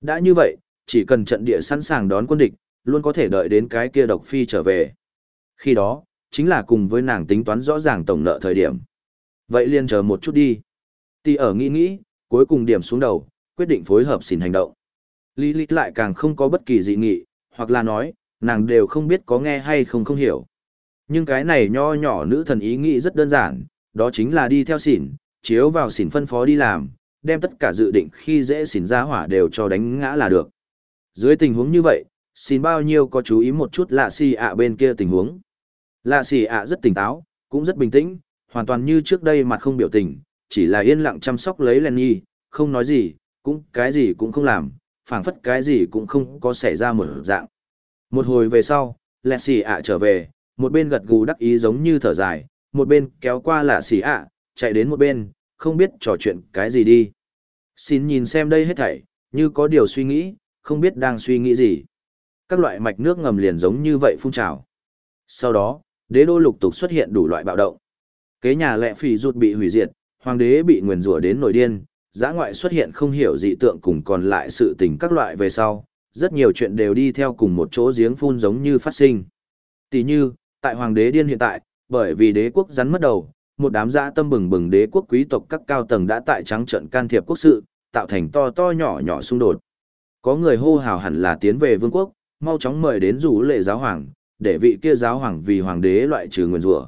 Đã như vậy, chỉ cần trận địa sẵn sàng đón quân địch, luôn có thể đợi đến cái kia độc phi trở về. Khi đó, chính là cùng với nàng tính toán rõ ràng tổng nợ thời điểm. Vậy liền chờ một chút đi. Tì ở nghĩ nghĩ, cuối cùng điểm xuống đầu, quyết định phối hợp xin hành động. Lilith lại càng không có bất kỳ dị nghị, hoặc là nói, nàng đều không biết có nghe hay không không hiểu. Nhưng cái này nho nhỏ nữ thần ý nghĩ rất đơn giản, đó chính là đi theo xỉn, chiếu vào xỉn phân phó đi làm, đem tất cả dự định khi dễ xỉn ra hỏa đều cho đánh ngã là được. Dưới tình huống như vậy, xin bao nhiêu có chú ý một chút lạ xì ạ bên kia tình huống. Lạ xì ạ rất tỉnh táo, cũng rất bình tĩnh, hoàn toàn như trước đây mặt không biểu tình, chỉ là yên lặng chăm sóc lấy Lenny, không nói gì, cũng cái gì cũng không làm, phảng phất cái gì cũng không có xảy ra một dạng. Một hồi về sau, lạ xì ạ trở về, một bên gật gù đắc ý giống như thở dài, một bên kéo qua lạ xì ạ, chạy đến một bên, không biết trò chuyện cái gì đi. Xin nhìn xem đây hết thảy, như có điều suy nghĩ, không biết đang suy nghĩ gì. Các loại mạch nước ngầm liền giống như vậy phun trào. Sau đó, đế đô lục tục xuất hiện đủ loại bạo động. Kế nhà lệ phỉ rụt bị hủy diệt, hoàng đế bị nguyền rủa đến nổi điên, giã ngoại xuất hiện không hiểu dị tượng cùng còn lại sự tình các loại về sau, rất nhiều chuyện đều đi theo cùng một chỗ giếng phun giống như phát sinh. Tỷ như, tại hoàng đế điên hiện tại, bởi vì đế quốc rắn mất đầu, một đám dã tâm bừng bừng đế quốc quý tộc các cao tầng đã tại trắng trận can thiệp quốc sự, tạo thành to to nhỏ nhỏ xung đột. Có người hô hào hẳn là tiến về vương quốc, mau chóng mời đến rủ lệ giáo hoàng, để vị kia giáo hoàng vì hoàng đế loại trừ nguyên rủa.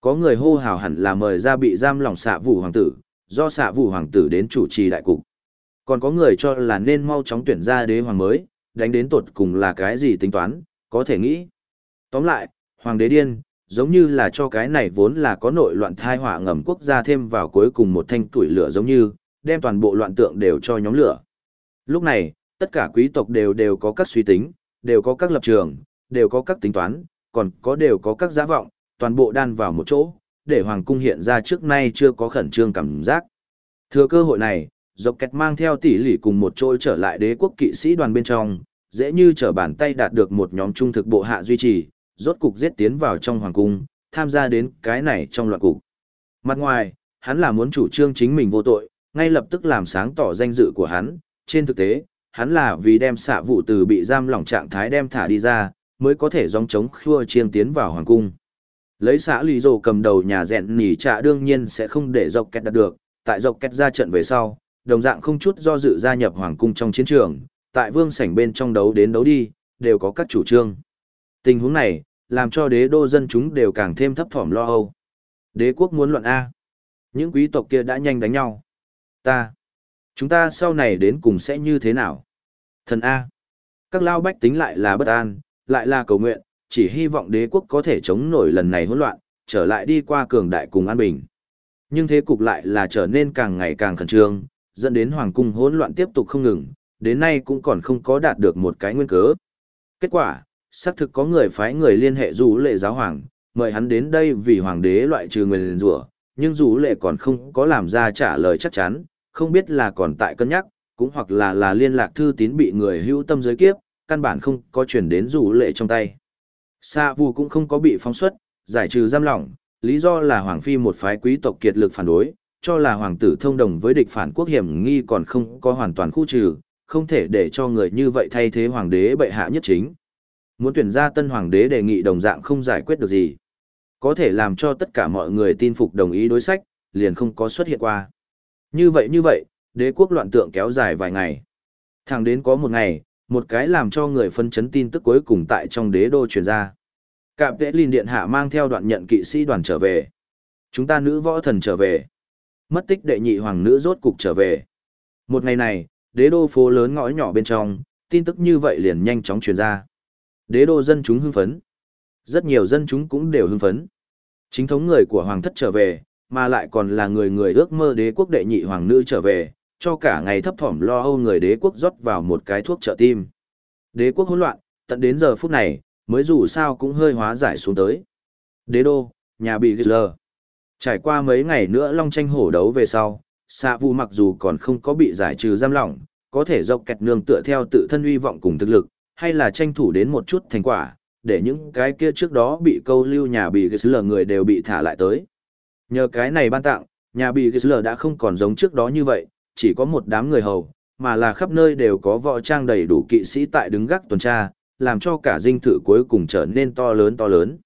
Có người hô hào hẳn là mời ra bị giam lỏng xạ vũ hoàng tử, do xạ vũ hoàng tử đến chủ trì đại cục. Còn có người cho là nên mau chóng tuyển ra đế hoàng mới, đánh đến tột cùng là cái gì tính toán, có thể nghĩ. Tóm lại, hoàng đế điên, giống như là cho cái này vốn là có nội loạn thai họa ngầm quốc gia thêm vào cuối cùng một thanh tuổi lửa giống như, đem toàn bộ loạn tượng đều cho nhóm lửa. Lúc này, tất cả quý tộc đều đều có các suy tính, đều có các lập trường, đều có các tính toán, còn có đều có các giá vọng, toàn bộ đan vào một chỗ, để hoàng cung hiện ra trước nay chưa có khẩn trương cảm giác. Thừa cơ hội này, dọc kẹt mang theo tỷ lỷ cùng một chỗ trở lại đế quốc kỵ sĩ đoàn bên trong, dễ như trở bàn tay đạt được một nhóm trung thực bộ hạ duy trì, rốt cục giết tiến vào trong hoàng cung, tham gia đến cái này trong loạn cục. Mặt ngoài, hắn là muốn chủ trương chính mình vô tội, ngay lập tức làm sáng tỏ danh dự của hắn, trên thực tế, hắn là vì đem xạ vụ từ bị giam lỏng trạng thái đem thả đi ra, mới có thể dòng chống khua chiêng tiến vào hoàng cung. Lấy xã lì rồ cầm đầu nhà rẹn nỉ trạ đương nhiên sẽ không để dọc kẹt đạt được, tại dọc kẹt ra trận về sau, đồng dạng không chút do dự gia nhập hoàng cung trong chiến trường, tại vương sảnh bên trong đấu đến đấu đi, đều có các chủ trương. Tình huống này, làm cho đế đô dân chúng đều càng thêm thấp thỏm lo âu. Đế quốc muốn luận A. Những quý tộc kia đã nhanh đánh nhau. Ta. Chúng ta sau này đến cùng sẽ như thế nào? Thần A. Các lao bách tính lại là bất an, lại là cầu nguyện, chỉ hy vọng đế quốc có thể chống nổi lần này hỗn loạn, trở lại đi qua cường đại cùng an bình. Nhưng thế cục lại là trở nên càng ngày càng khẩn trương, dẫn đến hoàng cung hỗn loạn tiếp tục không ngừng, đến nay cũng còn không có đạt được một cái nguyên cớ. Kết quả, xác thực có người phái người liên hệ rủ lệ giáo hoàng, mời hắn đến đây vì hoàng đế loại trừ người liền rủa, nhưng rủ lệ còn không có làm ra trả lời chắc chắn, không biết là còn tại cân nhắc, cũng hoặc là là liên lạc thư tín bị người hữu tâm giới kiếp, căn bản không có chuyển đến rủ lệ trong tay. Sa Vu cũng không có bị phóng xuất, giải trừ giam lỏng, lý do là hoàng phi một phái quý tộc kiệt lực phản đối, cho là hoàng tử thông đồng với địch phản quốc hiểm nghi còn không có hoàn toàn khu trừ, không thể để cho người như vậy thay thế hoàng đế bệ hạ nhất chính. Muốn tuyển ra tân hoàng đế đề nghị đồng dạng không giải quyết được gì. Có thể làm cho tất cả mọi người tin phục đồng ý đối sách, liền không có xuất hiện qua. Như vậy như vậy, đế quốc loạn tượng kéo dài vài ngày. Thẳng đến có một ngày, một cái làm cho người phân chấn tin tức cuối cùng tại trong đế đô truyền ra. Cạm vệ linh điện hạ mang theo đoạn nhận kỵ sĩ đoàn trở về. Chúng ta nữ võ thần trở về. Mất tích đệ nhị hoàng nữ rốt cục trở về. Một ngày này, đế đô phố lớn ngõ nhỏ bên trong, tin tức như vậy liền nhanh chóng truyền ra. Đế đô dân chúng hưng phấn. Rất nhiều dân chúng cũng đều hưng phấn. Chính thống người của hoàng thất trở về, mà lại còn là người người ước mơ đế quốc đệ nhị hoàng nữ trở về, cho cả ngày thấp thỏm lo âu người đế quốc rót vào một cái thuốc trợ tim. Đế quốc hỗn loạn, tận đến giờ phút này, mới dù sao cũng hơi hóa giải xuống tới. Đế đô, nhà bị lờ. Trải qua mấy ngày nữa long tranh hổ đấu về sau, xạ vụ mặc dù còn không có bị giải trừ giam lỏng, có thể dọc kẹt nương tựa theo tự thân uy vọng cùng thực lực, hay là tranh thủ đến một chút thành quả, để những cái kia trước đó bị câu lưu nhà bị lờ người đều bị thả lại tới. Nhờ cái này ban tặng, nhà bị lờ đã không còn giống trước đó như vậy, chỉ có một đám người hầu, mà là khắp nơi đều có võ trang đầy đủ kỵ sĩ tại đứng gác tuần tra, làm cho cả dinh thự cuối cùng trở nên to lớn to lớn.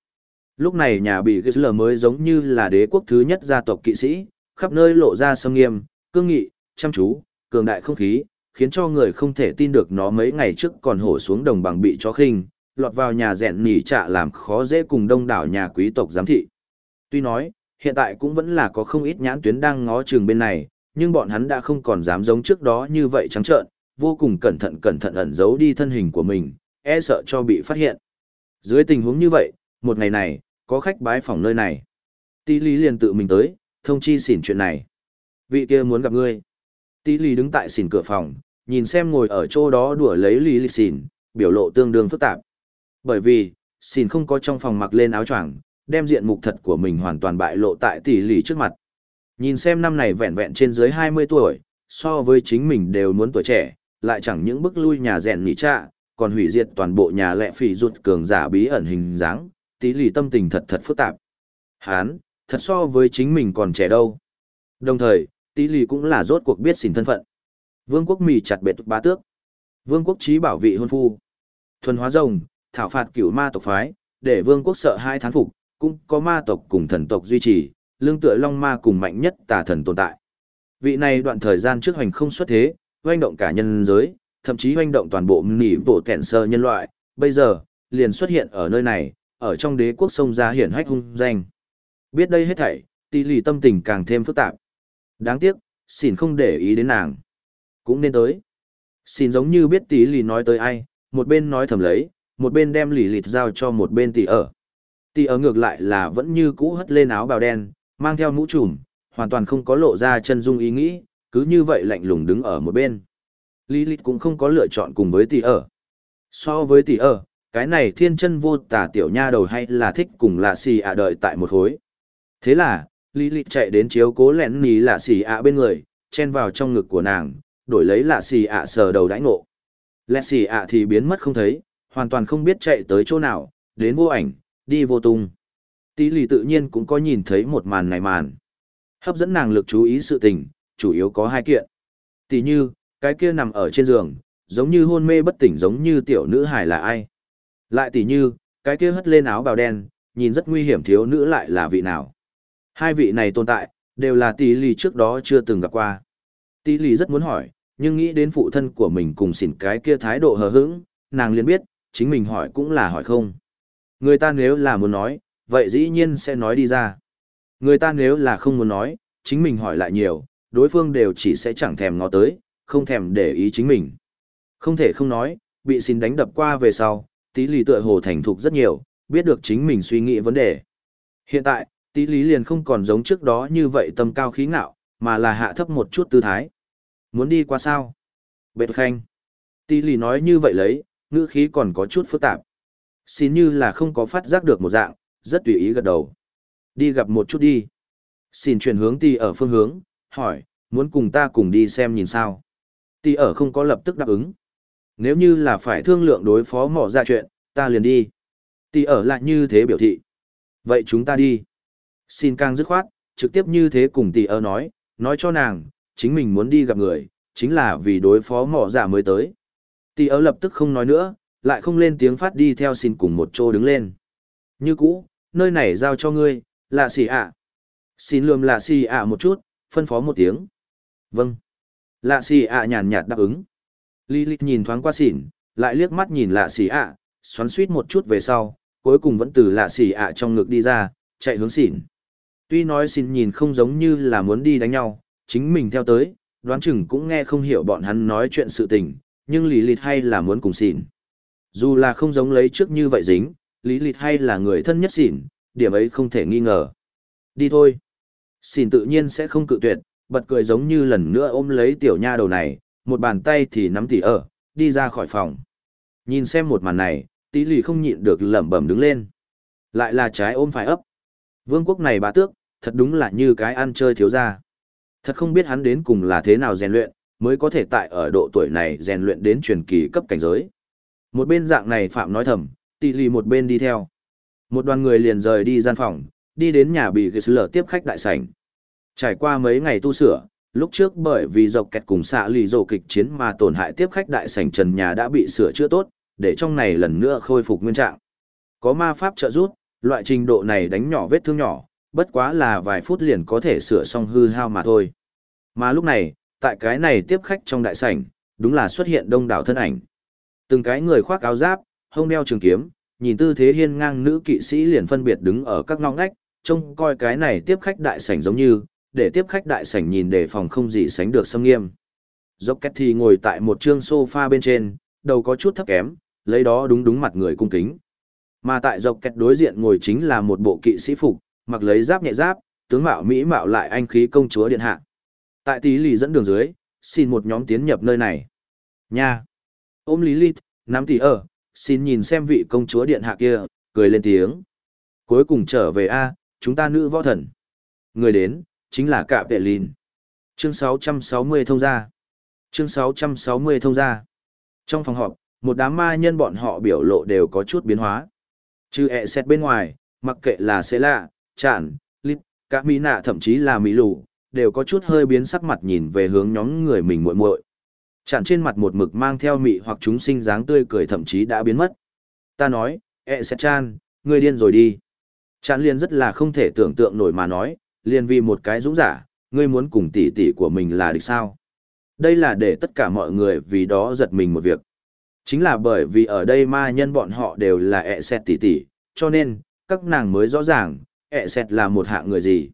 Lúc này nhà bị Gisler mới giống như là đế quốc thứ nhất gia tộc kỵ sĩ, khắp nơi lộ ra sâm nghiêm, cương nghị, chăm chú, cường đại không khí, khiến cho người không thể tin được nó mấy ngày trước còn hổ xuống đồng bằng bị chó khinh, lọt vào nhà rèn nỉ trạ làm khó dễ cùng đông đảo nhà quý tộc giám thị. Tuy nói, hiện tại cũng vẫn là có không ít nhãn tuyến đang ngó chừng bên này, nhưng bọn hắn đã không còn dám giống trước đó như vậy trắng trợn, vô cùng cẩn thận cẩn thận ẩn giấu đi thân hình của mình, e sợ cho bị phát hiện. Dưới tình huống như vậy, một ngày này, có khách bái phòng nơi này. Tí lý liền tự mình tới, thông chi xỉn chuyện này. Vị kia muốn gặp ngươi. Tỷ lì đứng tại xỉn cửa phòng, nhìn xem ngồi ở chỗ đó đùa lấy lý lịch xỉn, biểu lộ tương đương phức tạp. Bởi vì, xỉn không có trong phòng mặc lên áo choàng, đem diện mục thật của mình hoàn toàn bại lộ tại tỷ lì trước mặt. Nhìn xem năm này vẹn vẹn trên dưới 20 tuổi, so với chính mình đều muốn tuổi trẻ, lại chẳng những bức lui nhà rèn nỉ trạ, còn hủy diệt toàn bộ nhà lệ phỉ rụt cường giả bí ẩn hình dáng, Tỷ lì tâm tình thật thật phức tạp. Hán, thật so với chính mình còn trẻ đâu. Đồng thời, tí lì cũng là rốt cuộc biết xin thân phận. Vương quốc mì chặt bệt bá tước. Vương quốc trí bảo vị hôn phu. Thuần hóa rồng, thảo phạt cửu ma tộc phái, để vương quốc sợ hai thán phục, cũng có ma tộc cùng thần tộc duy trì, lương tựa long ma cùng mạnh nhất tà thần tồn tại. Vị này đoạn thời gian trước hoành không xuất thế, hoành động cả nhân giới, thậm chí hoành động toàn bộ nỉ bộ kẹn sơ nhân loại, bây giờ, liền xuất hiện ở nơi này, ở trong đế quốc sông ra hiển hách hung danh. Biết đây hết thảy, tỷ lì tâm tình càng thêm phức tạp. Đáng tiếc, xin không để ý đến nàng. Cũng nên tới. Xin giống như biết tỷ lì nói tới ai, một bên nói thầm lấy, một bên đem lì lịt giao cho một bên tỷ ở. Tỷ ở ngược lại là vẫn như cũ hất lên áo bào đen, mang theo mũ trùm, hoàn toàn không có lộ ra chân dung ý nghĩ, cứ như vậy lạnh lùng đứng ở một bên. Lilith cũng không có lựa chọn cùng với tỷ ở. So với tỷ ở, cái này thiên chân vô tả tiểu nha đầu hay là thích cùng lạ xì ạ đợi tại một khối. Thế là, Lý Lilith chạy đến chiếu cố lén ní lạ xì ạ bên người, chen vào trong ngực của nàng, đổi lấy lạ xì ạ sờ đầu đãi ngộ. Lạ xì ạ thì biến mất không thấy, hoàn toàn không biết chạy tới chỗ nào, đến vô ảnh, đi vô tung. Tỷ lì tự nhiên cũng có nhìn thấy một màn này màn. Hấp dẫn nàng lực chú ý sự tình, chủ yếu có hai kiện. Tỷ như, cái kia nằm ở trên giường, giống như hôn mê bất tỉnh giống như tiểu nữ hải là ai. Lại tỷ như, cái kia hất lên áo bào đen, nhìn rất nguy hiểm thiếu nữ lại là vị nào. Hai vị này tồn tại, đều là tỷ lì trước đó chưa từng gặp qua. Tỷ lì rất muốn hỏi, nhưng nghĩ đến phụ thân của mình cùng xỉn cái kia thái độ hờ hững, nàng liền biết, chính mình hỏi cũng là hỏi không. Người ta nếu là muốn nói, vậy dĩ nhiên sẽ nói đi ra. Người ta nếu là không muốn nói, chính mình hỏi lại nhiều, đối phương đều chỉ sẽ chẳng thèm ngó tới, không thèm để ý chính mình. Không thể không nói, bị xin đánh đập qua về sau, tí lì tựa hồ thành thục rất nhiều, biết được chính mình suy nghĩ vấn đề. Hiện tại, Tỷ lý liền không còn giống trước đó như vậy tâm cao khí ngạo, mà là hạ thấp một chút tư thái. Muốn đi qua sao? Bệt khanh. Tỷ lý nói như vậy lấy, ngữ khí còn có chút phức tạp. Xin như là không có phát giác được một dạng, rất tùy ý gật đầu. Đi gặp một chút đi. Xin chuyển hướng tì ở phương hướng, hỏi, muốn cùng ta cùng đi xem nhìn sao. Tì ở không có lập tức đáp ứng. Nếu như là phải thương lượng đối phó mỏ ra chuyện, ta liền đi. Tì ở lại như thế biểu thị. Vậy chúng ta đi. Xin càng dứt khoát, trực tiếp như thế cùng tỷ ơ nói, nói cho nàng, chính mình muốn đi gặp người, chính là vì đối phó mỏ giả dạ mới tới. Tỷ ơ lập tức không nói nữa, lại không lên tiếng phát đi theo xin cùng một chỗ đứng lên. Như cũ, nơi này giao cho ngươi, là xì ạ. Xin lườm là xì ạ một chút, phân phó một tiếng. Vâng. Lạ xì ạ nhàn nhạt đáp ứng. Lilith nhìn thoáng qua xỉn, lại liếc mắt nhìn lạ xì ạ, xoắn suýt một chút về sau, cuối cùng vẫn từ lạ xì ạ trong ngực đi ra, chạy hướng xỉn. Tuy nói xin nhìn không giống như là muốn đi đánh nhau, chính mình theo tới, đoán chừng cũng nghe không hiểu bọn hắn nói chuyện sự tình, nhưng lý lịt hay là muốn cùng xin. Dù là không giống lấy trước như vậy dính, lý lịt hay là người thân nhất xỉn, điểm ấy không thể nghi ngờ. Đi thôi. Xỉn tự nhiên sẽ không cự tuyệt, bật cười giống như lần nữa ôm lấy tiểu nha đầu này, một bàn tay thì nắm tỉ ở, đi ra khỏi phòng. Nhìn xem một màn này, tí lì không nhịn được lẩm bẩm đứng lên. Lại là trái ôm phải ấp. Vương quốc này bá tước, thật đúng là như cái ăn chơi thiếu ra. Thật không biết hắn đến cùng là thế nào rèn luyện, mới có thể tại ở độ tuổi này rèn luyện đến truyền kỳ cấp cảnh giới. Một bên dạng này Phạm nói thầm, tỷ lì một bên đi theo. Một đoàn người liền rời đi gian phòng, đi đến nhà bị ghế lở tiếp khách đại sảnh. Trải qua mấy ngày tu sửa, lúc trước bởi vì dọc kẹt cùng xạ lì dồ kịch chiến mà tổn hại tiếp khách đại sảnh trần nhà đã bị sửa chữa tốt, để trong này lần nữa khôi phục nguyên trạng. Có ma pháp trợ giúp, loại trình độ này đánh nhỏ vết thương nhỏ, bất quá là vài phút liền có thể sửa xong hư hao mà thôi. Mà lúc này, tại cái này tiếp khách trong đại sảnh, đúng là xuất hiện đông đảo thân ảnh. Từng cái người khoác áo giáp, hông đeo trường kiếm, nhìn tư thế hiên ngang nữ kỵ sĩ liền phân biệt đứng ở các ngõ ngách, trông coi cái này tiếp khách đại sảnh giống như, để tiếp khách đại sảnh nhìn đề phòng không gì sánh được xâm nghiêm. Dốc két thì ngồi tại một trương sofa bên trên, đầu có chút thấp kém, lấy đó đúng đúng mặt người cung kính. Mà tại dọc kẹt đối diện ngồi chính là một bộ kỵ sĩ phục, mặc lấy giáp nhẹ giáp, tướng mạo mỹ mạo lại anh khí công chúa điện hạ. Tại tí lì dẫn đường dưới, xin một nhóm tiến nhập nơi này. Nha! Ôm lý lít, nắm tỷ ở, xin nhìn xem vị công chúa điện hạ kia, cười lên tiếng. Cuối cùng trở về A, chúng ta nữ võ thần. Người đến, chính là cả vệ lìn. Chương 660 thông ra. Chương 660 thông ra. Trong phòng họp, một đám ma nhân bọn họ biểu lộ đều có chút biến hóa. Chứ ẹ xét bên ngoài, mặc kệ là xế lạ, chản, lít, cả mỹ nạ thậm chí là mỹ lù, đều có chút hơi biến sắc mặt nhìn về hướng nhóm người mình muội muội. Chản trên mặt một mực mang theo mị hoặc chúng sinh dáng tươi cười thậm chí đã biến mất. Ta nói, ẹ sẽ chan, ngươi điên rồi đi. Chản liền rất là không thể tưởng tượng nổi mà nói, liền vì một cái dũng giả, ngươi muốn cùng tỷ tỷ của mình là địch sao. Đây là để tất cả mọi người vì đó giật mình một việc. Chính là bởi vì ở đây ma nhân bọn họ đều là ẹ xẹt tỷ tỷ, cho nên, các nàng mới rõ ràng, ẹ xẹt là một hạng người gì.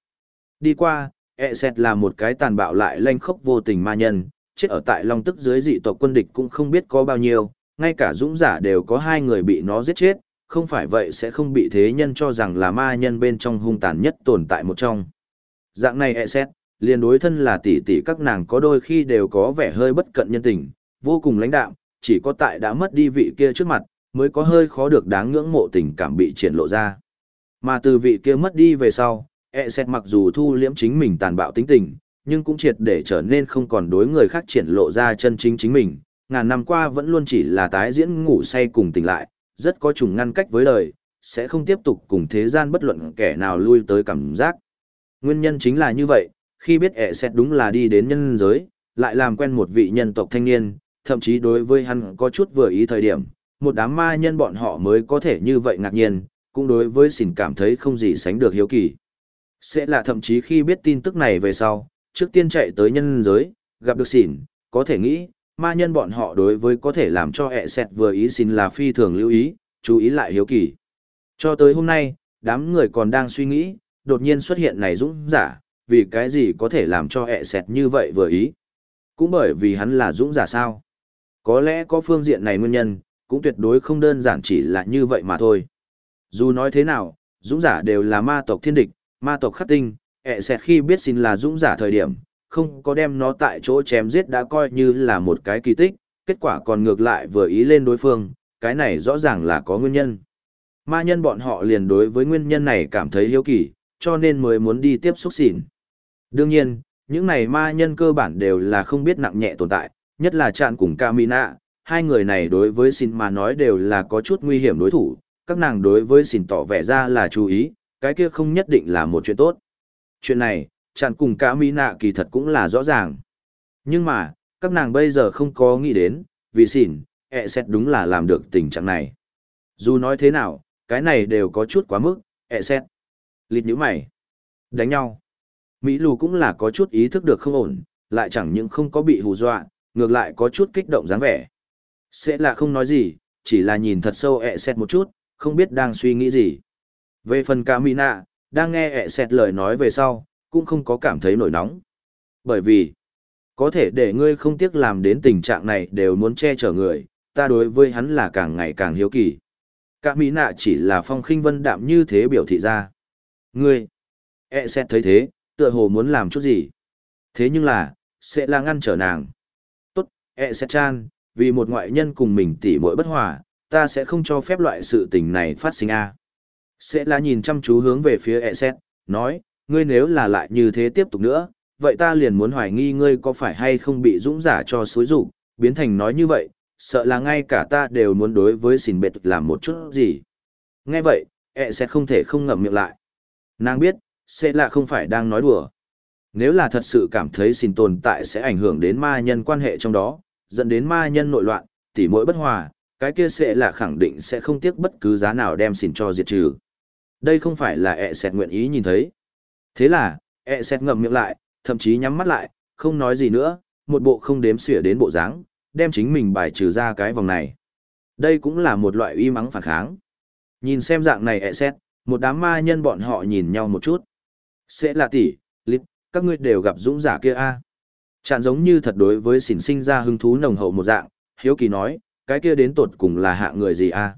Đi qua, ẹ xẹt là một cái tàn bạo lại lanh khốc vô tình ma nhân, chết ở tại long tức dưới dị tộc quân địch cũng không biết có bao nhiêu, ngay cả dũng giả đều có hai người bị nó giết chết, không phải vậy sẽ không bị thế nhân cho rằng là ma nhân bên trong hung tàn nhất tồn tại một trong. Dạng này ẹ xẹt, liền đối thân là tỷ tỷ các nàng có đôi khi đều có vẻ hơi bất cận nhân tình, vô cùng lãnh đạm, chỉ có tại đã mất đi vị kia trước mặt, mới có hơi khó được đáng ngưỡng mộ tình cảm bị triển lộ ra. Mà từ vị kia mất đi về sau, e xét mặc dù thu liễm chính mình tàn bạo tính tình, nhưng cũng triệt để trở nên không còn đối người khác triển lộ ra chân chính chính mình. Ngàn năm qua vẫn luôn chỉ là tái diễn ngủ say cùng tỉnh lại, rất có trùng ngăn cách với đời, sẽ không tiếp tục cùng thế gian bất luận kẻ nào lui tới cảm giác. Nguyên nhân chính là như vậy, khi biết e ẹ xét đúng là đi đến nhân giới, lại làm quen một vị nhân tộc thanh niên, thậm chí đối với hắn có chút vừa ý thời điểm, một đám ma nhân bọn họ mới có thể như vậy ngạc nhiên, cũng đối với xỉn cảm thấy không gì sánh được hiếu kỳ. Sẽ là thậm chí khi biết tin tức này về sau, trước tiên chạy tới nhân giới, gặp được xỉn, có thể nghĩ, ma nhân bọn họ đối với có thể làm cho ẹ xẹt vừa ý xỉn là phi thường lưu ý, chú ý lại hiếu kỳ. Cho tới hôm nay, đám người còn đang suy nghĩ, đột nhiên xuất hiện này dũng giả, vì cái gì có thể làm cho ẹ xẹt như vậy vừa ý. Cũng bởi vì hắn là dũng giả sao. Có lẽ có phương diện này nguyên nhân, cũng tuyệt đối không đơn giản chỉ là như vậy mà thôi. Dù nói thế nào, dũng giả đều là ma tộc thiên địch, ma tộc khắc tinh, ẹ xẹt khi biết xin là dũng giả thời điểm, không có đem nó tại chỗ chém giết đã coi như là một cái kỳ tích, kết quả còn ngược lại vừa ý lên đối phương, cái này rõ ràng là có nguyên nhân. Ma nhân bọn họ liền đối với nguyên nhân này cảm thấy hiếu kỳ, cho nên mới muốn đi tiếp xúc xỉn. Đương nhiên, những này ma nhân cơ bản đều là không biết nặng nhẹ tồn tại, nhất là chạn cùng Camina, hai người này đối với xin mà nói đều là có chút nguy hiểm đối thủ, các nàng đối với xỉn tỏ vẻ ra là chú ý, cái kia không nhất định là một chuyện tốt. Chuyện này, chẳng cùng cả mỹ nạ kỳ thật cũng là rõ ràng. Nhưng mà, các nàng bây giờ không có nghĩ đến, vì xỉn, ẹ xét đúng là làm được tình trạng này. Dù nói thế nào, cái này đều có chút quá mức, ẹ xét. Lịt nhíu mày. Đánh nhau. Mỹ lù cũng là có chút ý thức được không ổn, lại chẳng những không có bị hù dọa, ngược lại có chút kích động dáng vẻ. Sẽ là không nói gì, chỉ là nhìn thật sâu ẹ xét một chút, không biết đang suy nghĩ gì. Về phần ca mỹ nạ, đang nghe ẹ xẹt lời nói về sau, cũng không có cảm thấy nổi nóng. Bởi vì, có thể để ngươi không tiếc làm đến tình trạng này đều muốn che chở người, ta đối với hắn là càng ngày càng hiếu kỳ. Cả mỹ nạ chỉ là phong khinh vân đạm như thế biểu thị ra. Ngươi, ẹ xẹt thấy thế, tựa hồ muốn làm chút gì. Thế nhưng là, sẽ là ngăn trở nàng tốt e sẽ chan, vì một ngoại nhân cùng mình tỉ muội bất hòa, ta sẽ không cho phép loại sự tình này phát sinh a. Sẽ là nhìn chăm chú hướng về phía e xét, nói, ngươi nếu là lại như thế tiếp tục nữa, vậy ta liền muốn hoài nghi ngươi có phải hay không bị dũng giả cho xối rủ, biến thành nói như vậy, sợ là ngay cả ta đều muốn đối với xỉn bệt làm một chút gì. Nghe vậy, e sẽ không thể không ngậm miệng lại. Nàng biết, sẽ là không phải đang nói đùa. Nếu là thật sự cảm thấy xin tồn tại sẽ ảnh hưởng đến ma nhân quan hệ trong đó, dẫn đến ma nhân nội loạn, tỉ mỗi bất hòa, cái kia sẽ là khẳng định sẽ không tiếc bất cứ giá nào đem xin cho diệt trừ. Đây không phải là ẹ sẹt nguyện ý nhìn thấy. Thế là, ẹ sẹt ngậm miệng lại, thậm chí nhắm mắt lại, không nói gì nữa, một bộ không đếm xỉa đến bộ dáng, đem chính mình bài trừ ra cái vòng này. Đây cũng là một loại uy mắng phản kháng. Nhìn xem dạng này ẹ xét, một đám ma nhân bọn họ nhìn nhau một chút. Sẽ là tỷ, lít, các ngươi đều gặp dũng giả kia a à? Giống như thật đối với xỉn sinh ra hứng thú nồng hậu một dạng, hiếu kỳ nói, cái kia đến tột cùng là hạ người gì a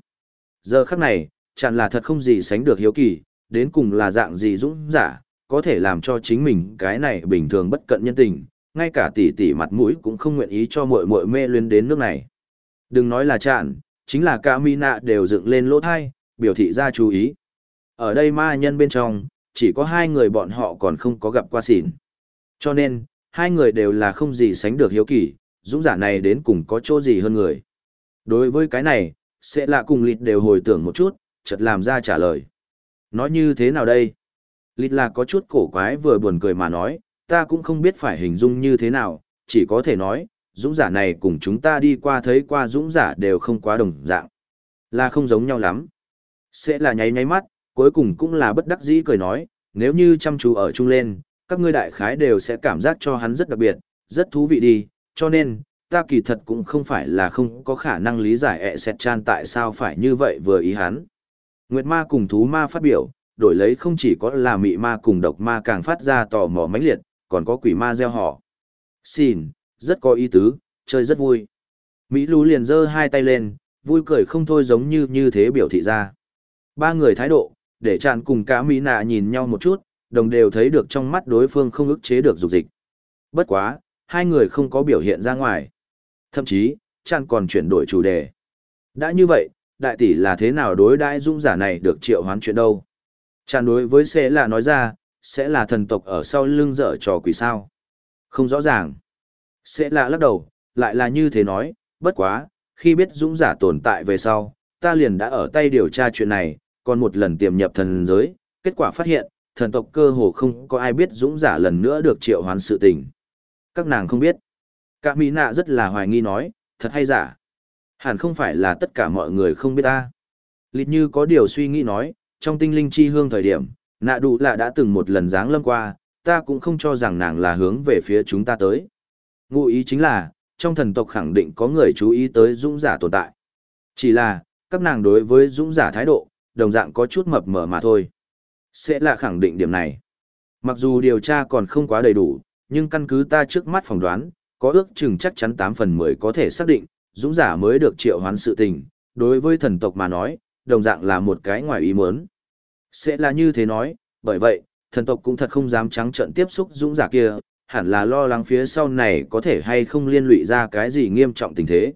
Giờ khắc này, chạn là thật không gì sánh được hiếu kỳ, đến cùng là dạng gì dũng giả, có thể làm cho chính mình cái này bình thường bất cận nhân tình, ngay cả tỷ tỷ mặt mũi cũng không nguyện ý cho muội muội mê luyến đến nước này. Đừng nói là chạn, chính là cả nạ đều dựng lên lỗ thai, biểu thị ra chú ý. Ở đây ma nhân bên trong, chỉ có hai người bọn họ còn không có gặp qua xỉn. Cho nên, hai người đều là không gì sánh được hiếu kỳ, dũng giả này đến cùng có chỗ gì hơn người. Đối với cái này, sẽ là cùng lịt đều hồi tưởng một chút, chợt làm ra trả lời. Nói như thế nào đây? Lịt là có chút cổ quái vừa buồn cười mà nói, ta cũng không biết phải hình dung như thế nào, chỉ có thể nói, dũng giả này cùng chúng ta đi qua thấy qua dũng giả đều không quá đồng dạng. Là không giống nhau lắm. Sẽ là nháy nháy mắt, cuối cùng cũng là bất đắc dĩ cười nói, nếu như chăm chú ở chung lên, các ngươi đại khái đều sẽ cảm giác cho hắn rất đặc biệt, rất thú vị đi, cho nên, ta kỳ thật cũng không phải là không có khả năng lý giải ẹ xẹt chan tại sao phải như vậy vừa ý hắn. Nguyệt ma cùng thú ma phát biểu, đổi lấy không chỉ có là mị ma cùng độc ma càng phát ra tò mò mãnh liệt, còn có quỷ ma gieo họ. Xin, rất có ý tứ, chơi rất vui. Mỹ lú liền giơ hai tay lên, vui cười không thôi giống như như thế biểu thị ra. Ba người thái độ, để tràn cùng cả Mỹ nạ nhìn nhau một chút, đồng đều thấy được trong mắt đối phương không ức chế được dục dịch. Bất quá, hai người không có biểu hiện ra ngoài. Thậm chí, tràn còn chuyển đổi chủ đề. Đã như vậy, đại tỷ là thế nào đối đãi dũng giả này được triệu hoán chuyện đâu? Tràn đối với sẽ là nói ra, sẽ là thần tộc ở sau lưng dở trò quỷ sao. Không rõ ràng. Sẽ là lắc đầu, lại là như thế nói, bất quá, khi biết dũng giả tồn tại về sau, ta liền đã ở tay điều tra chuyện này, còn một lần tiềm nhập thần giới, kết quả phát hiện, thần tộc cơ hồ không có ai biết dũng giả lần nữa được triệu hoán sự tình. Các nàng không biết. Cả Mỹ nạ rất là hoài nghi nói, thật hay giả. Hẳn không phải là tất cả mọi người không biết ta. Lịt như có điều suy nghĩ nói, trong tinh linh chi hương thời điểm, nạ đủ là đã từng một lần dáng lâm qua, ta cũng không cho rằng nàng là hướng về phía chúng ta tới. Ngụ ý chính là, trong thần tộc khẳng định có người chú ý tới dũng giả tồn tại. Chỉ là, các nàng đối với dũng giả thái độ, đồng dạng có chút mập mờ mà thôi. Sẽ là khẳng định điểm này. Mặc dù điều tra còn không quá đầy đủ, nhưng căn cứ ta trước mắt phỏng đoán, có ước chừng chắc chắn 8 phần 10 có thể xác định, dũng giả mới được triệu hoán sự tình, đối với thần tộc mà nói, đồng dạng là một cái ngoài ý muốn. Sẽ là như thế nói, bởi vậy, thần tộc cũng thật không dám trắng trợn tiếp xúc dũng giả kia, hẳn là lo lắng phía sau này có thể hay không liên lụy ra cái gì nghiêm trọng tình thế.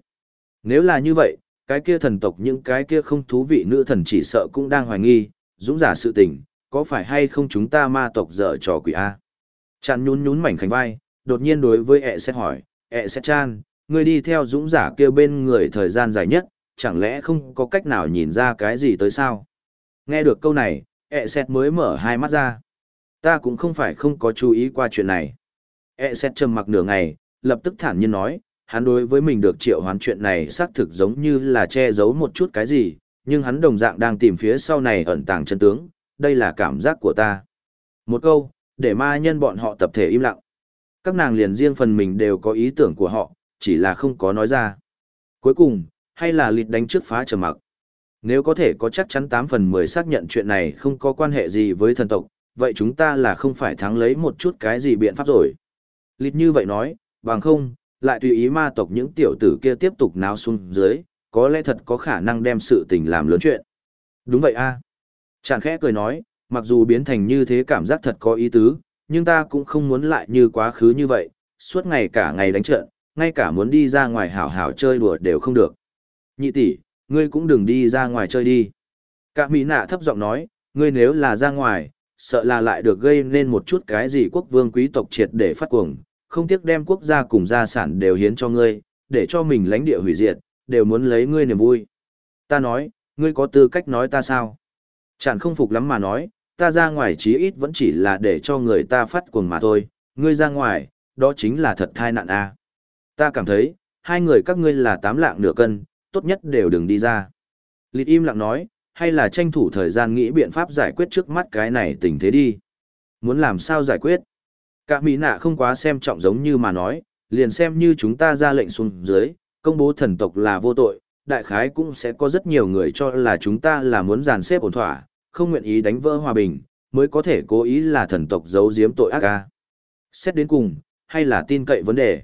Nếu là như vậy, cái kia thần tộc những cái kia không thú vị nữ thần chỉ sợ cũng đang hoài nghi, dũng giả sự tình, có phải hay không chúng ta ma tộc dở trò quỷ A. chặn nhún nhún mảnh khảnh vai, đột nhiên đối với ẹ sẽ hỏi, ẹ sẽ chan, ngươi đi theo dũng giả kia bên người thời gian dài nhất, chẳng lẽ không có cách nào nhìn ra cái gì tới sao? Nghe được câu này, ẹ sẽ mới mở hai mắt ra. Ta cũng không phải không có chú ý qua chuyện này. ẹ xét trầm mặc nửa ngày, lập tức thản nhiên nói, hắn đối với mình được triệu hoán chuyện này xác thực giống như là che giấu một chút cái gì, nhưng hắn đồng dạng đang tìm phía sau này ẩn tàng chân tướng, đây là cảm giác của ta. Một câu, để ma nhân bọn họ tập thể im lặng. Các nàng liền riêng phần mình đều có ý tưởng của họ, chỉ là không có nói ra. Cuối cùng, hay là lịt đánh trước phá trầm mặc. Nếu có thể có chắc chắn 8 phần 10 xác nhận chuyện này không có quan hệ gì với thần tộc, vậy chúng ta là không phải thắng lấy một chút cái gì biện pháp rồi. Lịt như vậy nói, bằng không, lại tùy ý ma tộc những tiểu tử kia tiếp tục náo xuống dưới, có lẽ thật có khả năng đem sự tình làm lớn chuyện. Đúng vậy a. À. Chàng khẽ cười nói, mặc dù biến thành như thế cảm giác thật có ý tứ, nhưng ta cũng không muốn lại như quá khứ như vậy, suốt ngày cả ngày đánh trận, ngay cả muốn đi ra ngoài hảo hảo chơi đùa đều không được. Nhị tỷ, ngươi cũng đừng đi ra ngoài chơi đi. Cả mỹ nạ thấp giọng nói, ngươi nếu là ra ngoài, sợ là lại được gây nên một chút cái gì quốc vương quý tộc triệt để phát cuồng, không tiếc đem quốc gia cùng gia sản đều hiến cho ngươi, để cho mình lãnh địa hủy diệt, đều muốn lấy ngươi niềm vui. Ta nói, ngươi có tư cách nói ta sao? Chẳng không phục lắm mà nói, ta ra ngoài chí ít vẫn chỉ là để cho người ta phát cuồng mà thôi, ngươi ra ngoài, đó chính là thật thai nạn a. Ta cảm thấy, hai người các ngươi là tám lạng nửa cân, tốt nhất đều đừng đi ra. Lịt im lặng nói, hay là tranh thủ thời gian nghĩ biện pháp giải quyết trước mắt cái này tình thế đi. Muốn làm sao giải quyết? Cả mỹ nạ không quá xem trọng giống như mà nói, liền xem như chúng ta ra lệnh xuống dưới, công bố thần tộc là vô tội, đại khái cũng sẽ có rất nhiều người cho là chúng ta là muốn dàn xếp ổn thỏa, không nguyện ý đánh vỡ hòa bình, mới có thể cố ý là thần tộc giấu giếm tội ác ca. Xét đến cùng, hay là tin cậy vấn đề.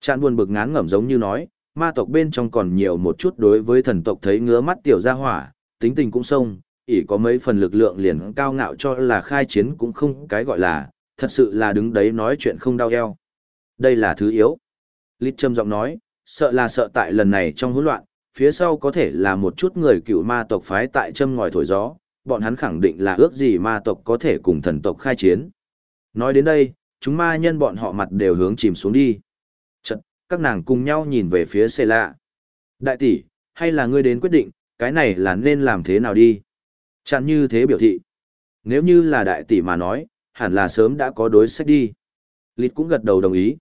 Chạn buồn bực ngán ngẩm giống như nói, ma tộc bên trong còn nhiều một chút đối với thần tộc thấy ngứa mắt tiểu gia hỏa, tính tình cũng sông, ỉ có mấy phần lực lượng liền cao ngạo cho là khai chiến cũng không cái gọi là, thật sự là đứng đấy nói chuyện không đau eo. Đây là thứ yếu. Lít trầm giọng nói, sợ là sợ tại lần này trong hỗn loạn, phía sau có thể là một chút người cựu ma tộc phái tại châm ngòi thổi gió, bọn hắn khẳng định là ước gì ma tộc có thể cùng thần tộc khai chiến. Nói đến đây, chúng ma nhân bọn họ mặt đều hướng chìm xuống đi. Chật, các nàng cùng nhau nhìn về phía xê lạ. Đại tỷ, hay là ngươi đến quyết định, cái này là nên làm thế nào đi? Chẳng như thế biểu thị. Nếu như là đại tỷ mà nói, hẳn là sớm đã có đối sách đi. Lịt cũng gật đầu đồng ý.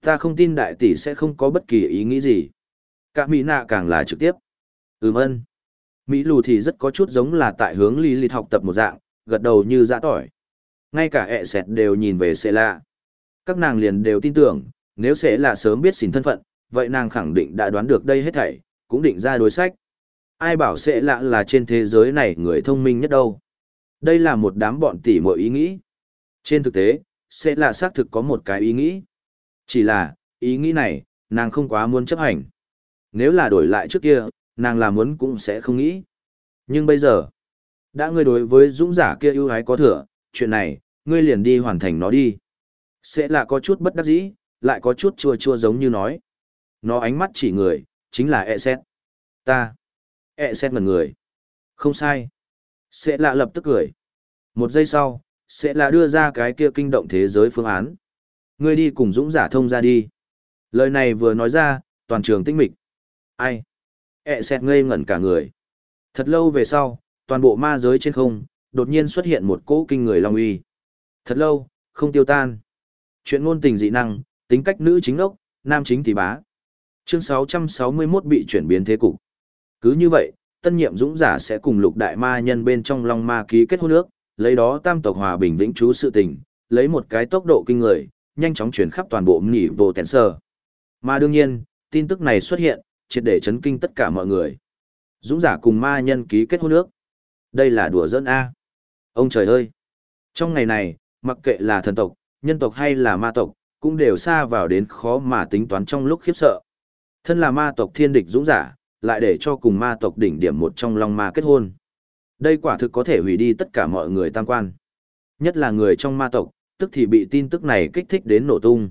Ta không tin đại tỷ sẽ không có bất kỳ ý nghĩ gì. Cả Mỹ nạ càng là trực tiếp. Ừm ân. Mỹ lù thì rất có chút giống là tại hướng lý lịch học tập một dạng, gật đầu như dã tỏi. Ngay cả ẹ sẹt đều nhìn về Sẽ lạ. Các nàng liền đều tin tưởng, nếu sẽ là sớm biết xin thân phận, vậy nàng khẳng định đã đoán được đây hết thảy, cũng định ra đối sách. Ai bảo sẽ lạ là trên thế giới này người thông minh nhất đâu. Đây là một đám bọn tỉ mọi ý nghĩ. Trên thực tế, sẽ là xác thực có một cái ý nghĩ. Chỉ là, ý nghĩ này, nàng không quá muốn chấp hành. Nếu là đổi lại trước kia, nàng làm muốn cũng sẽ không nghĩ. Nhưng bây giờ, đã ngươi đối với dũng giả kia ưu ái có thừa, chuyện này, ngươi liền đi hoàn thành nó đi. Sẽ là có chút bất đắc dĩ, lại có chút chua chua giống như nói. Nó ánh mắt chỉ người, chính là e xét. Ta. E xét ngần người. Không sai. Sẽ lạ lập tức cười. Một giây sau, sẽ là đưa ra cái kia kinh động thế giới phương án. Ngươi đi cùng dũng giả thông ra đi. Lời này vừa nói ra, toàn trường tinh mịch. Ai? Ẹ xẹt ngây ngẩn cả người. Thật lâu về sau, toàn bộ ma giới trên không, đột nhiên xuất hiện một cỗ kinh người long uy. Thật lâu, không tiêu tan. Chuyện ngôn tình dị năng, tính cách nữ chính ốc, nam chính thì bá. Chương 661 bị chuyển biến thế cục. Cứ như vậy, tân nhiệm dũng giả sẽ cùng lục đại ma nhân bên trong long ma ký kết hôn ước, lấy đó tam tộc hòa bình vĩnh trú sự tình, lấy một cái tốc độ kinh người, nhanh chóng chuyển khắp toàn bộ nghỉ vô tèn sơ. Mà đương nhiên, tin tức này xuất hiện, triệt để chấn kinh tất cả mọi người. Dũng giả cùng ma nhân ký kết hôn ước. Đây là đùa dẫn A. Ông trời ơi! Trong ngày này, mặc kệ là thần tộc, nhân tộc hay là ma tộc, cũng đều xa vào đến khó mà tính toán trong lúc khiếp sợ. Thân là ma tộc thiên địch dũng giả, lại để cho cùng ma tộc đỉnh điểm một trong long ma kết hôn. Đây quả thực có thể hủy đi tất cả mọi người tam quan. Nhất là người trong ma tộc, tức thì bị tin tức này kích thích đến nổ tung.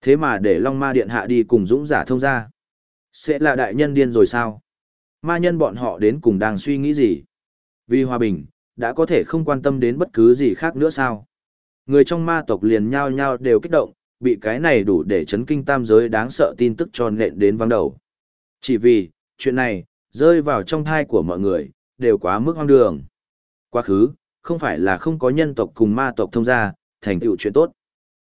Thế mà để long ma điện hạ đi cùng dũng giả thông ra. Sẽ là đại nhân điên rồi sao? Ma nhân bọn họ đến cùng đang suy nghĩ gì? Vì hòa bình, đã có thể không quan tâm đến bất cứ gì khác nữa sao? Người trong ma tộc liền nhao nhao đều kích động, bị cái này đủ để chấn kinh tam giới đáng sợ tin tức tròn nện đến vắng đầu. Chỉ vì, chuyện này, rơi vào trong thai của mọi người, đều quá mức hoang đường. Quá khứ, không phải là không có nhân tộc cùng ma tộc thông gia, thành tựu chuyện tốt.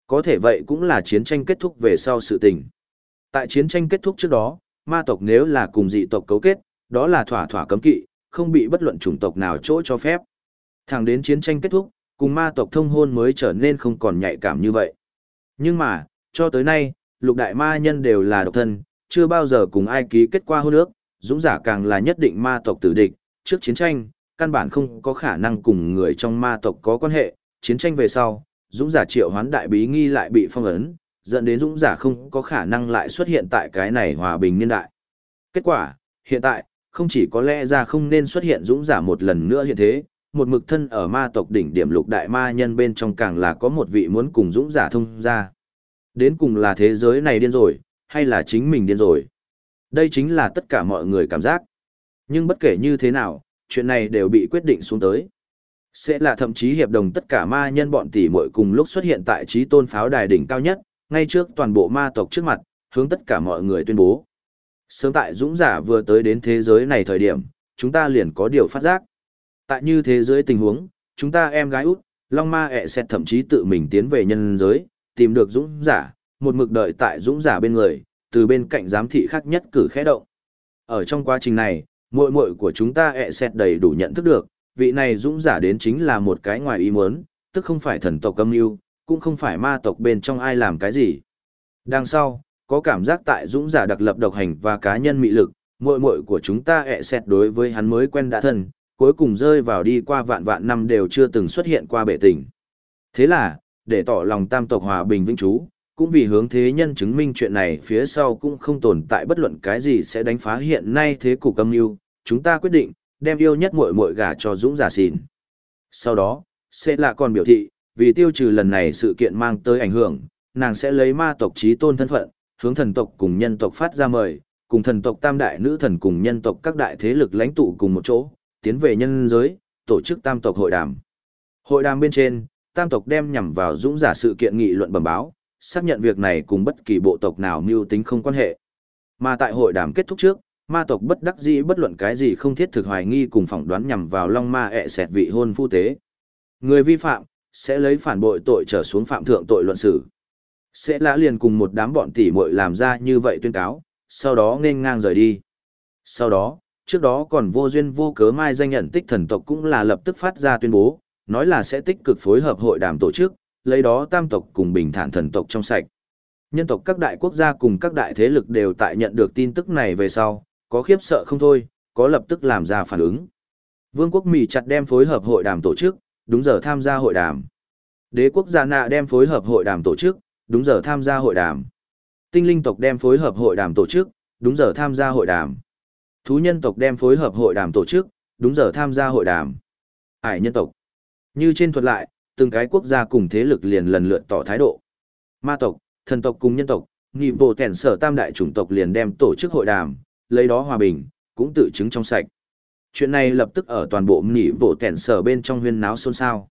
Có thể vậy cũng là chiến tranh kết thúc về sau sự tình. Tại chiến tranh kết thúc trước đó, ma tộc nếu là cùng dị tộc cấu kết, đó là thỏa thỏa cấm kỵ, không bị bất luận chủng tộc nào chỗ cho phép. Thẳng đến chiến tranh kết thúc, cùng ma tộc thông hôn mới trở nên không còn nhạy cảm như vậy. Nhưng mà, cho tới nay, lục đại ma nhân đều là độc thân, chưa bao giờ cùng ai ký kết qua hôn ước, dũng giả càng là nhất định ma tộc tử địch, trước chiến tranh, căn bản không có khả năng cùng người trong ma tộc có quan hệ, chiến tranh về sau, dũng giả triệu hoán đại bí nghi lại bị phong ấn, dẫn đến dũng giả không có khả năng lại xuất hiện tại cái này hòa bình niên đại. Kết quả, hiện tại, không chỉ có lẽ ra không nên xuất hiện dũng giả một lần nữa hiện thế, một mực thân ở ma tộc đỉnh điểm lục đại ma nhân bên trong càng là có một vị muốn cùng dũng giả thông ra. Đến cùng là thế giới này điên rồi, hay là chính mình điên rồi. Đây chính là tất cả mọi người cảm giác. Nhưng bất kể như thế nào, chuyện này đều bị quyết định xuống tới. Sẽ là thậm chí hiệp đồng tất cả ma nhân bọn tỷ muội cùng lúc xuất hiện tại trí tôn pháo đài đỉnh cao nhất, ngay trước toàn bộ ma tộc trước mặt, hướng tất cả mọi người tuyên bố. Sớm tại dũng giả vừa tới đến thế giới này thời điểm, chúng ta liền có điều phát giác. Tại như thế giới tình huống, chúng ta em gái út, Long Ma ẹ xẹt thậm chí tự mình tiến về nhân giới, tìm được dũng giả, một mực đợi tại dũng giả bên người, từ bên cạnh giám thị khác nhất cử khẽ động. Ở trong quá trình này, muội muội của chúng ta ẹ xét đầy đủ nhận thức được, vị này dũng giả đến chính là một cái ngoài ý muốn, tức không phải thần tộc âm mưu, cũng không phải ma tộc bên trong ai làm cái gì. Đằng sau, có cảm giác tại dũng giả đặc lập độc hành và cá nhân mị lực, muội muội của chúng ta ẹ xẹt đối với hắn mới quen đã thân, cuối cùng rơi vào đi qua vạn vạn năm đều chưa từng xuất hiện qua bể tình. Thế là, để tỏ lòng tam tộc hòa bình vĩnh trú, cũng vì hướng thế nhân chứng minh chuyện này phía sau cũng không tồn tại bất luận cái gì sẽ đánh phá hiện nay thế cục âm mưu, chúng ta quyết định đem yêu nhất muội muội gả cho Dũng giả xỉn. Sau đó, sẽ là còn biểu thị, vì tiêu trừ lần này sự kiện mang tới ảnh hưởng, nàng sẽ lấy ma tộc trí tôn thân phận, hướng thần tộc cùng nhân tộc phát ra mời, cùng thần tộc tam đại nữ thần cùng nhân tộc các đại thế lực lãnh tụ cùng một chỗ, tiến về nhân giới, tổ chức tam tộc hội đàm. Hội đàm bên trên, tam tộc đem nhằm vào dũng giả sự kiện nghị luận bẩm báo, xác nhận việc này cùng bất kỳ bộ tộc nào mưu tính không quan hệ. Mà tại hội đàm kết thúc trước, ma tộc bất đắc dĩ bất luận cái gì không thiết thực hoài nghi cùng phỏng đoán nhằm vào long ma ẹ xẹt vị hôn phu tế. Người vi phạm, sẽ lấy phản bội tội trở xuống phạm thượng tội luận xử. Sẽ lã liền cùng một đám bọn tỷ muội làm ra như vậy tuyên cáo, sau đó nên ngang rời đi. Sau đó, trước đó còn vô duyên vô cớ mai danh nhận tích thần tộc cũng là lập tức phát ra tuyên bố, nói là sẽ tích cực phối hợp hội đàm tổ chức, lấy đó tam tộc cùng bình thản thần tộc trong sạch. Nhân tộc các đại quốc gia cùng các đại thế lực đều tại nhận được tin tức này về sau, có khiếp sợ không thôi, có lập tức làm ra phản ứng. Vương quốc Mỹ chặt đem phối hợp hội đàm tổ chức, đúng giờ tham gia hội đàm. Đế quốc Gia Nạ đem phối hợp hội đàm tổ chức, đúng giờ tham gia hội đàm. Tinh linh tộc đem phối hợp hội đàm tổ chức, đúng giờ tham gia hội đàm. Thú nhân tộc đem phối hợp hội đàm tổ chức, đúng giờ tham gia hội đàm. hải nhân tộc. Như trên thuật lại, từng cái quốc gia cùng thế lực liền lần lượt tỏ thái độ. Ma tộc, thần tộc cùng nhân tộc, nghị bộ tẻn sở tam đại chủng tộc liền đem tổ chức hội đàm, lấy đó hòa bình, cũng tự chứng trong sạch. Chuyện này lập tức ở toàn bộ nghị bộ tẻn sở bên trong huyên náo xôn xao.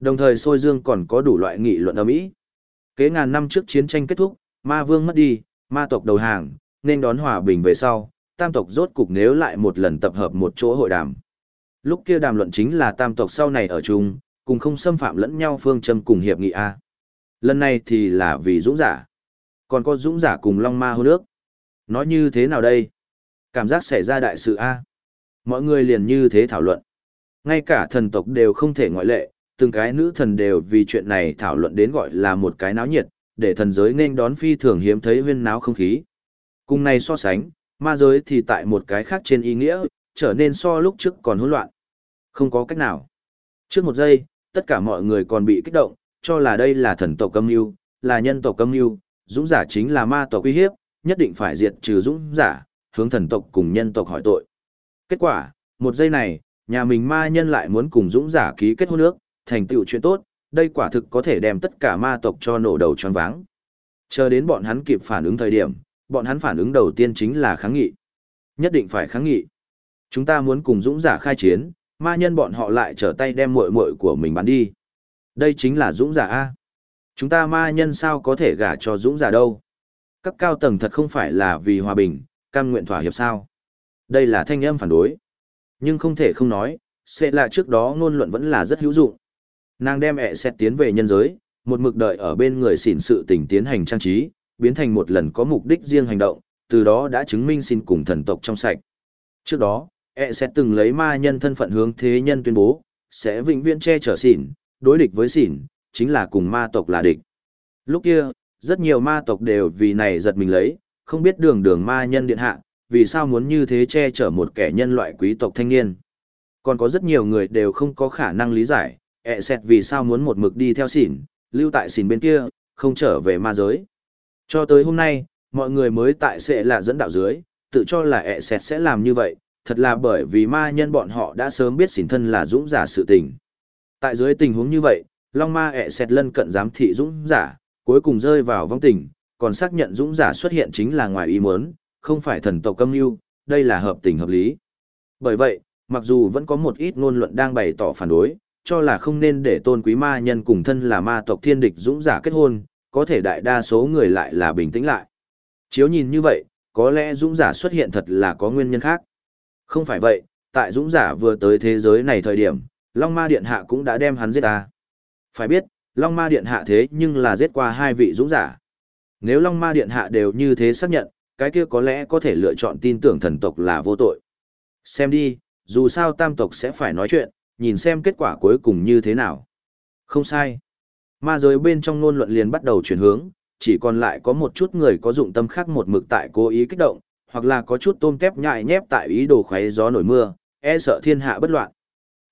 Đồng thời sôi dương còn có đủ loại nghị luận ở Mỹ. Kế ngàn năm trước chiến tranh kết thúc, ma vương mất đi, ma tộc đầu hàng, nên đón hòa bình về sau, tam tộc rốt cục nếu lại một lần tập hợp một chỗ hội đàm. Lúc kia đàm luận chính là tam tộc sau này ở chung, cùng không xâm phạm lẫn nhau phương châm cùng hiệp nghị A. Lần này thì là vì dũng giả. Còn có dũng giả cùng long ma hô nước. Nói như thế nào đây? Cảm giác xảy ra đại sự A. Mọi người liền như thế thảo luận. Ngay cả thần tộc đều không thể ngoại lệ, từng cái nữ thần đều vì chuyện này thảo luận đến gọi là một cái náo nhiệt, để thần giới nên đón phi thường hiếm thấy huyên náo không khí. Cùng này so sánh, ma giới thì tại một cái khác trên ý nghĩa, trở nên so lúc trước còn hỗn loạn. Không có cách nào. Trước một giây, tất cả mọi người còn bị kích động, cho là đây là thần tộc âm mưu, là nhân tộc âm mưu, dũng giả chính là ma tộc uy hiếp, nhất định phải diệt trừ dũng giả, hướng thần tộc cùng nhân tộc hỏi tội. Kết quả, một giây này, nhà mình ma nhân lại muốn cùng dũng giả ký kết hôn ước, thành tựu chuyện tốt, đây quả thực có thể đem tất cả ma tộc cho nổ đầu tròn váng. Chờ đến bọn hắn kịp phản ứng thời điểm, bọn hắn phản ứng đầu tiên chính là kháng nghị. Nhất định phải kháng nghị. Chúng ta muốn cùng dũng giả khai chiến, ma nhân bọn họ lại trở tay đem muội muội của mình bán đi. Đây chính là dũng giả A. Chúng ta ma nhân sao có thể gả cho dũng giả đâu. Các cao tầng thật không phải là vì hòa bình, cam nguyện thỏa hiệp sao. Đây là thanh âm phản đối. Nhưng không thể không nói, sẽ là trước đó ngôn luận vẫn là rất hữu dụng. Nàng đem ẹ xét tiến về nhân giới, một mực đợi ở bên người xỉn sự tình tiến hành trang trí, biến thành một lần có mục đích riêng hành động, từ đó đã chứng minh xin cùng thần tộc trong sạch. Trước đó, e sẽ từng lấy ma nhân thân phận hướng thế nhân tuyên bố, sẽ vĩnh viễn che chở xỉn, đối địch với xỉn, chính là cùng ma tộc là địch. Lúc kia, rất nhiều ma tộc đều vì này giật mình lấy, không biết đường đường ma nhân điện hạ, vì sao muốn như thế che chở một kẻ nhân loại quý tộc thanh niên. Còn có rất nhiều người đều không có khả năng lý giải, ẹ xẹt vì sao muốn một mực đi theo xỉn, lưu tại xỉn bên kia, không trở về ma giới. Cho tới hôm nay, mọi người mới tại sẽ là dẫn đạo dưới, tự cho là ẹ xẹt sẽ làm như vậy, thật là bởi vì ma nhân bọn họ đã sớm biết xỉn thân là dũng giả sự tình. Tại dưới tình huống như vậy, Long Ma ẹ xẹt lân cận giám thị dũng giả, cuối cùng rơi vào vong tình, còn xác nhận dũng giả xuất hiện chính là ngoài ý muốn, không phải thần tộc câm lưu, đây là hợp tình hợp lý. Bởi vậy, mặc dù vẫn có một ít ngôn luận đang bày tỏ phản đối, cho là không nên để tôn quý ma nhân cùng thân là ma tộc thiên địch dũng giả kết hôn, có thể đại đa số người lại là bình tĩnh lại. Chiếu nhìn như vậy, có lẽ dũng giả xuất hiện thật là có nguyên nhân khác. Không phải vậy, tại dũng giả vừa tới thế giới này thời điểm, Long Ma Điện Hạ cũng đã đem hắn giết ta. Phải biết, Long Ma Điện Hạ thế nhưng là giết qua hai vị dũng giả. Nếu Long Ma Điện Hạ đều như thế xác nhận, cái kia có lẽ có thể lựa chọn tin tưởng thần tộc là vô tội. Xem đi, dù sao tam tộc sẽ phải nói chuyện, nhìn xem kết quả cuối cùng như thế nào. Không sai. Ma giới bên trong ngôn luận liền bắt đầu chuyển hướng, chỉ còn lại có một chút người có dụng tâm khác một mực tại cố ý kích động, hoặc là có chút tôm tép nhại nhép tại ý đồ khoé gió nổi mưa, e sợ thiên hạ bất loạn.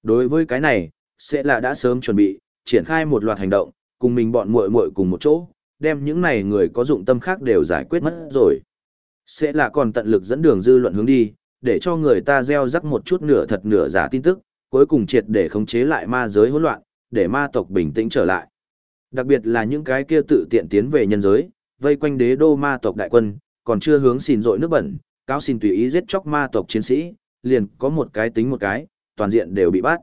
Đối với cái này, sẽ là đã sớm chuẩn bị, triển khai một loạt hành động, cùng mình bọn muội muội cùng một chỗ, đem những này người có dụng tâm khác đều giải quyết mất rồi. Sẽ là còn tận lực dẫn đường dư luận hướng đi, để cho người ta gieo rắc một chút nửa thật nửa giả tin tức, cuối cùng triệt để khống chế lại ma giới hỗn loạn, để ma tộc bình tĩnh trở lại. Đặc biệt là những cái kia tự tiện tiến về nhân giới, vây quanh đế đô ma tộc đại quân, còn chưa hướng xin dội nước bẩn, cáo xin tùy ý giết chóc ma tộc chiến sĩ, liền có một cái tính một cái, toàn diện đều bị bắt.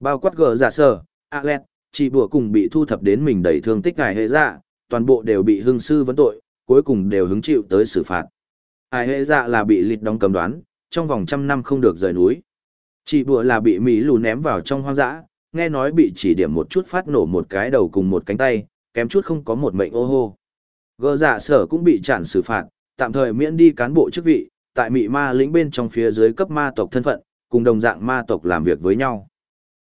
Bao quát gờ giả sở, Alet, chỉ bùa cùng bị thu thập đến mình đầy thương tích ngài hệ dạ, toàn bộ đều bị hưng sư vấn tội, cuối cùng đều hứng chịu tới xử phạt. Ai hệ dạ là bị lịt đóng cầm đoán, trong vòng trăm năm không được rời núi. chị bụa là bị Mỹ lù ném vào trong hoang dã, nghe nói bị chỉ điểm một chút phát nổ một cái đầu cùng một cánh tay, kém chút không có một mệnh ô hô. Gờ dạ sở cũng bị chản xử phạt, tạm thời miễn đi cán bộ chức vị, tại mị ma lĩnh bên trong phía dưới cấp ma tộc thân phận, cùng đồng dạng ma tộc làm việc với nhau.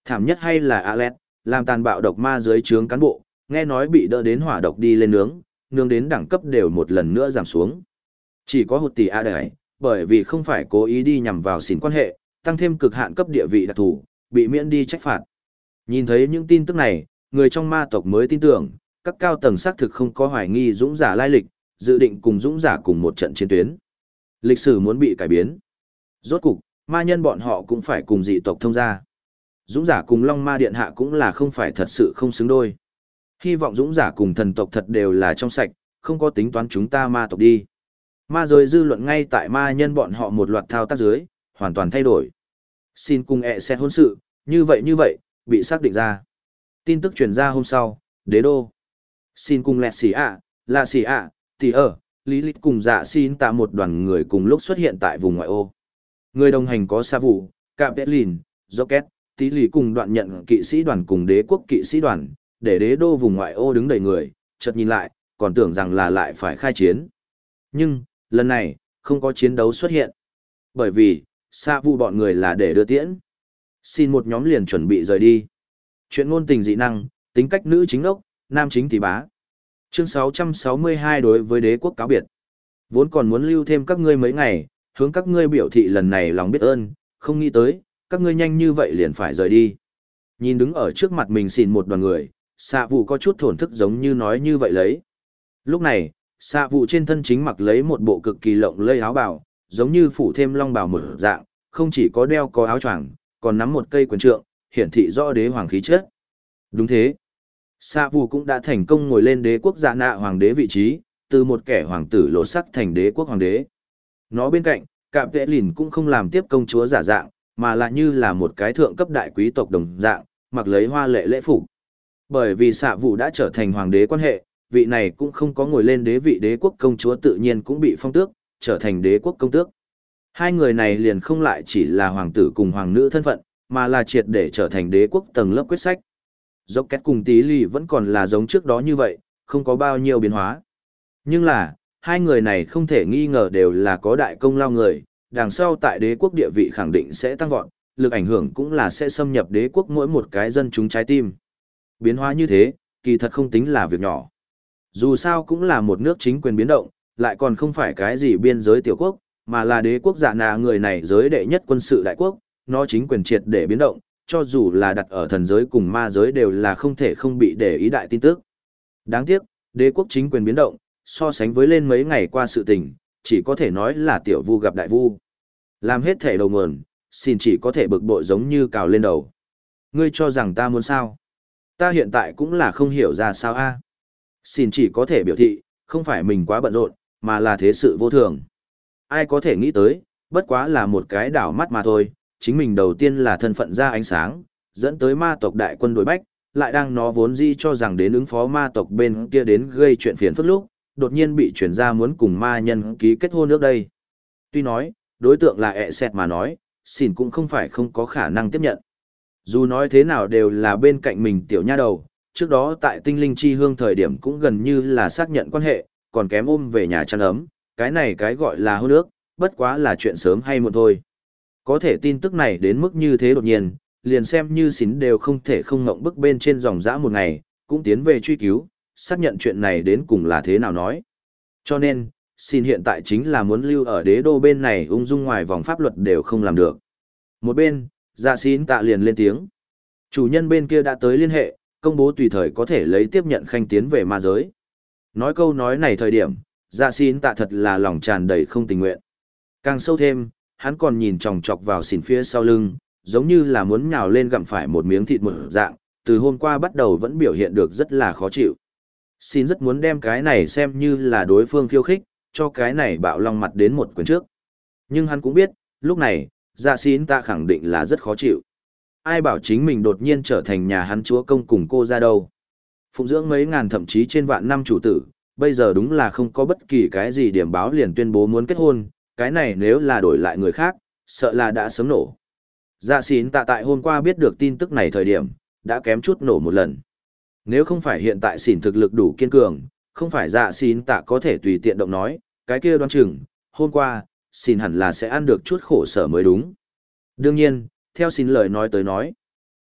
Thảm nhất hay là Alet, làm tàn bạo độc ma dưới trướng cán bộ, nghe nói bị đỡ đến hỏa độc đi lên nướng, nướng đến đẳng cấp đều một lần nữa giảm xuống. Chỉ có hụt tỷ A đấy, bởi vì không phải cố ý đi nhằm vào xỉn quan hệ, tăng thêm cực hạn cấp địa vị đặc thù, bị miễn đi trách phạt. Nhìn thấy những tin tức này, người trong ma tộc mới tin tưởng, các cao tầng xác thực không có hoài nghi dũng giả lai lịch, dự định cùng dũng giả cùng một trận chiến tuyến. Lịch sử muốn bị cải biến. Rốt cục, ma nhân bọn họ cũng phải cùng dị tộc thông gia. Dũng giả cùng Long Ma Điện Hạ cũng là không phải thật sự không xứng đôi. Hy vọng dũng giả cùng thần tộc thật đều là trong sạch, không có tính toán chúng ta ma tộc đi. Ma rồi dư luận ngay tại ma nhân bọn họ một loạt thao tác dưới, hoàn toàn thay đổi. Xin cùng ẹ e xét hôn sự, như vậy như vậy, bị xác định ra. Tin tức truyền ra hôm sau, đế đô. Xin cùng lẹt xì ạ, lạ xì ạ, tỷ ở, lý lịch cùng dạ xin tạ một đoàn người cùng lúc xuất hiện tại vùng ngoại ô. Người đồng hành có Sa Vũ, Cạm Tết Lìn, Rocket, Tí Lì cùng đoạn nhận kỵ sĩ đoàn cùng đế quốc kỵ sĩ đoàn, để đế đô vùng ngoại ô đứng đầy người, chợt nhìn lại, còn tưởng rằng là lại phải khai chiến. Nhưng, lần này, không có chiến đấu xuất hiện. Bởi vì, xa Vũ bọn người là để đưa tiễn. Xin một nhóm liền chuẩn bị rời đi. Chuyện ngôn tình dị năng, tính cách nữ chính ốc, nam chính thì bá. Chương 662 đối với đế quốc cáo biệt. Vốn còn muốn lưu thêm các ngươi mấy ngày, hướng các ngươi biểu thị lần này lòng biết ơn, không nghĩ tới, các ngươi nhanh như vậy liền phải rời đi. Nhìn đứng ở trước mặt mình xin một đoàn người, xạ vụ có chút thổn thức giống như nói như vậy lấy. Lúc này, xạ vụ trên thân chính mặc lấy một bộ cực kỳ lộng lây áo bào, giống như phủ thêm long bào một dạng, không chỉ có đeo có áo choàng, còn nắm một cây quyền trượng, hiển thị rõ đế hoàng khí chất. Đúng thế. xạ vụ cũng đã thành công ngồi lên đế quốc giả nạ hoàng đế vị trí, từ một kẻ hoàng tử lộ sắc thành đế quốc hoàng đế. Nó bên cạnh, cạm vệ lìn cũng không làm tiếp công chúa giả dạng, mà là như là một cái thượng cấp đại quý tộc đồng dạng, mặc lấy hoa lệ lễ phục. Bởi vì xạ vụ đã trở thành hoàng đế quan hệ, vị này cũng không có ngồi lên đế vị đế quốc công chúa tự nhiên cũng bị phong tước, trở thành đế quốc công tước. Hai người này liền không lại chỉ là hoàng tử cùng hoàng nữ thân phận, mà là triệt để trở thành đế quốc tầng lớp quyết sách. Dốc kết cùng tí lì vẫn còn là giống trước đó như vậy, không có bao nhiêu biến hóa. Nhưng là, hai người này không thể nghi ngờ đều là có đại công lao người, đằng sau tại đế quốc địa vị khẳng định sẽ tăng vọt, lực ảnh hưởng cũng là sẽ xâm nhập đế quốc mỗi một cái dân chúng trái tim. Biến hóa như thế, kỳ thật không tính là việc nhỏ. Dù sao cũng là một nước chính quyền biến động, lại còn không phải cái gì biên giới tiểu quốc, mà là đế quốc giả nà người này giới đệ nhất quân sự đại quốc, nó chính quyền triệt để biến động, cho dù là đặt ở thần giới cùng ma giới đều là không thể không bị để ý đại tin tức. Đáng tiếc, đế quốc chính quyền biến động, so sánh với lên mấy ngày qua sự tình, chỉ có thể nói là tiểu vu gặp đại vu. Làm hết thể đầu nguồn, xin chỉ có thể bực bội giống như cào lên đầu. Ngươi cho rằng ta muốn sao? Ta hiện tại cũng là không hiểu ra sao a. Xin chỉ có thể biểu thị, không phải mình quá bận rộn, mà là thế sự vô thường. Ai có thể nghĩ tới, bất quá là một cái đảo mắt mà thôi, chính mình đầu tiên là thân phận ra ánh sáng, dẫn tới ma tộc đại quân đối bách, lại đang nó vốn di cho rằng đến ứng phó ma tộc bên kia đến gây chuyện phiền phức lúc, đột nhiên bị chuyển ra muốn cùng ma nhân ký kết hôn nước đây. Tuy nói, đối tượng là ẹ xẹt mà nói, xin cũng không phải không có khả năng tiếp nhận. Dù nói thế nào đều là bên cạnh mình tiểu nha đầu, trước đó tại tinh linh chi hương thời điểm cũng gần như là xác nhận quan hệ, còn kém ôm về nhà chăn ấm, cái này cái gọi là hôn ước, bất quá là chuyện sớm hay muộn thôi. Có thể tin tức này đến mức như thế đột nhiên, liền xem như xín đều không thể không ngộng bức bên trên dòng dã một ngày, cũng tiến về truy cứu, xác nhận chuyện này đến cùng là thế nào nói. Cho nên, xin hiện tại chính là muốn lưu ở đế đô bên này ung dung ngoài vòng pháp luật đều không làm được. Một bên, dạ xin tạ liền lên tiếng. Chủ nhân bên kia đã tới liên hệ, công bố tùy thời có thể lấy tiếp nhận khanh tiến về ma giới. Nói câu nói này thời điểm, dạ xin tạ thật là lòng tràn đầy không tình nguyện. Càng sâu thêm, hắn còn nhìn chòng chọc vào xỉn phía sau lưng, giống như là muốn nhào lên gặm phải một miếng thịt một dạng, từ hôm qua bắt đầu vẫn biểu hiện được rất là khó chịu. Xin rất muốn đem cái này xem như là đối phương khiêu khích, cho cái này bạo long mặt đến một quyền trước. Nhưng hắn cũng biết, lúc này, dạ xin ta khẳng định là rất khó chịu. Ai bảo chính mình đột nhiên trở thành nhà hắn chúa công cùng cô ra đâu. Phụng dưỡng mấy ngàn thậm chí trên vạn năm chủ tử, bây giờ đúng là không có bất kỳ cái gì điểm báo liền tuyên bố muốn kết hôn, cái này nếu là đổi lại người khác, sợ là đã sớm nổ. Dạ xín tạ tại hôm qua biết được tin tức này thời điểm, đã kém chút nổ một lần. Nếu không phải hiện tại xỉn thực lực đủ kiên cường, không phải dạ xín tạ có thể tùy tiện động nói, cái kia đoán chừng, hôm qua, xỉn hẳn là sẽ ăn được chút khổ sở mới đúng. Đương nhiên, theo xin lời nói tới nói,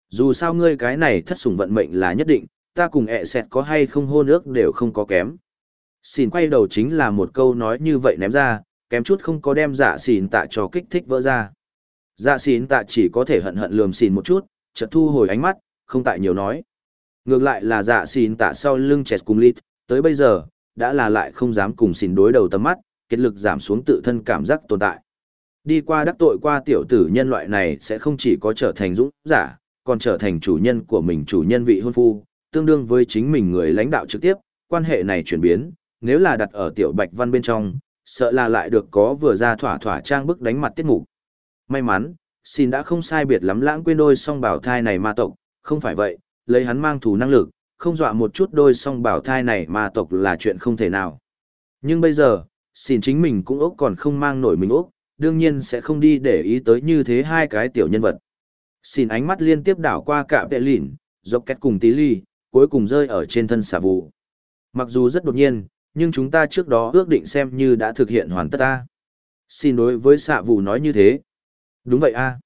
dù sao ngươi cái này thất sủng vận mệnh là nhất định, ta cùng ẹ xẹt có hay không hôn ước đều không có kém. Xin quay đầu chính là một câu nói như vậy ném ra, kém chút không có đem dạ xỉn tạ cho kích thích vỡ ra. Dạ xỉn tạ chỉ có thể hận hận lườm xỉn một chút, chợt thu hồi ánh mắt, không tại nhiều nói. Ngược lại là dạ xỉn tạ sau lưng chẹt cùng lít, tới bây giờ, đã là lại không dám cùng xỉn đối đầu tầm mắt, kết lực giảm xuống tự thân cảm giác tồn tại. Đi qua đắc tội qua tiểu tử nhân loại này sẽ không chỉ có trở thành dũng giả, còn trở thành chủ nhân của mình chủ nhân vị hôn phu, tương đương với chính mình người lãnh đạo trực tiếp, quan hệ này chuyển biến, nếu là đặt ở tiểu bạch văn bên trong, sợ là lại được có vừa ra thỏa thỏa trang bức đánh mặt tiết mục. May mắn, xin đã không sai biệt lắm lãng quên đôi song bảo thai này ma tộc, không phải vậy, lấy hắn mang thù năng lực, không dọa một chút đôi song bảo thai này ma tộc là chuyện không thể nào. Nhưng bây giờ, xin chính mình cũng ốc còn không mang nổi mình ốc, đương nhiên sẽ không đi để ý tới như thế hai cái tiểu nhân vật. Xin ánh mắt liên tiếp đảo qua cả vệ lỉn, dọc két cùng tí ly, cuối cùng rơi ở trên thân xà vụ. Mặc dù rất đột nhiên, nhưng chúng ta trước đó ước định xem như đã thực hiện hoàn tất ta. Xin đối với xạ vụ nói như thế. Đúng vậy a.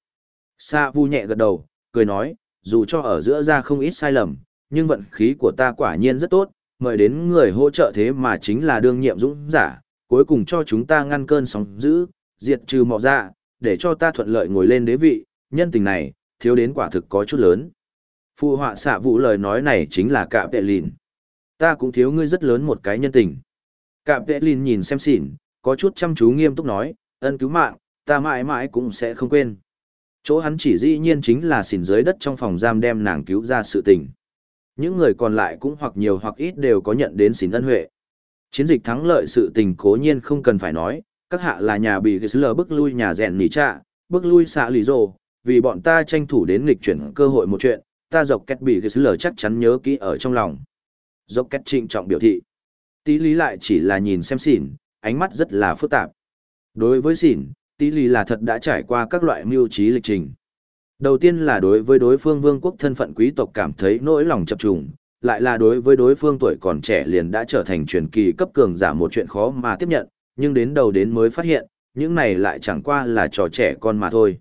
Xạ vụ nhẹ gật đầu, cười nói, dù cho ở giữa ra không ít sai lầm, nhưng vận khí của ta quả nhiên rất tốt, mời đến người hỗ trợ thế mà chính là đương nhiệm dũng giả, cuối cùng cho chúng ta ngăn cơn sóng dữ, diệt trừ mọ dạ, để cho ta thuận lợi ngồi lên đế vị, nhân tình này, thiếu đến quả thực có chút lớn. Phụ họa xạ vụ lời nói này chính là cạm vệ lìn. Ta cũng thiếu ngươi rất lớn một cái nhân tình. Cạm vệ lìn nhìn xem xỉn, có chút chăm chú nghiêm túc nói, ân cứu mạng, ta mãi mãi cũng sẽ không quên. Chỗ hắn chỉ dĩ nhiên chính là xỉn dưới đất trong phòng giam đem nàng cứu ra sự tình. Những người còn lại cũng hoặc nhiều hoặc ít đều có nhận đến xỉn ân huệ. Chiến dịch thắng lợi sự tình cố nhiên không cần phải nói, các hạ là nhà bị lờ bức lui nhà rèn nỉ trạ, bức lui xạ lì rồ, vì bọn ta tranh thủ đến nghịch chuyển cơ hội một chuyện, ta dọc kẹt bị lờ chắc chắn nhớ kỹ ở trong lòng. Dọc kẹt trịnh trọng biểu thị. Tí lý lại chỉ là nhìn xem xỉn, ánh mắt rất là phức tạp. Đối với xỉn, tí lý là thật đã trải qua các loại mưu trí lịch trình. Đầu tiên là đối với đối phương vương quốc thân phận quý tộc cảm thấy nỗi lòng chập trùng, lại là đối với đối phương tuổi còn trẻ liền đã trở thành truyền kỳ cấp cường giả một chuyện khó mà tiếp nhận, nhưng đến đầu đến mới phát hiện, những này lại chẳng qua là trò trẻ con mà thôi.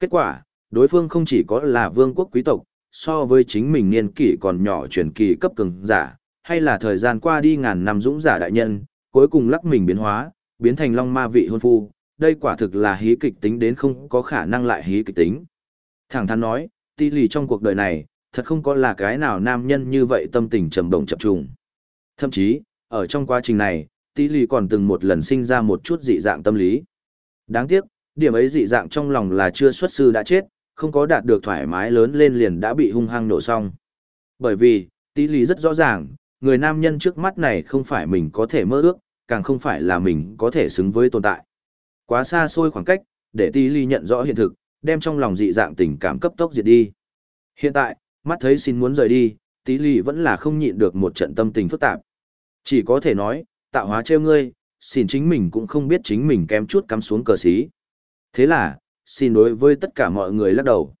Kết quả, đối phương không chỉ có là vương quốc quý tộc, so với chính mình niên kỷ còn nhỏ truyền kỳ cấp cường giả, hay là thời gian qua đi ngàn năm dũng giả đại nhân, cuối cùng lắc mình biến hóa, biến thành long ma vị hôn phu, đây quả thực là hí kịch tính đến không có khả năng lại hí kịch tính. Thẳng thắn nói, tỷ lì trong cuộc đời này, thật không có là cái nào nam nhân như vậy tâm tình trầm động chập trùng. Thậm chí, ở trong quá trình này, tỷ lì còn từng một lần sinh ra một chút dị dạng tâm lý. Đáng tiếc, điểm ấy dị dạng trong lòng là chưa xuất sư đã chết, không có đạt được thoải mái lớn lên liền đã bị hung hăng nổ xong. Bởi vì, tỷ lì rất rõ ràng, người nam nhân trước mắt này không phải mình có thể mơ ước, càng không phải là mình có thể xứng với tồn tại. Quá xa xôi khoảng cách, để tỷ lì nhận rõ hiện thực, đem trong lòng dị dạng tình cảm cấp tốc diệt đi. Hiện tại, mắt thấy xin muốn rời đi, tỷ lì vẫn là không nhịn được một trận tâm tình phức tạp. Chỉ có thể nói, tạo hóa trêu ngươi, xin chính mình cũng không biết chính mình kém chút cắm xuống cờ xí. Thế là, xin đối với tất cả mọi người lắc đầu.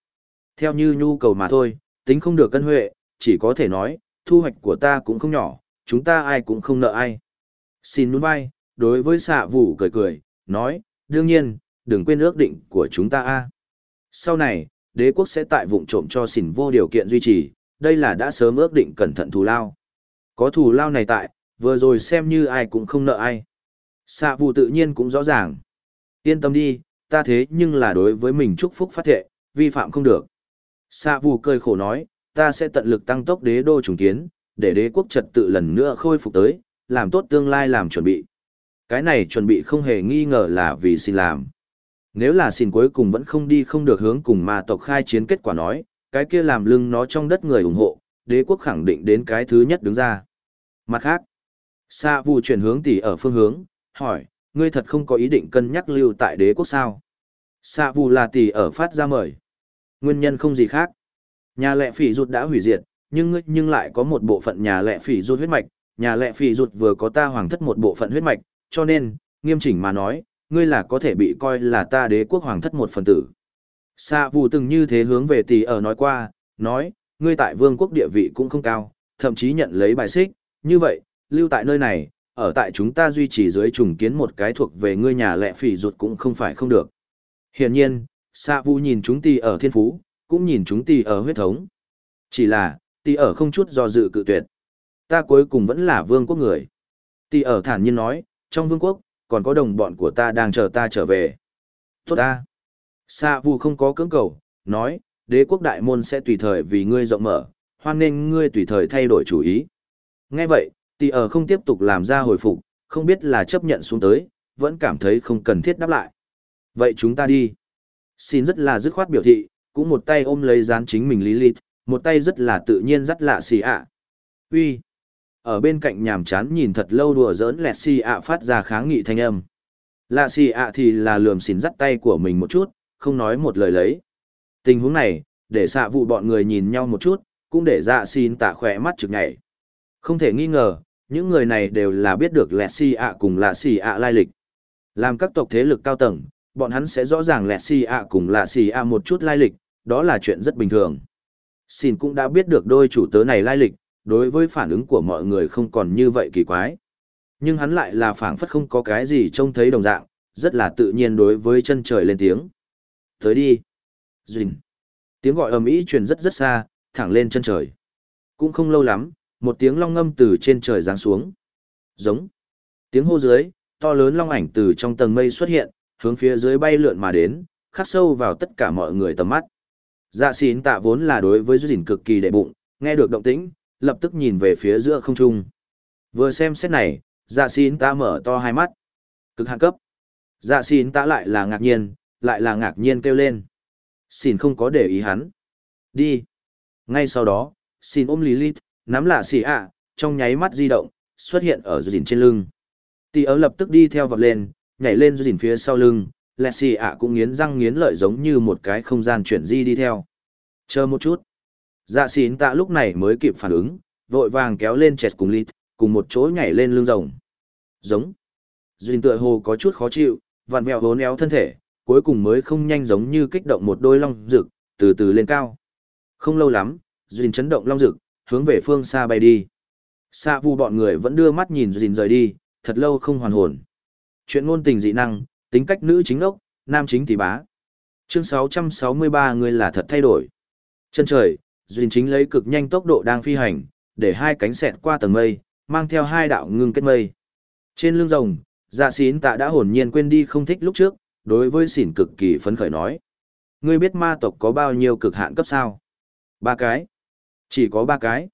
Theo như nhu cầu mà thôi, tính không được cân huệ, chỉ có thể nói, thu hoạch của ta cũng không nhỏ, chúng ta ai cũng không nợ ai. Xin nhún vai, đối với xạ vụ cười cười, nói, đương nhiên, đừng quên ước định của chúng ta a. Sau này, đế quốc sẽ tại vụng trộm cho xỉn vô điều kiện duy trì, đây là đã sớm ước định cẩn thận thù lao. Có thù lao này tại, vừa rồi xem như ai cũng không nợ ai. Xạ vụ tự nhiên cũng rõ ràng. Yên tâm đi, ta thế nhưng là đối với mình chúc phúc phát thệ, vi phạm không được. Xạ vụ cười khổ nói, ta sẽ tận lực tăng tốc đế đô trùng kiến, để đế quốc trật tự lần nữa khôi phục tới, làm tốt tương lai làm chuẩn bị. Cái này chuẩn bị không hề nghi ngờ là vì xin làm. Nếu là xin cuối cùng vẫn không đi không được hướng cùng ma tộc khai chiến kết quả nói, cái kia làm lưng nó trong đất người ủng hộ, đế quốc khẳng định đến cái thứ nhất đứng ra. Mặt khác, Sa Vu chuyển hướng tỷ ở phương hướng, hỏi, ngươi thật không có ý định cân nhắc lưu tại đế quốc sao? Sa Vu là tỷ ở phát ra mời. Nguyên nhân không gì khác. Nhà lệ phỉ rụt đã hủy diệt, nhưng ngươi nhưng lại có một bộ phận nhà lệ phỉ rụt huyết mạch, nhà lệ phỉ rụt vừa có ta hoàng thất một bộ phận huyết mạch, cho nên, nghiêm chỉnh mà nói, ngươi là có thể bị coi là ta đế quốc hoàng thất một phần tử. Sa Vu từng như thế hướng về tỷ ở nói qua, nói, ngươi tại vương quốc địa vị cũng không cao, thậm chí nhận lấy bài xích, như vậy, lưu tại nơi này, ở tại chúng ta duy trì dưới trùng kiến một cái thuộc về ngươi nhà lệ phỉ ruột cũng không phải không được. Hiển nhiên, Sa Vu nhìn chúng tì ở thiên phú, cũng nhìn chúng tì ở huyết thống. Chỉ là, tì ở không chút do dự cự tuyệt. Ta cuối cùng vẫn là vương quốc người. tì ở thản nhiên nói, trong vương quốc, còn có đồng bọn của ta đang chờ ta trở về. Tốt ta. Sa Vu không có cưỡng cầu, nói, đế quốc đại môn sẽ tùy thời vì ngươi rộng mở, hoan nên ngươi tùy thời thay đổi chủ ý. Nghe vậy, Tì ở không tiếp tục làm ra hồi phục, không biết là chấp nhận xuống tới, vẫn cảm thấy không cần thiết đáp lại. Vậy chúng ta đi. Xin rất là dứt khoát biểu thị, cũng một tay ôm lấy dán chính mình Lilith, một tay rất là tự nhiên rất lạ xì ạ. Uy. Ở bên cạnh nhàm chán nhìn thật lâu đùa giỡn lẹt xì ạ phát ra kháng nghị thanh âm. Lạ xì ạ thì là lườm xỉn dắt tay của mình một chút, không nói một lời lấy. Tình huống này, để xạ vụ bọn người nhìn nhau một chút, cũng để dạ xin tạ khỏe mắt trực nhảy. Không thể nghi ngờ, những người này đều là biết được lẹt xì ạ cùng lạ xì ạ lai lịch. Làm các tộc thế lực cao tầng, bọn hắn sẽ rõ ràng lẹt xì ạ cùng lạ xì ạ một chút lai lịch, đó là chuyện rất bình thường. Xin cũng đã biết được đôi chủ tớ này lai lịch, đối với phản ứng của mọi người không còn như vậy kỳ quái. Nhưng hắn lại là phảng phất không có cái gì trông thấy đồng dạng, rất là tự nhiên đối với chân trời lên tiếng. Tới đi. Duyên. Tiếng gọi ầm ĩ truyền rất rất xa, thẳng lên chân trời. Cũng không lâu lắm, một tiếng long ngâm từ trên trời giáng xuống. Giống. Tiếng hô dưới, to lớn long ảnh từ trong tầng mây xuất hiện, hướng phía dưới bay lượn mà đến, khắc sâu vào tất cả mọi người tầm mắt. Dạ xín tạ vốn là đối với duyên cực kỳ đệ bụng, nghe được động tĩnh, lập tức nhìn về phía giữa không trung. Vừa xem xét này, dạ xín tạ mở to hai mắt. Cực hạn cấp. Dạ xín tạ lại là ngạc nhiên, lại là ngạc nhiên kêu lên. Xin không có để ý hắn. Đi. Ngay sau đó, xin ôm Lilith, nắm lạ xì ạ, trong nháy mắt di động, xuất hiện ở dìn trên lưng. Tì ớ lập tức đi theo vọt lên, nhảy lên dìn phía sau lưng, lạ xì ạ cũng nghiến răng nghiến lợi giống như một cái không gian chuyển di đi theo. Chờ một chút. Dạ xín tạ lúc này mới kịp phản ứng, vội vàng kéo lên chẹt cùng lít, cùng một chỗ nhảy lên lưng rồng. Giống. Dìn tựa hồ có chút khó chịu, vặn vẹo hốn éo thân thể, cuối cùng mới không nhanh giống như kích động một đôi long rực, từ từ lên cao. Không lâu lắm, Duyên chấn động long rực, hướng về phương xa bay đi. Xa vu bọn người vẫn đưa mắt nhìn dình rời đi, thật lâu không hoàn hồn. Chuyện ngôn tình dị năng, tính cách nữ chính ốc, nam chính tỷ bá. Chương 663 người là thật thay đổi. Chân trời, Duyên chính lấy cực nhanh tốc độ đang phi hành, để hai cánh xẹt qua tầng mây, mang theo hai đạo ngưng kết mây. Trên lưng rồng, dạ xín tạ đã hồn nhiên quên đi không thích lúc trước, đối với xỉn cực kỳ phấn khởi nói. Ngươi biết ma tộc có bao nhiêu cực hạn cấp sao? Ba cái. Chỉ có ba cái.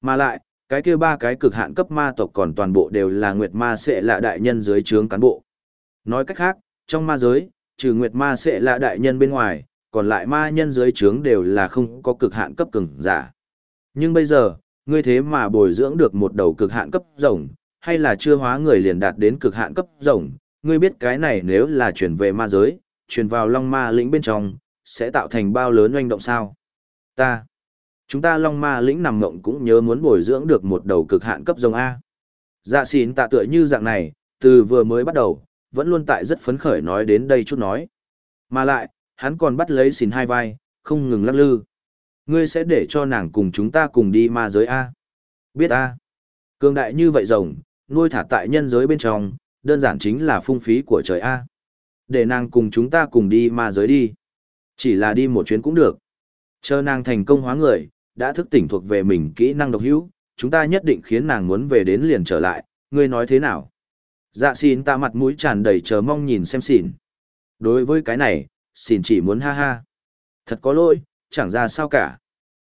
Mà lại, cái kia ba cái cực hạn cấp ma tộc còn toàn bộ đều là nguyệt ma sẽ là đại nhân dưới trướng cán bộ. Nói cách khác, trong ma giới, trừ nguyệt ma sẽ là đại nhân bên ngoài, còn lại ma nhân dưới trướng đều là không có cực hạn cấp cường giả. Nhưng bây giờ, ngươi thế mà bồi dưỡng được một đầu cực hạn cấp rồng, hay là chưa hóa người liền đạt đến cực hạn cấp rồng, ngươi biết cái này nếu là chuyển về ma giới, chuyển vào long ma lĩnh bên trong, sẽ tạo thành bao lớn oanh động sao? Ta, chúng ta long ma lĩnh nằm ngộng cũng nhớ muốn bồi dưỡng được một đầu cực hạn cấp rồng A. Dạ xín tạ tựa như dạng này, từ vừa mới bắt đầu, vẫn luôn tại rất phấn khởi nói đến đây chút nói. Mà lại, hắn còn bắt lấy xín hai vai, không ngừng lắc lư. Ngươi sẽ để cho nàng cùng chúng ta cùng đi ma giới A. Biết a Cường đại như vậy rồng, nuôi thả tại nhân giới bên trong, đơn giản chính là phung phí của trời A. Để nàng cùng chúng ta cùng đi ma giới đi. Chỉ là đi một chuyến cũng được. Chờ nàng thành công hóa người, đã thức tỉnh thuộc về mình kỹ năng độc hữu, chúng ta nhất định khiến nàng muốn về đến liền trở lại, ngươi nói thế nào? Dạ xin ta mặt mũi tràn đầy chờ mong nhìn xem xỉn. Đối với cái này, xỉn chỉ muốn ha ha. Thật có lỗi, chẳng ra sao cả.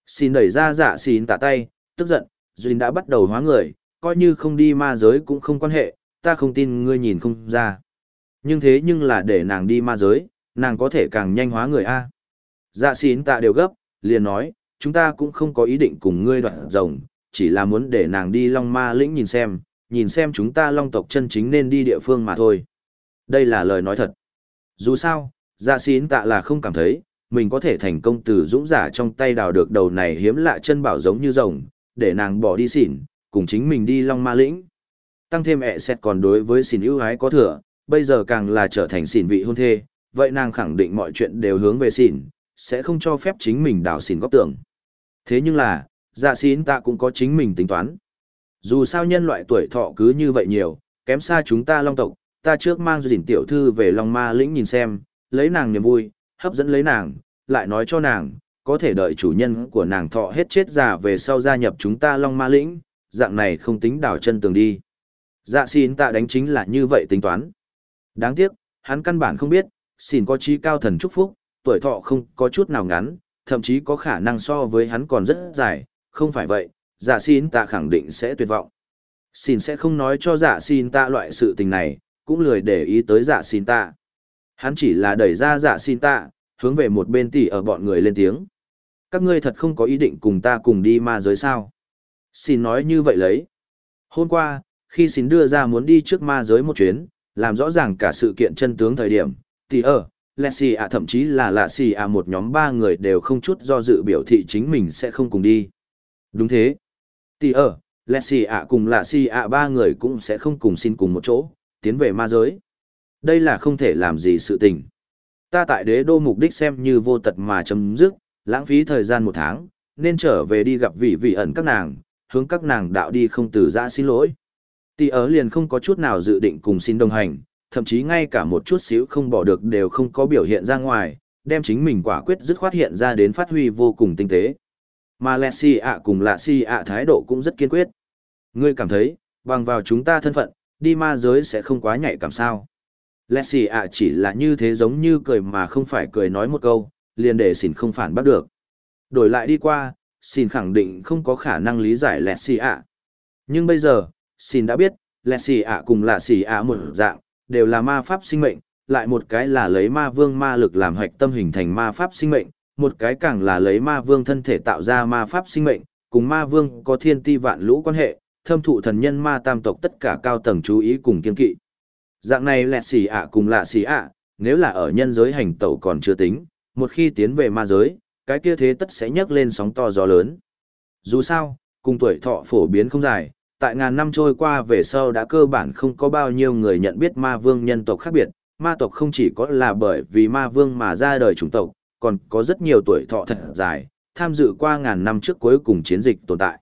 Xin đẩy ra dạ xin tả tay, tức giận, Duyên đã bắt đầu hóa người, coi như không đi ma giới cũng không quan hệ, ta không tin ngươi nhìn không ra. Nhưng thế nhưng là để nàng đi ma giới, nàng có thể càng nhanh hóa người A. Dạ xin tạ đều gấp, liền nói, chúng ta cũng không có ý định cùng ngươi đoạn rồng, chỉ là muốn để nàng đi long ma lĩnh nhìn xem, nhìn xem chúng ta long tộc chân chính nên đi địa phương mà thôi. Đây là lời nói thật. Dù sao, dạ xin tạ là không cảm thấy, mình có thể thành công từ dũng giả trong tay đào được đầu này hiếm lạ chân bảo giống như rồng, để nàng bỏ đi xỉn, cùng chính mình đi long ma lĩnh. Tăng thêm ẹ xét còn đối với xỉn ưu ái có thừa, bây giờ càng là trở thành xỉn vị hôn thê, vậy nàng khẳng định mọi chuyện đều hướng về xỉn, sẽ không cho phép chính mình đào xỉn góc tưởng. Thế nhưng là, dạ xín ta cũng có chính mình tính toán. Dù sao nhân loại tuổi thọ cứ như vậy nhiều, kém xa chúng ta long tộc, ta trước mang dình tiểu thư về long ma lĩnh nhìn xem, lấy nàng niềm vui, hấp dẫn lấy nàng, lại nói cho nàng, có thể đợi chủ nhân của nàng thọ hết chết già về sau gia nhập chúng ta long ma lĩnh, dạng này không tính đảo chân tường đi. Dạ xin tạ đánh chính là như vậy tính toán. Đáng tiếc, hắn căn bản không biết, xin có trí cao thần chúc phúc, tuổi thọ không có chút nào ngắn, thậm chí có khả năng so với hắn còn rất dài, không phải vậy, dạ xin tạ khẳng định sẽ tuyệt vọng. Xin sẽ không nói cho dạ xin tạ loại sự tình này, cũng lười để ý tới dạ xin tạ. Hắn chỉ là đẩy ra dạ xin tạ, hướng về một bên tỉ ở bọn người lên tiếng. Các ngươi thật không có ý định cùng ta cùng đi ma giới sao? Xin nói như vậy lấy. Hôm qua, khi xin đưa ra muốn đi trước ma giới một chuyến, làm rõ ràng cả sự kiện chân tướng thời điểm, tỉ ở, Lexi ạ thậm chí là lạ xì ạ một nhóm ba người đều không chút do dự biểu thị chính mình sẽ không cùng đi. Đúng thế. Tỉ ở, Lexi ạ cùng lạ xì ạ ba người cũng sẽ không cùng xin cùng một chỗ, tiến về ma giới. Đây là không thể làm gì sự tình. Ta tại đế đô mục đích xem như vô tật mà chấm dứt, lãng phí thời gian một tháng, nên trở về đi gặp vị vị ẩn các nàng, hướng các nàng đạo đi không từ ra xin lỗi. Tỷ ở liền không có chút nào dự định cùng xin đồng hành, thậm chí ngay cả một chút xíu không bỏ được đều không có biểu hiện ra ngoài, đem chính mình quả quyết dứt khoát hiện ra đến phát huy vô cùng tinh tế. Mà Lẹ Si ạ cùng Lạ Si ạ thái độ cũng rất kiên quyết. Ngươi cảm thấy, bằng vào chúng ta thân phận, đi ma giới sẽ không quá nhạy cảm sao. Lẹ Si ạ chỉ là như thế giống như cười mà không phải cười nói một câu, liền để xỉn không phản bắt được. Đổi lại đi qua, xỉn khẳng định không có khả năng lý giải lẹ ạ. Nhưng bây giờ, xỉn đã biết, lẹ ạ cùng lạ xì ạ một dạng, đều là ma pháp sinh mệnh, lại một cái là lấy ma vương ma lực làm hạch tâm hình thành ma pháp sinh mệnh, một cái càng là lấy ma vương thân thể tạo ra ma pháp sinh mệnh, cùng ma vương có thiên ti vạn lũ quan hệ, thâm thụ thần nhân ma tam tộc tất cả cao tầng chú ý cùng kiên kỵ. Dạng này lẹ xì ạ cùng lạ xì ạ, nếu là ở nhân giới hành tẩu còn chưa tính, một khi tiến về ma giới, cái kia thế tất sẽ nhấc lên sóng to gió lớn. Dù sao, cùng tuổi thọ phổ biến không dài, tại ngàn năm trôi qua về sau đã cơ bản không có bao nhiêu người nhận biết ma vương nhân tộc khác biệt, ma tộc không chỉ có là bởi vì ma vương mà ra đời chủng tộc, còn có rất nhiều tuổi thọ thật dài, tham dự qua ngàn năm trước cuối cùng chiến dịch tồn tại.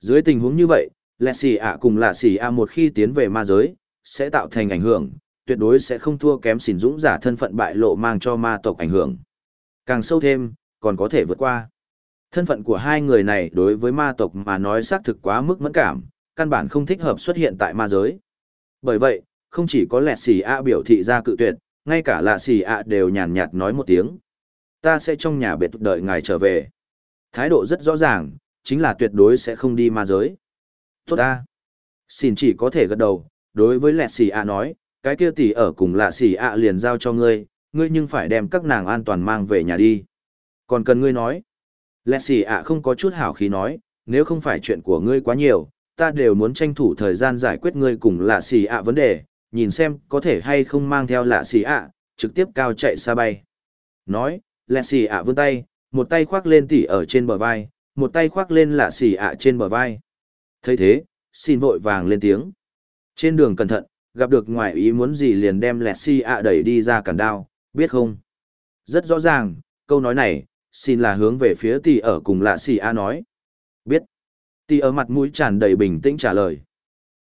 Dưới tình huống như vậy, lẹ xì ạ cùng lạ xì ạ một khi tiến về ma giới, sẽ tạo thành ảnh hưởng, tuyệt đối sẽ không thua kém xỉn dũng giả thân phận bại lộ mang cho ma tộc ảnh hưởng. Càng sâu thêm, còn có thể vượt qua. Thân phận của hai người này đối với ma tộc mà nói xác thực quá mức mẫn cảm, căn bản không thích hợp xuất hiện tại ma giới. Bởi vậy, không chỉ có lẹ xì ạ biểu thị ra cự tuyệt, ngay cả lạ xì ạ đều nhàn nhạt nói một tiếng. Ta sẽ trong nhà biệt đợi ngài trở về. Thái độ rất rõ ràng, chính là tuyệt đối sẽ không đi ma giới. Tốt ta. Xin chỉ có thể gật đầu, đối với lẹ xì ạ nói, cái kia tỷ ở cùng lạ xì ạ liền giao cho ngươi, ngươi nhưng phải đem các nàng an toàn mang về nhà đi. Còn cần ngươi nói. Lẹ xì ạ không có chút hảo khí nói, nếu không phải chuyện của ngươi quá nhiều, ta đều muốn tranh thủ thời gian giải quyết ngươi cùng lạ xì ạ vấn đề, nhìn xem có thể hay không mang theo lạ xì ạ, trực tiếp cao chạy xa bay. Nói, lạ xì ạ vươn tay, một tay khoác lên tỉ ở trên bờ vai, một tay khoác lên lạ xì ạ trên bờ vai. thấy thế, xin vội vàng lên tiếng. Trên đường cẩn thận, gặp được ngoài ý muốn gì liền đem lẹ xì ạ đẩy đi ra cản đao, biết không? Rất rõ ràng, câu nói này, xin là hướng về phía tỷ ở cùng lạ xì ạ nói. Biết tì ở mặt mũi tràn đầy bình tĩnh trả lời.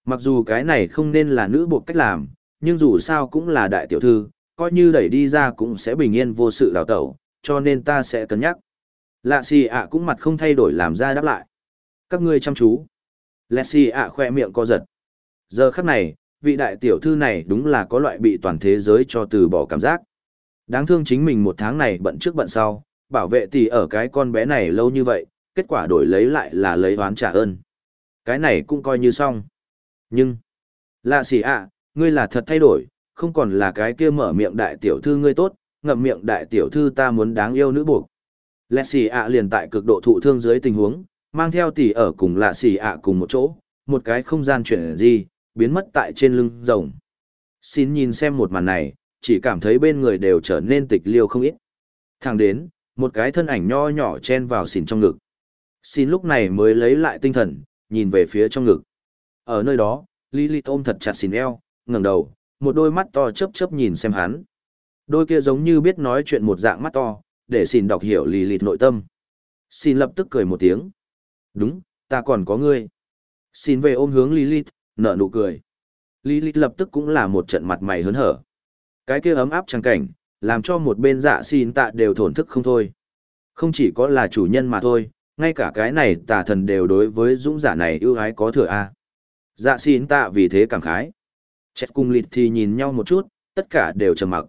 Mặc dù cái này không nên là nữ buộc cách làm, nhưng dù sao cũng là đại tiểu thư, coi như đẩy đi ra cũng sẽ bình yên vô sự đào tẩu, cho nên ta sẽ cân nhắc. Lạ xì ạ cũng mặt không thay đổi làm ra đáp lại. Các ngươi chăm chú. Lạ xì ạ khoe miệng co giật. Giờ khắc này, vị đại tiểu thư này đúng là có loại bị toàn thế giới cho từ bỏ cảm giác. Đáng thương chính mình một tháng này bận trước bận sau, bảo vệ tỷ ở cái con bé này lâu như vậy, kết quả đổi lấy lại là lấy oán trả ơn. Cái này cũng coi như xong. Nhưng, lạ xì ạ, ngươi là thật thay đổi, không còn là cái kia mở miệng đại tiểu thư ngươi tốt, ngậm miệng đại tiểu thư ta muốn đáng yêu nữ buộc. Lạ xì ạ liền tại cực độ thụ thương dưới tình huống, mang theo tỷ ở cùng lạ xì ạ cùng một chỗ, một cái không gian chuyển gì, biến mất tại trên lưng rồng. Xin nhìn xem một màn này, chỉ cảm thấy bên người đều trở nên tịch liêu không ít. Thẳng đến, một cái thân ảnh nho nhỏ chen vào xỉn trong ngực. Xin lúc này mới lấy lại tinh thần, nhìn về phía trong ngực. Ở nơi đó, Lilith ôm thật chặt xin eo, ngẩng đầu, một đôi mắt to chớp chớp nhìn xem hắn. Đôi kia giống như biết nói chuyện một dạng mắt to, để xin đọc hiểu Lilith nội tâm. Xin lập tức cười một tiếng. Đúng, ta còn có ngươi. Xin về ôm hướng Lilith, nở nụ cười. Lilith lập tức cũng là một trận mặt mày hớn hở. Cái kia ấm áp trang cảnh, làm cho một bên dạ xin tạ đều thổn thức không thôi. Không chỉ có là chủ nhân mà thôi, ngay cả cái này tà thần đều đối với dũng giả này ưu ái có thừa a. Dạ xin tạ vì thế cảm khái. Chết cùng lịt thì nhìn nhau một chút, tất cả đều trầm mặc.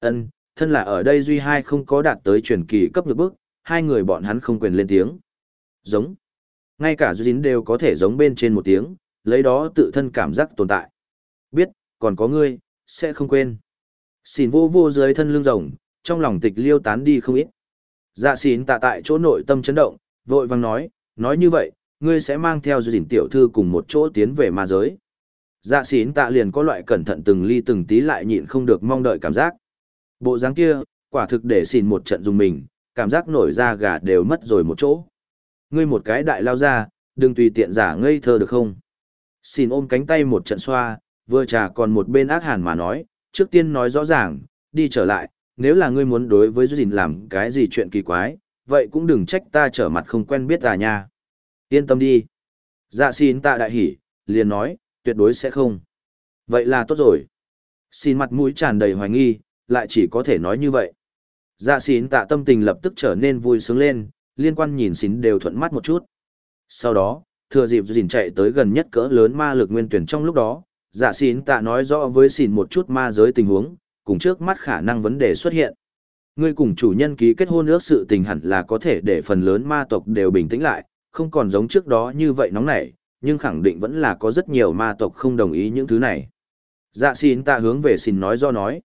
Ân, thân là ở đây duy hai không có đạt tới truyền kỳ cấp ngược bức, hai người bọn hắn không quyền lên tiếng. Giống. Ngay cả Duyên đều có thể giống bên trên một tiếng, lấy đó tự thân cảm giác tồn tại. Biết, còn có ngươi, sẽ không quên. Xin vô vô dưới thân lưng rồng, trong lòng tịch liêu tán đi không ít. Dạ xin tạ tại chỗ nội tâm chấn động, vội vàng nói, nói như vậy, ngươi sẽ mang theo dình tiểu thư cùng một chỗ tiến về ma giới. Dạ xín tạ liền có loại cẩn thận từng ly từng tí lại nhịn không được mong đợi cảm giác. Bộ dáng kia, quả thực để xỉn một trận dùng mình, cảm giác nổi da gà đều mất rồi một chỗ. Ngươi một cái đại lao ra, đừng tùy tiện giả ngây thơ được không? Xin ôm cánh tay một trận xoa, vừa trà còn một bên ác hàn mà nói, trước tiên nói rõ ràng, đi trở lại, nếu là ngươi muốn đối với Duyên làm cái gì chuyện kỳ quái, vậy cũng đừng trách ta trở mặt không quen biết à nha. Yên tâm đi. Dạ xin tạ đại hỉ, liền nói, tuyệt đối sẽ không. Vậy là tốt rồi. Xin mặt mũi tràn đầy hoài nghi, lại chỉ có thể nói như vậy. Dạ xin tạ tâm tình lập tức trở nên vui sướng lên, liên quan nhìn xin đều thuận mắt một chút. Sau đó, thừa dịp dìn chạy tới gần nhất cỡ lớn ma lực nguyên tuyển trong lúc đó, dạ xin tạ nói rõ với xin một chút ma giới tình huống, cùng trước mắt khả năng vấn đề xuất hiện. Ngươi cùng chủ nhân ký kết hôn ước sự tình hẳn là có thể để phần lớn ma tộc đều bình tĩnh lại, không còn giống trước đó như vậy nóng nảy, nhưng khẳng định vẫn là có rất nhiều ma tộc không đồng ý những thứ này. Dạ xin ta hướng về xin nói do nói.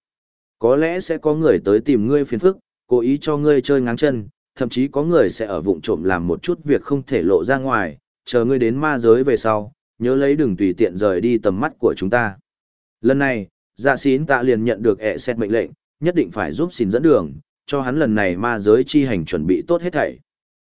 Có lẽ sẽ có người tới tìm ngươi phiền phức, cố ý cho ngươi chơi ngáng chân, thậm chí có người sẽ ở vụng trộm làm một chút việc không thể lộ ra ngoài, chờ ngươi đến ma giới về sau, nhớ lấy đừng tùy tiện rời đi tầm mắt của chúng ta. Lần này, dạ xín tạ liền nhận được ẹ xét mệnh lệnh, nhất định phải giúp xin dẫn đường, cho hắn lần này ma giới chi hành chuẩn bị tốt hết thảy.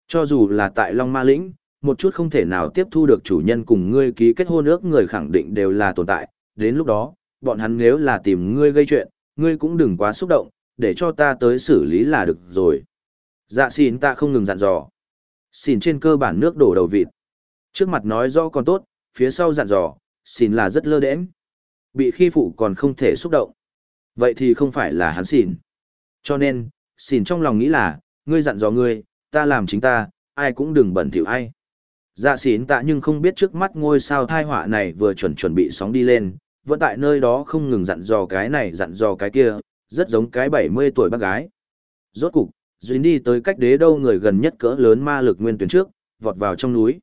Cho dù là tại Long Ma Lĩnh, một chút không thể nào tiếp thu được chủ nhân cùng ngươi ký kết hôn ước người khẳng định đều là tồn tại, đến lúc đó, bọn hắn nếu là tìm ngươi gây chuyện, ngươi cũng đừng quá xúc động, để cho ta tới xử lý là được rồi. Dạ xin ta không ngừng dặn dò. Xin trên cơ bản nước đổ đầu vịt. Trước mặt nói rõ còn tốt, phía sau dặn dò, xin là rất lơ đễnh. Bị khi phụ còn không thể xúc động. Vậy thì không phải là hắn xỉn. Cho nên, xỉn trong lòng nghĩ là, ngươi dặn dò ngươi, ta làm chính ta, ai cũng đừng bẩn thỉu ai. Dạ xỉn tạ nhưng không biết trước mắt ngôi sao thai họa này vừa chuẩn chuẩn bị sóng đi lên, vẫn tại nơi đó không ngừng dặn dò cái này dặn dò cái kia, rất giống cái 70 tuổi bác gái. Rốt cục, Duyên đi tới cách đế đâu người gần nhất cỡ lớn ma lực nguyên tuyến trước, vọt vào trong núi.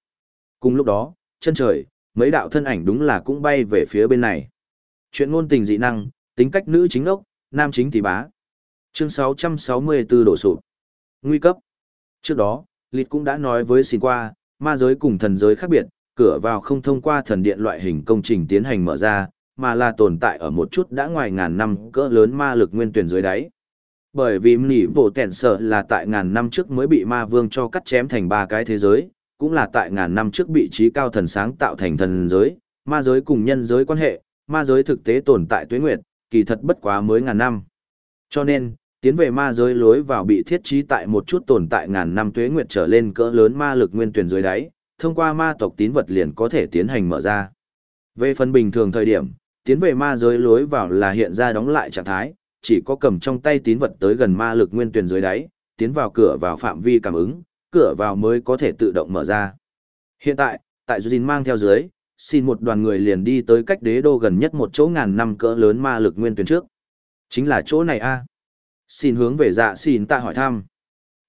Cùng lúc đó, chân trời, mấy đạo thân ảnh đúng là cũng bay về phía bên này. Chuyện ngôn tình dị năng, tính cách nữ chính ốc, nam chính tỷ bá. Chương 664 đổ sụp. Nguy cấp. Trước đó, Lịt cũng đã nói với xin qua, ma giới cùng thần giới khác biệt, cửa vào không thông qua thần điện loại hình công trình tiến hành mở ra, mà là tồn tại ở một chút đã ngoài ngàn năm cỡ lớn ma lực nguyên tuyển dưới đáy. Bởi vì nỉ bộ tẻn sợ là tại ngàn năm trước mới bị ma vương cho cắt chém thành ba cái thế giới, cũng là tại ngàn năm trước bị trí cao thần sáng tạo thành thần giới, ma giới cùng nhân giới quan hệ, ma giới thực tế tồn tại tuế nguyệt, kỳ thật bất quá mới ngàn năm. Cho nên, tiến về ma giới lối vào bị thiết trí tại một chút tồn tại ngàn năm tuế nguyệt trở lên cỡ lớn ma lực nguyên tuyển dưới đáy, thông qua ma tộc tín vật liền có thể tiến hành mở ra. Về phần bình thường thời điểm, tiến về ma giới lối vào là hiện ra đóng lại trạng thái, chỉ có cầm trong tay tín vật tới gần ma lực nguyên tuyển dưới đáy, tiến vào cửa vào phạm vi cảm ứng, cửa vào mới có thể tự động mở ra. Hiện tại, tại dujin mang theo dưới, xin một đoàn người liền đi tới cách đế đô gần nhất một chỗ ngàn năm cỡ lớn ma lực nguyên tuyến trước. Chính là chỗ này a Xin hướng về dạ xin ta hỏi thăm.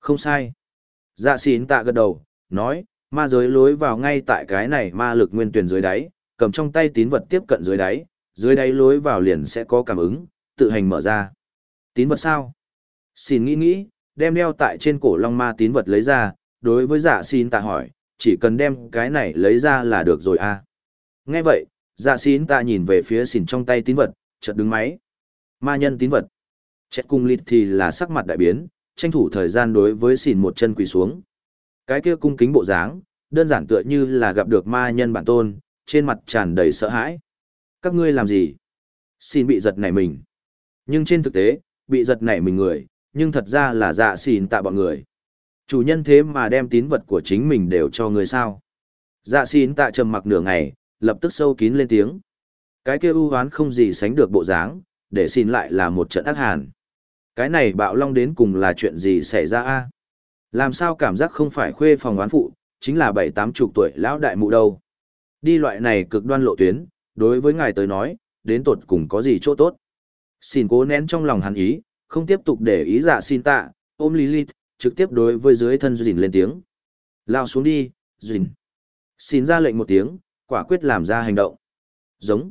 Không sai. Dạ xin ta gật đầu, nói, ma giới lối vào ngay tại cái này ma lực nguyên tuyển dưới đáy, cầm trong tay tín vật tiếp cận dưới đáy, dưới đáy lối vào liền sẽ có cảm ứng, tự hành mở ra. Tín vật sao? Xin nghĩ nghĩ, đem đeo tại trên cổ long ma tín vật lấy ra, đối với dạ xin ta hỏi, chỉ cần đem cái này lấy ra là được rồi à. Nghe vậy, dạ xin ta nhìn về phía xỉn trong tay tín vật, chợt đứng máy. Ma nhân tín vật. Chết cung lịt thì là sắc mặt đại biến, tranh thủ thời gian đối với xỉn một chân quỳ xuống. Cái kia cung kính bộ dáng, đơn giản tựa như là gặp được ma nhân bản tôn, trên mặt tràn đầy sợ hãi. Các ngươi làm gì? Xin bị giật nảy mình. Nhưng trên thực tế, bị giật nảy mình người, nhưng thật ra là dạ xỉn tạ bọn người. Chủ nhân thế mà đem tín vật của chính mình đều cho người sao. Dạ xỉn tạ trầm mặc nửa ngày, lập tức sâu kín lên tiếng. Cái kia ưu hoán không gì sánh được bộ dáng, để xin lại là một trận ác hàn. Cái này bạo long đến cùng là chuyện gì xảy ra a? Làm sao cảm giác không phải khuê phòng oán phụ, chính là bảy tám chục tuổi lão đại mụ đâu. Đi loại này cực đoan lộ tuyến, đối với ngài tới nói, đến tột cùng có gì chỗ tốt. Xin cố nén trong lòng hắn ý, không tiếp tục để ý dạ xin tạ, ôm Lilith, trực tiếp đối với dưới thân Duyên lên tiếng. Lao xuống đi, Duyên. Xin ra lệnh một tiếng, quả quyết làm ra hành động. Giống.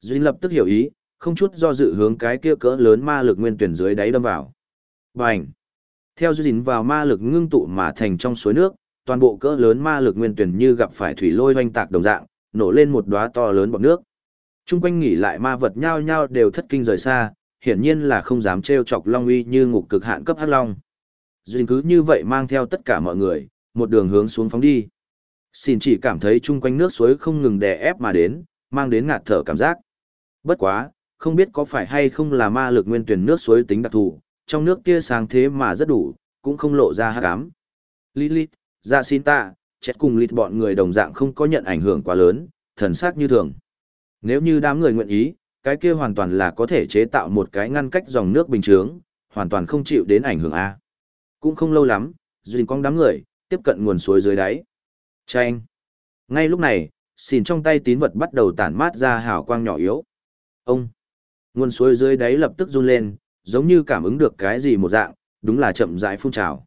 Duyên lập tức hiểu ý, không chút do dự hướng cái kia cỡ lớn ma lực nguyên tuyển dưới đáy đâm vào. Bành. Theo Duyên vào ma lực ngưng tụ mà thành trong suối nước, toàn bộ cỡ lớn ma lực nguyên tuyển như gặp phải thủy lôi hoanh tạc đồng dạng, nổ lên một đóa to lớn bọt nước. Trung quanh nghỉ lại ma vật nhao nhao đều thất kinh rời xa, hiển nhiên là không dám trêu chọc Long Uy như ngục cực hạn cấp hắc long. Duyên cứ như vậy mang theo tất cả mọi người, một đường hướng xuống phóng đi. Xin chỉ cảm thấy chung quanh nước suối không ngừng đè ép mà đến, mang đến ngạt thở cảm giác. Bất quá, không biết có phải hay không là ma lực nguyên tuyển nước suối tính đặc thù, trong nước kia sáng thế mà rất đủ, cũng không lộ ra hắc ám. Lilith, Dạ xin ta, chết cùng lịt bọn người đồng dạng không có nhận ảnh hưởng quá lớn, thần sắc như thường. Nếu như đám người nguyện ý, cái kia hoàn toàn là có thể chế tạo một cái ngăn cách dòng nước bình thường, hoàn toàn không chịu đến ảnh hưởng A. Cũng không lâu lắm, duyên quang đám người, tiếp cận nguồn suối dưới đáy. Chanh. Ngay lúc này, xìn trong tay tín vật bắt đầu tản mát ra hào quang nhỏ yếu. Ông. Nguồn suối dưới đáy lập tức run lên, giống như cảm ứng được cái gì một dạng, đúng là chậm rãi phun trào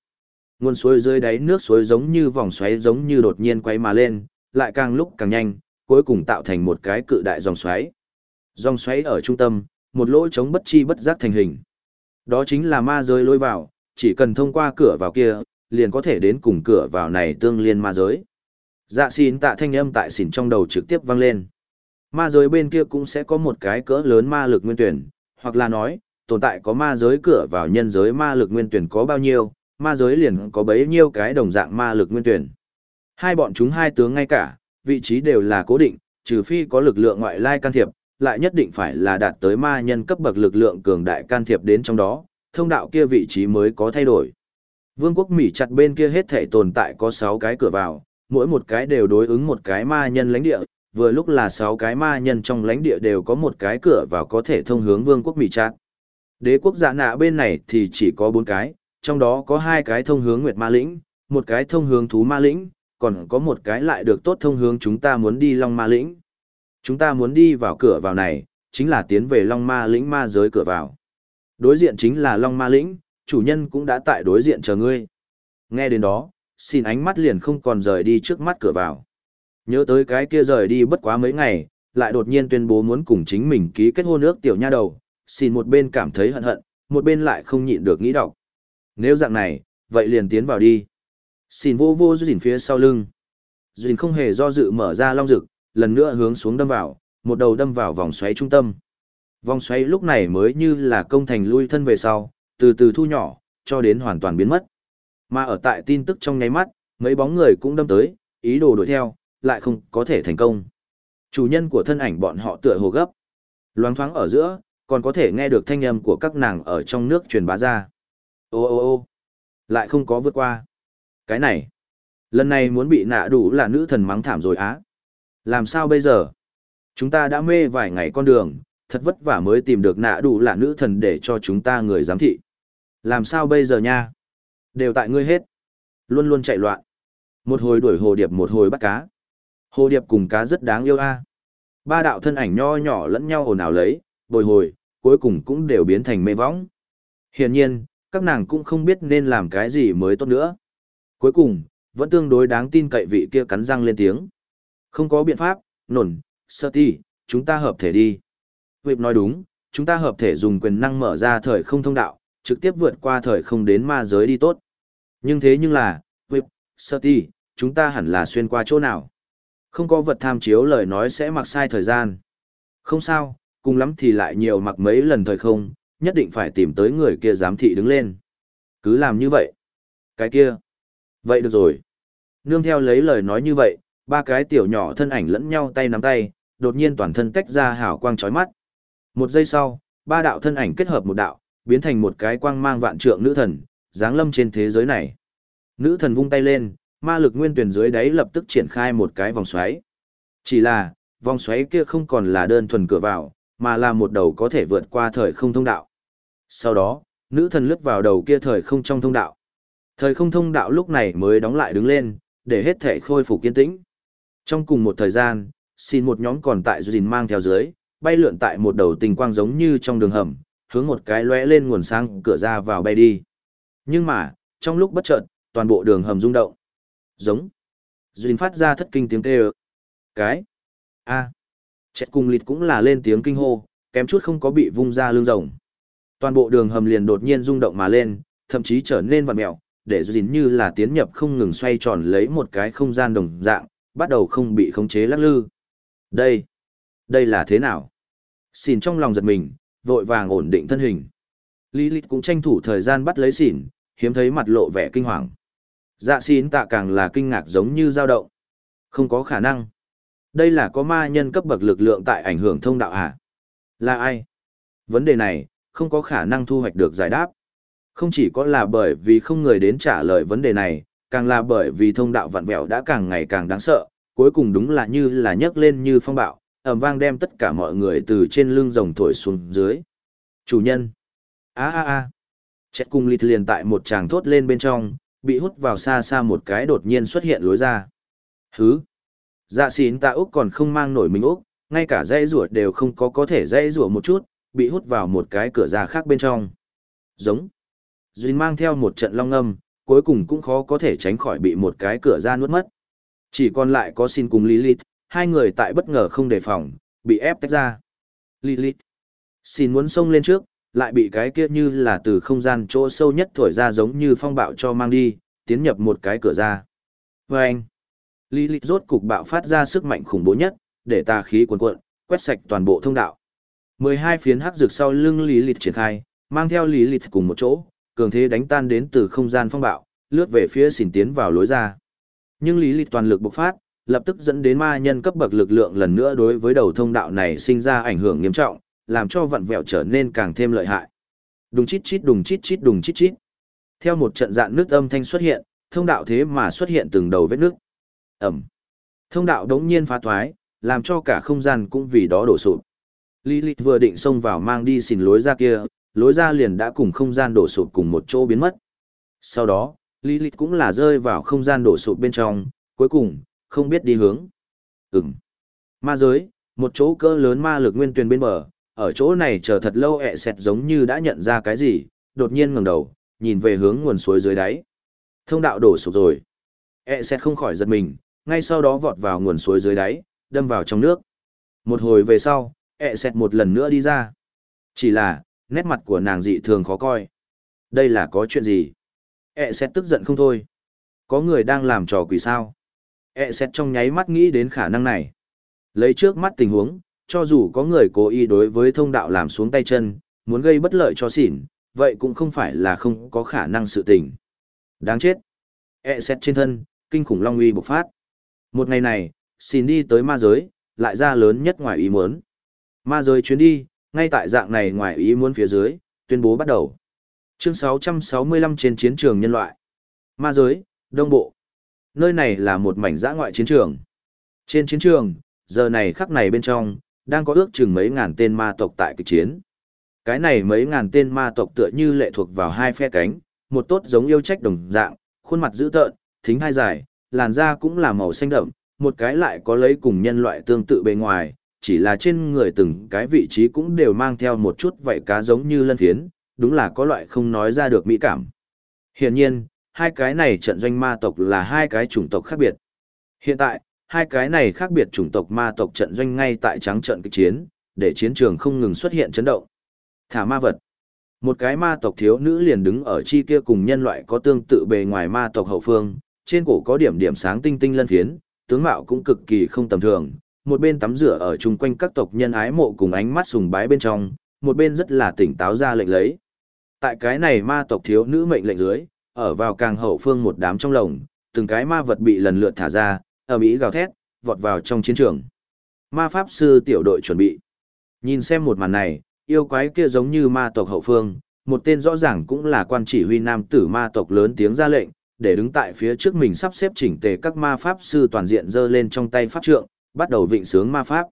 nguồn suối dưới đáy nước suối giống như vòng xoáy giống như đột nhiên quay mà lên, lại càng lúc càng nhanh, cuối cùng tạo thành một cái cự đại dòng xoáy. Dòng xoáy ở trung tâm, một lỗ trống bất chi bất giác thành hình. Đó chính là ma giới lối vào, chỉ cần thông qua cửa vào kia, liền có thể đến cùng cửa vào này tương liên ma giới. Dạ xin tạ thanh âm tại xỉn trong đầu trực tiếp vang lên. Ma giới bên kia cũng sẽ có một cái cỡ lớn ma lực nguyên tuyển, hoặc là nói, tồn tại có ma giới cửa vào nhân giới ma lực nguyên tuyển có bao nhiêu, ma giới liền có bấy nhiêu cái đồng dạng ma lực nguyên tuyển. Hai bọn chúng hai tướng ngay cả, vị trí đều là cố định, trừ phi có lực lượng ngoại lai can thiệp, lại nhất định phải là đạt tới ma nhân cấp bậc lực lượng cường đại can thiệp đến trong đó, thông đạo kia vị trí mới có thay đổi. Vương quốc Mỹ chặt bên kia hết thể tồn tại có 6 cái cửa vào, mỗi một cái đều đối ứng một cái ma nhân lãnh địa, vừa lúc là 6 cái ma nhân trong lãnh địa đều có một cái cửa vào có thể thông hướng vương quốc Mỹ Trạc. Đế quốc giả nạ bên này thì chỉ có 4 cái, trong đó có hai cái thông hướng Nguyệt Ma Lĩnh, một cái thông hướng Thú Ma Lĩnh, còn có một cái lại được tốt thông hướng chúng ta muốn đi Long Ma Lĩnh. Chúng ta muốn đi vào cửa vào này, chính là tiến về Long Ma Lĩnh ma giới cửa vào. Đối diện chính là Long Ma Lĩnh, chủ nhân cũng đã tại đối diện chờ ngươi. Nghe đến đó, xin ánh mắt liền không còn rời đi trước mắt cửa vào. Nhớ tới cái kia rời đi bất quá mấy ngày, lại đột nhiên tuyên bố muốn cùng chính mình ký kết hôn ước tiểu nha đầu, xin một bên cảm thấy hận hận, một bên lại không nhịn được nghĩ đọc. Nếu dạng này, vậy liền tiến vào đi. Xin vô vô duyên phía sau lưng. Duyên không hề do dự mở ra long rực, lần nữa hướng xuống đâm vào, một đầu đâm vào vòng xoáy trung tâm. Vòng xoáy lúc này mới như là công thành lui thân về sau, từ từ thu nhỏ, cho đến hoàn toàn biến mất. Mà ở tại tin tức trong nháy mắt, mấy bóng người cũng đâm tới, ý đồ đuổi theo, lại không có thể thành công. Chủ nhân của thân ảnh bọn họ tựa hồ gấp. Loáng thoáng ở giữa, còn có thể nghe được thanh âm của các nàng ở trong nước truyền bá ra. Ô ô ô lại không có vượt qua. Cái này, Lần này muốn bị nạ đủ là nữ thần mắng thảm rồi á. Làm sao bây giờ? Chúng ta đã mê vài ngày con đường, thật vất vả mới tìm được nạ đủ là nữ thần để cho chúng ta người giám thị. Làm sao bây giờ nha? Đều tại ngươi hết. Luôn luôn chạy loạn. Một hồi đuổi hồ điệp một hồi bắt cá. Hồ điệp cùng cá rất đáng yêu a. Ba đạo thân ảnh nho nhỏ lẫn nhau ồn ào lấy, bồi hồi, cuối cùng cũng đều biến thành mê võng. Hiển nhiên, các nàng cũng không biết nên làm cái gì mới tốt nữa. Cuối cùng, vẫn tương đối đáng tin cậy vị kia cắn răng lên tiếng. Không có biện pháp, nổn, sơ ti, chúng ta hợp thể đi. Việc nói đúng, chúng ta hợp thể dùng quyền năng mở ra thời không thông đạo, trực tiếp vượt qua thời không đến ma giới đi tốt. Nhưng thế nhưng là, Whip, Sati, chúng ta hẳn là xuyên qua chỗ nào. Không có vật tham chiếu lời nói sẽ mặc sai thời gian. Không sao, cùng lắm thì lại nhiều mặc mấy lần thời không, nhất định phải tìm tới người kia giám thị đứng lên. Cứ làm như vậy. Cái kia. Vậy được rồi. Nương theo lấy lời nói như vậy, ba cái tiểu nhỏ thân ảnh lẫn nhau tay nắm tay, đột nhiên toàn thân tách ra hào quang chói mắt. Một giây sau, ba đạo thân ảnh kết hợp một đạo, biến thành một cái quang mang vạn trượng nữ thần, giáng lâm trên thế giới này. Nữ thần vung tay lên, ma lực nguyên tuyển dưới đáy lập tức triển khai một cái vòng xoáy. Chỉ là, vòng xoáy kia không còn là đơn thuần cửa vào, mà là một đầu có thể vượt qua thời không thông đạo. Sau đó, nữ thần lướt vào đầu kia thời không trong thông đạo. Thời không thông đạo lúc này mới đóng lại đứng lên, để hết thể khôi phục kiên tĩnh. Trong cùng một thời gian, xin một nhóm còn tại dùn mang theo dưới, bay lượn tại một đầu tình quang giống như trong đường hầm, hướng một cái lóe lên nguồn sáng cửa ra vào bay đi. Nhưng mà, trong lúc bất chợt, toàn bộ đường hầm rung động. Giống. Duyên phát ra thất kinh tiếng kêu. Cái. A. Chết cùng lịt cũng là lên tiếng kinh hô, kém chút không có bị vung ra lưng rồng. Toàn bộ đường hầm liền đột nhiên rung động mà lên, thậm chí trở nên vặn mèo, để Duyên như là tiến nhập không ngừng xoay tròn lấy một cái không gian đồng dạng, bắt đầu không bị khống chế lắc lư. Đây, đây là thế nào? Xin trong lòng giật mình, vội vàng ổn định thân hình. Lý Lịch cũng tranh thủ thời gian bắt lấy xỉn, hiếm thấy mặt lộ vẻ kinh hoàng. Dạ xỉn tạ càng là kinh ngạc giống như dao động. Không có khả năng. Đây là có ma nhân cấp bậc lực lượng tại ảnh hưởng thông đạo hả? Là ai? Vấn đề này, không có khả năng thu hoạch được giải đáp. Không chỉ có là bởi vì không người đến trả lời vấn đề này, càng là bởi vì thông đạo vặn vẹo đã càng ngày càng đáng sợ, cuối cùng đúng là như là nhấc lên như phong bạo, ẩm vang đem tất cả mọi người từ trên lưng rồng thổi xuống dưới. Chủ nhân. a a a Chết cung lịt liền tại một tràng thốt lên bên trong, bị hút vào xa xa một cái đột nhiên xuất hiện lối ra. Hứ. Dạ xín tạ Úc còn không mang nổi mình Úc, ngay cả dây rùa đều không có có thể dây rùa một chút, bị hút vào một cái cửa ra khác bên trong. Giống. Duyên mang theo một trận long âm, cuối cùng cũng khó có thể tránh khỏi bị một cái cửa ra nuốt mất. Chỉ còn lại có xin cùng Lilith, hai người tại bất ngờ không đề phòng, bị ép tách ra. Lilith. Xin muốn xông lên trước, lại bị cái kia như là từ không gian chỗ sâu nhất thổi ra giống như phong bạo cho mang đi, tiến nhập một cái cửa ra. Và anh. Lilith rốt cục bạo phát ra sức mạnh khủng bố nhất, để tà khí cuồn cuộn, quét sạch toàn bộ thông đạo. 12 phiến hắc rực sau lưng Lilith triển khai, mang theo Lilith cùng một chỗ, cường thế đánh tan đến từ không gian phong bạo, lướt về phía xỉn tiến vào lối ra. Nhưng lý toàn lực bộc phát, lập tức dẫn đến ma nhân cấp bậc lực lượng lần nữa đối với đầu thông đạo này sinh ra ảnh hưởng nghiêm trọng, làm cho vặn vẹo trở nên càng thêm lợi hại. Đùng chít chít đùng chít chít đùng chít chít. Theo một trận dạn nước âm thanh xuất hiện, thông đạo thế mà xuất hiện từng đầu vết nước. Ẩm. Thông đạo đống nhiên phá thoái, làm cho cả không gian cũng vì đó đổ sụp. Lilith vừa định xông vào mang đi xin lối ra kia, lối ra liền đã cùng không gian đổ sụp cùng một chỗ biến mất. Sau đó, Lilith cũng là rơi vào không gian đổ sụp bên trong, cuối cùng, không biết đi hướng. Ừm. Ma giới, một chỗ cỡ lớn ma lực nguyên tuyền bên bờ, ở chỗ này chờ thật lâu ẹ sẹt giống như đã nhận ra cái gì, đột nhiên ngẩng đầu, nhìn về hướng nguồn suối dưới đáy. Thông đạo đổ sụp rồi. ẹ sẹt không khỏi giật mình, ngay sau đó vọt vào nguồn suối dưới đáy, đâm vào trong nước. Một hồi về sau, ẹ sẹt một lần nữa đi ra. Chỉ là, nét mặt của nàng dị thường khó coi. Đây là có chuyện gì? E sẹt tức giận không thôi. Có người đang làm trò quỷ sao? E xét trong nháy mắt nghĩ đến khả năng này. Lấy trước mắt tình huống, cho dù có người cố ý đối với thông đạo làm xuống tay chân, muốn gây bất lợi cho xỉn, vậy cũng không phải là không có khả năng sự tình. Đáng chết. E xét trên thân, kinh khủng long uy bộc phát. Một ngày này, xỉn đi tới ma giới, lại ra lớn nhất ngoài ý muốn. Ma giới chuyến đi, ngay tại dạng này ngoài ý muốn phía dưới, tuyên bố bắt đầu. Chương 665 trên chiến trường nhân loại. Ma giới, Đông Bộ. Nơi này là một mảnh giã ngoại chiến trường. Trên chiến trường, giờ này khắc này bên trong, đang có ước chừng mấy ngàn tên ma tộc tại kịch chiến. Cái này mấy ngàn tên ma tộc tựa như lệ thuộc vào hai phe cánh, một tốt giống yêu trách đồng dạng, khuôn mặt dữ tợn, thính hai dài, làn da cũng là màu xanh đậm, một cái lại có lấy cùng nhân loại tương tự bề ngoài, chỉ là trên người từng cái vị trí cũng đều mang theo một chút vậy cá giống như lân phiến, đúng là có loại không nói ra được mỹ cảm. Hiển nhiên, hai cái này trận doanh ma tộc là hai cái chủng tộc khác biệt. Hiện tại, hai cái này khác biệt chủng tộc ma tộc trận doanh ngay tại trắng trận kịch chiến, để chiến trường không ngừng xuất hiện chấn động. Thả ma vật. Một cái ma tộc thiếu nữ liền đứng ở chi kia cùng nhân loại có tương tự bề ngoài ma tộc hậu phương, trên cổ có điểm điểm sáng tinh tinh lân phiến, tướng mạo cũng cực kỳ không tầm thường, một bên tắm rửa ở chung quanh các tộc nhân ái mộ cùng ánh mắt sùng bái bên trong, một bên rất là tỉnh táo ra lệnh lấy. Tại cái này ma tộc thiếu nữ mệnh lệnh dưới, ở vào càng hậu phương một đám trong lồng, từng cái ma vật bị lần lượt thả ra, ở Mỹ gào thét, vọt vào trong chiến trường. Ma pháp sư tiểu đội chuẩn bị. Nhìn xem một màn này, yêu quái kia giống như ma tộc hậu phương, một tên rõ ràng cũng là quan chỉ huy nam tử ma tộc lớn tiếng ra lệnh, để đứng tại phía trước mình sắp xếp chỉnh tề các ma pháp sư toàn diện giơ lên trong tay pháp trượng, bắt đầu vịnh sướng ma pháp.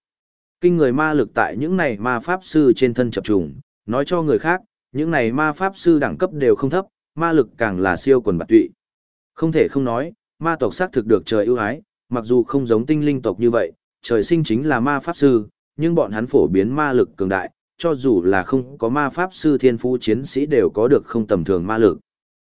Kinh người ma lực tại những này ma pháp sư trên thân chập trùng, nói cho người khác, những này ma pháp sư đẳng cấp đều không thấp, ma lực càng là siêu quần bạc tụy. Không thể không nói, ma tộc xác thực được trời ưu ái, mặc dù không giống tinh linh tộc như vậy, trời sinh chính là ma pháp sư, nhưng bọn hắn phổ biến ma lực cường đại, cho dù là không có ma pháp sư thiên phú chiến sĩ đều có được không tầm thường ma lực.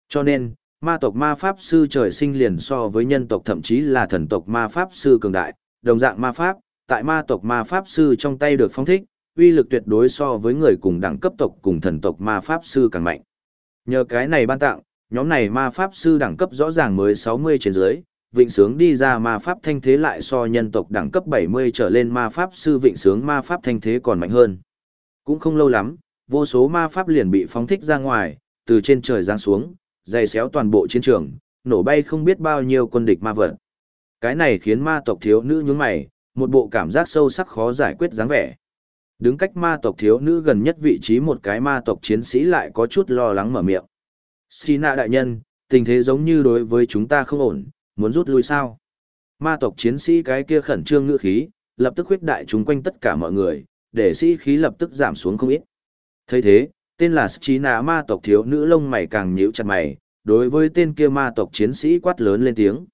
Cho nên, ma tộc ma pháp sư trời sinh liền so với nhân tộc thậm chí là thần tộc ma pháp sư cường đại, đồng dạng ma pháp, tại ma tộc ma pháp sư trong tay được phong thích, uy lực tuyệt đối so với người cùng đẳng cấp tộc cùng thần tộc ma pháp sư càng mạnh. Nhờ cái này ban tặng, nhóm này ma pháp sư đẳng cấp rõ ràng mới 60 trên dưới, vịnh sướng đi ra ma pháp thanh thế lại so nhân tộc đẳng cấp 70 trở lên ma pháp sư vịnh sướng ma pháp thanh thế còn mạnh hơn. Cũng không lâu lắm, vô số ma pháp liền bị phóng thích ra ngoài, từ trên trời giáng xuống, dày xéo toàn bộ chiến trường, nổ bay không biết bao nhiêu quân địch ma vật. Cái này khiến ma tộc thiếu nữ nhướng mày, một bộ cảm giác sâu sắc khó giải quyết dáng vẻ. Đứng cách ma tộc thiếu nữ gần nhất vị trí một cái ma tộc chiến sĩ lại có chút lo lắng mở miệng. Sina đại nhân, tình thế giống như đối với chúng ta không ổn, muốn rút lui sao? Ma tộc chiến sĩ cái kia khẩn trương ngữ khí, lập tức huyết đại chúng quanh tất cả mọi người, để sĩ khí lập tức giảm xuống không ít. thấy thế, tên là Sina ma tộc thiếu nữ lông mày càng nhíu chặt mày, đối với tên kia ma tộc chiến sĩ quát lớn lên tiếng.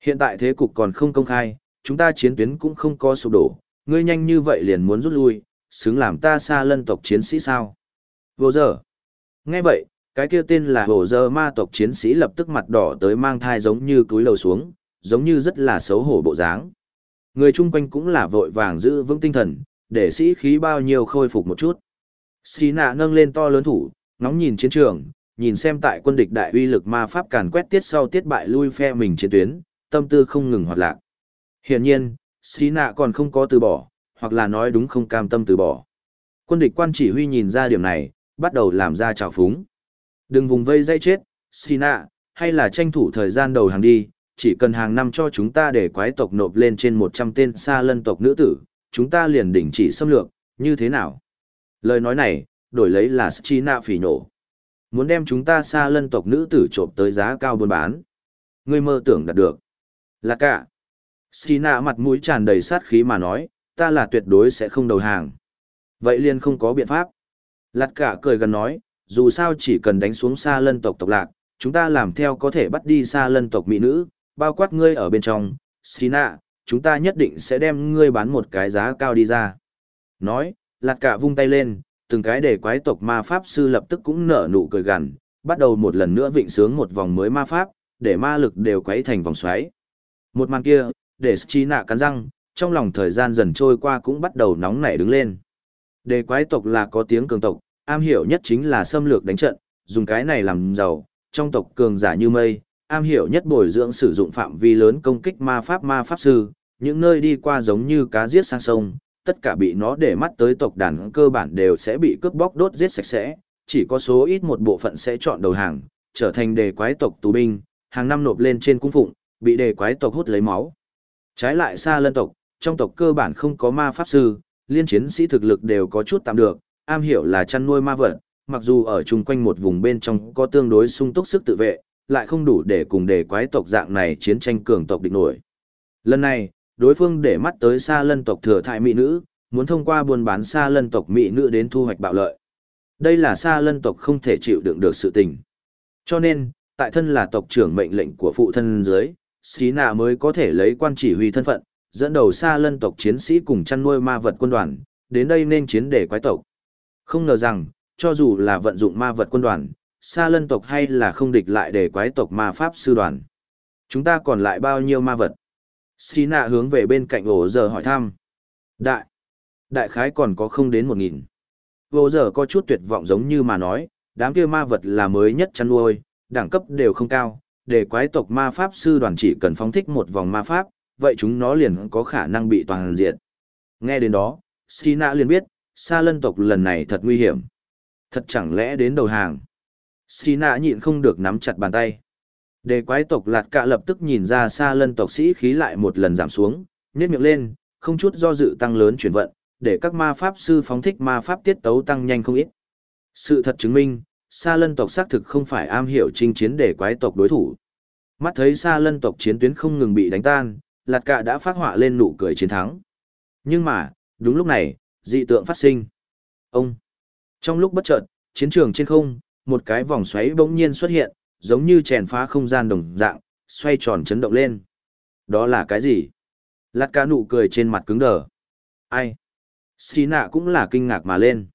Hiện tại thế cục còn không công khai, chúng ta chiến tuyến cũng không có sụp đổ, ngươi nhanh như vậy liền muốn rút lui, xứng làm ta xa lân tộc chiến sĩ sao? Vô giờ. Nghe vậy, cái kia tên là hồ giờ ma tộc chiến sĩ lập tức mặt đỏ tới mang thai giống như túi lầu xuống, giống như rất là xấu hổ bộ dáng. Người chung quanh cũng là vội vàng giữ vững tinh thần, để sĩ khí bao nhiêu khôi phục một chút. Xí nạ nâng lên to lớn thủ, ngóng nhìn chiến trường, nhìn xem tại quân địch đại uy lực ma pháp càn quét tiết sau tiết bại lui phe mình chiến tuyến, tâm tư không ngừng hoạt lạc. Hiển nhiên, Xí nạ còn không có từ bỏ, hoặc là nói đúng không cam tâm từ bỏ. Quân địch quan chỉ huy nhìn ra điểm này, bắt đầu làm ra trào phúng. Đừng vùng vây dây chết, Sina, hay là tranh thủ thời gian đầu hàng đi, chỉ cần hàng năm cho chúng ta để quái tộc nộp lên trên 100 tên xa lân tộc nữ tử, chúng ta liền đỉnh chỉ xâm lược, như thế nào? Lời nói này, đổi lấy là Sina phỉ nổ. Muốn đem chúng ta xa lân tộc nữ tử trộm tới giá cao buôn bán. Ngươi mơ tưởng đạt được. Là cả. Sina mặt mũi tràn đầy sát khí mà nói, ta là tuyệt đối sẽ không đầu hàng. Vậy liền không có biện pháp. Lạt cả cười gần nói, dù sao chỉ cần đánh xuống xa lân tộc tộc lạc, chúng ta làm theo có thể bắt đi xa lân tộc mỹ nữ, bao quát ngươi ở bên trong. Sina, chúng ta nhất định sẽ đem ngươi bán một cái giá cao đi ra. Nói, lạt cả vung tay lên, từng cái để quái tộc ma pháp sư lập tức cũng nở nụ cười gằn, bắt đầu một lần nữa vịnh sướng một vòng mới ma pháp, để ma lực đều quấy thành vòng xoáy. Một màn kia, để Sina cắn răng, trong lòng thời gian dần trôi qua cũng bắt đầu nóng nảy đứng lên. Đề quái tộc là có tiếng cường tộc, am hiểu nhất chính là xâm lược đánh trận, dùng cái này làm giàu, trong tộc cường giả như mây, am hiểu nhất bồi dưỡng sử dụng phạm vi lớn công kích ma pháp ma pháp sư, những nơi đi qua giống như cá giết sang sông, tất cả bị nó để mắt tới tộc đàn cơ bản đều sẽ bị cướp bóc đốt giết sạch sẽ, chỉ có số ít một bộ phận sẽ chọn đầu hàng, trở thành đề quái tộc tù binh, hàng năm nộp lên trên cung phụng, bị đề quái tộc hút lấy máu. Trái lại xa lân tộc, trong tộc cơ bản không có ma pháp sư, liên chiến sĩ thực lực đều có chút tạm được, am hiểu là chăn nuôi ma vật, mặc dù ở chung quanh một vùng bên trong có tương đối sung túc sức tự vệ, lại không đủ để cùng để quái tộc dạng này chiến tranh cường tộc địch nổi. Lần này, đối phương để mắt tới xa lân tộc thừa thại mỹ nữ, muốn thông qua buôn bán xa lân tộc mỹ nữ đến thu hoạch bạo lợi. Đây là xa lân tộc không thể chịu đựng được sự tình. Cho nên, tại thân là tộc trưởng mệnh lệnh của phụ thân dưới, Xí Nạ mới có thể lấy quan chỉ huy thân phận, dẫn đầu xa lân tộc chiến sĩ cùng chăn nuôi ma vật quân đoàn, đến đây nên chiến để quái tộc. Không ngờ rằng, cho dù là vận dụng ma vật quân đoàn, xa lân tộc hay là không địch lại để quái tộc ma pháp sư đoàn. Chúng ta còn lại bao nhiêu ma vật? Sina hướng về bên cạnh ổ giờ hỏi thăm. Đại. Đại khái còn có không đến một nghìn. Ổ giờ có chút tuyệt vọng giống như mà nói, đám kia ma vật là mới nhất chăn nuôi, đẳng cấp đều không cao, để quái tộc ma pháp sư đoàn chỉ cần phóng thích một vòng ma pháp, vậy chúng nó liền có khả năng bị toàn diệt. Nghe đến đó, Sina liền biết, xa lân tộc lần này thật nguy hiểm. Thật chẳng lẽ đến đầu hàng. Sina nhịn không được nắm chặt bàn tay. Đề quái tộc lạt cạ lập tức nhìn ra xa lân tộc sĩ khí lại một lần giảm xuống, nhếch miệng lên, không chút do dự tăng lớn chuyển vận, để các ma pháp sư phóng thích ma pháp tiết tấu tăng nhanh không ít. Sự thật chứng minh, xa lân tộc xác thực không phải am hiểu chinh chiến để quái tộc đối thủ. Mắt thấy xa lân tộc chiến tuyến không ngừng bị đánh tan, lạt cạ đã phát họa lên nụ cười chiến thắng. Nhưng mà, đúng lúc này, dị tượng phát sinh. Ông! Trong lúc bất chợt, chiến trường trên không, một cái vòng xoáy bỗng nhiên xuất hiện, giống như chèn phá không gian đồng dạng, xoay tròn chấn động lên. Đó là cái gì? Lạt cạ nụ cười trên mặt cứng đờ. Ai? Sina cũng là kinh ngạc mà lên.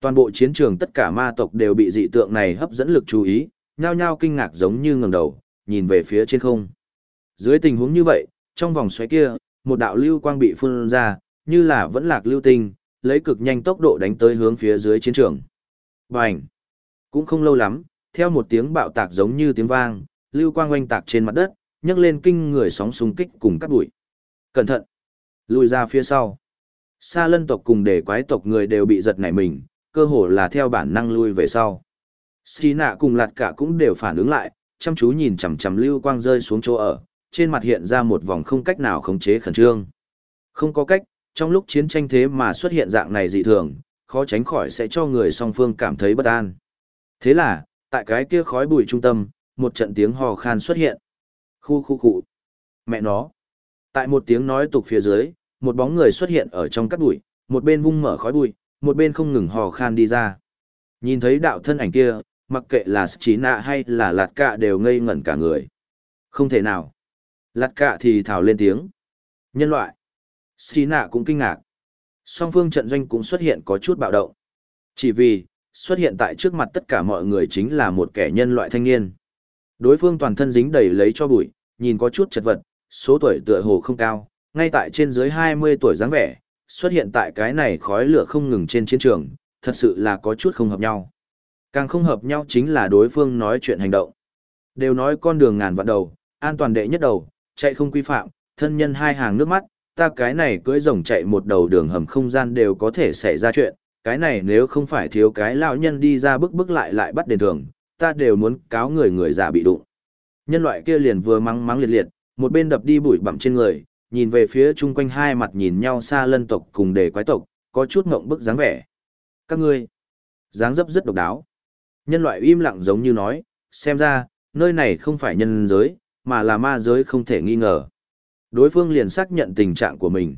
Toàn bộ chiến trường tất cả ma tộc đều bị dị tượng này hấp dẫn lực chú ý, nhao nhao kinh ngạc giống như ngẩng đầu, nhìn về phía trên không. Dưới tình huống như vậy, trong vòng xoáy kia, một đạo lưu quang bị phun ra, như là vẫn lạc lưu tinh, lấy cực nhanh tốc độ đánh tới hướng phía dưới chiến trường. Bành! Cũng không lâu lắm, theo một tiếng bạo tạc giống như tiếng vang, lưu quang oanh tạc trên mặt đất, nhấc lên kinh người sóng xung kích cùng cắt bụi. Cẩn thận! Lùi ra phía sau. Sa lân tộc cùng để quái tộc người đều bị giật nảy mình, cơ hồ là theo bản năng lui về sau. Xí nạ cùng lạt cả cũng đều phản ứng lại, chăm chú nhìn chằm chằm lưu quang rơi xuống chỗ ở, trên mặt hiện ra một vòng không cách nào khống chế khẩn trương. Không có cách, trong lúc chiến tranh thế mà xuất hiện dạng này dị thường, khó tránh khỏi sẽ cho người song phương cảm thấy bất an. Thế là, tại cái kia khói bụi trung tâm, một trận tiếng hò khan xuất hiện. Khu khu khu. Mẹ nó. Tại một tiếng nói tục phía dưới, một bóng người xuất hiện ở trong cát bụi, một bên vung mở khói bụi, một bên không ngừng hò khan đi ra. Nhìn thấy đạo thân ảnh kia, mặc kệ là trí nạ hay là lạt cạ đều ngây ngẩn cả người. Không thể nào lặt cạ thì thảo lên tiếng. Nhân loại. xí nạ cũng kinh ngạc. Song phương trận doanh cũng xuất hiện có chút bạo động. Chỉ vì, xuất hiện tại trước mặt tất cả mọi người chính là một kẻ nhân loại thanh niên. Đối phương toàn thân dính đầy lấy cho bụi, nhìn có chút chật vật, số tuổi tựa hồ không cao, ngay tại trên dưới 20 tuổi dáng vẻ, xuất hiện tại cái này khói lửa không ngừng trên chiến trường, thật sự là có chút không hợp nhau. Càng không hợp nhau chính là đối phương nói chuyện hành động. Đều nói con đường ngàn vạn đầu, an toàn đệ nhất đầu, chạy không quy phạm, thân nhân hai hàng nước mắt, ta cái này cưỡi rồng chạy một đầu đường hầm không gian đều có thể xảy ra chuyện, cái này nếu không phải thiếu cái lão nhân đi ra bức bức lại lại bắt đền thường, ta đều muốn cáo người người già bị đụng. Nhân loại kia liền vừa mắng mắng liệt liệt, một bên đập đi bụi bặm trên người, nhìn về phía chung quanh hai mặt nhìn nhau xa lân tộc cùng đề quái tộc, có chút ngộng bức dáng vẻ. Các ngươi, dáng dấp rất độc đáo. Nhân loại im lặng giống như nói, xem ra, nơi này không phải nhân giới, mà là ma giới không thể nghi ngờ. Đối phương liền xác nhận tình trạng của mình.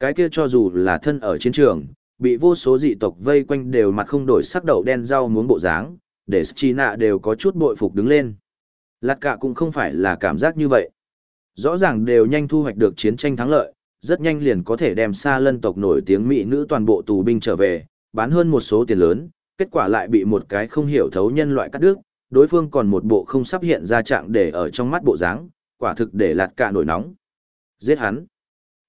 Cái kia cho dù là thân ở chiến trường, bị vô số dị tộc vây quanh đều mặt không đổi sắc đậu đen rau muốn bộ dáng, để China đều có chút bội phục đứng lên. Lạt cả cũng không phải là cảm giác như vậy. Rõ ràng đều nhanh thu hoạch được chiến tranh thắng lợi, rất nhanh liền có thể đem xa lân tộc nổi tiếng mỹ nữ toàn bộ tù binh trở về, bán hơn một số tiền lớn, kết quả lại bị một cái không hiểu thấu nhân loại cắt đứt, đối phương còn một bộ không sắp hiện ra trạng để ở trong mắt bộ dáng, quả thực để lạt cả nổi nóng. Giết hắn.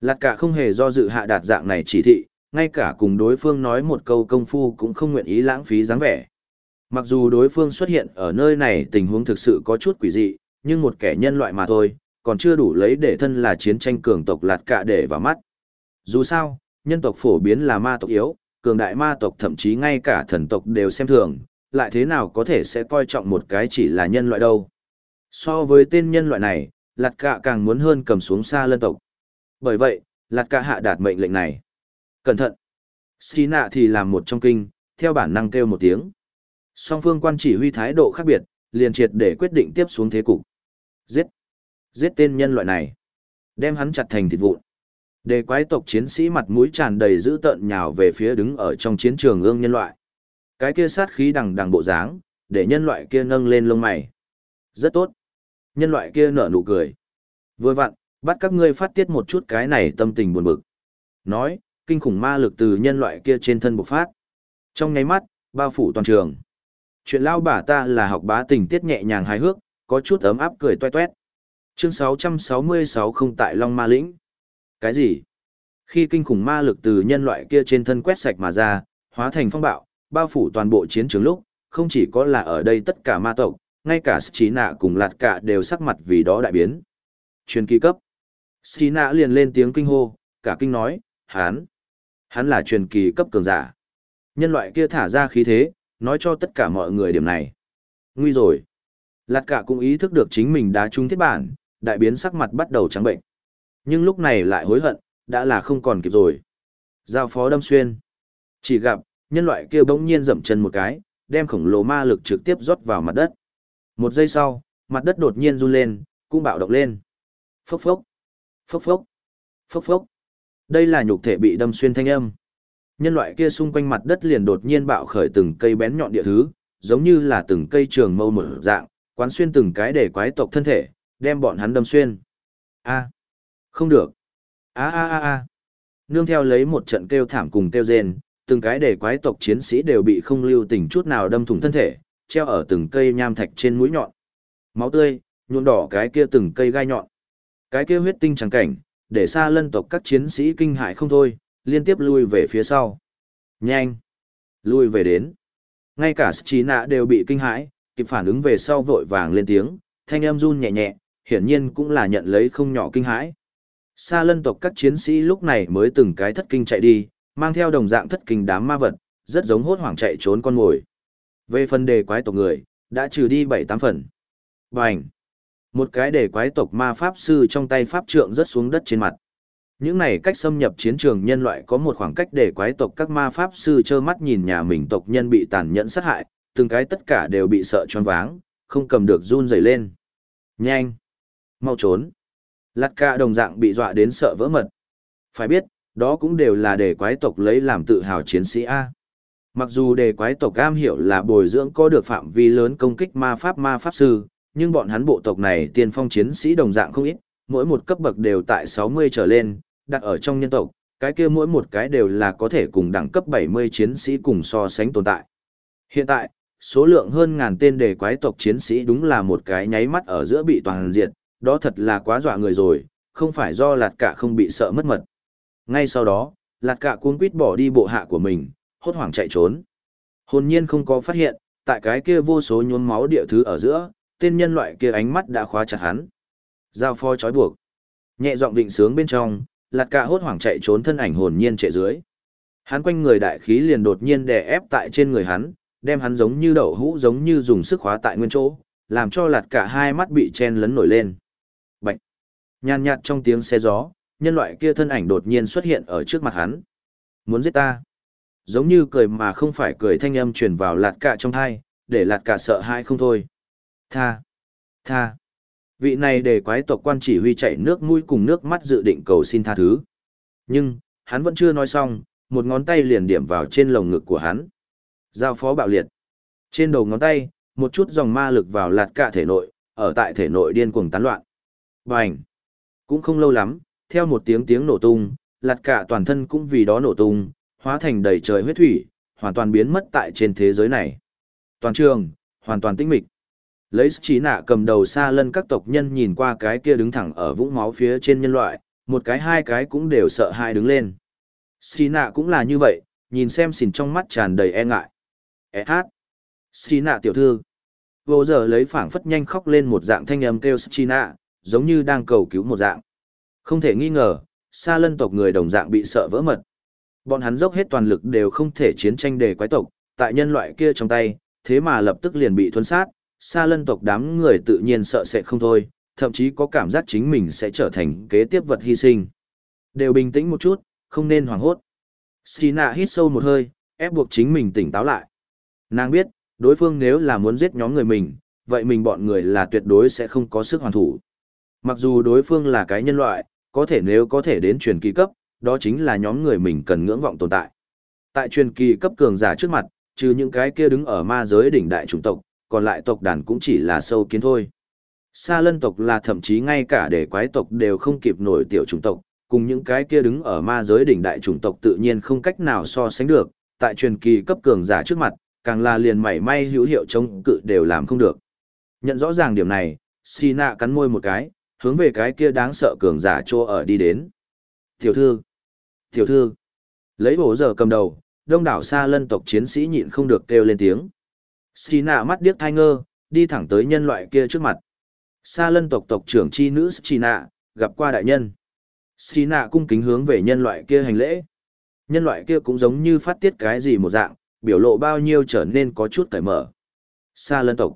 Lạt cả không hề do dự hạ đạt dạng này chỉ thị, ngay cả cùng đối phương nói một câu công phu cũng không nguyện ý lãng phí dáng vẻ. Mặc dù đối phương xuất hiện ở nơi này tình huống thực sự có chút quỷ dị, nhưng một kẻ nhân loại mà thôi, còn chưa đủ lấy để thân là chiến tranh cường tộc lạt cả để vào mắt. Dù sao, nhân tộc phổ biến là ma tộc yếu, cường đại ma tộc thậm chí ngay cả thần tộc đều xem thường, lại thế nào có thể sẽ coi trọng một cái chỉ là nhân loại đâu. So với tên nhân loại này, lạt Cạ càng muốn hơn cầm xuống xa lân tộc. Bởi vậy, lạt Cạ hạ đạt mệnh lệnh này. Cẩn thận! Stina thì làm một trong kinh, theo bản năng kêu một tiếng. Song phương quan chỉ huy thái độ khác biệt, liền triệt để quyết định tiếp xuống thế cục. Giết! Giết tên nhân loại này! Đem hắn chặt thành thịt vụn. Đề quái tộc chiến sĩ mặt mũi tràn đầy dữ tợn nhào về phía đứng ở trong chiến trường ương nhân loại. Cái kia sát khí đằng đằng bộ dáng, để nhân loại kia nâng lên lông mày. Rất tốt. Nhân loại kia nở nụ cười. Vừa vặn, bắt các ngươi phát tiết một chút cái này tâm tình buồn bực. Nói, kinh khủng ma lực từ nhân loại kia trên thân bộc phát. Trong nháy mắt, bao phủ toàn trường. Chuyện lao bà ta là học bá tình tiết nhẹ nhàng hài hước, có chút ấm áp cười toe toét. Chương 666 không tại Long Ma Lĩnh. Cái gì? Khi kinh khủng ma lực từ nhân loại kia trên thân quét sạch mà ra, hóa thành phong bạo, bao phủ toàn bộ chiến trường lúc, không chỉ có là ở đây tất cả ma tộc, ngay cả sĩ Nạ cùng Lạt Cả đều sắc mặt vì đó đại biến. Truyền kỳ cấp. sĩ Nạ liền lên tiếng kinh hô, cả kinh nói, hắn, hắn là truyền kỳ cấp cường giả. Nhân loại kia thả ra khí thế, nói cho tất cả mọi người điểm này. Nguy rồi. Lạt Cả cũng ý thức được chính mình đã trúng thiết bản, đại biến sắc mặt bắt đầu trắng bệnh. Nhưng lúc này lại hối hận, đã là không còn kịp rồi. Giao phó đâm xuyên. Chỉ gặp, nhân loại kia bỗng nhiên dậm chân một cái, đem khổng lồ ma lực trực tiếp rót vào mặt đất. Một giây sau, mặt đất đột nhiên run lên, cũng bạo động lên. Phốc phốc, phốc phốc, phốc phốc. Đây là nhục thể bị đâm xuyên thanh âm. Nhân loại kia xung quanh mặt đất liền đột nhiên bạo khởi từng cây bén nhọn địa thứ, giống như là từng cây trường mâu mở dạng, quán xuyên từng cái để quái tộc thân thể, đem bọn hắn đâm xuyên. A, không được. A a a a. Nương theo lấy một trận kêu thảm cùng kêu rên, từng cái để quái tộc chiến sĩ đều bị không lưu tình chút nào đâm thủng thân thể, treo ở từng cây nham thạch trên mũi nhọn. Máu tươi, nhuộm đỏ cái kia từng cây gai nhọn. Cái kia huyết tinh chẳng cảnh, để xa lân tộc các chiến sĩ kinh hại không thôi, liên tiếp lui về phía sau. Nhanh! Lui về đến. Ngay cả trí nạ đều bị kinh hãi, kịp phản ứng về sau vội vàng lên tiếng, thanh âm run nhẹ nhẹ, hiển nhiên cũng là nhận lấy không nhỏ kinh hãi. Xa lân tộc các chiến sĩ lúc này mới từng cái thất kinh chạy đi, mang theo đồng dạng thất kinh đám ma vật, rất giống hốt hoảng chạy trốn con ngồi. Về phần đề quái tộc người, đã trừ đi bảy tám phần. Bành! Một cái đề quái tộc ma pháp sư trong tay pháp trượng rớt xuống đất trên mặt. Những này cách xâm nhập chiến trường nhân loại có một khoảng cách để quái tộc các ma pháp sư trơ mắt nhìn nhà mình tộc nhân bị tàn nhẫn sát hại, từng cái tất cả đều bị sợ choáng váng, không cầm được run rẩy lên. Nhanh! Mau trốn! Lạt ca đồng dạng bị dọa đến sợ vỡ mật. Phải biết, đó cũng đều là để quái tộc lấy làm tự hào chiến sĩ A. Mặc dù đề quái tộc am hiểu là bồi dưỡng có được phạm vi lớn công kích ma pháp ma pháp sư, nhưng bọn hắn bộ tộc này tiên phong chiến sĩ đồng dạng không ít, mỗi một cấp bậc đều tại 60 trở lên, đặt ở trong nhân tộc, cái kia mỗi một cái đều là có thể cùng đẳng cấp 70 chiến sĩ cùng so sánh tồn tại. Hiện tại, số lượng hơn ngàn tên đề quái tộc chiến sĩ đúng là một cái nháy mắt ở giữa bị toàn diệt, đó thật là quá dọa người rồi, không phải do lạt cả không bị sợ mất mật. Ngay sau đó, lạt cạ cuốn quýt bỏ đi bộ hạ của mình, hốt hoảng chạy trốn. Hồn nhiên không có phát hiện, tại cái kia vô số nhuốm máu địa thứ ở giữa, tên nhân loại kia ánh mắt đã khóa chặt hắn. Giao phó chói buộc. Nhẹ giọng định sướng bên trong, lạt cạ hốt hoảng chạy trốn thân ảnh hồn nhiên chạy dưới. Hắn quanh người đại khí liền đột nhiên đè ép tại trên người hắn, đem hắn giống như đậu hũ giống như dùng sức khóa tại nguyên chỗ, làm cho lạt cả hai mắt bị chen lấn nổi lên. Bạch! Nhàn nhạt trong tiếng xe gió, nhân loại kia thân ảnh đột nhiên xuất hiện ở trước mặt hắn. Muốn giết ta? giống như cười mà không phải cười thanh âm truyền vào lạt cả trong thai, để lạt cả sợ hãi không thôi. Tha! Tha! Vị này để quái tộc quan chỉ huy chạy nước mũi cùng nước mắt dự định cầu xin tha thứ. Nhưng, hắn vẫn chưa nói xong, một ngón tay liền điểm vào trên lồng ngực của hắn. Giao phó bạo liệt. Trên đầu ngón tay, một chút dòng ma lực vào lạt cả thể nội, ở tại thể nội điên cuồng tán loạn. Bành! Cũng không lâu lắm, theo một tiếng tiếng nổ tung, lạt cả toàn thân cũng vì đó nổ tung, hóa thành đầy trời huyết thủy, hoàn toàn biến mất tại trên thế giới này. Toàn trường, hoàn toàn tĩnh mịch. Lấy trí nạ cầm đầu xa lân các tộc nhân nhìn qua cái kia đứng thẳng ở vũng máu phía trên nhân loại, một cái hai cái cũng đều sợ hai đứng lên. Trí nạ cũng là như vậy, nhìn xem xỉn trong mắt tràn đầy e ngại. E hát. Trí nạ tiểu thư. Vô giờ lấy phảng phất nhanh khóc lên một dạng thanh âm kêu Trí nạ, giống như đang cầu cứu một dạng. Không thể nghi ngờ, xa lân tộc người đồng dạng bị sợ vỡ mật. Bọn hắn dốc hết toàn lực đều không thể chiến tranh đề quái tộc, tại nhân loại kia trong tay, thế mà lập tức liền bị thuấn sát, xa lân tộc đám người tự nhiên sợ sẽ không thôi, thậm chí có cảm giác chính mình sẽ trở thành kế tiếp vật hy sinh. Đều bình tĩnh một chút, không nên hoảng hốt. Sina hít sâu một hơi, ép buộc chính mình tỉnh táo lại. Nàng biết, đối phương nếu là muốn giết nhóm người mình, vậy mình bọn người là tuyệt đối sẽ không có sức hoàn thủ. Mặc dù đối phương là cái nhân loại, có thể nếu có thể đến truyền kỳ cấp, đó chính là nhóm người mình cần ngưỡng vọng tồn tại. Tại truyền kỳ cấp cường giả trước mặt, trừ những cái kia đứng ở ma giới đỉnh đại chủng tộc, còn lại tộc đàn cũng chỉ là sâu kiến thôi. Sa lân tộc là thậm chí ngay cả để quái tộc đều không kịp nổi tiểu chủng tộc, cùng những cái kia đứng ở ma giới đỉnh đại chủng tộc tự nhiên không cách nào so sánh được, tại truyền kỳ cấp cường giả trước mặt, càng là liền mảy may hữu hiệu chống cự đều làm không được. Nhận rõ ràng điểm này, Sina cắn môi một cái, hướng về cái kia đáng sợ cường giả chỗ ở đi đến. Tiểu thư! Tiểu thư! Lấy bổ giờ cầm đầu, đông đảo xa lân tộc chiến sĩ nhịn không được kêu lên tiếng. Sina mắt điếc thai ngơ, đi thẳng tới nhân loại kia trước mặt. xa lân tộc tộc trưởng chi nữ Sina, gặp qua đại nhân. Sina cung kính hướng về nhân loại kia hành lễ. Nhân loại kia cũng giống như phát tiết cái gì một dạng, biểu lộ bao nhiêu trở nên có chút cởi mở. xa lân tộc.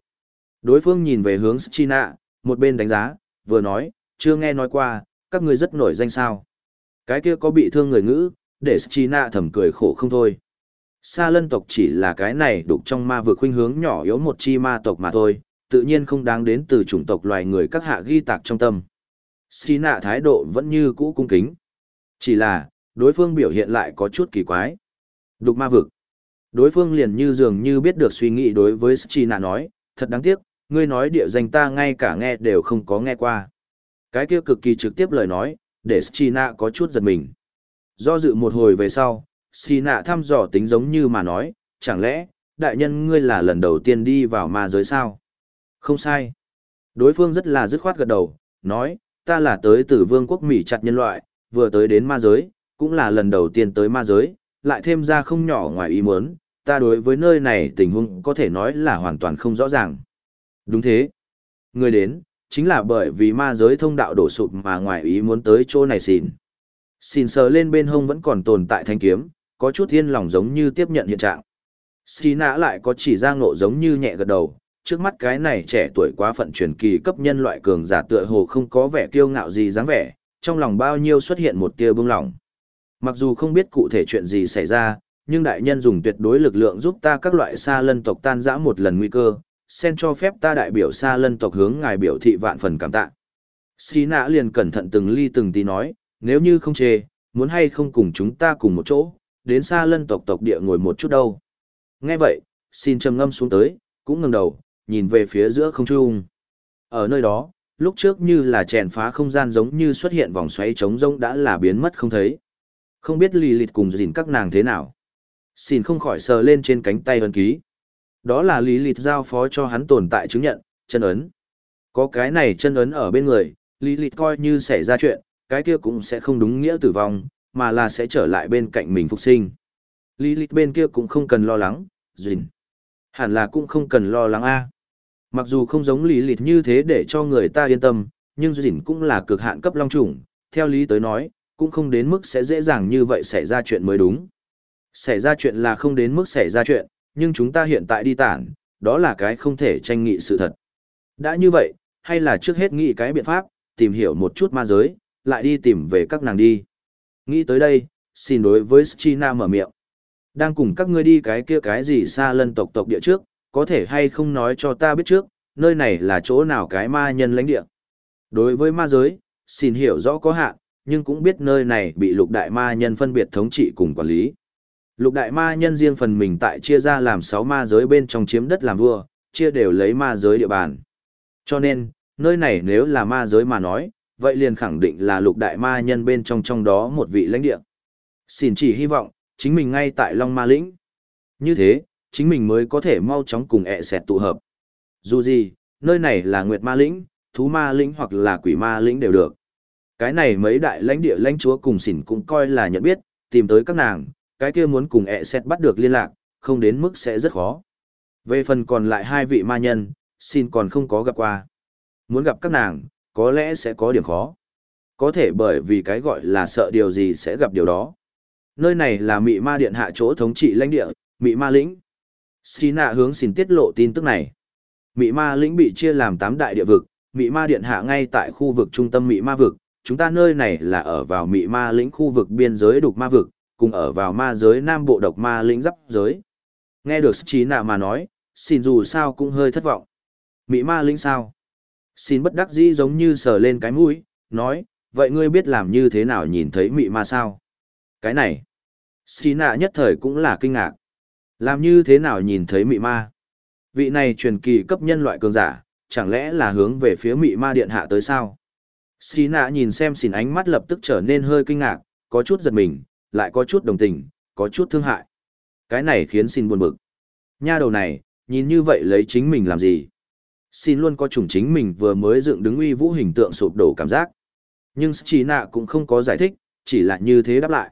Đối phương nhìn về hướng Sina, một bên đánh giá, vừa nói, chưa nghe nói qua, các ngươi rất nổi danh sao. Cái kia có bị thương người ngữ, để Sina thầm cười khổ không thôi. Sa lân tộc chỉ là cái này đục trong ma vừa khuynh hướng nhỏ yếu một chi ma tộc mà thôi, tự nhiên không đáng đến từ chủng tộc loài người các hạ ghi tạc trong tâm. Sina thái độ vẫn như cũ cung kính. Chỉ là, đối phương biểu hiện lại có chút kỳ quái. Đục ma vực. Đối phương liền như dường như biết được suy nghĩ đối với Sina nói, thật đáng tiếc, ngươi nói địa danh ta ngay cả nghe đều không có nghe qua. Cái kia cực kỳ trực tiếp lời nói, để Sina có chút giật mình. Do dự một hồi về sau, Sina thăm dò tính giống như mà nói, chẳng lẽ, đại nhân ngươi là lần đầu tiên đi vào ma giới sao? Không sai. Đối phương rất là dứt khoát gật đầu, nói, ta là tới từ vương quốc Mỹ chặt nhân loại, vừa tới đến ma giới, cũng là lần đầu tiên tới ma giới, lại thêm ra không nhỏ ngoài ý muốn, ta đối với nơi này tình huống có thể nói là hoàn toàn không rõ ràng. Đúng thế. Người đến, chính là bởi vì ma giới thông đạo đổ sụp mà ngoài ý muốn tới chỗ này xin xin sờ lên bên hông vẫn còn tồn tại thanh kiếm, có chút thiên lòng giống như tiếp nhận hiện trạng. Sina lại có chỉ ra ngộ giống như nhẹ gật đầu, trước mắt cái này trẻ tuổi quá phận truyền kỳ cấp nhân loại cường giả tựa hồ không có vẻ kiêu ngạo gì dáng vẻ, trong lòng bao nhiêu xuất hiện một tia bưng lòng. Mặc dù không biết cụ thể chuyện gì xảy ra, nhưng đại nhân dùng tuyệt đối lực lượng giúp ta các loại xa lân tộc tan rã một lần nguy cơ, sen cho phép ta đại biểu xa lân tộc hướng ngài biểu thị vạn phần cảm tạ. Sina liền cẩn thận từng ly từng tí nói, nếu như không chê, muốn hay không cùng chúng ta cùng một chỗ, đến xa lân tộc tộc địa ngồi một chút đâu. Nghe vậy, xin trầm ngâm xuống tới, cũng ngẩng đầu, nhìn về phía giữa không trung. Ở nơi đó, lúc trước như là chèn phá không gian giống như xuất hiện vòng xoáy trống rỗng đã là biến mất không thấy. Không biết lì lịt cùng dìn các nàng thế nào. Xin không khỏi sờ lên trên cánh tay ấn ký. Đó là lý lịch giao phó cho hắn tồn tại chứng nhận, chân ấn. Có cái này chân ấn ở bên người, lý lịch coi như xảy ra chuyện, cái kia cũng sẽ không đúng nghĩa tử vong, mà là sẽ trở lại bên cạnh mình phục sinh. Lý lịch bên kia cũng không cần lo lắng, dìn. Hẳn là cũng không cần lo lắng a. Mặc dù không giống lý lịch như thế để cho người ta yên tâm, nhưng dìn cũng là cực hạn cấp long trùng, theo lý tới nói, cũng không đến mức sẽ dễ dàng như vậy xảy ra chuyện mới đúng. Xảy ra chuyện là không đến mức xảy ra chuyện, nhưng chúng ta hiện tại đi tản, đó là cái không thể tranh nghị sự thật. Đã như vậy, hay là trước hết nghĩ cái biện pháp, tìm hiểu một chút ma giới, lại đi tìm về các nàng đi. Nghĩ tới đây, xin đối với China mở miệng. Đang cùng các ngươi đi cái kia cái gì xa lân tộc tộc địa trước, có thể hay không nói cho ta biết trước, nơi này là chỗ nào cái ma nhân lãnh địa. Đối với ma giới, xin hiểu rõ có hạn, nhưng cũng biết nơi này bị lục đại ma nhân phân biệt thống trị cùng quản lý. Lục đại ma nhân riêng phần mình tại chia ra làm sáu ma giới bên trong chiếm đất làm vua, chia đều lấy ma giới địa bàn. Cho nên, nơi này nếu là ma giới mà nói, vậy liền khẳng định là lục đại ma nhân bên trong trong đó một vị lãnh địa. Xin chỉ hy vọng, chính mình ngay tại Long Ma Lĩnh. Như thế, chính mình mới có thể mau chóng cùng ẹ xẹt tụ hợp. Dù gì, nơi này là Nguyệt Ma Lĩnh, Thú Ma Lĩnh hoặc là Quỷ Ma Lĩnh đều được. Cái này mấy đại lãnh địa lãnh chúa cùng xỉn cũng coi là nhận biết, tìm tới các nàng, cái kia muốn cùng ẹ xét bắt được liên lạc, không đến mức sẽ rất khó. Về phần còn lại hai vị ma nhân, xin còn không có gặp qua. Muốn gặp các nàng, có lẽ sẽ có điểm khó. Có thể bởi vì cái gọi là sợ điều gì sẽ gặp điều đó. Nơi này là mị ma điện hạ chỗ thống trị lãnh địa, mị ma lĩnh. Sina hướng xin tiết lộ tin tức này. Mị ma lĩnh bị chia làm 8 đại địa vực, mị ma điện hạ ngay tại khu vực trung tâm mị ma vực. Chúng ta nơi này là ở vào mị ma lĩnh khu vực biên giới đục ma vực, cùng ở vào ma giới nam bộ độc ma lĩnh giáp giới. Nghe được trí nạ mà nói, xin dù sao cũng hơi thất vọng. mỹ ma lĩnh sao? Xin bất đắc dĩ giống như sờ lên cái mũi, nói, vậy ngươi biết làm như thế nào nhìn thấy mị ma sao? Cái này, sĩ nạ nhất thời cũng là kinh ngạc. Làm như thế nào nhìn thấy mị ma? Vị này truyền kỳ cấp nhân loại cường giả, chẳng lẽ là hướng về phía mị ma điện hạ tới sao? sĩ nạ nhìn xem xỉn ánh mắt lập tức trở nên hơi kinh ngạc, có chút giật mình, lại có chút đồng tình, có chút thương hại. Cái này khiến xin buồn bực. Nha đầu này, nhìn như vậy lấy chính mình làm gì? Xin luôn có chủng chính mình vừa mới dựng đứng uy vũ hình tượng sụp đổ cảm giác. Nhưng chỉ nạ cũng không có giải thích, chỉ là như thế đáp lại.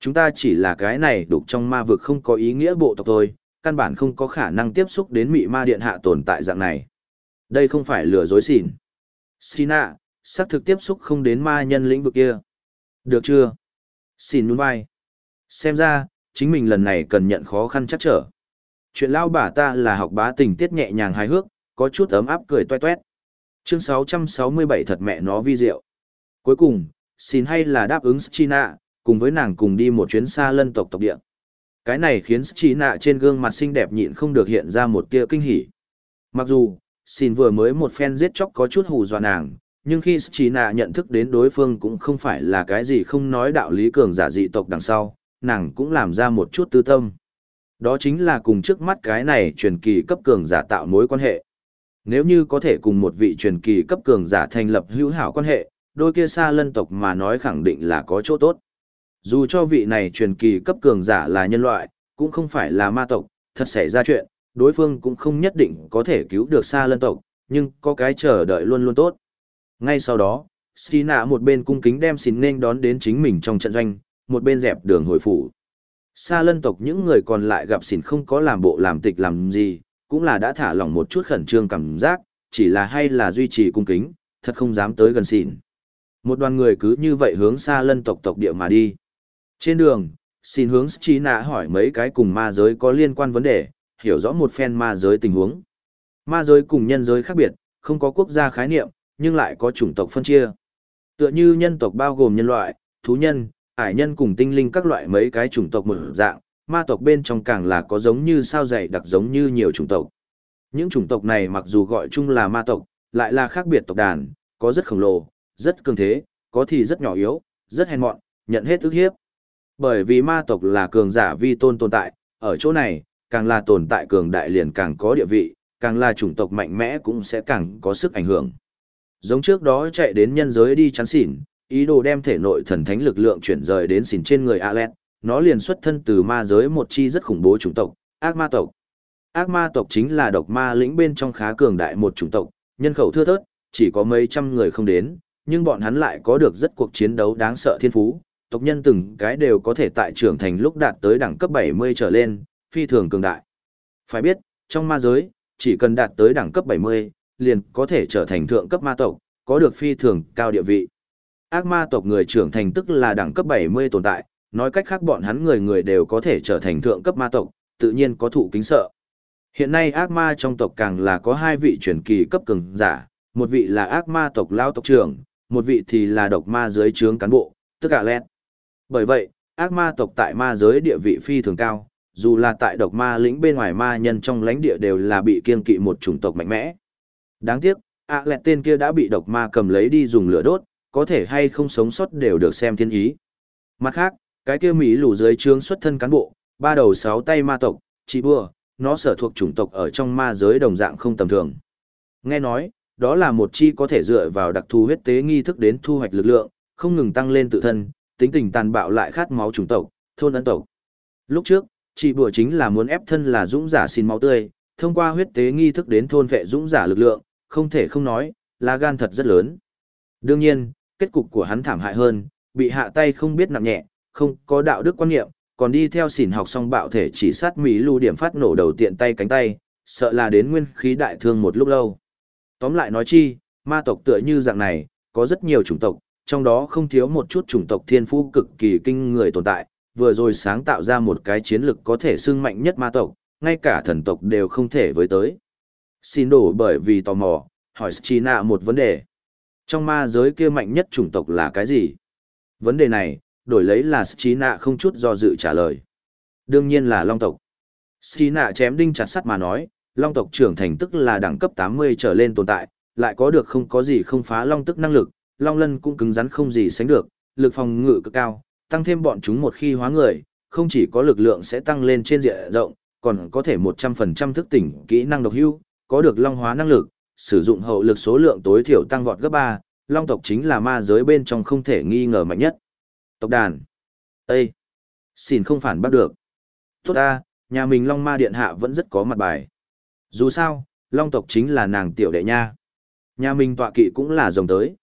Chúng ta chỉ là cái này đục trong ma vực không có ý nghĩa bộ tộc thôi, căn bản không có khả năng tiếp xúc đến mị ma điện hạ tồn tại dạng này. Đây không phải lừa dối xỉn. Sina, xác thực tiếp xúc không đến ma nhân lĩnh vực kia. Được chưa? Xin nhún vai. Xem ra, chính mình lần này cần nhận khó khăn chắc trở. Chuyện lao bà ta là học bá tình tiết nhẹ nhàng hài hước, có chút ấm áp cười toe toét. Chương 667 thật mẹ nó vi diệu. Cuối cùng, xin hay là đáp ứng China, cùng với nàng cùng đi một chuyến xa lân tộc tộc địa. Cái này khiến China trên gương mặt xinh đẹp nhịn không được hiện ra một tia kinh hỉ. Mặc dù, xin vừa mới một phen giết chóc có chút hù dọa nàng, nhưng khi China nhận thức đến đối phương cũng không phải là cái gì không nói đạo lý cường giả dị tộc đằng sau, nàng cũng làm ra một chút tư tâm. Đó chính là cùng trước mắt cái này truyền kỳ cấp cường giả tạo mối quan hệ. Nếu như có thể cùng một vị truyền kỳ cấp cường giả thành lập hữu hảo quan hệ, đôi kia xa lân tộc mà nói khẳng định là có chỗ tốt. Dù cho vị này truyền kỳ cấp cường giả là nhân loại, cũng không phải là ma tộc, thật xảy ra chuyện, đối phương cũng không nhất định có thể cứu được xa lân tộc, nhưng có cái chờ đợi luôn luôn tốt. Ngay sau đó, Stina một bên cung kính đem xin nên đón đến chính mình trong trận doanh, một bên dẹp đường hồi phủ. Xa lân tộc những người còn lại gặp xỉn không có làm bộ làm tịch làm gì, cũng là đã thả lỏng một chút khẩn trương cảm giác, chỉ là hay là duy trì cung kính, thật không dám tới gần xỉn. Một đoàn người cứ như vậy hướng xa lân tộc tộc địa mà đi. Trên đường, xin hướng Chi Nạ hỏi mấy cái cùng ma giới có liên quan vấn đề, hiểu rõ một phen ma giới tình huống. Ma giới cùng nhân giới khác biệt, không có quốc gia khái niệm, nhưng lại có chủng tộc phân chia. Tựa như nhân tộc bao gồm nhân loại, thú nhân, ải nhân cùng tinh linh các loại mấy cái chủng tộc mở dạng, ma tộc bên trong càng là có giống như sao dày đặc giống như nhiều chủng tộc. Những chủng tộc này mặc dù gọi chung là ma tộc, lại là khác biệt tộc đàn, có rất khổng lồ, rất cường thế, có thì rất nhỏ yếu, rất hèn mọn, nhận hết ức hiếp. Bởi vì ma tộc là cường giả vi tôn tồn tại, ở chỗ này, càng là tồn tại cường đại liền càng có địa vị, càng là chủng tộc mạnh mẽ cũng sẽ càng có sức ảnh hưởng. Giống trước đó chạy đến nhân giới đi chắn xỉn, ý đồ đem thể nội thần thánh lực lượng chuyển rời đến xỉn trên người Alet, nó liền xuất thân từ ma giới một chi rất khủng bố chủng tộc, ác ma tộc. Ác ma tộc chính là độc ma lĩnh bên trong khá cường đại một chủng tộc, nhân khẩu thưa thớt, chỉ có mấy trăm người không đến, nhưng bọn hắn lại có được rất cuộc chiến đấu đáng sợ thiên phú, tộc nhân từng cái đều có thể tại trưởng thành lúc đạt tới đẳng cấp 70 trở lên, phi thường cường đại. Phải biết, trong ma giới, chỉ cần đạt tới đẳng cấp 70, liền có thể trở thành thượng cấp ma tộc, có được phi thường cao địa vị. Ác ma tộc người trưởng thành tức là đẳng cấp 70 tồn tại, nói cách khác bọn hắn người người đều có thể trở thành thượng cấp ma tộc, tự nhiên có thụ kính sợ. Hiện nay ác ma trong tộc càng là có hai vị truyền kỳ cấp cường giả, một vị là ác ma tộc lao tộc trưởng, một vị thì là độc ma dưới trướng cán bộ, tức cả lẹt. Bởi vậy, ác ma tộc tại ma giới địa vị phi thường cao, dù là tại độc ma lĩnh bên ngoài ma nhân trong lãnh địa đều là bị kiên kỵ một chủng tộc mạnh mẽ. Đáng tiếc, ạ lẹt tên kia đã bị độc ma cầm lấy đi dùng lửa đốt, có thể hay không sống sót đều được xem thiên ý. Mặt khác, cái kia Mỹ lù dưới trướng xuất thân cán bộ, ba đầu sáu tay ma tộc, chỉ bùa, nó sở thuộc chủng tộc ở trong ma giới đồng dạng không tầm thường. Nghe nói, đó là một chi có thể dựa vào đặc thù huyết tế nghi thức đến thu hoạch lực lượng, không ngừng tăng lên tự thân, tính tình tàn bạo lại khát máu chủng tộc, thôn ấn tộc. Lúc trước, chỉ bùa chính là muốn ép thân là dũng giả xin máu tươi, thông qua huyết tế nghi thức đến thôn vệ dũng giả lực lượng, không thể không nói, là gan thật rất lớn. Đương nhiên, kết cục của hắn thảm hại hơn, bị hạ tay không biết nặng nhẹ, không có đạo đức quan niệm, còn đi theo xỉn học xong bạo thể chỉ sát mỹ lưu điểm phát nổ đầu tiện tay cánh tay, sợ là đến nguyên khí đại thương một lúc lâu. Tóm lại nói chi, ma tộc tựa như dạng này, có rất nhiều chủng tộc, trong đó không thiếu một chút chủng tộc thiên phú cực kỳ kinh người tồn tại, vừa rồi sáng tạo ra một cái chiến lực có thể xưng mạnh nhất ma tộc, ngay cả thần tộc đều không thể với tới. Xin đổ bởi vì tò mò, hỏi China một vấn đề. Trong ma giới kia mạnh nhất chủng tộc là cái gì? Vấn đề này, đổi lấy là China không chút do dự trả lời. Đương nhiên là long tộc. China chém đinh chặt sắt mà nói, long tộc trưởng thành tức là đẳng cấp 80 trở lên tồn tại, lại có được không có gì không phá long tức năng lực, long lân cũng cứng rắn không gì sánh được, lực phòng ngự cực cao, tăng thêm bọn chúng một khi hóa người, không chỉ có lực lượng sẽ tăng lên trên diện rộng, còn có thể 100% thức tỉnh kỹ năng độc hưu, có được long hóa năng lực, sử dụng hậu lực số lượng tối thiểu tăng vọt gấp 3, long tộc chính là ma giới bên trong không thể nghi ngờ mạnh nhất. Tộc đàn. Ê! Xin không phản bắt được. Tốt ta, nhà mình long ma điện hạ vẫn rất có mặt bài. Dù sao, long tộc chính là nàng tiểu đệ nha. Nhà mình tọa kỵ cũng là rồng tới.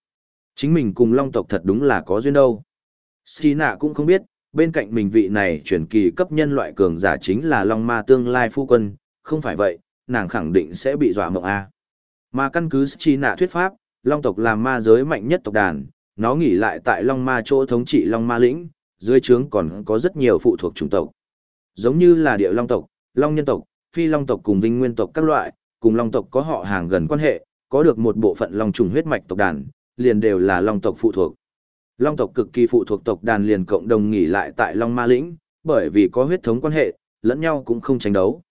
Chính mình cùng long tộc thật đúng là có duyên đâu. Sina cũng không biết, bên cạnh mình vị này chuyển kỳ cấp nhân loại cường giả chính là long ma tương lai phu quân, không phải vậy, nàng khẳng định sẽ bị dọa mộng A. Mà căn cứ chi nạ thuyết pháp, long tộc là ma giới mạnh nhất tộc đàn, nó nghỉ lại tại long ma chỗ thống trị long ma lĩnh, dưới trướng còn có rất nhiều phụ thuộc chủng tộc. Giống như là địa long tộc, long nhân tộc, phi long tộc cùng vinh nguyên tộc các loại, cùng long tộc có họ hàng gần quan hệ, có được một bộ phận long trùng huyết mạch tộc đàn, liền đều là long tộc phụ thuộc. Long tộc cực kỳ phụ thuộc tộc đàn liền cộng đồng nghỉ lại tại Long Ma lĩnh, bởi vì có huyết thống quan hệ, lẫn nhau cũng không tranh đấu.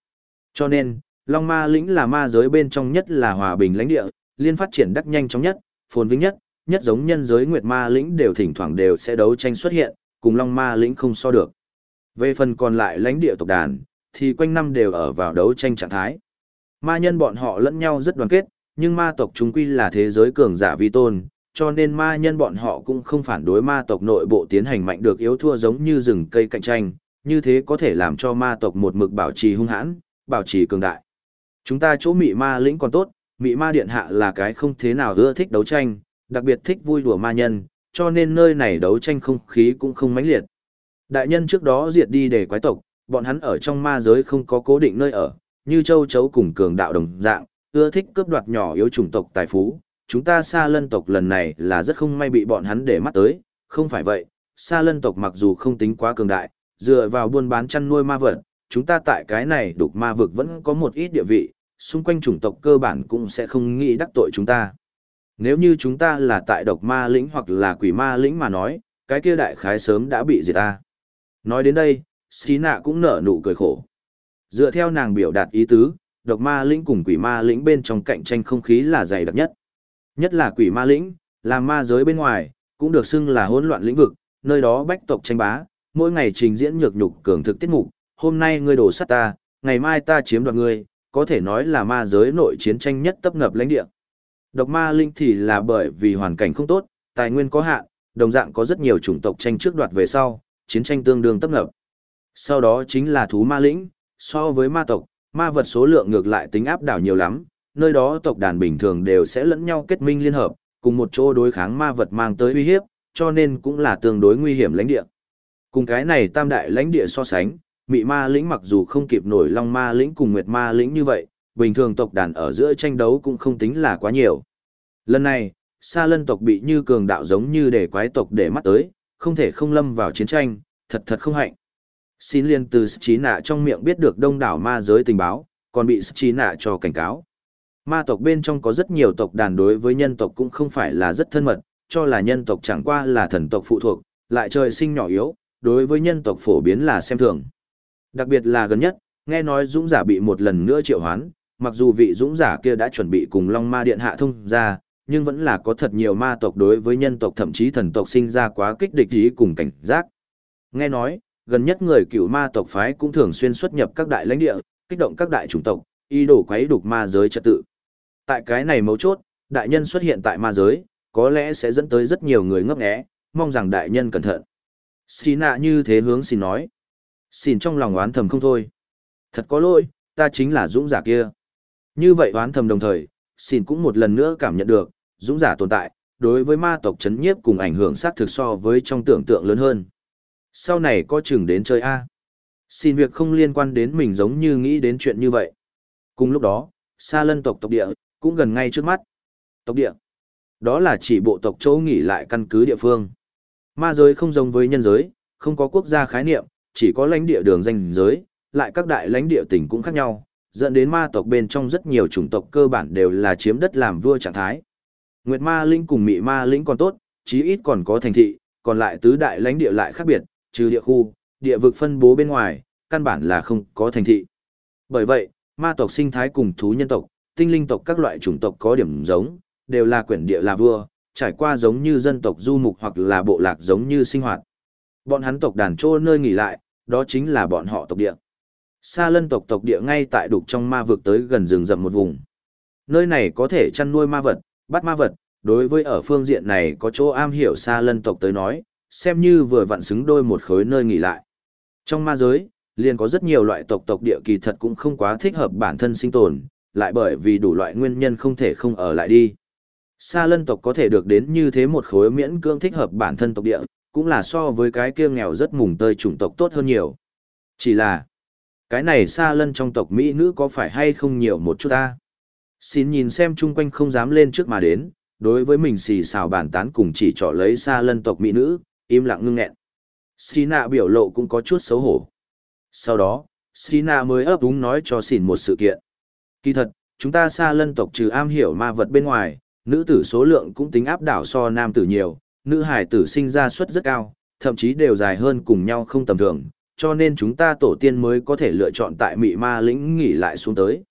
Cho nên, Long Ma lĩnh là ma giới bên trong nhất là hòa bình lãnh địa, liên phát triển đắc nhanh chóng nhất, phồn vinh nhất, nhất giống nhân giới Nguyệt Ma lĩnh đều thỉnh thoảng đều sẽ đấu tranh xuất hiện, cùng Long Ma lĩnh không so được. Về phần còn lại lãnh địa tộc đàn, thì quanh năm đều ở vào đấu tranh trạng thái. Ma nhân bọn họ lẫn nhau rất đoàn kết, nhưng ma tộc chúng quy là thế giới cường giả vi tôn, cho nên ma nhân bọn họ cũng không phản đối ma tộc nội bộ tiến hành mạnh được yếu thua giống như rừng cây cạnh tranh, như thế có thể làm cho ma tộc một mực bảo trì hung hãn, bảo trì cường đại. Chúng ta chỗ mị ma lĩnh còn tốt, mị ma điện hạ là cái không thế nào ưa thích đấu tranh, đặc biệt thích vui đùa ma nhân, cho nên nơi này đấu tranh không khí cũng không mãnh liệt. Đại nhân trước đó diệt đi để quái tộc, bọn hắn ở trong ma giới không có cố định nơi ở, như châu chấu cùng cường đạo đồng dạng, ưa thích cướp đoạt nhỏ yếu chủng tộc tài phú. Chúng ta xa lân tộc lần này là rất không may bị bọn hắn để mắt tới, không phải vậy, xa lân tộc mặc dù không tính quá cường đại, dựa vào buôn bán chăn nuôi ma vật, chúng ta tại cái này đục ma vực vẫn có một ít địa vị, xung quanh chủng tộc cơ bản cũng sẽ không nghĩ đắc tội chúng ta. Nếu như chúng ta là tại độc ma lĩnh hoặc là quỷ ma lĩnh mà nói, cái kia đại khái sớm đã bị diệt ta. Nói đến đây, Xí nạ cũng nở nụ cười khổ. Dựa theo nàng biểu đạt ý tứ, độc ma lĩnh cùng quỷ ma lĩnh bên trong cạnh tranh không khí là dày đặc nhất. Nhất là quỷ ma lĩnh, là ma giới bên ngoài, cũng được xưng là hỗn loạn lĩnh vực, nơi đó bách tộc tranh bá, mỗi ngày trình diễn nhược nhục cường thực tiết mục, hôm nay ngươi đổ sát ta, ngày mai ta chiếm đoạt ngươi, có thể nói là ma giới nội chiến tranh nhất tấp ngập lãnh địa. Độc ma linh thì là bởi vì hoàn cảnh không tốt, tài nguyên có hạn, đồng dạng có rất nhiều chủng tộc tranh trước đoạt về sau, chiến tranh tương đương tấp ngập. Sau đó chính là thú ma lĩnh, so với ma tộc, ma vật số lượng ngược lại tính áp đảo nhiều lắm, nơi đó tộc đàn bình thường đều sẽ lẫn nhau kết minh liên hợp, cùng một chỗ đối kháng ma vật mang tới uy hiếp, cho nên cũng là tương đối nguy hiểm lãnh địa. Cùng cái này tam đại lãnh địa so sánh, mị ma lĩnh mặc dù không kịp nổi long ma lĩnh cùng nguyệt ma lĩnh như vậy, bình thường tộc đàn ở giữa tranh đấu cũng không tính là quá nhiều. Lần này, Sa lân tộc bị như cường đạo giống như để quái tộc để mắt tới, không thể không lâm vào chiến tranh, thật thật không hạnh. Xin liên từ chí nạ trong miệng biết được đông đảo ma giới tình báo, còn bị chí nạ cho cảnh cáo. Ma tộc bên trong có rất nhiều tộc đàn đối với nhân tộc cũng không phải là rất thân mật, cho là nhân tộc chẳng qua là thần tộc phụ thuộc, lại trời sinh nhỏ yếu, đối với nhân tộc phổ biến là xem thường. Đặc biệt là gần nhất, nghe nói dũng giả bị một lần nữa triệu hoán, mặc dù vị dũng giả kia đã chuẩn bị cùng Long Ma Điện hạ thông ra, nhưng vẫn là có thật nhiều ma tộc đối với nhân tộc thậm chí thần tộc sinh ra quá kích địch ý cùng cảnh giác. Nghe nói, gần nhất người cựu ma tộc phái cũng thường xuyên xuất nhập các đại lãnh địa, kích động các đại chủng tộc, y đổ quấy đục ma giới trật tự. Tại cái này mấu chốt, đại nhân xuất hiện tại ma giới, có lẽ sẽ dẫn tới rất nhiều người ngấp nghé, mong rằng đại nhân cẩn thận. Sina như thế hướng xin nói. Xin trong lòng oán thầm không thôi. Thật có lỗi, ta chính là dũng giả kia. Như vậy oán thầm đồng thời, xin cũng một lần nữa cảm nhận được, dũng giả tồn tại, đối với ma tộc chấn nhiếp cùng ảnh hưởng sát thực so với trong tưởng tượng lớn hơn. Sau này có chừng đến chơi A. Xin việc không liên quan đến mình giống như nghĩ đến chuyện như vậy. Cùng lúc đó, xa lân tộc tộc địa, cũng gần ngay trước mắt. Tộc địa. Đó là chỉ bộ tộc chỗ nghỉ lại căn cứ địa phương. Ma giới không giống với nhân giới, không có quốc gia khái niệm, chỉ có lãnh địa đường danh giới, lại các đại lãnh địa tỉnh cũng khác nhau, dẫn đến ma tộc bên trong rất nhiều chủng tộc cơ bản đều là chiếm đất làm vua trạng thái. Nguyệt ma linh cùng mị ma linh còn tốt, chí ít còn có thành thị, còn lại tứ đại lãnh địa lại khác biệt, trừ địa khu, địa vực phân bố bên ngoài, căn bản là không có thành thị. Bởi vậy, ma tộc sinh thái cùng thú nhân tộc, tinh linh tộc các loại chủng tộc có điểm giống, đều là quyển địa là vua, trải qua giống như dân tộc du mục hoặc là bộ lạc giống như sinh hoạt. Bọn hắn tộc đàn trô nơi nghỉ lại, đó chính là bọn họ tộc địa. Sa lân tộc tộc địa ngay tại đục trong ma vực tới gần rừng rậm một vùng. Nơi này có thể chăn nuôi ma vật, bắt ma vật, đối với ở phương diện này có chỗ am hiểu Sa lân tộc tới nói, xem như vừa vặn xứng đôi một khối nơi nghỉ lại. Trong ma giới, liền có rất nhiều loại tộc tộc địa kỳ thật cũng không quá thích hợp bản thân sinh tồn, lại bởi vì đủ loại nguyên nhân không thể không ở lại đi. Sa lân tộc có thể được đến như thế một khối miễn cưỡng thích hợp bản thân tộc địa, cũng là so với cái kia nghèo rất mùng tơi chủng tộc tốt hơn nhiều. Chỉ là, cái này sa lân trong tộc Mỹ nữ có phải hay không nhiều một chút ta? Xin nhìn xem chung quanh không dám lên trước mà đến, đối với mình xì xào bàn tán cùng chỉ trỏ lấy Sa lân tộc mỹ nữ, im lặng ngưng nghẹn. nạ biểu lộ cũng có chút xấu hổ. Sau đó, Sina mới ấp úng nói cho xỉn một sự kiện. Kỳ thật, chúng ta xa lân tộc trừ am hiểu ma vật bên ngoài, nữ tử số lượng cũng tính áp đảo so nam tử nhiều, nữ hải tử sinh ra suất rất cao, thậm chí đều dài hơn cùng nhau không tầm thường, cho nên chúng ta tổ tiên mới có thể lựa chọn tại mị ma lĩnh nghỉ lại xuống tới.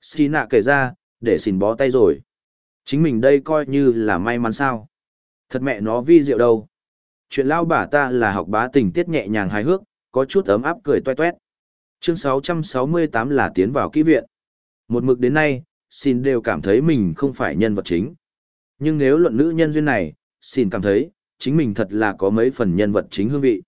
Stina kể ra, để xin bó tay rồi. Chính mình đây coi như là may mắn sao. Thật mẹ nó vi diệu đâu. Chuyện lao bả ta là học bá tình tiết nhẹ nhàng hài hước, có chút ấm áp cười toe toét. Chương 668 là tiến vào kỹ viện. Một mực đến nay, xin đều cảm thấy mình không phải nhân vật chính. Nhưng nếu luận nữ nhân duyên này, xin cảm thấy, chính mình thật là có mấy phần nhân vật chính hương vị.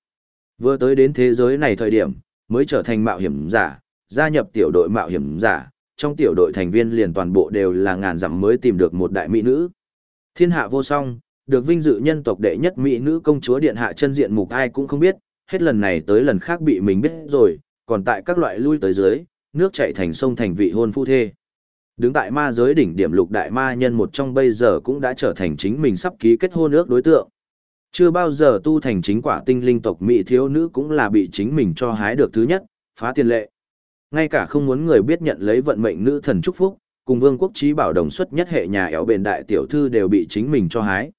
Vừa tới đến thế giới này thời điểm, mới trở thành mạo hiểm giả, gia nhập tiểu đội mạo hiểm giả, trong tiểu đội thành viên liền toàn bộ đều là ngàn dặm mới tìm được một đại mỹ nữ. Thiên hạ vô song, được vinh dự nhân tộc đệ nhất mỹ nữ công chúa điện hạ chân diện mục ai cũng không biết, hết lần này tới lần khác bị mình biết rồi, còn tại các loại lui tới dưới, nước chảy thành sông thành vị hôn phu thê. Đứng tại ma giới đỉnh điểm lục đại ma nhân một trong bây giờ cũng đã trở thành chính mình sắp ký kết hôn ước đối tượng. Chưa bao giờ tu thành chính quả tinh linh tộc mỹ thiếu nữ cũng là bị chính mình cho hái được thứ nhất, phá tiền lệ. Ngay cả không muốn người biết nhận lấy vận mệnh nữ thần chúc phúc, cùng vương quốc trí bảo đồng xuất nhất hệ nhà éo bền đại tiểu thư đều bị chính mình cho hái.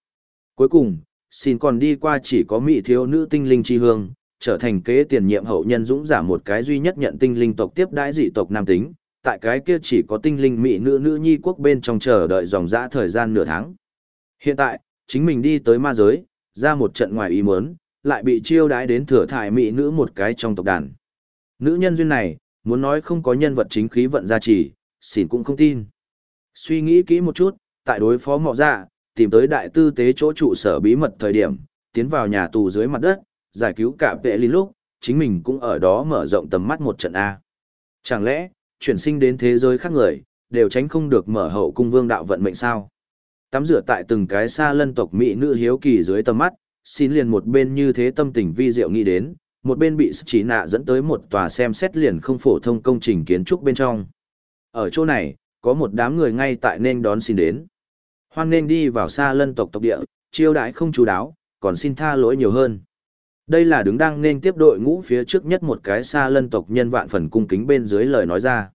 Cuối cùng, xin còn đi qua chỉ có mỹ thiếu nữ tinh linh chi hương, trở thành kế tiền nhiệm hậu nhân dũng giả một cái duy nhất nhận tinh linh tộc tiếp đãi dị tộc nam tính, tại cái kia chỉ có tinh linh mỹ nữ nữ nhi quốc bên trong chờ đợi dòng dã thời gian nửa tháng. Hiện tại, chính mình đi tới ma giới, ra một trận ngoài ý muốn, lại bị chiêu đãi đến thừa thải mỹ nữ một cái trong tộc đàn. Nữ nhân duyên này, muốn nói không có nhân vật chính khí vận gia trì, xỉn cũng không tin. Suy nghĩ kỹ một chút, tại đối phó mọ dạ, tìm tới đại tư tế chỗ trụ sở bí mật thời điểm, tiến vào nhà tù dưới mặt đất, giải cứu cả vệ lý lúc, chính mình cũng ở đó mở rộng tầm mắt một trận A. Chẳng lẽ, chuyển sinh đến thế giới khác người, đều tránh không được mở hậu cung vương đạo vận mệnh sao? Tắm rửa tại từng cái xa lân tộc mỹ nữ hiếu kỳ dưới tầm mắt, xin liền một bên như thế tâm tình vi diệu nghĩ đến, một bên bị chỉ nạ dẫn tới một tòa xem xét liền không phổ thông công trình kiến trúc bên trong. Ở chỗ này, có một đám người ngay tại nên đón xin đến. Hoan nên đi vào xa lân tộc tộc địa, chiêu đãi không chú đáo, còn xin tha lỗi nhiều hơn. Đây là đứng đang nên tiếp đội ngũ phía trước nhất một cái xa lân tộc nhân vạn phần cung kính bên dưới lời nói ra.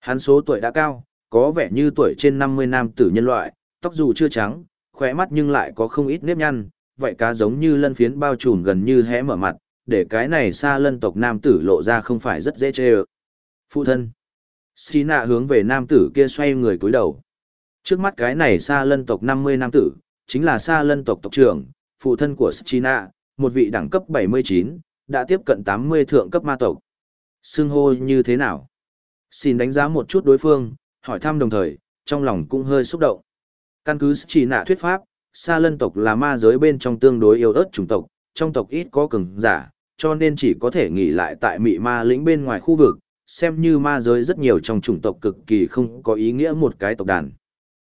Hắn số tuổi đã cao, có vẻ như tuổi trên 50 nam tử nhân loại, tóc dù chưa trắng, khỏe mắt nhưng lại có không ít nếp nhăn, vậy cá giống như lân phiến bao trùm gần như hé mở mặt, để cái này xa lân tộc nam tử lộ ra không phải rất dễ chê ơ. Phụ thân. Sina hướng về nam tử kia xoay người cúi đầu. Trước mắt cái này xa lân tộc 50 nam tử, chính là xa lân tộc tộc trưởng, phụ thân của Sina, một vị đẳng cấp 79, đã tiếp cận 80 thượng cấp ma tộc. Xưng hô như thế nào? Xin đánh giá một chút đối phương, hỏi thăm đồng thời, trong lòng cũng hơi xúc động. Căn cứ chỉ nạ thuyết pháp, xa lân tộc là ma giới bên trong tương đối yếu ớt chủng tộc, trong tộc ít có cường giả, cho nên chỉ có thể nghỉ lại tại mị ma lĩnh bên ngoài khu vực, xem như ma giới rất nhiều trong chủng tộc cực kỳ không có ý nghĩa một cái tộc đàn.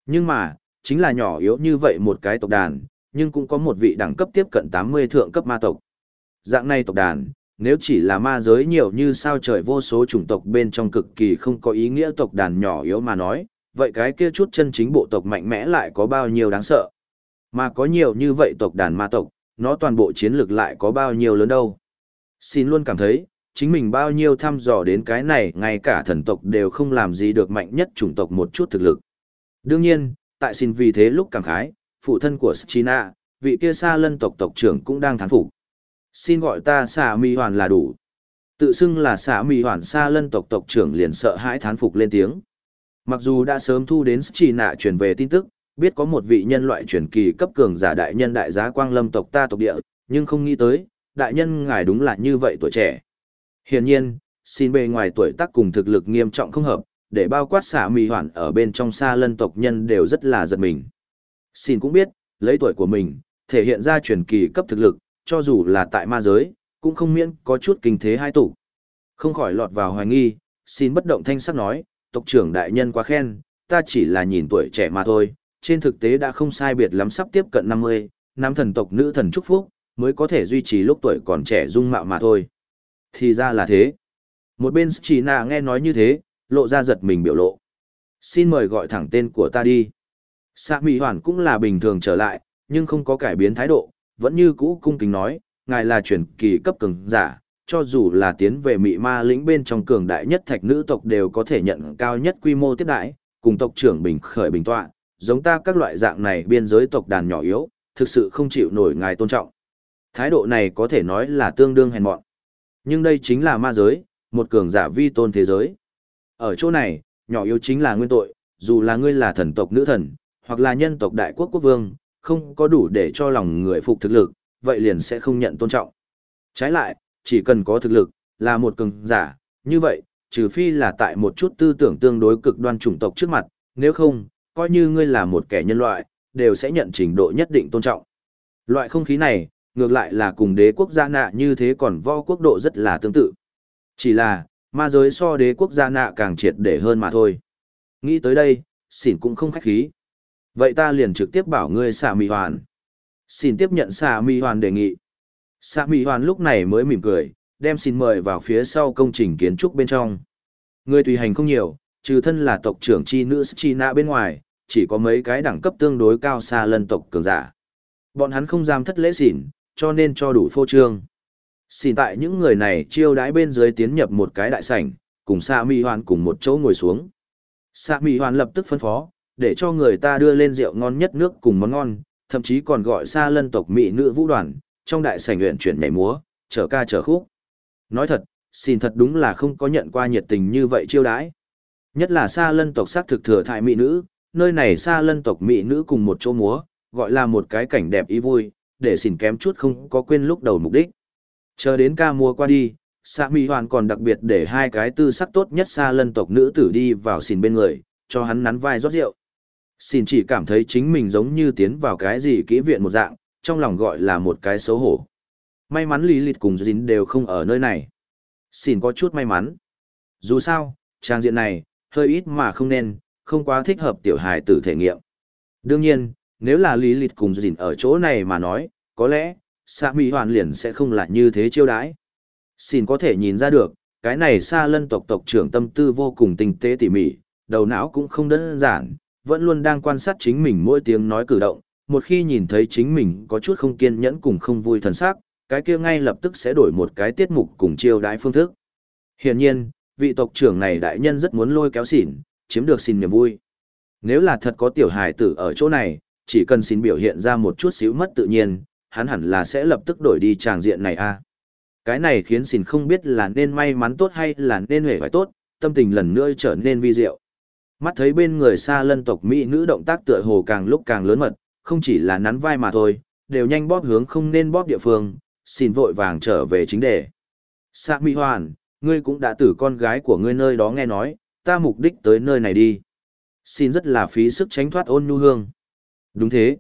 Nhưng mà, chính là nhỏ yếu như vậy một cái tộc đàn, nhưng cũng có một vị đẳng cấp tiếp cận 80 thượng cấp ma tộc. Dạng này tộc đàn, nếu chỉ là ma giới nhiều như sao trời vô số chủng tộc bên trong cực kỳ không có ý nghĩa tộc đàn nhỏ yếu mà nói, vậy cái kia chút chân chính bộ tộc mạnh mẽ lại có bao nhiêu đáng sợ. Mà có nhiều như vậy tộc đàn ma tộc, nó toàn bộ chiến lược lại có bao nhiêu lớn đâu xin luôn cảm thấy, chính mình bao nhiêu thăm dò đến cái này ngay cả thần tộc đều không làm gì được mạnh nhất chủng tộc một chút thực lực. Đương nhiên, tại xin vì thế lúc cảm khái, phụ thân của Sina, vị kia xa lân tộc tộc trưởng cũng đang thán phục. Xin gọi ta xà mi hoàn là đủ. Tự xưng là xã mì hoàn sa lân tộc tộc trưởng liền sợ hãi thán phục lên tiếng. Mặc dù đã sớm thu đến Sina truyền về tin tức, biết có một vị nhân loại truyền kỳ cấp cường giả đại nhân đại giá quang lâm tộc ta tộc địa, nhưng không nghĩ tới, đại nhân ngài đúng là như vậy tuổi trẻ. Hiển nhiên, xin bề ngoài tuổi tác cùng thực lực nghiêm trọng không hợp, để bao quát xả mì hoàn ở bên trong xa lân tộc nhân đều rất là giật mình. Xin cũng biết, lấy tuổi của mình, thể hiện ra truyền kỳ cấp thực lực, cho dù là tại ma giới, cũng không miễn có chút kinh thế hai tủ. Không khỏi lọt vào hoài nghi, xin bất động thanh sắc nói, tộc trưởng đại nhân quá khen, ta chỉ là nhìn tuổi trẻ mà thôi, trên thực tế đã không sai biệt lắm sắp tiếp cận 50, nam thần tộc nữ thần chúc phúc, mới có thể duy trì lúc tuổi còn trẻ dung mạo mà thôi. Thì ra là thế. Một bên chỉ nà nghe nói như thế, lộ ra giật mình biểu lộ. Xin mời gọi thẳng tên của ta đi. Sạ Mỹ Hoàn cũng là bình thường trở lại, nhưng không có cải biến thái độ, vẫn như cũ cung kính nói, ngài là truyền kỳ cấp cường giả, cho dù là tiến về Mị Ma lĩnh bên trong cường đại nhất thạch nữ tộc đều có thể nhận cao nhất quy mô tiếp đại, cùng tộc trưởng bình khởi bình tọa, giống ta các loại dạng này biên giới tộc đàn nhỏ yếu, thực sự không chịu nổi ngài tôn trọng. Thái độ này có thể nói là tương đương hèn mọn. Nhưng đây chính là ma giới, một cường giả vi tôn thế giới. Ở chỗ này, nhỏ yếu chính là nguyên tội, dù là ngươi là thần tộc nữ thần, hoặc là nhân tộc đại quốc quốc vương, không có đủ để cho lòng người phục thực lực, vậy liền sẽ không nhận tôn trọng. Trái lại, chỉ cần có thực lực, là một cường giả, như vậy, trừ phi là tại một chút tư tưởng tương đối cực đoan chủng tộc trước mặt, nếu không, coi như ngươi là một kẻ nhân loại, đều sẽ nhận trình độ nhất định tôn trọng. Loại không khí này, ngược lại là cùng đế quốc gia nạ như thế còn vo quốc độ rất là tương tự. Chỉ là, ma giới so đế quốc gia nạ càng triệt để hơn mà thôi. Nghĩ tới đây, xỉn cũng không khách khí. Vậy ta liền trực tiếp bảo ngươi xạ mì hoàn. Xin tiếp nhận xạ mì hoàn đề nghị. Xạ mì hoàn lúc này mới mỉm cười, đem xin mời vào phía sau công trình kiến trúc bên trong. Người tùy hành không nhiều, trừ thân là tộc trưởng chi nữ chi nạ bên ngoài, chỉ có mấy cái đẳng cấp tương đối cao xa lân tộc cường giả. Bọn hắn không dám thất lễ xỉn, cho nên cho đủ phô trương. Xin tại những người này chiêu đãi bên dưới tiến nhập một cái đại sảnh, cùng Sa Mi Hoàn cùng một chỗ ngồi xuống. Sa Mi Hoàn lập tức phân phó, để cho người ta đưa lên rượu ngon nhất nước cùng món ngon, thậm chí còn gọi xa lân tộc mỹ nữ vũ đoàn, trong đại sảnh luyện chuyển nhảy múa, trở ca trở khúc. Nói thật, xin thật đúng là không có nhận qua nhiệt tình như vậy chiêu đãi. Nhất là xa lân tộc sắc thực thừa thại mỹ nữ, nơi này xa lân tộc mỹ nữ cùng một chỗ múa, gọi là một cái cảnh đẹp ý vui, để xỉn kém chút không có quên lúc đầu mục đích. Chờ đến ca mua qua đi, Sa Mỹ Hoàn còn đặc biệt để hai cái tư sắc tốt nhất xa lân tộc nữ tử đi vào xỉn bên người, cho hắn nắn vai rót rượu. Xin chỉ cảm thấy chính mình giống như tiến vào cái gì kỹ viện một dạng, trong lòng gọi là một cái xấu hổ. May mắn Lý Lịch cùng Dính đều không ở nơi này. xin có chút may mắn. Dù sao, trang diện này, hơi ít mà không nên, không quá thích hợp tiểu hài tử thể nghiệm. Đương nhiên, nếu là Lý Lịch cùng Dính ở chỗ này mà nói, có lẽ, Sa Mỹ Hoàn liền sẽ không là như thế chiêu đãi. Xin có thể nhìn ra được, cái này Sa Lân tộc tộc trưởng tâm tư vô cùng tinh tế tỉ mỉ, đầu não cũng không đơn giản, vẫn luôn đang quan sát chính mình mỗi tiếng nói cử động, một khi nhìn thấy chính mình có chút không kiên nhẫn cùng không vui thần sắc, cái kia ngay lập tức sẽ đổi một cái tiết mục cùng chiêu đãi phương thức. Hiển nhiên, vị tộc trưởng này đại nhân rất muốn lôi kéo xỉn, chiếm được xin niềm vui. Nếu là thật có tiểu hài tử ở chỗ này, chỉ cần xin biểu hiện ra một chút xíu mất tự nhiên, hắn hẳn là sẽ lập tức đổi đi tràng diện này a. Cái này khiến xin không biết là nên may mắn tốt hay là nên hề phải tốt, tâm tình lần nữa trở nên vi diệu. Mắt thấy bên người xa lân tộc Mỹ nữ động tác tựa hồ càng lúc càng lớn mật, không chỉ là nắn vai mà thôi, đều nhanh bóp hướng không nên bóp địa phương, xin vội vàng trở về chính đề. Sa Mỹ Hoàn, ngươi cũng đã từ con gái của ngươi nơi đó nghe nói, ta mục đích tới nơi này đi. Xin rất là phí sức tránh thoát ôn nhu hương. Đúng thế.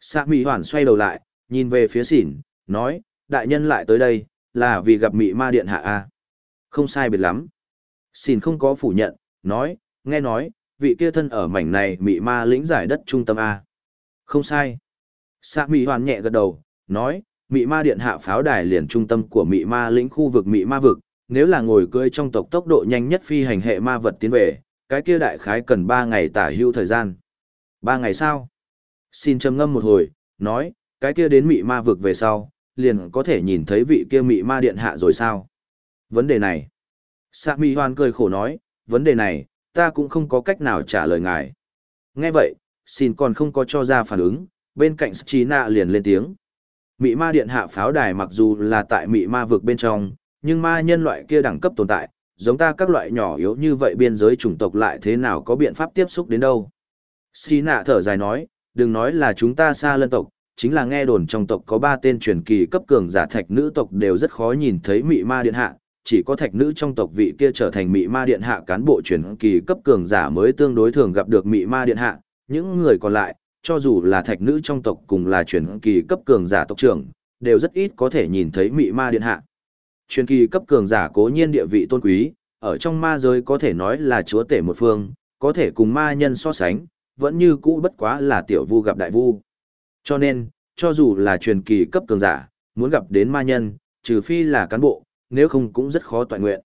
Sa Mỹ Hoàn xoay đầu lại, nhìn về phía xỉn, nói, đại nhân lại tới đây, là vì gặp mị ma điện hạ A. Không sai biệt lắm. Xỉn không có phủ nhận, nói, nghe nói, vị kia thân ở mảnh này mị ma lĩnh giải đất trung tâm A. Không sai. Sạ mị hoàn nhẹ gật đầu, nói, mị ma điện hạ pháo đài liền trung tâm của mị ma lĩnh khu vực mị ma vực, nếu là ngồi cưỡi trong tộc tốc độ nhanh nhất phi hành hệ ma vật tiến về, cái kia đại khái cần 3 ngày tả hưu thời gian. 3 ngày sao? Xin trầm ngâm một hồi, nói, cái kia đến mị ma vực về sau, liền có thể nhìn thấy vị kia mị ma điện hạ rồi sao? Vấn đề này. Sạ mị hoan cười khổ nói, vấn đề này, ta cũng không có cách nào trả lời ngài. Nghe vậy, xin còn không có cho ra phản ứng, bên cạnh Sina liền lên tiếng. Mị ma điện hạ pháo đài mặc dù là tại mị ma vực bên trong, nhưng ma nhân loại kia đẳng cấp tồn tại, giống ta các loại nhỏ yếu như vậy biên giới chủng tộc lại thế nào có biện pháp tiếp xúc đến đâu. Sina thở dài nói, đừng nói là chúng ta xa lân tộc, chính là nghe đồn trong tộc có ba tên truyền kỳ cấp cường giả thạch nữ tộc đều rất khó nhìn thấy mị ma điện hạ, chỉ có thạch nữ trong tộc vị kia trở thành mị ma điện hạ cán bộ truyền kỳ cấp cường giả mới tương đối thường gặp được mị ma điện hạ, những người còn lại, cho dù là thạch nữ trong tộc cùng là truyền kỳ cấp cường giả tộc trưởng, đều rất ít có thể nhìn thấy mị ma điện hạ. Truyền kỳ cấp cường giả cố nhiên địa vị tôn quý, ở trong ma giới có thể nói là chúa tể một phương, có thể cùng ma nhân so sánh, vẫn như cũ bất quá là tiểu vu gặp đại vu. Cho nên, cho dù là truyền kỳ cấp cường giả, muốn gặp đến ma nhân, trừ phi là cán bộ, nếu không cũng rất khó toàn nguyện.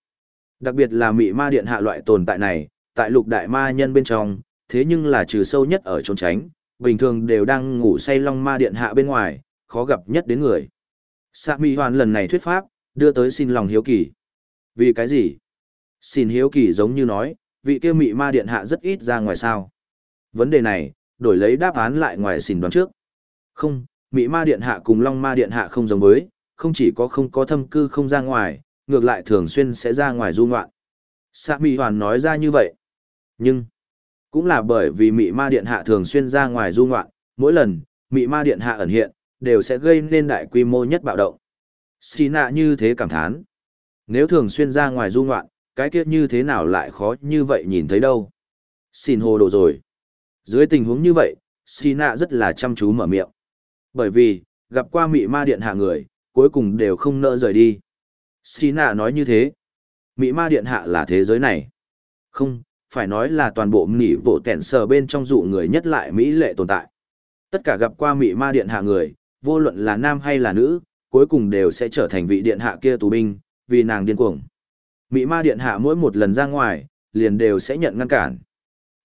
Đặc biệt là mị ma điện hạ loại tồn tại này, tại lục đại ma nhân bên trong, thế nhưng là trừ sâu nhất ở trốn tránh, bình thường đều đang ngủ say long ma điện hạ bên ngoài, khó gặp nhất đến người. Sạ mị hoàn lần này thuyết pháp, đưa tới xin lòng hiếu kỳ. Vì cái gì? Xin hiếu kỳ giống như nói, vị kia mị ma điện hạ rất ít ra ngoài sao. Vấn đề này, đổi lấy đáp án lại ngoài xin đoán trước. Không, mị ma điện hạ cùng long ma điện hạ không giống với, không chỉ có không có thâm cư không ra ngoài, ngược lại thường xuyên sẽ ra ngoài du ngoạn. Sạ mị hoàn nói ra như vậy. Nhưng, cũng là bởi vì mị ma điện hạ thường xuyên ra ngoài du ngoạn, mỗi lần, mị ma điện hạ ẩn hiện, đều sẽ gây nên đại quy mô nhất bạo động. Sina như thế cảm thán. Nếu thường xuyên ra ngoài du ngoạn, cái kia như thế nào lại khó như vậy nhìn thấy đâu. Xin hồ đồ rồi. Dưới tình huống như vậy, Sina rất là chăm chú mở miệng. Bởi vì, gặp qua mị ma điện hạ người, cuối cùng đều không nỡ rời đi. Sina nói như thế. Mỹ ma điện hạ là thế giới này. Không, phải nói là toàn bộ mỹ bộ kẹn sờ bên trong dụ người nhất lại Mỹ lệ tồn tại. Tất cả gặp qua Mỹ ma điện hạ người, vô luận là nam hay là nữ, cuối cùng đều sẽ trở thành vị điện hạ kia tù binh, vì nàng điên cuồng. Mỹ ma điện hạ mỗi một lần ra ngoài, liền đều sẽ nhận ngăn cản.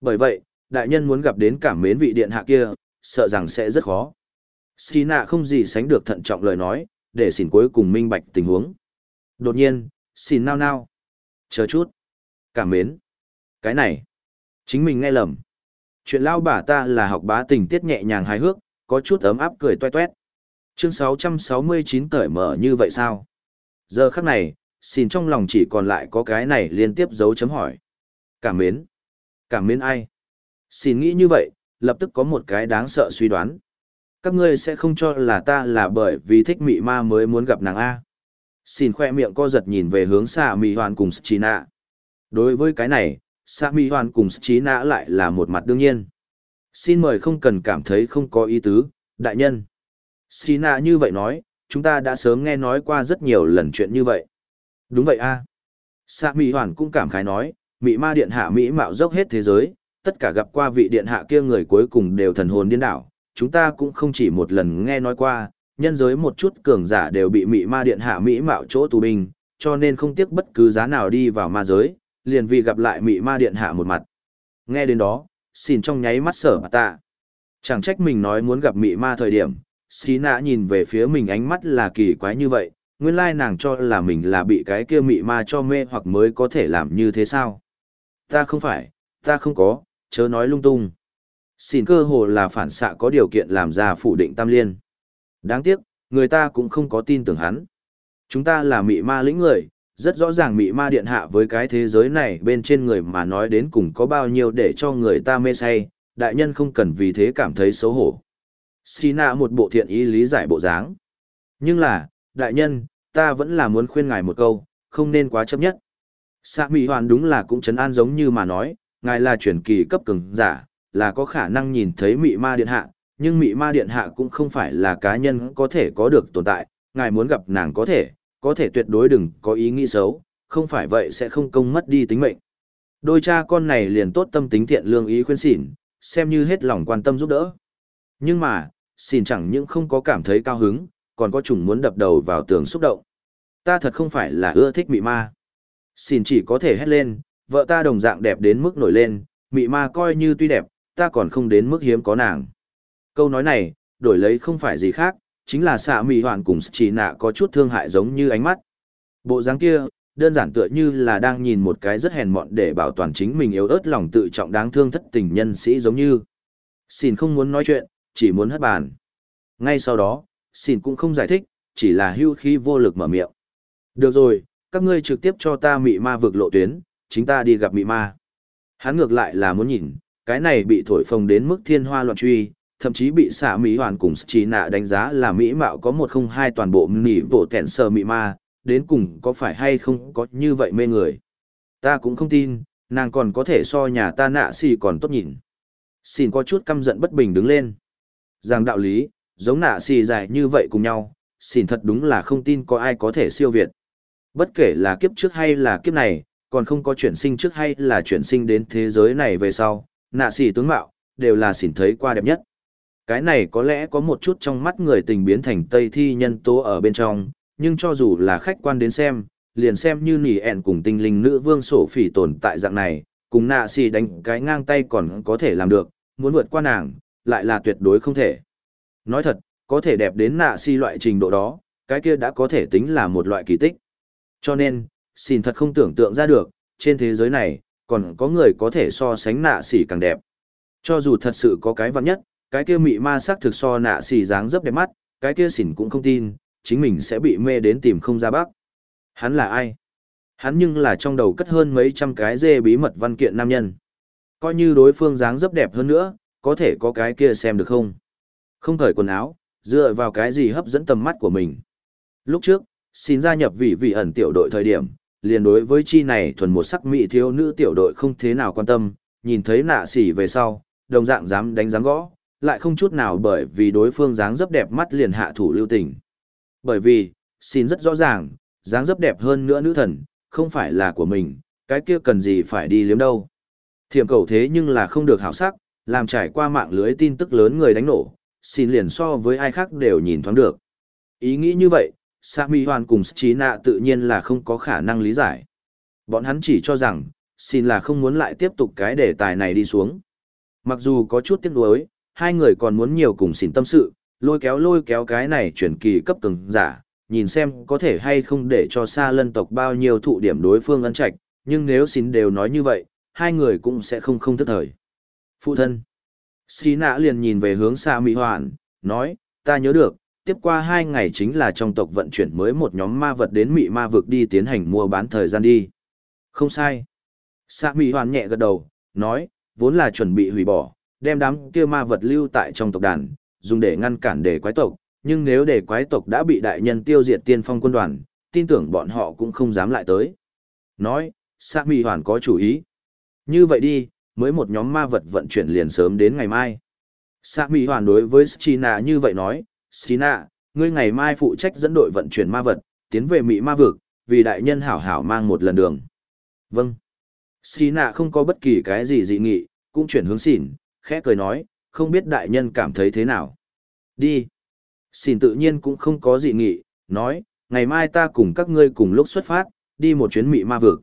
Bởi vậy, đại nhân muốn gặp đến cảm mến vị điện hạ kia, sợ rằng sẽ rất khó. Sina không gì sánh được thận trọng lời nói, để xỉn cuối cùng minh bạch tình huống. Đột nhiên, xỉn nao nao. Chờ chút. Cảm mến. Cái này. Chính mình nghe lầm. Chuyện lao bà ta là học bá tình tiết nhẹ nhàng hài hước, có chút ấm áp cười toe toét. Chương 669 cởi mở như vậy sao? Giờ khắc này, xỉn trong lòng chỉ còn lại có cái này liên tiếp dấu chấm hỏi. Cảm mến. Cảm mến ai? Xin nghĩ như vậy, lập tức có một cái đáng sợ suy đoán. Các ngươi sẽ không cho là ta là bởi vì thích mị ma mới muốn gặp nàng A. Xin khoe miệng co giật nhìn về hướng xa mị hoàn cùng China. Đối với cái này, xa mị hoàn cùng China lại là một mặt đương nhiên. Xin mời không cần cảm thấy không có ý tứ, đại nhân. Sina như vậy nói, chúng ta đã sớm nghe nói qua rất nhiều lần chuyện như vậy. Đúng vậy a. xạ mị Mỹ Hoàn cũng cảm khái nói, Mỹ Ma Điện Hạ Mỹ mạo dốc hết thế giới, tất cả gặp qua vị Điện Hạ kia người cuối cùng đều thần hồn điên đảo. Chúng ta cũng không chỉ một lần nghe nói qua, nhân giới một chút cường giả đều bị mị Ma Điện Hạ Mỹ mạo chỗ tù binh, cho nên không tiếc bất cứ giá nào đi vào ma giới, liền vì gặp lại mị Ma Điện Hạ một mặt. Nghe đến đó, xin trong nháy mắt sở bà tạ. Chẳng trách mình nói muốn gặp mị Ma thời điểm, xí nạ nhìn về phía mình ánh mắt là kỳ quái như vậy nguyên lai nàng cho là mình là bị cái kia mị ma cho mê hoặc mới có thể làm như thế sao ta không phải ta không có chớ nói lung tung xin cơ hồ là phản xạ có điều kiện làm ra phủ định tam liên đáng tiếc người ta cũng không có tin tưởng hắn chúng ta là mị ma lĩnh người rất rõ ràng mị ma điện hạ với cái thế giới này bên trên người mà nói đến cùng có bao nhiêu để cho người ta mê say đại nhân không cần vì thế cảm thấy xấu hổ Sina một bộ thiện ý lý giải bộ dáng. Nhưng là, đại nhân, ta vẫn là muốn khuyên ngài một câu, không nên quá chấp nhất. Sạ Mỹ Hoàn đúng là cũng chấn an giống như mà nói, ngài là chuyển kỳ cấp cường giả, là có khả năng nhìn thấy Mị Ma Điện Hạ, nhưng Mị Ma Điện Hạ cũng không phải là cá nhân có thể có được tồn tại, ngài muốn gặp nàng có thể, có thể tuyệt đối đừng có ý nghĩ xấu, không phải vậy sẽ không công mất đi tính mệnh. Đôi cha con này liền tốt tâm tính thiện lương ý khuyên xỉn, xem như hết lòng quan tâm giúp đỡ. Nhưng mà, xin chẳng những không có cảm thấy cao hứng, còn có chủng muốn đập đầu vào tường xúc động. Ta thật không phải là ưa thích mị ma. Xin chỉ có thể hét lên, vợ ta đồng dạng đẹp đến mức nổi lên, mị ma coi như tuy đẹp, ta còn không đến mức hiếm có nàng. Câu nói này, đổi lấy không phải gì khác, chính là xạ mị hoàn cùng chỉ nạ có chút thương hại giống như ánh mắt. Bộ dáng kia, đơn giản tựa như là đang nhìn một cái rất hèn mọn để bảo toàn chính mình yếu ớt lòng tự trọng đáng thương thất tình nhân sĩ giống như. Xin không muốn nói chuyện, chỉ muốn hất bàn. Ngay sau đó, xin cũng không giải thích, chỉ là hưu khí vô lực mở miệng. Được rồi, các ngươi trực tiếp cho ta mị ma vượt lộ tuyến, chính ta đi gặp mị ma. Hắn ngược lại là muốn nhìn, cái này bị thổi phồng đến mức thiên hoa loạn truy, thậm chí bị xạ mỹ hoàn cùng trí nạ đánh giá là mỹ mạo có một không hai toàn bộ nỉ bộ tẹn sờ mị ma, đến cùng có phải hay không có như vậy mê người. Ta cũng không tin, nàng còn có thể so nhà ta nạ xì còn tốt nhìn. Xin có chút căm giận bất bình đứng lên. Rằng đạo lý, giống nạ xì dài như vậy cùng nhau, xin thật đúng là không tin có ai có thể siêu việt. Bất kể là kiếp trước hay là kiếp này, còn không có chuyển sinh trước hay là chuyển sinh đến thế giới này về sau, nạ xỉ tướng mạo, đều là xỉn thấy qua đẹp nhất. Cái này có lẽ có một chút trong mắt người tình biến thành tây thi nhân tố ở bên trong, nhưng cho dù là khách quan đến xem, liền xem như nỉ ẹn cùng tinh linh nữ vương sổ phỉ tồn tại dạng này, cùng nạ xỉ đánh cái ngang tay còn có thể làm được, muốn vượt qua nàng, lại là tuyệt đối không thể. Nói thật, có thể đẹp đến nạ xỉ loại trình độ đó, cái kia đã có thể tính là một loại kỳ tích. Cho nên, xin thật không tưởng tượng ra được, trên thế giới này, còn có người có thể so sánh nạ xỉ càng đẹp. Cho dù thật sự có cái vặn nhất, cái kia mị ma sắc thực so nạ xỉ dáng dấp đẹp mắt, cái kia xỉn cũng không tin, chính mình sẽ bị mê đến tìm không ra bắc. Hắn là ai? Hắn nhưng là trong đầu cất hơn mấy trăm cái dê bí mật văn kiện nam nhân. Coi như đối phương dáng dấp đẹp hơn nữa, có thể có cái kia xem được không? Không thời quần áo, dựa vào cái gì hấp dẫn tầm mắt của mình. Lúc trước, xin gia nhập vị vị ẩn tiểu đội thời điểm, liền đối với chi này thuần một sắc mỹ thiếu nữ tiểu đội không thế nào quan tâm, nhìn thấy nạ sỉ về sau, đồng dạng dám đánh dám gõ, lại không chút nào bởi vì đối phương dáng dấp đẹp mắt liền hạ thủ lưu tình. Bởi vì, xin rất rõ ràng, dáng dấp đẹp hơn nữa nữ thần, không phải là của mình, cái kia cần gì phải đi liếm đâu. Thiểm cầu thế nhưng là không được hảo sắc, làm trải qua mạng lưới tin tức lớn người đánh nổ, xin liền so với ai khác đều nhìn thoáng được. Ý nghĩ như vậy, Sa Mi Hoàn cùng Chí Nạ tự nhiên là không có khả năng lý giải. Bọn hắn chỉ cho rằng, xin là không muốn lại tiếp tục cái đề tài này đi xuống. Mặc dù có chút tiếc nuối, hai người còn muốn nhiều cùng xin tâm sự, lôi kéo lôi kéo cái này chuyển kỳ cấp từng giả, nhìn xem có thể hay không để cho xa lân tộc bao nhiêu thụ điểm đối phương ân trạch, nhưng nếu xin đều nói như vậy, hai người cũng sẽ không không thức thời. Phụ thân. Xí nạ liền nhìn về hướng xa mỹ hoàn, nói, ta nhớ được, tiếp qua hai ngày chính là trong tộc vận chuyển mới một nhóm ma vật đến mị ma vực đi tiến hành mua bán thời gian đi. Không sai. Sa mị Hoàn nhẹ gật đầu, nói, vốn là chuẩn bị hủy bỏ, đem đám kia ma vật lưu tại trong tộc đàn, dùng để ngăn cản để quái tộc, nhưng nếu để quái tộc đã bị đại nhân tiêu diệt tiên phong quân đoàn, tin tưởng bọn họ cũng không dám lại tới. Nói, Sa mị Hoàn có chủ ý. Như vậy đi, mới một nhóm ma vật vận chuyển liền sớm đến ngày mai. Sa mị Hoàn đối với China như vậy nói, Sina, ngươi ngày mai phụ trách dẫn đội vận chuyển ma vật, tiến về Mỹ ma vực, vì đại nhân hảo hảo mang một lần đường. Vâng. Sina không có bất kỳ cái gì dị nghị, cũng chuyển hướng xỉn, khẽ cười nói, không biết đại nhân cảm thấy thế nào. Đi. Xỉn tự nhiên cũng không có dị nghị, nói, ngày mai ta cùng các ngươi cùng lúc xuất phát, đi một chuyến Mỹ ma vực.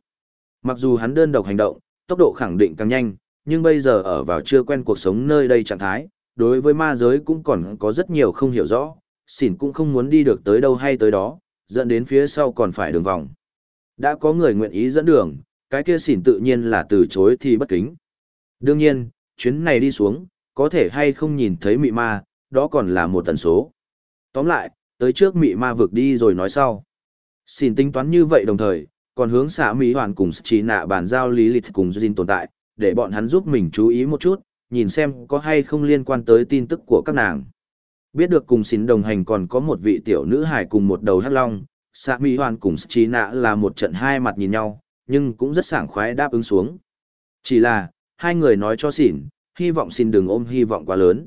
Mặc dù hắn đơn độc hành động, tốc độ khẳng định càng nhanh, nhưng bây giờ ở vào chưa quen cuộc sống nơi đây trạng thái, đối với ma giới cũng còn có rất nhiều không hiểu rõ, xỉn cũng không muốn đi được tới đâu hay tới đó, dẫn đến phía sau còn phải đường vòng. Đã có người nguyện ý dẫn đường, cái kia xỉn tự nhiên là từ chối thì bất kính. Đương nhiên, chuyến này đi xuống, có thể hay không nhìn thấy mị ma, đó còn là một tần số. Tóm lại, tới trước mị ma vực đi rồi nói sau. Xỉn tính toán như vậy đồng thời, còn hướng xã Mỹ Hoàn cùng chỉ nạ bàn giao lý lịch cùng Jin tồn tại, để bọn hắn giúp mình chú ý một chút, nhìn xem có hay không liên quan tới tin tức của các nàng. Biết được cùng xín đồng hành còn có một vị tiểu nữ hải cùng một đầu hắc long, Sạ Mỹ Hoàn cùng Trí Nạ là một trận hai mặt nhìn nhau, nhưng cũng rất sảng khoái đáp ứng xuống. Chỉ là, hai người nói cho xỉn, hy vọng xin đừng ôm hy vọng quá lớn.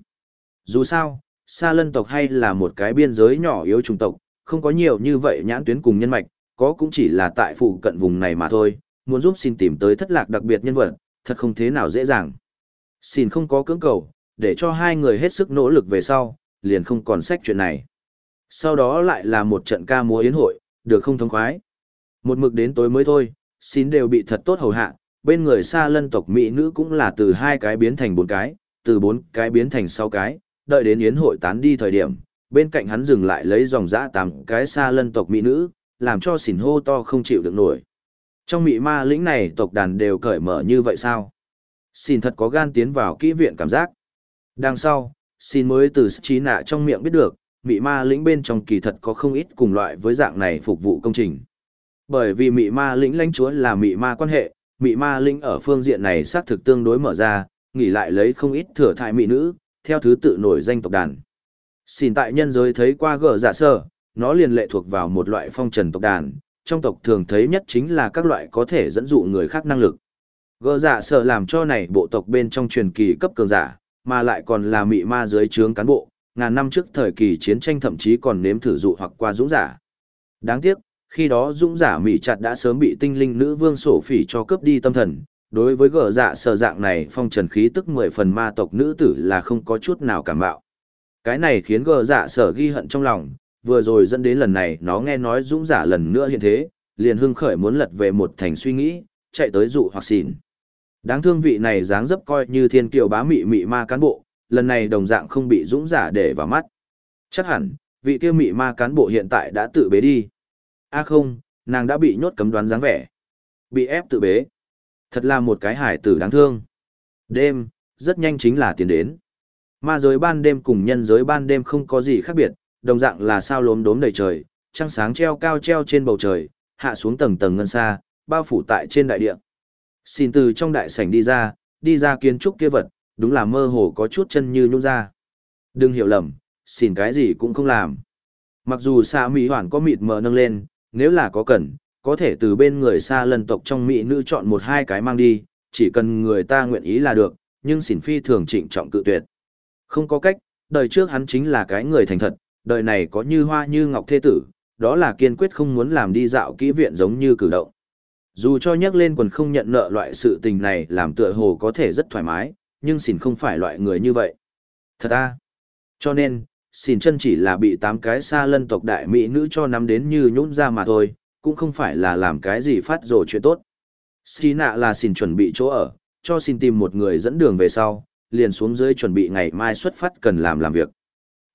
Dù sao, xa lân tộc hay là một cái biên giới nhỏ yếu chủng tộc, không có nhiều như vậy nhãn tuyến cùng nhân mạch, có cũng chỉ là tại phụ cận vùng này mà thôi, muốn giúp xin tìm tới thất lạc đặc biệt nhân vật, thật không thế nào dễ dàng. Xin không có cưỡng cầu, để cho hai người hết sức nỗ lực về sau, liền không còn sách chuyện này. Sau đó lại là một trận ca múa yến hội, được không thống khoái. Một mực đến tối mới thôi, xin đều bị thật tốt hầu hạ, bên người xa lân tộc mỹ nữ cũng là từ hai cái biến thành bốn cái, từ bốn cái biến thành sáu cái, đợi đến yến hội tán đi thời điểm, bên cạnh hắn dừng lại lấy dòng dã tám cái xa lân tộc mỹ nữ, làm cho xỉn hô to không chịu được nổi. Trong Mị ma lĩnh này tộc đàn đều cởi mở như vậy sao? Xin thật có gan tiến vào kỹ viện cảm giác. Đằng sau, xin mới từ trí nạ trong miệng biết được, mị ma lĩnh bên trong kỳ thật có không ít cùng loại với dạng này phục vụ công trình. Bởi vì mị ma lĩnh lãnh chúa là mị ma quan hệ, mị ma lĩnh ở phương diện này xác thực tương đối mở ra, nghỉ lại lấy không ít thừa thải mị nữ, theo thứ tự nổi danh tộc đàn. Xin tại nhân giới thấy qua gở giả dạ sơ, nó liền lệ thuộc vào một loại phong trần tộc đàn, trong tộc thường thấy nhất chính là các loại có thể dẫn dụ người khác năng lực. Gờ dạ sợ làm cho này bộ tộc bên trong truyền kỳ cấp cường giả, mà lại còn là mị ma dưới trướng cán bộ, ngàn năm trước thời kỳ chiến tranh thậm chí còn nếm thử dụ hoặc qua dũng giả. Đáng tiếc, khi đó dũng giả mị chặt đã sớm bị tinh linh nữ vương sổ phỉ cho cướp đi tâm thần. Đối với gờ dạ sở dạng này phong trần khí tức mười phần ma tộc nữ tử là không có chút nào cảm bạo. Cái này khiến gờ dạ sở ghi hận trong lòng, vừa rồi dẫn đến lần này nó nghe nói dũng giả lần nữa hiện thế, liền hưng khởi muốn lật về một thành suy nghĩ, chạy tới dụ hoặc xỉn. Đáng thương vị này dáng dấp coi như thiên kiều bá mị mị ma cán bộ, lần này đồng dạng không bị dũng giả để vào mắt. Chắc hẳn, vị kia mị ma cán bộ hiện tại đã tự bế đi. a à không, nàng đã bị nhốt cấm đoán dáng vẻ. Bị ép tự bế. Thật là một cái hải tử đáng thương. Đêm, rất nhanh chính là tiền đến. Ma giới ban đêm cùng nhân giới ban đêm không có gì khác biệt, đồng dạng là sao lốm đốm đầy trời, trăng sáng treo cao treo trên bầu trời, hạ xuống tầng tầng ngân xa, bao phủ tại trên đại địa. Xin từ trong đại sảnh đi ra, đi ra kiến trúc kia vật, đúng là mơ hồ có chút chân như nhún ra. Đừng hiểu lầm, xin cái gì cũng không làm. Mặc dù xa mỹ hoàn có mịt mờ nâng lên, nếu là có cần, có thể từ bên người xa lân tộc trong mỹ nữ chọn một hai cái mang đi, chỉ cần người ta nguyện ý là được, nhưng xỉn phi thường trịnh trọng cự tuyệt. Không có cách, đời trước hắn chính là cái người thành thật, đời này có như hoa như ngọc thế tử, đó là kiên quyết không muốn làm đi dạo kỹ viện giống như cử động. Dù cho nhắc lên quần không nhận nợ loại sự tình này làm tựa hồ có thể rất thoải mái, nhưng xỉn không phải loại người như vậy. Thật à? Cho nên, xỉn chân chỉ là bị tám cái xa lân tộc đại mỹ nữ cho nắm đến như nhũn ra mà thôi, cũng không phải là làm cái gì phát rồ chuyện tốt. Stina là xỉn chuẩn bị chỗ ở, cho xin tìm một người dẫn đường về sau, liền xuống dưới chuẩn bị ngày mai xuất phát cần làm làm việc.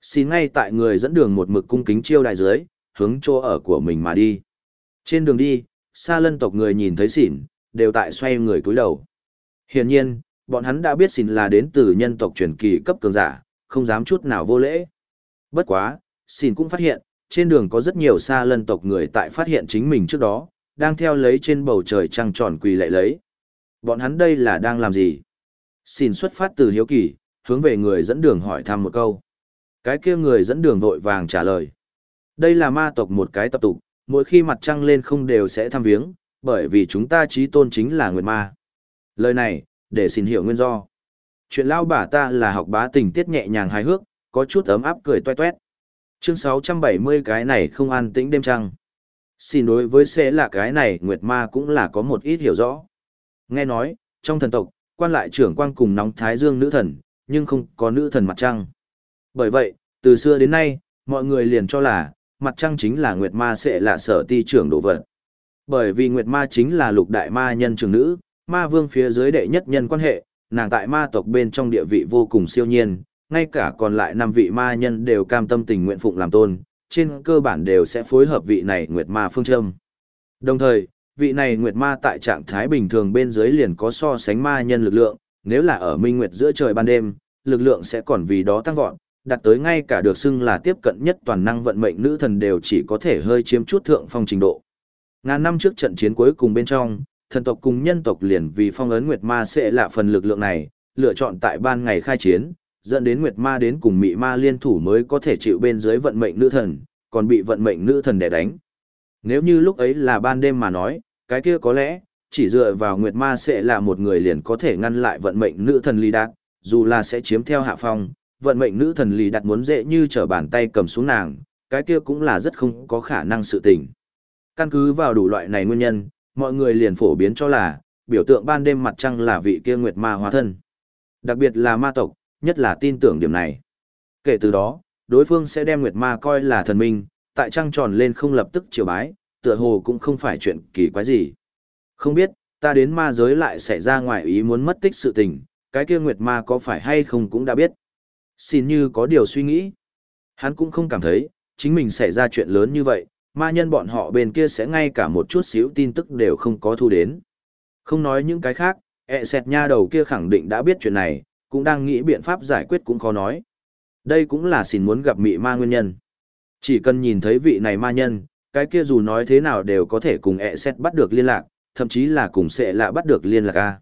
Xin ngay tại người dẫn đường một mực cung kính chiêu đại dưới, hướng chỗ ở của mình mà đi. Trên đường đi, xa lân tộc người nhìn thấy xỉn, đều tại xoay người cúi đầu. Hiển nhiên, bọn hắn đã biết xỉn là đến từ nhân tộc truyền kỳ cấp cường giả, không dám chút nào vô lễ. Bất quá, xỉn cũng phát hiện, trên đường có rất nhiều xa lân tộc người tại phát hiện chính mình trước đó, đang theo lấy trên bầu trời trăng tròn quỳ lệ lấy. Bọn hắn đây là đang làm gì? Xin xuất phát từ hiếu kỳ, hướng về người dẫn đường hỏi thăm một câu. Cái kia người dẫn đường vội vàng trả lời. Đây là ma tộc một cái tập tục, mỗi khi mặt trăng lên không đều sẽ thăm viếng, bởi vì chúng ta trí tôn chính là nguyệt ma. Lời này, để xin hiểu nguyên do. Chuyện lao bà ta là học bá tình tiết nhẹ nhàng hài hước, có chút ấm áp cười toe toét. Chương 670 cái này không an tĩnh đêm trăng. Xin đối với sẽ là cái này nguyệt ma cũng là có một ít hiểu rõ. Nghe nói, trong thần tộc, quan lại trưởng quan cùng nóng thái dương nữ thần, nhưng không có nữ thần mặt trăng. Bởi vậy, từ xưa đến nay, mọi người liền cho là, mặt trăng chính là Nguyệt Ma sẽ là sở ti trưởng đồ vật. Bởi vì Nguyệt Ma chính là lục đại ma nhân trưởng nữ, ma vương phía dưới đệ nhất nhân quan hệ, nàng tại ma tộc bên trong địa vị vô cùng siêu nhiên, ngay cả còn lại năm vị ma nhân đều cam tâm tình nguyện phụng làm tôn, trên cơ bản đều sẽ phối hợp vị này Nguyệt Ma phương châm. Đồng thời, vị này Nguyệt Ma tại trạng thái bình thường bên dưới liền có so sánh ma nhân lực lượng, nếu là ở minh nguyệt giữa trời ban đêm, lực lượng sẽ còn vì đó tăng vọt, đặt tới ngay cả được xưng là tiếp cận nhất toàn năng vận mệnh nữ thần đều chỉ có thể hơi chiếm chút thượng phong trình độ. Ngàn năm trước trận chiến cuối cùng bên trong, thần tộc cùng nhân tộc liền vì phong ấn Nguyệt Ma sẽ là phần lực lượng này, lựa chọn tại ban ngày khai chiến, dẫn đến Nguyệt Ma đến cùng Mị Ma liên thủ mới có thể chịu bên dưới vận mệnh nữ thần, còn bị vận mệnh nữ thần đè đánh. Nếu như lúc ấy là ban đêm mà nói, cái kia có lẽ, chỉ dựa vào Nguyệt Ma sẽ là một người liền có thể ngăn lại vận mệnh nữ thần ly Đạt, dù là sẽ chiếm theo hạ phong, vận mệnh nữ thần lì đặt muốn dễ như trở bàn tay cầm xuống nàng, cái kia cũng là rất không có khả năng sự tình. Căn cứ vào đủ loại này nguyên nhân, mọi người liền phổ biến cho là, biểu tượng ban đêm mặt trăng là vị kia nguyệt ma hóa thân. Đặc biệt là ma tộc, nhất là tin tưởng điểm này. Kể từ đó, đối phương sẽ đem nguyệt ma coi là thần minh, tại trăng tròn lên không lập tức triều bái, tựa hồ cũng không phải chuyện kỳ quái gì. Không biết, ta đến ma giới lại xảy ra ngoài ý muốn mất tích sự tình, cái kia nguyệt ma có phải hay không cũng đã biết. Xin như có điều suy nghĩ. Hắn cũng không cảm thấy, chính mình xảy ra chuyện lớn như vậy, ma nhân bọn họ bên kia sẽ ngay cả một chút xíu tin tức đều không có thu đến. Không nói những cái khác, ẹ xẹt nha đầu kia khẳng định đã biết chuyện này, cũng đang nghĩ biện pháp giải quyết cũng khó nói. Đây cũng là xin muốn gặp mị ma nguyên nhân. Chỉ cần nhìn thấy vị này ma nhân, cái kia dù nói thế nào đều có thể cùng ẹ xét bắt được liên lạc, thậm chí là cùng sẽ lạ bắt được liên lạc a.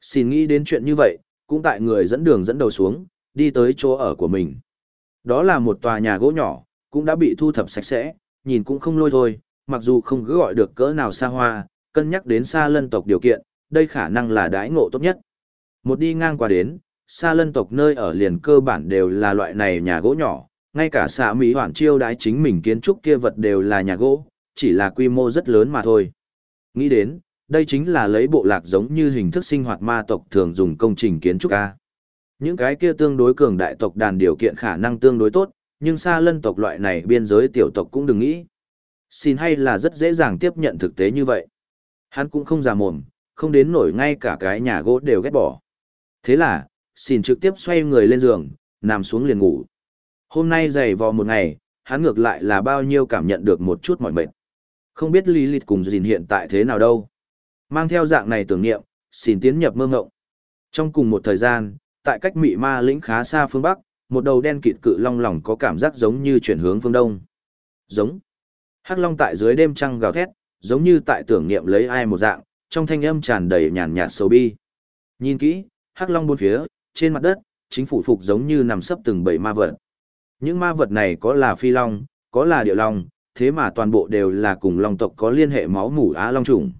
Xin nghĩ đến chuyện như vậy, cũng tại người dẫn đường dẫn đầu xuống, đi tới chỗ ở của mình. Đó là một tòa nhà gỗ nhỏ, cũng đã bị thu thập sạch sẽ, nhìn cũng không lôi thôi, mặc dù không cứ gọi được cỡ nào xa hoa, cân nhắc đến xa lân tộc điều kiện, đây khả năng là đãi ngộ tốt nhất. Một đi ngang qua đến, xa lân tộc nơi ở liền cơ bản đều là loại này nhà gỗ nhỏ, ngay cả xã Mỹ Hoản chiêu đãi chính mình kiến trúc kia vật đều là nhà gỗ, chỉ là quy mô rất lớn mà thôi. Nghĩ đến, đây chính là lấy bộ lạc giống như hình thức sinh hoạt ma tộc thường dùng công trình kiến trúc A. Những cái kia tương đối cường đại tộc đàn điều kiện khả năng tương đối tốt, nhưng xa lân tộc loại này biên giới tiểu tộc cũng đừng nghĩ. Xin hay là rất dễ dàng tiếp nhận thực tế như vậy. Hắn cũng không già mồm, không đến nổi ngay cả cái nhà gỗ đều ghét bỏ. Thế là, xin trực tiếp xoay người lên giường, nằm xuống liền ngủ. Hôm nay dày vò một ngày, hắn ngược lại là bao nhiêu cảm nhận được một chút mỏi mệt. Không biết Lý lịt cùng Dìn hiện tại thế nào đâu. Mang theo dạng này tưởng niệm, xin tiến nhập mơ ngộng. Trong cùng một thời gian, tại cách mị ma lĩnh khá xa phương Bắc, một đầu đen kịt cự long lòng có cảm giác giống như chuyển hướng phương Đông. Giống. Hắc long tại dưới đêm trăng gào thét, giống như tại tưởng niệm lấy ai một dạng, trong thanh âm tràn đầy nhàn nhạt sầu bi. Nhìn kỹ, Hắc long bốn phía, trên mặt đất, chính phủ phục giống như nằm sấp từng bảy ma vật. Những ma vật này có là phi long, có là địa long, thế mà toàn bộ đều là cùng long tộc có liên hệ máu mủ á long trùng.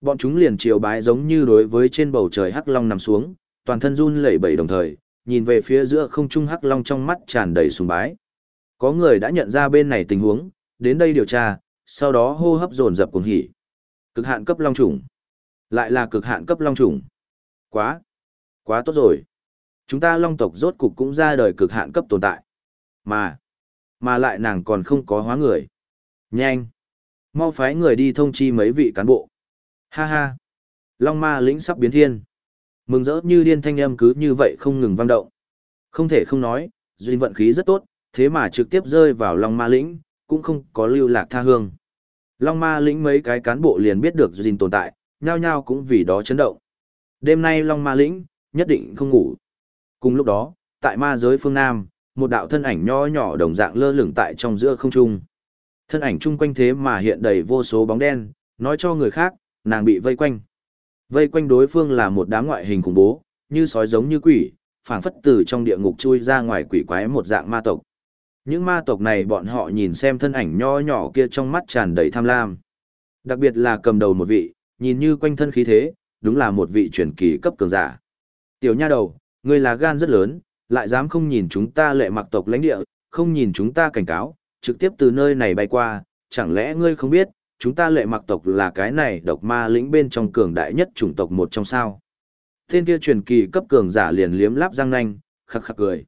Bọn chúng liền chiều bái giống như đối với trên bầu trời hắc long nằm xuống, toàn thân run lẩy bẩy đồng thời, nhìn về phía giữa không trung hắc long trong mắt tràn đầy sùng bái. Có người đã nhận ra bên này tình huống, đến đây điều tra, sau đó hô hấp dồn dập cuồng hỉ. Cực hạn cấp long trùng. Lại là cực hạn cấp long trùng. Quá, quá tốt rồi. Chúng ta long tộc rốt cục cũng ra đời cực hạn cấp tồn tại. Mà, mà lại nàng còn không có hóa người. Nhanh, mau phái người đi thông chi mấy vị cán bộ. Ha ha, long ma lĩnh sắp biến thiên. Mừng rỡ như điên thanh âm cứ như vậy không ngừng vang động. Không thể không nói, duyên vận khí rất tốt, thế mà trực tiếp rơi vào Long Ma lĩnh, cũng không có lưu lạc tha hương. Long Ma lĩnh mấy cái cán bộ liền biết được duyên tồn tại, nhao nhao cũng vì đó chấn động. Đêm nay Long Ma lĩnh, nhất định không ngủ. Cùng lúc đó, tại ma giới phương Nam, một đạo thân ảnh nho nhỏ đồng dạng lơ lửng tại trong giữa không trung. Thân ảnh chung quanh thế mà hiện đầy vô số bóng đen, nói cho người khác, nàng bị vây quanh. Vây quanh đối phương là một đám ngoại hình khủng bố, như sói giống như quỷ, phảng phất từ trong địa ngục chui ra ngoài quỷ quái một dạng ma tộc. Những ma tộc này bọn họ nhìn xem thân ảnh nho nhỏ kia trong mắt tràn đầy tham lam. Đặc biệt là cầm đầu một vị, nhìn như quanh thân khí thế, đúng là một vị truyền kỳ cấp cường giả. Tiểu nha đầu, ngươi là gan rất lớn, lại dám không nhìn chúng ta lệ mặc tộc lãnh địa, không nhìn chúng ta cảnh cáo, trực tiếp từ nơi này bay qua, chẳng lẽ ngươi không biết, chúng ta lệ mặc tộc là cái này độc ma lĩnh bên trong cường đại nhất chủng tộc một trong sao. Tên kia truyền kỳ cấp cường giả liền liếm láp răng nanh, khắc khắc cười.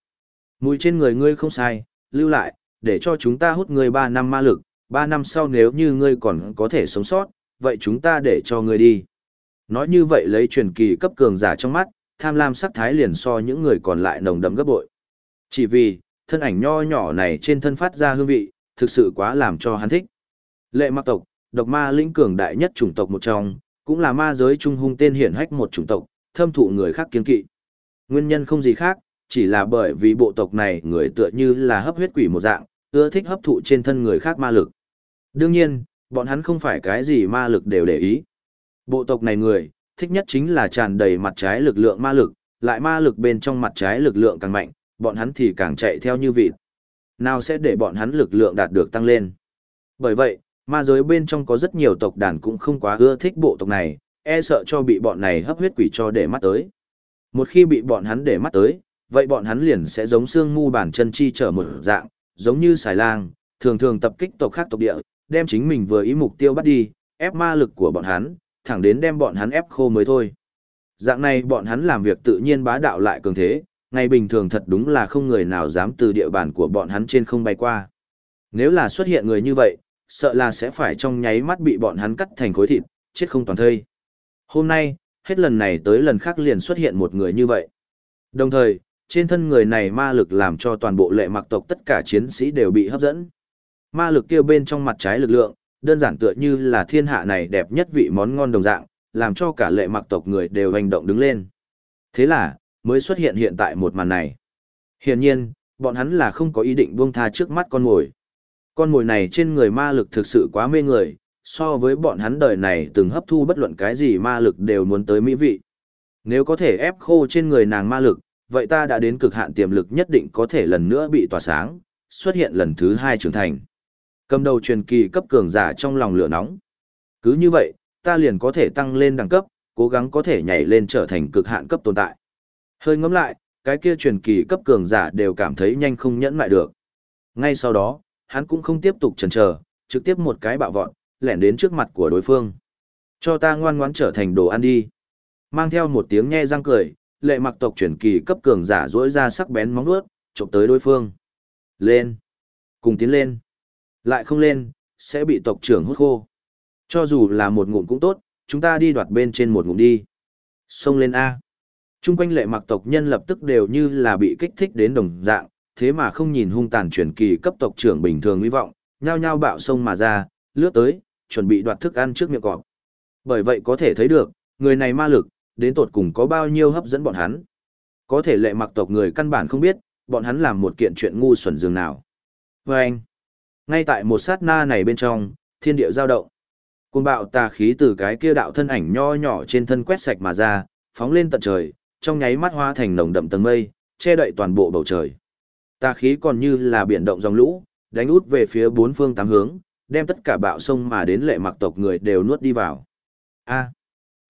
Mùi trên người ngươi không sai, lưu lại, để cho chúng ta hút ngươi 3 năm ma lực, 3 năm sau nếu như ngươi còn có thể sống sót, vậy chúng ta để cho ngươi đi. Nói như vậy lấy truyền kỳ cấp cường giả trong mắt, tham lam sắc thái liền so những người còn lại nồng đậm gấp bội. Chỉ vì, thân ảnh nho nhỏ này trên thân phát ra hương vị, thực sự quá làm cho hắn thích. Lệ mặc tộc, độc ma lĩnh cường đại nhất chủng tộc một trong, cũng là ma giới trung hung tên hiển hách một chủng tộc, thâm thụ người khác kiên kỵ. Nguyên nhân không gì khác, chỉ là bởi vì bộ tộc này người tựa như là hấp huyết quỷ một dạng, ưa thích hấp thụ trên thân người khác ma lực. Đương nhiên, bọn hắn không phải cái gì ma lực đều để ý. Bộ tộc này người, thích nhất chính là tràn đầy mặt trái lực lượng ma lực, lại ma lực bên trong mặt trái lực lượng càng mạnh, bọn hắn thì càng chạy theo như vịt. Nào sẽ để bọn hắn lực lượng đạt được tăng lên. Bởi vậy, Ma giới bên trong có rất nhiều tộc đàn cũng không quá ưa thích bộ tộc này, e sợ cho bị bọn này hấp huyết quỷ cho để mắt tới. Một khi bị bọn hắn để mắt tới, vậy bọn hắn liền sẽ giống xương mu bản chân chi trở một dạng, giống như xài lang, thường thường tập kích tộc khác tộc địa, đem chính mình vừa ý mục tiêu bắt đi, ép ma lực của bọn hắn, thẳng đến đem bọn hắn ép khô mới thôi. Dạng này bọn hắn làm việc tự nhiên bá đạo lại cường thế, ngày bình thường thật đúng là không người nào dám từ địa bàn của bọn hắn trên không bay qua. Nếu là xuất hiện người như vậy, sợ là sẽ phải trong nháy mắt bị bọn hắn cắt thành khối thịt, chết không toàn thây. Hôm nay, hết lần này tới lần khác liền xuất hiện một người như vậy. Đồng thời, trên thân người này ma lực làm cho toàn bộ lệ mặc tộc tất cả chiến sĩ đều bị hấp dẫn. Ma lực kia bên trong mặt trái lực lượng, đơn giản tựa như là thiên hạ này đẹp nhất vị món ngon đồng dạng, làm cho cả lệ mặc tộc người đều hành động đứng lên. Thế là, mới xuất hiện hiện tại một màn này. Hiển nhiên, bọn hắn là không có ý định buông tha trước mắt con ngồi. Con mồi này trên người ma lực thực sự quá mê người, so với bọn hắn đời này từng hấp thu bất luận cái gì ma lực đều muốn tới mỹ vị. Nếu có thể ép khô trên người nàng ma lực, vậy ta đã đến cực hạn tiềm lực nhất định có thể lần nữa bị tỏa sáng, xuất hiện lần thứ hai trưởng thành. Cầm đầu truyền kỳ cấp cường giả trong lòng lửa nóng. Cứ như vậy, ta liền có thể tăng lên đẳng cấp, cố gắng có thể nhảy lên trở thành cực hạn cấp tồn tại. Hơi ngẫm lại, cái kia truyền kỳ cấp cường giả đều cảm thấy nhanh không nhẫn lại được. Ngay sau đó, hắn cũng không tiếp tục chần chờ, trực tiếp một cái bạo vọt, lẻn đến trước mặt của đối phương. Cho ta ngoan ngoãn trở thành đồ ăn đi. Mang theo một tiếng nhe răng cười, lệ mặc tộc truyền kỳ cấp cường giả duỗi ra sắc bén móng vuốt, chụp tới đối phương. Lên. Cùng tiến lên. Lại không lên, sẽ bị tộc trưởng hút khô. Cho dù là một ngụm cũng tốt, chúng ta đi đoạt bên trên một ngụm đi. Xông lên A. Trung quanh lệ mặc tộc nhân lập tức đều như là bị kích thích đến đồng dạng, thế mà không nhìn hung tàn truyền kỳ cấp tộc trưởng bình thường hy vọng, nhao nhao bạo sông mà ra, lướt tới, chuẩn bị đoạt thức ăn trước miệng cọp. Bởi vậy có thể thấy được, người này ma lực, đến tột cùng có bao nhiêu hấp dẫn bọn hắn. Có thể lệ mặc tộc người căn bản không biết, bọn hắn làm một kiện chuyện ngu xuẩn dường nào. Và anh, ngay tại một sát na này bên trong, thiên địa giao động. Côn bạo tà khí từ cái kia đạo thân ảnh nho nhỏ trên thân quét sạch mà ra, phóng lên tận trời, trong nháy mắt hoa thành nồng đậm tầng mây, che đậy toàn bộ bầu trời. Tà khí còn như là biển động dòng lũ, đánh út về phía bốn phương tám hướng, đem tất cả bạo sông mà đến lệ mặc tộc người đều nuốt đi vào. A,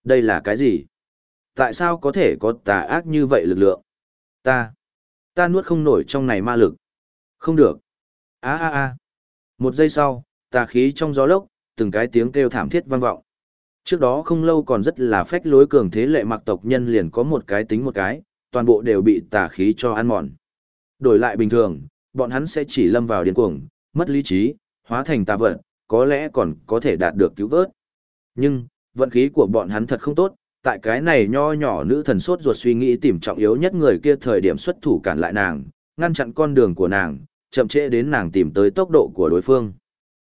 đây là cái gì? Tại sao có thể có tà ác như vậy lực lượng? Ta, ta nuốt không nổi trong này ma lực. Không được. A a a. Một giây sau, tà khí trong gió lốc, từng cái tiếng kêu thảm thiết vang vọng. Trước đó không lâu còn rất là phách lối cường thế lệ mặc tộc nhân liền có một cái tính một cái, toàn bộ đều bị tà khí cho ăn mòn. Đổi lại bình thường, bọn hắn sẽ chỉ lâm vào điên cuồng, mất lý trí, hóa thành tà vật, có lẽ còn có thể đạt được cứu vớt. Nhưng, vận khí của bọn hắn thật không tốt, tại cái này nho nhỏ nữ thần sốt ruột suy nghĩ tìm trọng yếu nhất người kia thời điểm xuất thủ cản lại nàng, ngăn chặn con đường của nàng, chậm trễ đến nàng tìm tới tốc độ của đối phương.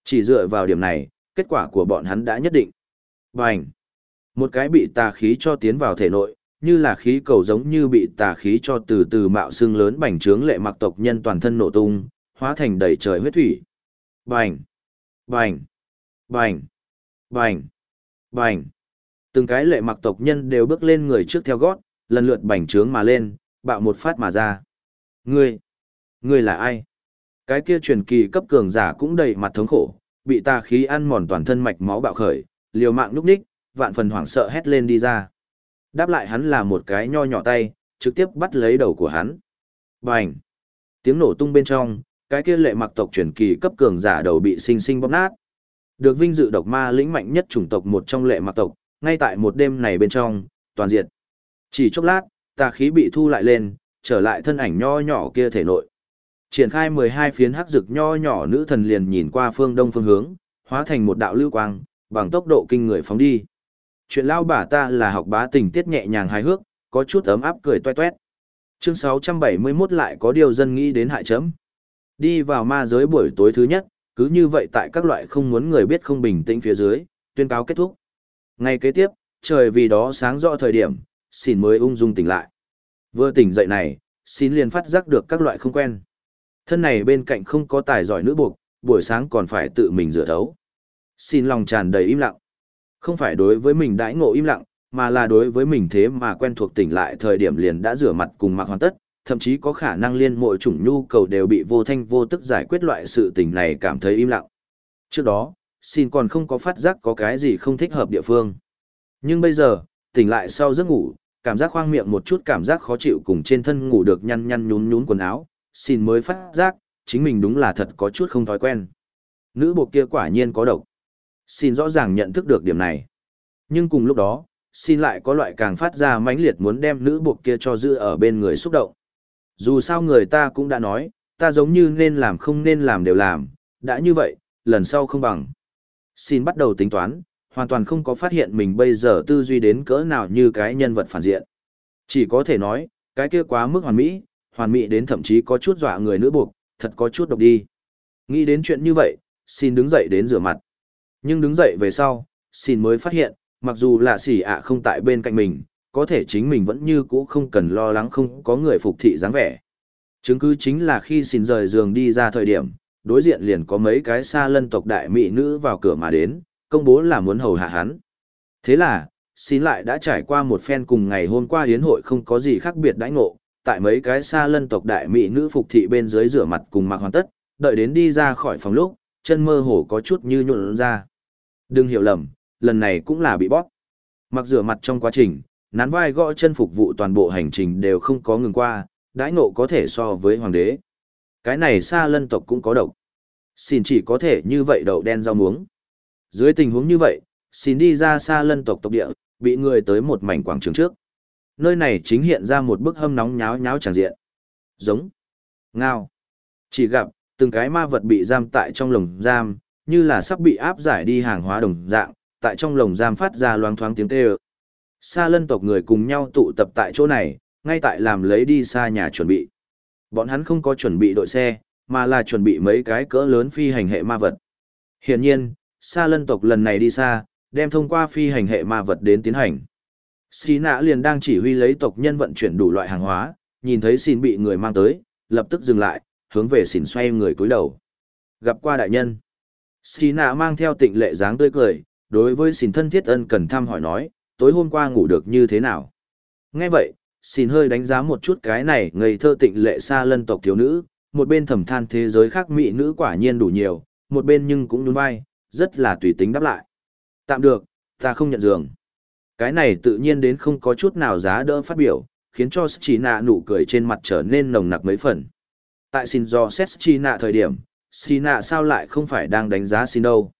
Chỉ dựa vào điểm này, kết quả của bọn hắn đã nhất định. Bành! Một cái bị tà khí cho tiến vào thể nội, như là khí cầu giống như bị tà khí cho từ từ mạo xương lớn bành trướng lệ mặc tộc nhân toàn thân nổ tung, hóa thành đầy trời huyết thủy. Bành! Bành! Bành! Bành! Bành! Từng cái lệ mặc tộc nhân đều bước lên người trước theo gót, lần lượt bành trướng mà lên, bạo một phát mà ra. Ngươi! Ngươi là ai? Cái kia truyền kỳ cấp cường giả cũng đầy mặt thống khổ, bị tà khí ăn mòn toàn thân mạch máu bạo khởi, liều mạng núp ních, vạn phần hoảng sợ hét lên đi ra. Đáp lại hắn là một cái nho nhỏ tay, trực tiếp bắt lấy đầu của hắn. Bành! Tiếng nổ tung bên trong, cái kia lệ mặc tộc truyền kỳ cấp cường giả đầu bị sinh sinh bóp nát. Được vinh dự độc ma lĩnh mạnh nhất chủng tộc một trong lệ mặc tộc, ngay tại một đêm này bên trong, toàn diện. Chỉ chốc lát, tà khí bị thu lại lên, trở lại thân ảnh nho nhỏ kia thể nội. Triển khai 12 phiến hắc rực nho nhỏ nữ thần liền nhìn qua phương đông phương hướng, hóa thành một đạo lưu quang, bằng tốc độ kinh người phóng đi. Chuyện lao bà ta là học bá tình tiết nhẹ nhàng hài hước, có chút ấm áp cười toe toét. Chương 671 lại có điều dân nghĩ đến hại chấm. Đi vào ma giới buổi tối thứ nhất, cứ như vậy tại các loại không muốn người biết không bình tĩnh phía dưới, tuyên cáo kết thúc. Ngày kế tiếp, trời vì đó sáng rõ thời điểm, xin mới ung dung tỉnh lại. Vừa tỉnh dậy này, xin liền phát giác được các loại không quen. Thân này bên cạnh không có tài giỏi nữ buộc, buổi sáng còn phải tự mình rửa thấu. Xin lòng tràn đầy im lặng. Không phải đối với mình đãi ngộ im lặng, mà là đối với mình thế mà quen thuộc tỉnh lại thời điểm liền đã rửa mặt cùng mặc hoàn tất, thậm chí có khả năng liên mọi chủng nhu cầu đều bị vô thanh vô tức giải quyết loại sự tình này cảm thấy im lặng. Trước đó, xin còn không có phát giác có cái gì không thích hợp địa phương. Nhưng bây giờ, tỉnh lại sau giấc ngủ, cảm giác khoang miệng một chút cảm giác khó chịu cùng trên thân ngủ được nhăn nhăn nhún nhún quần áo, xin mới phát giác, chính mình đúng là thật có chút không thói quen. Nữ bộ kia quả nhiên có độc. Xin rõ ràng nhận thức được điểm này. Nhưng cùng lúc đó, xin lại có loại càng phát ra mãnh liệt muốn đem nữ buộc kia cho giữ ở bên người xúc động. Dù sao người ta cũng đã nói, ta giống như nên làm không nên làm đều làm, đã như vậy, lần sau không bằng. Xin bắt đầu tính toán, hoàn toàn không có phát hiện mình bây giờ tư duy đến cỡ nào như cái nhân vật phản diện. Chỉ có thể nói, cái kia quá mức hoàn mỹ, hoàn mỹ đến thậm chí có chút dọa người nữ buộc, thật có chút độc đi. Nghĩ đến chuyện như vậy, xin đứng dậy đến rửa mặt. Nhưng đứng dậy về sau, xin mới phát hiện, mặc dù là xỉ ạ không tại bên cạnh mình, có thể chính mình vẫn như cũ không cần lo lắng không có người phục thị dáng vẻ. Chứng cứ chính là khi xin rời giường đi ra thời điểm, đối diện liền có mấy cái xa lân tộc đại mỹ nữ vào cửa mà đến, công bố là muốn hầu hạ hắn. Thế là, xin lại đã trải qua một phen cùng ngày hôm qua hiến hội không có gì khác biệt đãi ngộ, tại mấy cái xa lân tộc đại mỹ nữ phục thị bên dưới rửa mặt cùng mặc hoàn tất, đợi đến đi ra khỏi phòng lúc, chân mơ hồ có chút như nhuộn ra. Đừng hiểu lầm, lần này cũng là bị bóp. Mặc rửa mặt trong quá trình, nán vai gõ chân phục vụ toàn bộ hành trình đều không có ngừng qua, đãi ngộ có thể so với hoàng đế. Cái này xa lân tộc cũng có độc. Xin chỉ có thể như vậy đậu đen rau muống. Dưới tình huống như vậy, xin đi ra xa lân tộc tộc địa, bị người tới một mảnh quảng trường trước. Nơi này chính hiện ra một bức hâm nóng nháo nháo tràn diện. Giống. Ngao. Chỉ gặp, từng cái ma vật bị giam tại trong lồng giam, như là sắp bị áp giải đi hàng hóa đồng dạng, tại trong lồng giam phát ra loang thoáng tiếng kêu. Sa lân tộc người cùng nhau tụ tập tại chỗ này, ngay tại làm lấy đi xa nhà chuẩn bị. Bọn hắn không có chuẩn bị đội xe, mà là chuẩn bị mấy cái cỡ lớn phi hành hệ ma vật. Hiển nhiên, Sa lân tộc lần này đi xa, đem thông qua phi hành hệ ma vật đến tiến hành. Sina liền đang chỉ huy lấy tộc nhân vận chuyển đủ loại hàng hóa, nhìn thấy xin bị người mang tới, lập tức dừng lại, hướng về xỉn xoay người cúi đầu. Gặp qua đại nhân. Sina mang theo tịnh lệ dáng tươi cười, đối với xin thân thiết ân cần thăm hỏi nói, tối hôm qua ngủ được như thế nào. Nghe vậy, xin hơi đánh giá một chút cái này ngây thơ tịnh lệ xa lân tộc thiếu nữ, một bên thầm than thế giới khác mỹ nữ quả nhiên đủ nhiều, một bên nhưng cũng nhún vai, rất là tùy tính đáp lại. Tạm được, ta không nhận giường. Cái này tự nhiên đến không có chút nào giá đỡ phát biểu, khiến cho chỉ nạ nụ cười trên mặt trở nên nồng nặc mấy phần. Tại xin do xét chi nạ thời điểm, xì nạ sao lại không phải đang đánh giá xin đâu.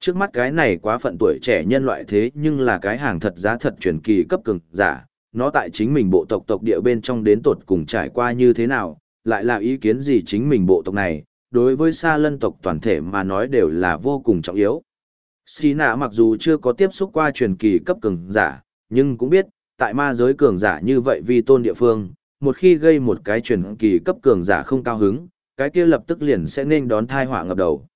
Trước mắt cái này quá phận tuổi trẻ nhân loại thế nhưng là cái hàng thật giá thật truyền kỳ cấp cường giả, nó tại chính mình bộ tộc tộc địa bên trong đến tột cùng trải qua như thế nào, lại là ý kiến gì chính mình bộ tộc này, đối với xa lân tộc toàn thể mà nói đều là vô cùng trọng yếu. Sina mặc dù chưa có tiếp xúc qua truyền kỳ cấp cường giả, nhưng cũng biết, tại ma giới cường giả như vậy vì tôn địa phương, một khi gây một cái truyền kỳ cấp cường giả không cao hứng, cái kia lập tức liền sẽ nên đón thai họa ngập đầu.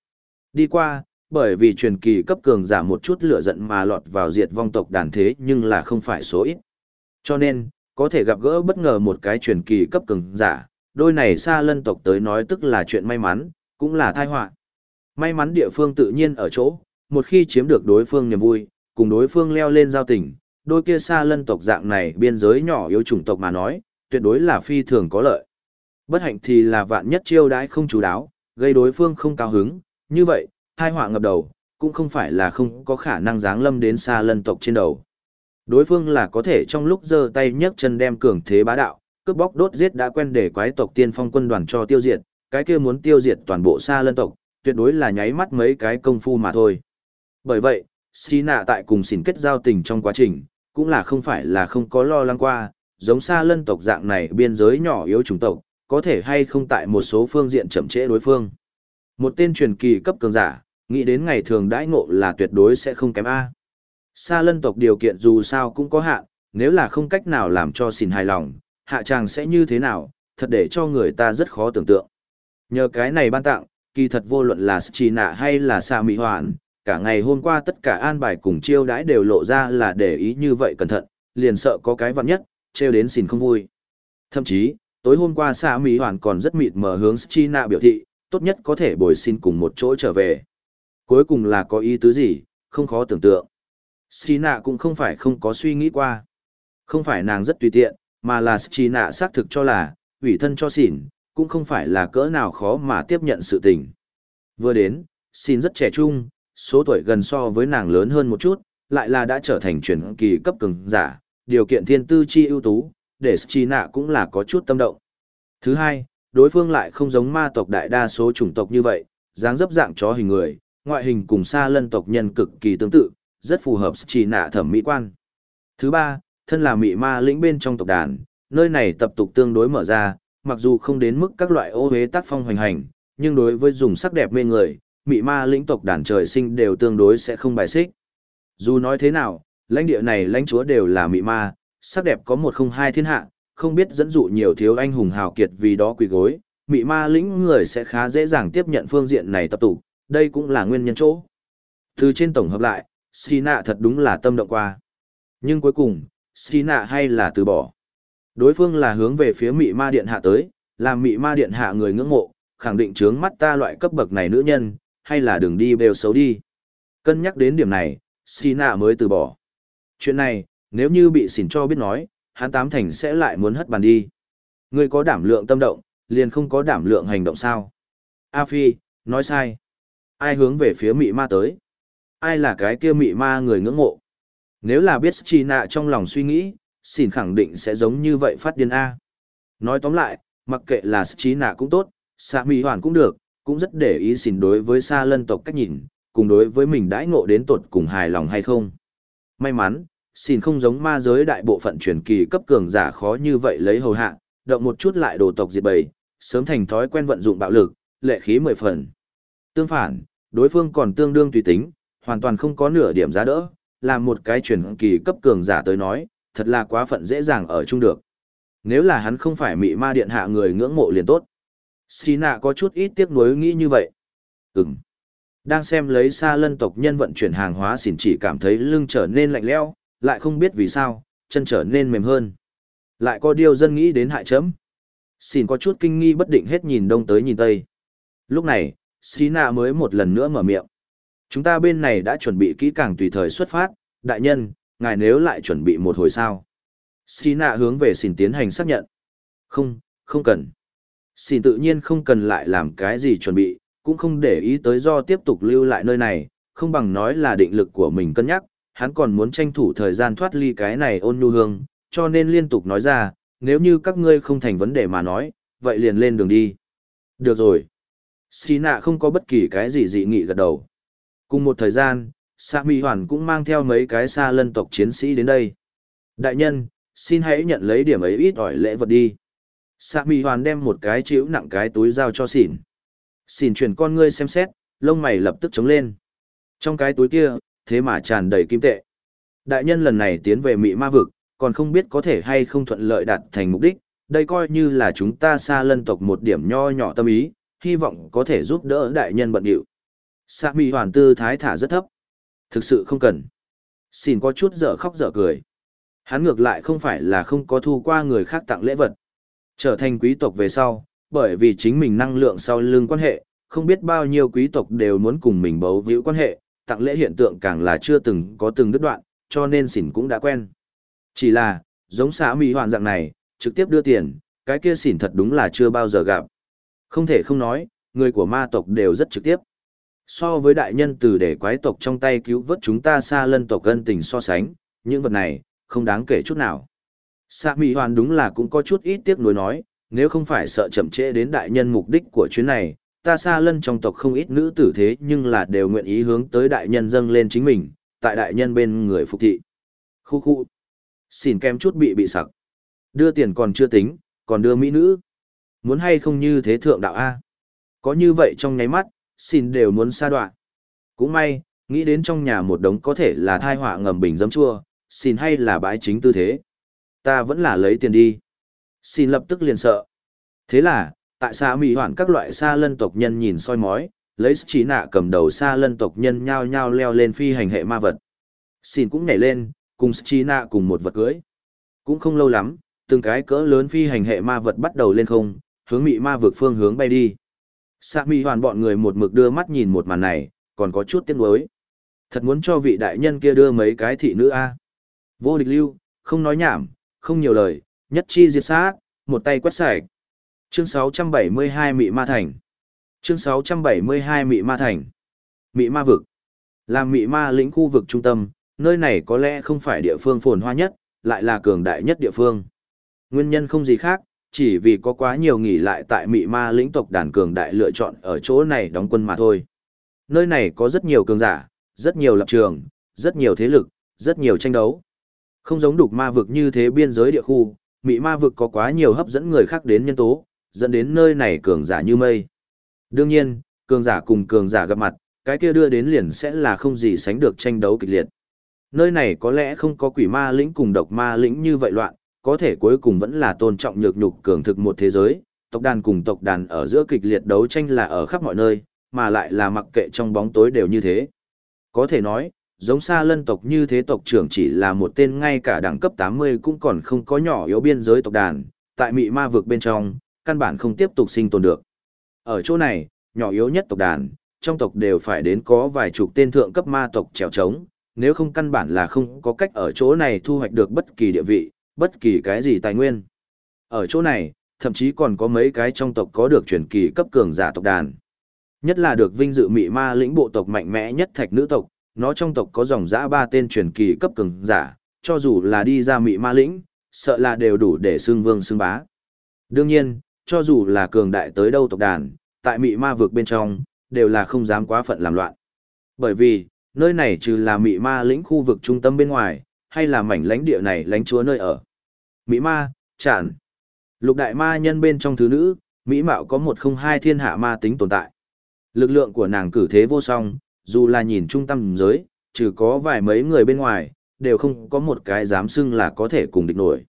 Đi qua, bởi vì truyền kỳ cấp cường giả một chút lửa giận mà lọt vào diệt vong tộc đàn thế nhưng là không phải số ít. Cho nên, có thể gặp gỡ bất ngờ một cái truyền kỳ cấp cường giả, đôi này xa lân tộc tới nói tức là chuyện may mắn, cũng là tai họa. May mắn địa phương tự nhiên ở chỗ, một khi chiếm được đối phương niềm vui, cùng đối phương leo lên giao tình, đôi kia xa lân tộc dạng này biên giới nhỏ yếu chủng tộc mà nói, tuyệt đối là phi thường có lợi. Bất hạnh thì là vạn nhất chiêu đãi không chú đáo, gây đối phương không cao hứng, như vậy, hai họa ngập đầu, cũng không phải là không có khả năng giáng lâm đến xa lân tộc trên đầu. Đối phương là có thể trong lúc giơ tay nhấc chân đem cường thế bá đạo, cướp bóc đốt giết đã quen để quái tộc tiên phong quân đoàn cho tiêu diệt, cái kia muốn tiêu diệt toàn bộ xa lân tộc, tuyệt đối là nháy mắt mấy cái công phu mà thôi. Bởi vậy, Sina tại cùng xỉn kết giao tình trong quá trình, cũng là không phải là không có lo lắng qua, giống xa lân tộc dạng này biên giới nhỏ yếu chủng tộc, có thể hay không tại một số phương diện chậm trễ đối phương. Một tên truyền kỳ cấp cường giả, nghĩ đến ngày thường đãi ngộ là tuyệt đối sẽ không kém A. Sa lân tộc điều kiện dù sao cũng có hạn, nếu là không cách nào làm cho xin hài lòng, hạ chàng sẽ như thế nào, thật để cho người ta rất khó tưởng tượng. Nhờ cái này ban tặng, kỳ thật vô luận là Chi Nạ hay là Sa Mỹ Hoàn, cả ngày hôm qua tất cả an bài cùng chiêu đãi đều lộ ra là để ý như vậy cẩn thận, liền sợ có cái vặn nhất, trêu đến xin không vui. Thậm chí, tối hôm qua xạ Mỹ Hoàn còn rất mịt mờ hướng Chi Nạ biểu thị, tốt nhất có thể bồi xin cùng một chỗ trở về. Cuối cùng là có ý tứ gì, không khó tưởng tượng. Sina cũng không phải không có suy nghĩ qua. Không phải nàng rất tùy tiện, mà là Sina xác thực cho là, ủy thân cho xỉn, cũng không phải là cỡ nào khó mà tiếp nhận sự tình. Vừa đến, xin rất trẻ trung, số tuổi gần so với nàng lớn hơn một chút, lại là đã trở thành truyền kỳ cấp cường giả, điều kiện thiên tư chi ưu tú, để Chi Nạ cũng là có chút tâm động. Thứ hai, đối phương lại không giống ma tộc đại đa số chủng tộc như vậy, dáng dấp dạng chó hình người, ngoại hình cùng xa lân tộc nhân cực kỳ tương tự, rất phù hợp Chi nạ thẩm mỹ quan. Thứ ba, thân là mị ma lĩnh bên trong tộc đàn, nơi này tập tục tương đối mở ra, mặc dù không đến mức các loại ô hế tác phong hoành hành, nhưng đối với dùng sắc đẹp mê người, mị ma lĩnh tộc đàn trời sinh đều tương đối sẽ không bài xích. Dù nói thế nào, lãnh địa này lãnh chúa đều là mị ma, sắc đẹp có một không hai thiên hạ, không biết dẫn dụ nhiều thiếu anh hùng hào kiệt vì đó quỳ gối, mị ma lĩnh người sẽ khá dễ dàng tiếp nhận phương diện này tập tụ, đây cũng là nguyên nhân chỗ. Từ trên tổng hợp lại, Sina thật đúng là tâm động qua. Nhưng cuối cùng, Sina hay là từ bỏ. Đối phương là hướng về phía mị ma điện hạ tới, làm mị ma điện hạ người ngưỡng mộ, khẳng định trướng mắt ta loại cấp bậc này nữ nhân, hay là đừng đi bêu xấu đi. Cân nhắc đến điểm này, Sina mới từ bỏ. Chuyện này, nếu như bị xỉn cho biết nói, hắn tám thành sẽ lại muốn hất bàn đi. Ngươi có đảm lượng tâm động, liền không có đảm lượng hành động sao. A Phi, nói sai. Ai hướng về phía mị ma tới? Ai là cái kia mị ma người ngưỡng mộ? Nếu là biết chi nạ trong lòng suy nghĩ, xỉn khẳng định sẽ giống như vậy phát điên A. Nói tóm lại, mặc kệ là chi nạ cũng tốt, xạ mị hoàn cũng được, cũng rất để ý xỉn đối với xa lân tộc cách nhìn, cùng đối với mình đãi ngộ đến tột cùng hài lòng hay không. May mắn, Xin không giống ma giới đại bộ phận truyền kỳ cấp cường giả khó như vậy lấy hầu hạ, động một chút lại đồ tộc diệt bầy, sớm thành thói quen vận dụng bạo lực, lệ khí mười phần. Tương phản, đối phương còn tương đương tùy tính, hoàn toàn không có nửa điểm giá đỡ, làm một cái truyền kỳ cấp cường giả tới nói, thật là quá phận dễ dàng ở chung được. Nếu là hắn không phải mị ma điện hạ người ngưỡng mộ liền tốt. Sina có chút ít tiếc nuối nghĩ như vậy. Ừm. Đang xem lấy xa lân tộc nhân vận chuyển hàng hóa xỉn chỉ cảm thấy lưng trở nên lạnh lẽo, lại không biết vì sao, chân trở nên mềm hơn. Lại có điều dân nghĩ đến hại chấm. xin có chút kinh nghi bất định hết nhìn đông tới nhìn tây. Lúc này, Sina mới một lần nữa mở miệng. Chúng ta bên này đã chuẩn bị kỹ càng tùy thời xuất phát, đại nhân, ngài nếu lại chuẩn bị một hồi sao. Sina hướng về xin tiến hành xác nhận. Không, không cần. Xin tự nhiên không cần lại làm cái gì chuẩn bị, cũng không để ý tới do tiếp tục lưu lại nơi này, không bằng nói là định lực của mình cân nhắc, hắn còn muốn tranh thủ thời gian thoát ly cái này ôn nhu hương, cho nên liên tục nói ra, nếu như các ngươi không thành vấn đề mà nói, vậy liền lên đường đi. Được rồi. Sina không có bất kỳ cái gì dị nghị gật đầu. Cùng một thời gian, Sa Mi Hoàn cũng mang theo mấy cái xa lân tộc chiến sĩ đến đây. Đại nhân, xin hãy nhận lấy điểm ấy ít ỏi lễ vật đi. Sa Mi Hoàn đem một cái chịu nặng cái túi giao cho xỉn. Xỉn chuyển con ngươi xem xét, lông mày lập tức trống lên. Trong cái túi kia, thế mà tràn đầy kim tệ. Đại nhân lần này tiến về Mị Ma Vực, còn không biết có thể hay không thuận lợi đạt thành mục đích, đây coi như là chúng ta xa lân tộc một điểm nho nhỏ tâm ý, hy vọng có thể giúp đỡ đại nhân bận điệu. Sa Mị hoàn tư thái thả rất thấp. Thực sự không cần. Xin có chút dở khóc dở cười. Hắn ngược lại không phải là không có thu qua người khác tặng lễ vật. Trở thành quý tộc về sau, bởi vì chính mình năng lượng sau lưng quan hệ, không biết bao nhiêu quý tộc đều muốn cùng mình bấu víu quan hệ, tặng lễ hiện tượng càng là chưa từng có từng đứt đoạn, cho nên xỉn cũng đã quen. Chỉ là, giống xã mỹ hoàn dạng này, trực tiếp đưa tiền, cái kia xỉn thật đúng là chưa bao giờ gặp. Không thể không nói, người của ma tộc đều rất trực tiếp. So với đại nhân từ để quái tộc trong tay cứu vớt chúng ta xa lân tộc gân tình so sánh, những vật này, không đáng kể chút nào. xã Mỹ Hoàn đúng là cũng có chút ít tiếc nuối nói, nếu không phải sợ chậm trễ đến đại nhân mục đích của chuyến này, ta xa lân trong tộc không ít nữ tử thế nhưng là đều nguyện ý hướng tới đại nhân dâng lên chính mình, tại đại nhân bên người phục thị. Khu khu. Xin kem chút bị bị sặc. Đưa tiền còn chưa tính, còn đưa mỹ nữ. Muốn hay không như thế thượng đạo A. Có như vậy trong nháy mắt, xin đều muốn xa đoạn. Cũng may, nghĩ đến trong nhà một đống có thể là thai họa ngầm bình dấm chua, xin hay là bãi chính tư thế. Ta vẫn là lấy tiền đi. Xin lập tức liền sợ. Thế là, tại xa mỹ hoạn các loại xa lân tộc nhân nhìn soi mói, lấy trí nạ cầm đầu xa lân tộc nhân nhao nhao leo lên phi hành hệ ma vật. Xin cũng nhảy lên, cùng trí nạ cùng một vật cưới. Cũng không lâu lắm, từng cái cỡ lớn phi hành hệ ma vật bắt đầu lên không, hướng mị ma vực phương hướng bay đi. xa mỹ hoàn bọn người một mực đưa mắt nhìn một màn này, còn có chút tiếc nuối. Thật muốn cho vị đại nhân kia đưa mấy cái thị nữ a. Vô địch lưu, không nói nhảm, không nhiều lời, nhất chi diệt sát, một tay quét sạch. Chương 672 Mị Ma Thành Chương 672 Mị Ma Thành Mị Ma Vực Làm Mị Ma lĩnh khu vực trung tâm, nơi này có lẽ không phải địa phương phồn hoa nhất, lại là cường đại nhất địa phương. Nguyên nhân không gì khác, chỉ vì có quá nhiều nghỉ lại tại mị ma lĩnh tộc đàn cường đại lựa chọn ở chỗ này đóng quân mà thôi. Nơi này có rất nhiều cường giả, rất nhiều lập trường, rất nhiều thế lực, rất nhiều tranh đấu. Không giống đục ma vực như thế biên giới địa khu, mị ma vực có quá nhiều hấp dẫn người khác đến nhân tố, dẫn đến nơi này cường giả như mây. Đương nhiên, cường giả cùng cường giả gặp mặt, cái kia đưa đến liền sẽ là không gì sánh được tranh đấu kịch liệt. Nơi này có lẽ không có quỷ ma lĩnh cùng độc ma lĩnh như vậy loạn, có thể cuối cùng vẫn là tôn trọng nhược nhục cường thực một thế giới, tộc đàn cùng tộc đàn ở giữa kịch liệt đấu tranh là ở khắp mọi nơi, mà lại là mặc kệ trong bóng tối đều như thế. Có thể nói, giống xa lân tộc như thế tộc trưởng chỉ là một tên ngay cả đẳng cấp 80 cũng còn không có nhỏ yếu biên giới tộc đàn, tại mị ma vực bên trong, căn bản không tiếp tục sinh tồn được. Ở chỗ này, nhỏ yếu nhất tộc đàn, trong tộc đều phải đến có vài chục tên thượng cấp ma tộc trèo trống, nếu không căn bản là không có cách ở chỗ này thu hoạch được bất kỳ địa vị, bất kỳ cái gì tài nguyên. Ở chỗ này, thậm chí còn có mấy cái trong tộc có được truyền kỳ cấp cường giả tộc đàn. Nhất là được vinh dự mị ma lĩnh bộ tộc mạnh mẽ nhất thạch nữ tộc, nó trong tộc có dòng dã ba tên truyền kỳ cấp cường giả, cho dù là đi ra mị ma lĩnh, sợ là đều đủ để xưng vương xưng bá. Đương nhiên, cho dù là cường đại tới đâu tộc đàn, tại mị ma vực bên trong, đều là không dám quá phận làm loạn. Bởi vì, nơi này trừ là mị ma lĩnh khu vực trung tâm bên ngoài, hay là mảnh lãnh địa này lãnh chúa nơi ở. Mỹ ma, chản. Lục đại ma nhân bên trong thứ nữ, Mỹ mạo có một không hai thiên hạ ma tính tồn tại. Lực lượng của nàng cử thế vô song, dù là nhìn trung tâm giới, trừ có vài mấy người bên ngoài, đều không có một cái dám xưng là có thể cùng địch nổi.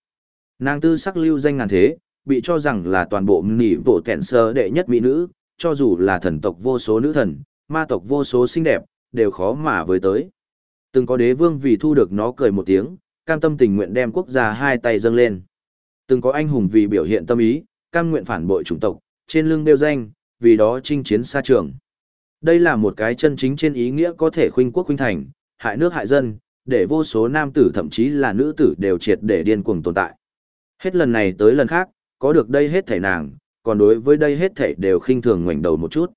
Nàng tư sắc lưu danh ngàn thế, bị cho rằng là toàn bộ nỉ vỗ kẹn sơ đệ nhất mỹ nữ, cho dù là thần tộc vô số nữ thần, ma tộc vô số xinh đẹp, đều khó mà với tới. Từng có đế vương vì thu được nó cười một tiếng, cam tâm tình nguyện đem quốc gia hai tay dâng lên. Từng có anh hùng vì biểu hiện tâm ý, cam nguyện phản bội chủng tộc, trên lưng đeo danh, vì đó chinh chiến xa trường. Đây là một cái chân chính trên ý nghĩa có thể khuynh quốc khuynh thành, hại nước hại dân, để vô số nam tử thậm chí là nữ tử đều triệt để điên cuồng tồn tại. Hết lần này tới lần khác, có được đây hết thảy nàng, còn đối với đây hết thảy đều khinh thường ngoảnh đầu một chút.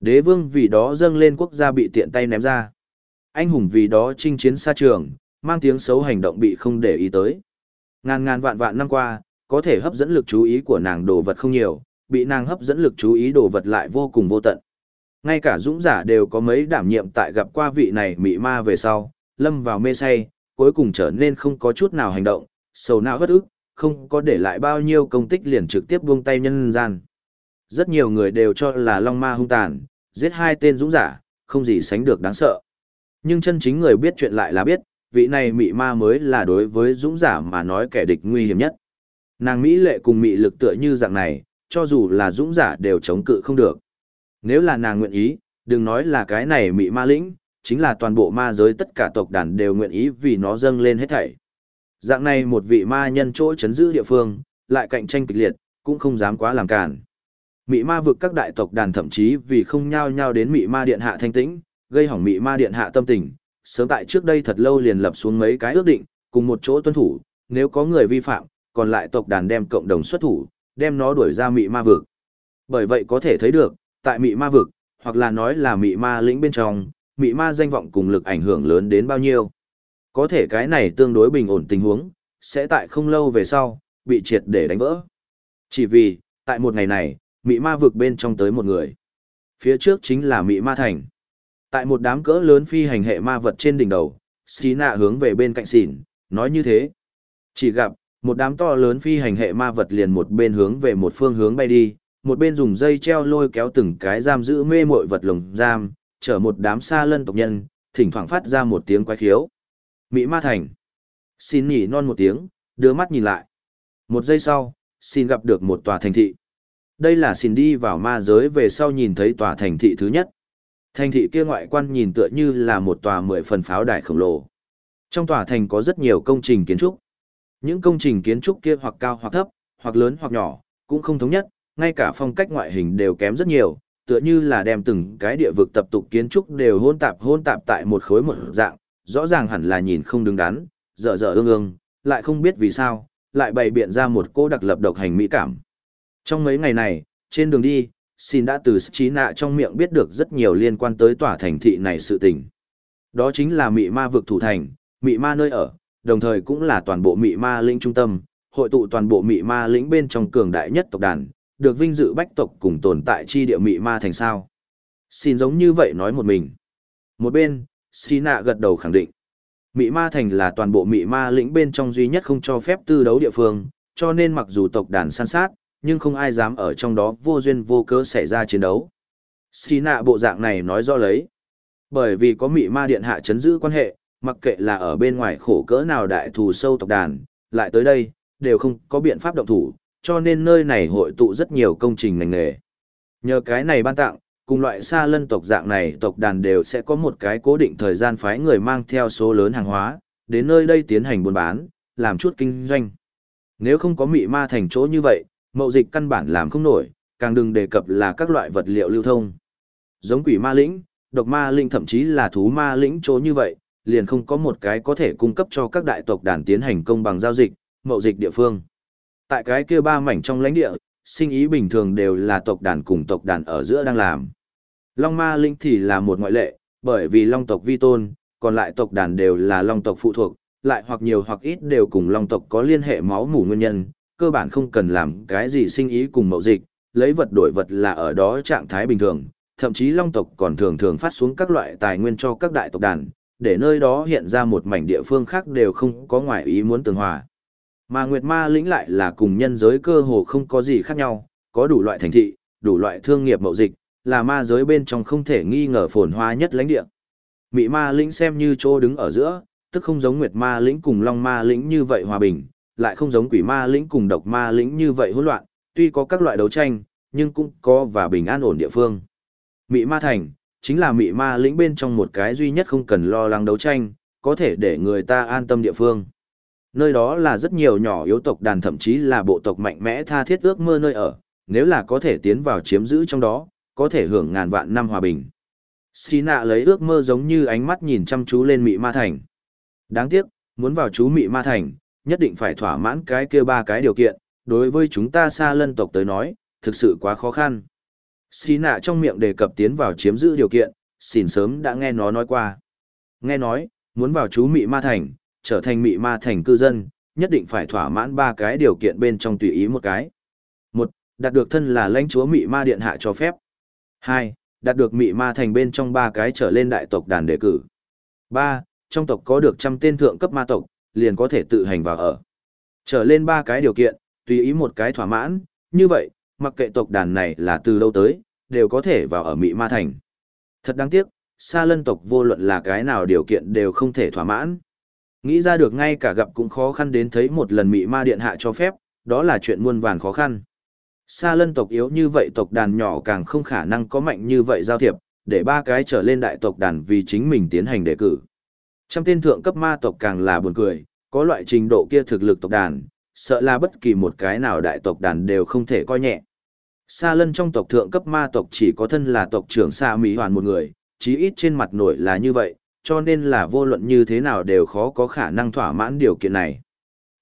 Đế vương vì đó dâng lên quốc gia bị tiện tay ném ra. Anh hùng vì đó chinh chiến xa trường, mang tiếng xấu hành động bị không để ý tới. Ngàn ngàn vạn vạn năm qua, có thể hấp dẫn lực chú ý của nàng đồ vật không nhiều, bị nàng hấp dẫn lực chú ý đồ vật lại vô cùng vô tận. Ngay cả dũng giả đều có mấy đảm nhiệm tại gặp qua vị này mị ma về sau, lâm vào mê say, cuối cùng trở nên không có chút nào hành động, sầu não vất ức, không có để lại bao nhiêu công tích liền trực tiếp buông tay nhân gian. Rất nhiều người đều cho là Long Ma hung tàn, giết hai tên dũng giả, không gì sánh được đáng sợ. Nhưng chân chính người biết chuyện lại là biết, vị này mị ma mới là đối với dũng giả mà nói kẻ địch nguy hiểm nhất. Nàng Mỹ lệ cùng mị lực tựa như dạng này, cho dù là dũng giả đều chống cự không được. Nếu là nàng nguyện ý, đừng nói là cái này mị ma lĩnh, chính là toàn bộ ma giới tất cả tộc đàn đều nguyện ý vì nó dâng lên hết thảy. Dạng này một vị ma nhân chỗ chấn giữ địa phương, lại cạnh tranh kịch liệt, cũng không dám quá làm cản. Mị ma vực các đại tộc đàn thậm chí vì không nhao nhao đến mị ma điện hạ thanh tĩnh, gây hỏng mị ma điện hạ tâm tình, sớm tại trước đây thật lâu liền lập xuống mấy cái ước định, cùng một chỗ tuân thủ, nếu có người vi phạm, còn lại tộc đàn đem cộng đồng xuất thủ, đem nó đuổi ra mị ma vực. Bởi vậy có thể thấy được, tại mị ma vực, hoặc là nói là mị ma lĩnh bên trong, mị ma danh vọng cùng lực ảnh hưởng lớn đến bao nhiêu. Có thể cái này tương đối bình ổn tình huống, sẽ tại không lâu về sau, bị triệt để đánh vỡ. Chỉ vì, tại một ngày này, mị ma vực bên trong tới một người. Phía trước chính là mị ma thành. Tại một đám cỡ lớn phi hành hệ ma vật trên đỉnh đầu, Sina hướng về bên cạnh xỉn, nói như thế. Chỉ gặp, một đám to lớn phi hành hệ ma vật liền một bên hướng về một phương hướng bay đi, một bên dùng dây treo lôi kéo từng cái giam giữ mê mội vật lồng giam, chở một đám xa lân tộc nhân, thỉnh thoảng phát ra một tiếng quái khiếu. Mỹ ma thành. Xin nhỉ non một tiếng, đưa mắt nhìn lại. Một giây sau, xin gặp được một tòa thành thị. Đây là xin đi vào ma giới về sau nhìn thấy tòa thành thị thứ nhất. Thành thị kia ngoại quan nhìn tựa như là một tòa mười phần pháo đài khổng lồ. Trong tòa thành có rất nhiều công trình kiến trúc. Những công trình kiến trúc kia hoặc cao hoặc thấp, hoặc lớn hoặc nhỏ, cũng không thống nhất, ngay cả phong cách ngoại hình đều kém rất nhiều, tựa như là đem từng cái địa vực tập tục kiến trúc đều hôn tạp hôn tạp tại một khối một dạng, rõ ràng hẳn là nhìn không đứng đắn, dở dở ương ương, lại không biết vì sao, lại bày biện ra một cô đặc lập độc hành mỹ cảm. Trong mấy ngày này, trên đường đi, xin đã từ trí nạ trong miệng biết được rất nhiều liên quan tới tòa thành thị này sự tình. Đó chính là mị ma vực thủ thành, mị ma nơi ở, đồng thời cũng là toàn bộ mị ma lĩnh trung tâm, hội tụ toàn bộ mị ma lĩnh bên trong cường đại nhất tộc đàn, được vinh dự bách tộc cùng tồn tại chi địa mị ma thành sao. Xin giống như vậy nói một mình. Một bên, Sina gật đầu khẳng định. Mị ma thành là toàn bộ mị ma lĩnh bên trong duy nhất không cho phép tư đấu địa phương, cho nên mặc dù tộc đàn săn sát, nhưng không ai dám ở trong đó vô duyên vô cớ xảy ra chiến đấu. Sina bộ dạng này nói rõ lấy. Bởi vì có mị ma điện hạ chấn giữ quan hệ, mặc kệ là ở bên ngoài khổ cỡ nào đại thù sâu tộc đàn, lại tới đây, đều không có biện pháp động thủ, cho nên nơi này hội tụ rất nhiều công trình ngành nghề. Nhờ cái này ban tặng, cùng loại xa lân tộc dạng này tộc đàn đều sẽ có một cái cố định thời gian phái người mang theo số lớn hàng hóa, đến nơi đây tiến hành buôn bán, làm chút kinh doanh. Nếu không có mị ma thành chỗ như vậy, mậu dịch căn bản làm không nổi, càng đừng đề cập là các loại vật liệu lưu thông. Giống quỷ ma lĩnh, độc ma lĩnh thậm chí là thú ma lĩnh chỗ như vậy, liền không có một cái có thể cung cấp cho các đại tộc đàn tiến hành công bằng giao dịch, mậu dịch địa phương. Tại cái kia ba mảnh trong lãnh địa, sinh ý bình thường đều là tộc đàn cùng tộc đàn ở giữa đang làm. Long ma linh thì là một ngoại lệ, bởi vì long tộc vi tôn, còn lại tộc đàn đều là long tộc phụ thuộc, lại hoặc nhiều hoặc ít đều cùng long tộc có liên hệ máu mủ nguyên nhân, cơ bản không cần làm cái gì sinh ý cùng mậu dịch, lấy vật đổi vật là ở đó trạng thái bình thường, thậm chí long tộc còn thường thường phát xuống các loại tài nguyên cho các đại tộc đàn, để nơi đó hiện ra một mảnh địa phương khác đều không có ngoại ý muốn tường hòa. Mà Nguyệt Ma lĩnh lại là cùng nhân giới cơ hồ không có gì khác nhau, có đủ loại thành thị, đủ loại thương nghiệp mậu dịch, là ma giới bên trong không thể nghi ngờ phồn hoa nhất lãnh địa. Mị Ma lĩnh xem như chỗ đứng ở giữa, tức không giống Nguyệt Ma lĩnh cùng Long Ma lĩnh như vậy hòa bình, lại không giống Quỷ Ma lĩnh cùng Độc Ma lĩnh như vậy hỗn loạn, tuy có các loại đấu tranh, nhưng cũng có và bình an ổn địa phương. Mị Ma thành chính là Mị Ma lĩnh bên trong một cái duy nhất không cần lo lắng đấu tranh, có thể để người ta an tâm địa phương. Nơi đó là rất nhiều nhỏ yếu tộc đàn thậm chí là bộ tộc mạnh mẽ tha thiết ước mơ nơi ở, nếu là có thể tiến vào chiếm giữ trong đó, có thể hưởng ngàn vạn năm hòa bình. Sina lấy ước mơ giống như ánh mắt nhìn chăm chú lên Mị Ma Thành. Đáng tiếc, muốn vào chú Mị Ma Thành, nhất định phải thỏa mãn cái kia ba cái điều kiện, đối với chúng ta xa lân tộc tới nói, thực sự quá khó khăn. Sina trong miệng đề cập tiến vào chiếm giữ điều kiện, xỉn sớm đã nghe nó nói qua. Nghe nói, muốn vào chú Mị Ma Thành, trở thành mị ma thành cư dân, nhất định phải thỏa mãn ba cái điều kiện bên trong tùy ý một cái. Một, đạt được thân là lãnh chúa mị ma điện hạ cho phép. Hai, đạt được mị ma thành bên trong ba cái trở lên đại tộc đàn đề cử. Ba, trong tộc có được trăm tên thượng cấp ma tộc, liền có thể tự hành vào ở. Trở lên ba cái điều kiện, tùy ý một cái thỏa mãn, như vậy, mặc kệ tộc đàn này là từ đâu tới, đều có thể vào ở mị ma thành. Thật đáng tiếc, xa lân tộc vô luận là cái nào điều kiện đều không thể thỏa mãn. Nghĩ ra được ngay cả gặp cũng khó khăn đến thấy một lần mị ma điện hạ cho phép, đó là chuyện muôn vàn khó khăn. Sa lân tộc yếu như vậy tộc đàn nhỏ càng không khả năng có mạnh như vậy giao thiệp, để ba cái trở lên đại tộc đàn vì chính mình tiến hành đề cử. Trong tên thượng cấp ma tộc càng là buồn cười, có loại trình độ kia thực lực tộc đàn, sợ là bất kỳ một cái nào đại tộc đàn đều không thể coi nhẹ. Sa lân trong tộc thượng cấp ma tộc chỉ có thân là tộc trưởng Sa Mỹ Hoàn một người, chí ít trên mặt nổi là như vậy, cho nên là vô luận như thế nào đều khó có khả năng thỏa mãn điều kiện này.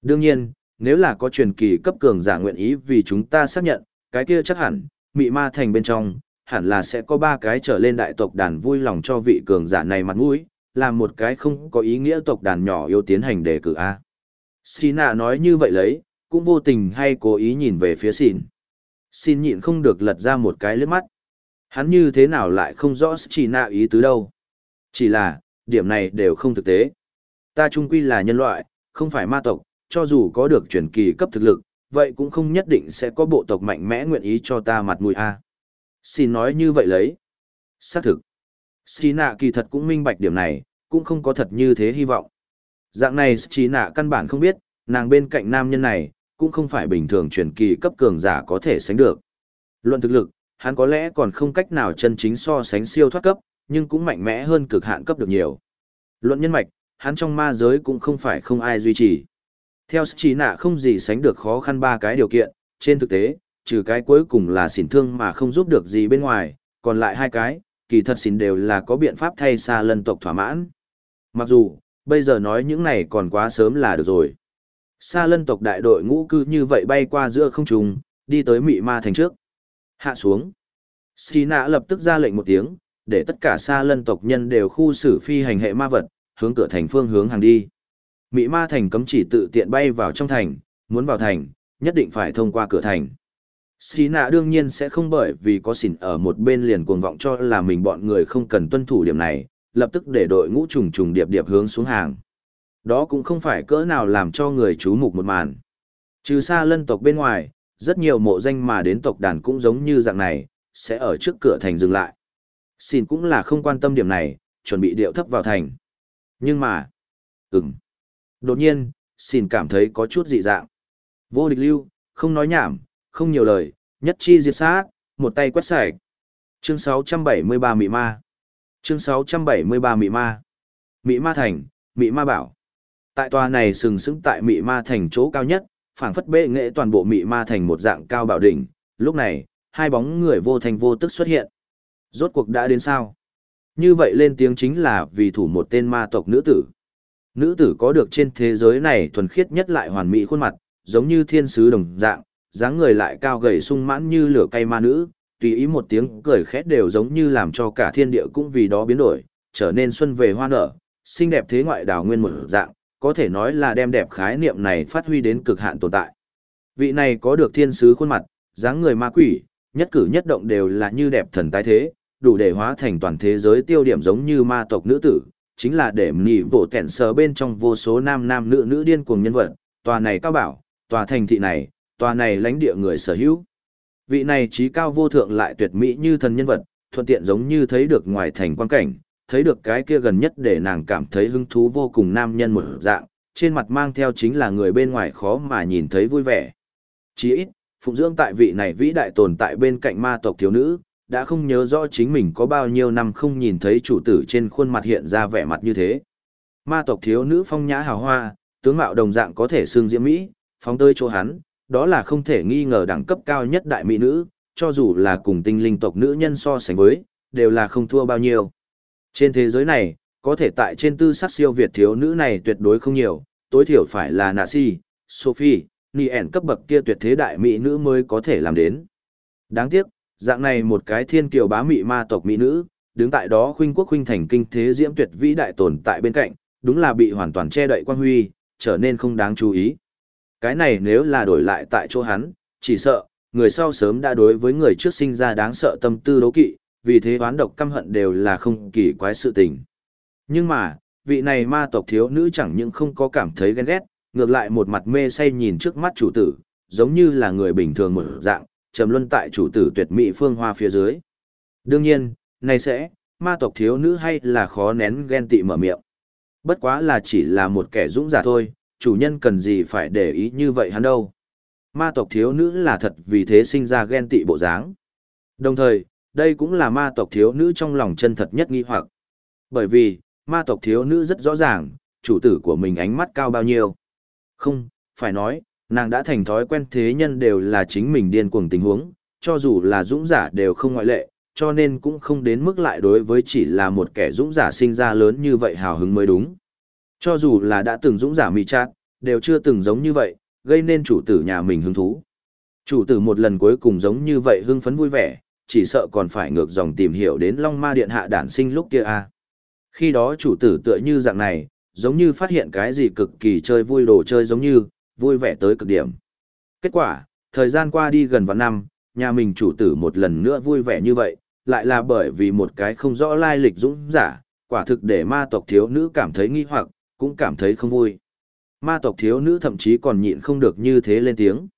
Đương nhiên, nếu là có truyền kỳ cấp cường giả nguyện ý vì chúng ta xác nhận, cái kia chắc hẳn, mị ma thành bên trong, hẳn là sẽ có ba cái trở lên đại tộc đàn vui lòng cho vị cường giả này mặt mũi, làm một cái không có ý nghĩa tộc đàn nhỏ yêu tiến hành đề cử A. Sina nói như vậy lấy, cũng vô tình hay cố ý nhìn về phía xin. Xin nhịn không được lật ra một cái lướt mắt. Hắn như thế nào lại không rõ Sina ý tứ đâu. Chỉ là, điểm này đều không thực tế. Ta trung quy là nhân loại, không phải ma tộc, cho dù có được truyền kỳ cấp thực lực, vậy cũng không nhất định sẽ có bộ tộc mạnh mẽ nguyện ý cho ta mặt mũi a. Xin nói như vậy lấy. Xác thực. Sina kỳ thật cũng minh bạch điểm này, cũng không có thật như thế hy vọng. Dạng này Sina căn bản không biết, nàng bên cạnh nam nhân này, cũng không phải bình thường truyền kỳ cấp cường giả có thể sánh được. Luận thực lực, hắn có lẽ còn không cách nào chân chính so sánh siêu thoát cấp, nhưng cũng mạnh mẽ hơn cực hạn cấp được nhiều. Luận nhân mạch, hắn trong ma giới cũng không phải không ai duy trì. Theo chỉ nạ không gì sánh được khó khăn ba cái điều kiện, trên thực tế, trừ cái cuối cùng là xỉn thương mà không giúp được gì bên ngoài, còn lại hai cái, kỳ thật xỉn đều là có biện pháp thay xa lân tộc thỏa mãn. Mặc dù, bây giờ nói những này còn quá sớm là được rồi. Sa lân tộc đại đội ngũ cư như vậy bay qua giữa không trung, đi tới mị ma thành trước. Hạ xuống. Sina lập tức ra lệnh một tiếng, để tất cả xa lân tộc nhân đều khu xử phi hành hệ ma vật, hướng cửa thành phương hướng hàng đi. Mỹ ma thành cấm chỉ tự tiện bay vào trong thành, muốn vào thành, nhất định phải thông qua cửa thành. Xí nạ đương nhiên sẽ không bởi vì có xỉn ở một bên liền cuồng vọng cho là mình bọn người không cần tuân thủ điểm này, lập tức để đội ngũ trùng trùng điệp điệp hướng xuống hàng. Đó cũng không phải cỡ nào làm cho người chú mục một màn. Trừ xa lân tộc bên ngoài, rất nhiều mộ danh mà đến tộc đàn cũng giống như dạng này, sẽ ở trước cửa thành dừng lại xin cũng là không quan tâm điểm này, chuẩn bị điệu thấp vào thành. Nhưng mà, ừm. Đột nhiên, xin cảm thấy có chút dị dạng. Vô địch lưu, không nói nhảm, không nhiều lời, nhất chi diệt sát, một tay quét sạch. Chương 673 Mị Ma Chương 673 Mị Ma Mị Ma Thành, Mị Ma Bảo Tại tòa này sừng sững tại Mị Ma Thành chỗ cao nhất, phảng phất bệ nghệ toàn bộ Mị Ma Thành một dạng cao bảo đỉnh, lúc này, hai bóng người vô thành vô tức xuất hiện. Rốt cuộc đã đến sao? Như vậy lên tiếng chính là vì thủ một tên ma tộc nữ tử. Nữ tử có được trên thế giới này thuần khiết nhất lại hoàn mỹ khuôn mặt, giống như thiên sứ đồng dạng, dáng người lại cao gầy sung mãn như lửa cây ma nữ, tùy ý một tiếng cười khét đều giống như làm cho cả thiên địa cũng vì đó biến đổi, trở nên xuân về hoa nở, xinh đẹp thế ngoại đảo nguyên một dạng, có thể nói là đem đẹp khái niệm này phát huy đến cực hạn tồn tại. Vị này có được thiên sứ khuôn mặt, dáng người ma quỷ, nhất cử nhất động đều là như đẹp thần tái thế, đủ để hóa thành toàn thế giới tiêu điểm giống như ma tộc nữ tử, chính là để nỉ bộ tẹn sờ bên trong vô số nam nam nữ nữ điên cuồng nhân vật, tòa này cao bảo, tòa thành thị này, tòa này lãnh địa người sở hữu. Vị này trí cao vô thượng lại tuyệt mỹ như thần nhân vật, thuận tiện giống như thấy được ngoài thành quan cảnh, thấy được cái kia gần nhất để nàng cảm thấy hứng thú vô cùng nam nhân một dạng, trên mặt mang theo chính là người bên ngoài khó mà nhìn thấy vui vẻ. Chỉ ít, phụng dưỡng tại vị này vĩ đại tồn tại bên cạnh ma tộc thiếu nữ, đã không nhớ rõ chính mình có bao nhiêu năm không nhìn thấy chủ tử trên khuôn mặt hiện ra vẻ mặt như thế. Ma tộc thiếu nữ phong nhã hào hoa, tướng mạo đồng dạng có thể xương diễm mỹ, phóng tới chỗ hắn, đó là không thể nghi ngờ đẳng cấp cao nhất đại mỹ nữ, cho dù là cùng tinh linh tộc nữ nhân so sánh với, đều là không thua bao nhiêu. Trên thế giới này, có thể tại trên tư sắc siêu việt thiếu nữ này tuyệt đối không nhiều, tối thiểu phải là Nạ Si, Sophie, Nien cấp bậc kia tuyệt thế đại mỹ nữ mới có thể làm đến. Đáng tiếc, dạng này một cái thiên kiều bá mỹ ma tộc mỹ nữ, đứng tại đó khuynh quốc khuynh thành kinh thế diễm tuyệt vĩ đại tồn tại bên cạnh, đúng là bị hoàn toàn che đậy quan huy, trở nên không đáng chú ý. Cái này nếu là đổi lại tại chỗ hắn, chỉ sợ, người sau sớm đã đối với người trước sinh ra đáng sợ tâm tư đấu kỵ, vì thế oán độc căm hận đều là không kỳ quái sự tình. Nhưng mà, vị này ma tộc thiếu nữ chẳng những không có cảm thấy ghen ghét, ngược lại một mặt mê say nhìn trước mắt chủ tử, giống như là người bình thường một dạng, trầm luân tại chủ tử tuyệt mỹ phương hoa phía dưới. Đương nhiên, này sẽ, ma tộc thiếu nữ hay là khó nén ghen tị mở miệng. Bất quá là chỉ là một kẻ dũng giả thôi, chủ nhân cần gì phải để ý như vậy hắn đâu. Ma tộc thiếu nữ là thật vì thế sinh ra ghen tị bộ dáng. Đồng thời, đây cũng là ma tộc thiếu nữ trong lòng chân thật nhất nghi hoặc. Bởi vì, ma tộc thiếu nữ rất rõ ràng, chủ tử của mình ánh mắt cao bao nhiêu. Không, phải nói, nàng đã thành thói quen thế nhân đều là chính mình điên cuồng tình huống, cho dù là dũng giả đều không ngoại lệ, cho nên cũng không đến mức lại đối với chỉ là một kẻ dũng giả sinh ra lớn như vậy hào hứng mới đúng. Cho dù là đã từng dũng giả mì chát, đều chưa từng giống như vậy, gây nên chủ tử nhà mình hứng thú. Chủ tử một lần cuối cùng giống như vậy hưng phấn vui vẻ, chỉ sợ còn phải ngược dòng tìm hiểu đến Long Ma Điện hạ đản sinh lúc kia a. À. Khi đó chủ tử tựa như dạng này, giống như phát hiện cái gì cực kỳ chơi vui đồ chơi giống như, vui vẻ tới cực điểm. Kết quả, thời gian qua đi gần vạn năm, nhà mình chủ tử một lần nữa vui vẻ như vậy, lại là bởi vì một cái không rõ lai lịch dũng giả, quả thực để ma tộc thiếu nữ cảm thấy nghi hoặc, cũng cảm thấy không vui. Ma tộc thiếu nữ thậm chí còn nhịn không được như thế lên tiếng.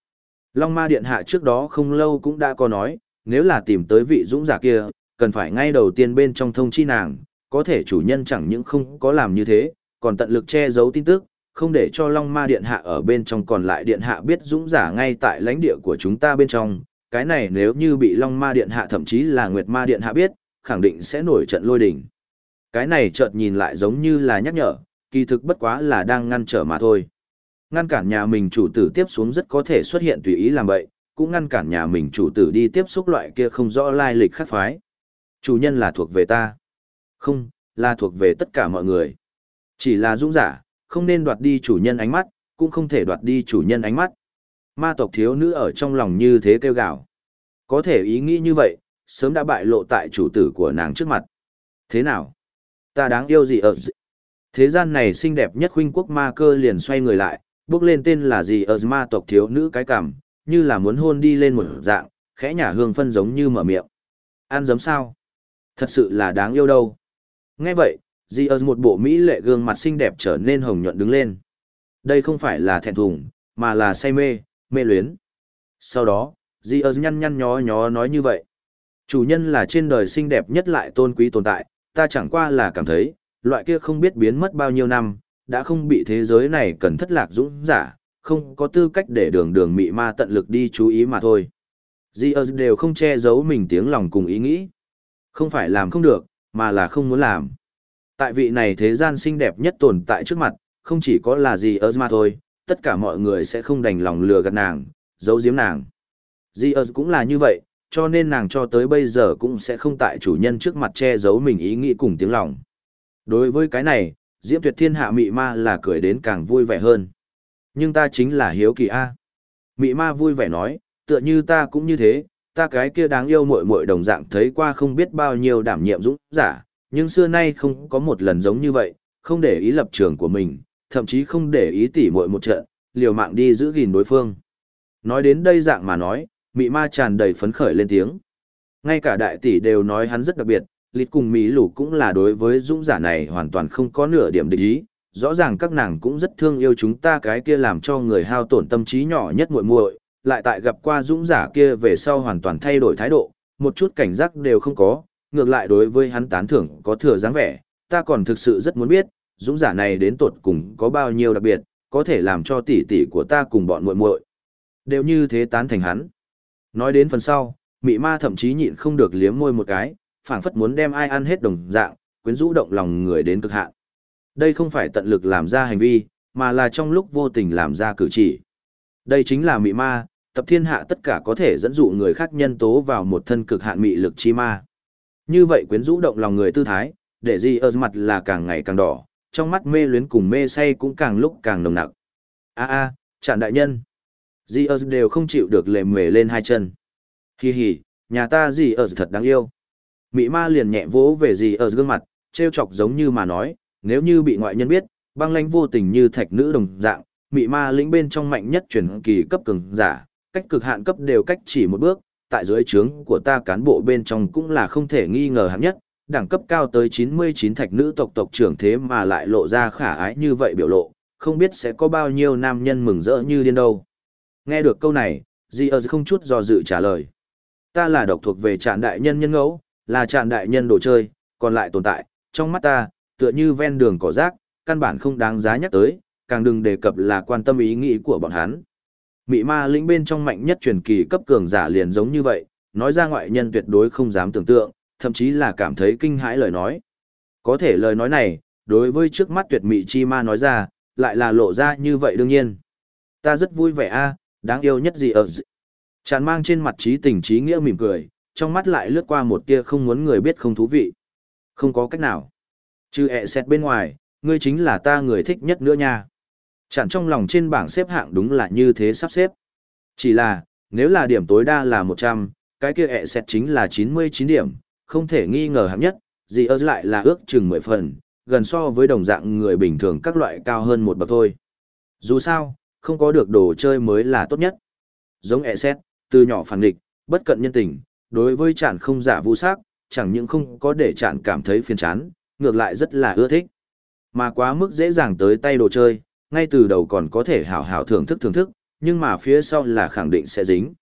Long ma điện hạ trước đó không lâu cũng đã có nói, nếu là tìm tới vị dũng giả kia, cần phải ngay đầu tiên bên trong thông chi nàng, có thể chủ nhân chẳng những không có làm như thế, còn tận lực che giấu tin tức, không để cho Long Ma Điện Hạ ở bên trong còn lại Điện Hạ biết dũng giả ngay tại lãnh địa của chúng ta bên trong. Cái này nếu như bị Long Ma Điện Hạ thậm chí là Nguyệt Ma Điện Hạ biết, khẳng định sẽ nổi trận lôi đình. Cái này chợt nhìn lại giống như là nhắc nhở, kỳ thực bất quá là đang ngăn trở mà thôi. Ngăn cản nhà mình chủ tử tiếp xuống rất có thể xuất hiện tùy ý làm bậy, cũng ngăn cản nhà mình chủ tử đi tiếp xúc loại kia không rõ lai lịch khác phái. Chủ nhân là thuộc về ta. Không, là thuộc về tất cả mọi người. Chỉ là dũng giả, không nên đoạt đi chủ nhân ánh mắt, cũng không thể đoạt đi chủ nhân ánh mắt. Ma tộc thiếu nữ ở trong lòng như thế kêu gào. Có thể ý nghĩ như vậy, sớm đã bại lộ tại chủ tử của nàng trước mặt. Thế nào? Ta đáng yêu gì ở Thế gian này xinh đẹp nhất huynh quốc ma cơ liền xoay người lại, bước lên tên là gì ở ma tộc thiếu nữ cái cảm, như là muốn hôn đi lên một dạng, khẽ nhả hương phân giống như mở miệng. Ăn giấm sao? Thật sự là đáng yêu đâu. Nghe vậy, Di ơ một bộ mỹ lệ gương mặt xinh đẹp trở nên hồng nhuận đứng lên. Đây không phải là thẹn thùng, mà là say mê, mê luyến. Sau đó, Di ơ nhăn nhăn nhó nhó nói như vậy. Chủ nhân là trên đời xinh đẹp nhất lại tôn quý tồn tại, ta chẳng qua là cảm thấy, loại kia không biết biến mất bao nhiêu năm, đã không bị thế giới này cần thất lạc dũng giả, không có tư cách để đường đường mị ma tận lực đi chú ý mà thôi. Di ơ đều không che giấu mình tiếng lòng cùng ý nghĩ. Không phải làm không được, mà là không muốn làm. Tại vị này thế gian xinh đẹp nhất tồn tại trước mặt, không chỉ có là gì ơ mà thôi, tất cả mọi người sẽ không đành lòng lừa gạt nàng, giấu giếm nàng. Di ơ cũng là như vậy, cho nên nàng cho tới bây giờ cũng sẽ không tại chủ nhân trước mặt che giấu mình ý nghĩ cùng tiếng lòng. Đối với cái này, Diễm Tuyệt Thiên hạ mị ma là cười đến càng vui vẻ hơn. Nhưng ta chính là hiếu kỳ A. Mị ma vui vẻ nói, tựa như ta cũng như thế, ta cái kia đáng yêu muội muội đồng dạng thấy qua không biết bao nhiêu đảm nhiệm dũng giả, nhưng xưa nay không có một lần giống như vậy, không để ý lập trường của mình, thậm chí không để ý tỉ muội một trận, liều mạng đi giữ gìn đối phương. Nói đến đây dạng mà nói, mị ma tràn đầy phấn khởi lên tiếng. Ngay cả đại tỷ đều nói hắn rất đặc biệt, lịt cùng mỹ lũ cũng là đối với dũng giả này hoàn toàn không có nửa điểm địch ý. Rõ ràng các nàng cũng rất thương yêu chúng ta cái kia làm cho người hao tổn tâm trí nhỏ nhất muội muội, lại tại gặp qua dũng giả kia về sau hoàn toàn thay đổi thái độ, một chút cảnh giác đều không có, ngược lại đối với hắn tán thưởng có thừa dáng vẻ, ta còn thực sự rất muốn biết, dũng giả này đến tột cùng có bao nhiêu đặc biệt, có thể làm cho tỷ tỷ của ta cùng bọn muội muội đều như thế tán thành hắn. Nói đến phần sau, mị ma thậm chí nhịn không được liếm môi một cái, phảng phất muốn đem ai ăn hết đồng dạng, quyến rũ động lòng người đến cực hạn. Đây không phải tận lực làm ra hành vi, mà là trong lúc vô tình làm ra cử chỉ. Đây chính là mị ma, tập thiên hạ tất cả có thể dẫn dụ người khác nhân tố vào một thân cực hạn mị lực chi ma. Như vậy quyến rũ động lòng người tư thái, để gì ở mặt là càng ngày càng đỏ, trong mắt mê luyến cùng mê say cũng càng lúc càng nồng nặc. A a, chản đại nhân. Dì ơ đều không chịu được lề mề lên hai chân. Hi hi, nhà ta dì ơ thật đáng yêu. Mị ma liền nhẹ vỗ về dì ơ gương mặt, treo chọc giống như mà nói, nếu như bị ngoại nhân biết, băng lãnh vô tình như thạch nữ đồng dạng, mị ma lĩnh bên trong mạnh nhất chuyển kỳ cấp cường giả, cách cực hạn cấp đều cách chỉ một bước, tại dưới trướng của ta cán bộ bên trong cũng là không thể nghi ngờ hạng nhất, đẳng cấp cao tới 99 thạch nữ tộc tộc trưởng thế mà lại lộ ra khả ái như vậy biểu lộ, không biết sẽ có bao nhiêu nam nhân mừng rỡ như điên đâu. Nghe được câu này, Di ơ không chút do dự trả lời. Ta là độc thuộc về trạm đại nhân nhân ngẫu, là trạm đại nhân đồ chơi, còn lại tồn tại, trong mắt ta, tựa như ven đường cỏ rác, căn bản không đáng giá nhắc tới, càng đừng đề cập là quan tâm ý nghĩ của bọn hắn. Mị ma lĩnh bên trong mạnh nhất truyền kỳ cấp cường giả liền giống như vậy, nói ra ngoại nhân tuyệt đối không dám tưởng tượng, thậm chí là cảm thấy kinh hãi lời nói. Có thể lời nói này, đối với trước mắt tuyệt mị chi ma nói ra, lại là lộ ra như vậy đương nhiên. Ta rất vui vẻ a, đáng yêu nhất gì ở dị. Tràn mang trên mặt trí tình trí nghĩa mỉm cười, trong mắt lại lướt qua một tia không muốn người biết không thú vị. Không có cách nào. Chứ ẹ xét bên ngoài, ngươi chính là ta người thích nhất nữa nha. Chẳng trong lòng trên bảng xếp hạng đúng là như thế sắp xếp. Chỉ là, nếu là điểm tối đa là 100, cái kia ẹ xét chính là 99 điểm, không thể nghi ngờ hạng nhất, gì ơ lại là ước chừng 10 phần, gần so với đồng dạng người bình thường các loại cao hơn một bậc thôi. Dù sao, không có được đồ chơi mới là tốt nhất. Giống ẹ xét, từ nhỏ phản địch, bất cận nhân tình, đối với chản không giả vu sắc, chẳng những không có để chản cảm thấy phiền chán, ngược lại rất là ưa thích. Mà quá mức dễ dàng tới tay đồ chơi, ngay từ đầu còn có thể hảo hảo thưởng thức thưởng thức, nhưng mà phía sau là khẳng định sẽ dính.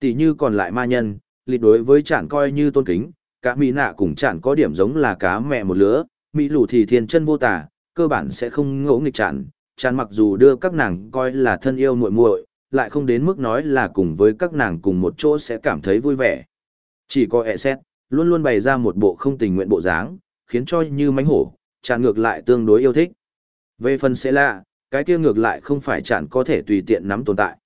Tỷ như còn lại ma nhân, lịch đối với chản coi như tôn kính, cả mỹ nạ cùng chản có điểm giống là cá mẹ một lứa, mỹ lù thì thiên chân vô tả, cơ bản sẽ không ngỗ nghịch chản, chản mặc dù đưa các nàng coi là thân yêu muội muội, lại không đến mức nói là cùng với các nàng cùng một chỗ sẽ cảm thấy vui vẻ. Chỉ có ẹ xét, luôn luôn bày ra một bộ không tình nguyện bộ dáng, khiến cho như mánh hổ, chản ngược lại tương đối yêu thích. Về phần sẽ lạ, cái kia ngược lại không phải chạn có thể tùy tiện nắm tồn tại.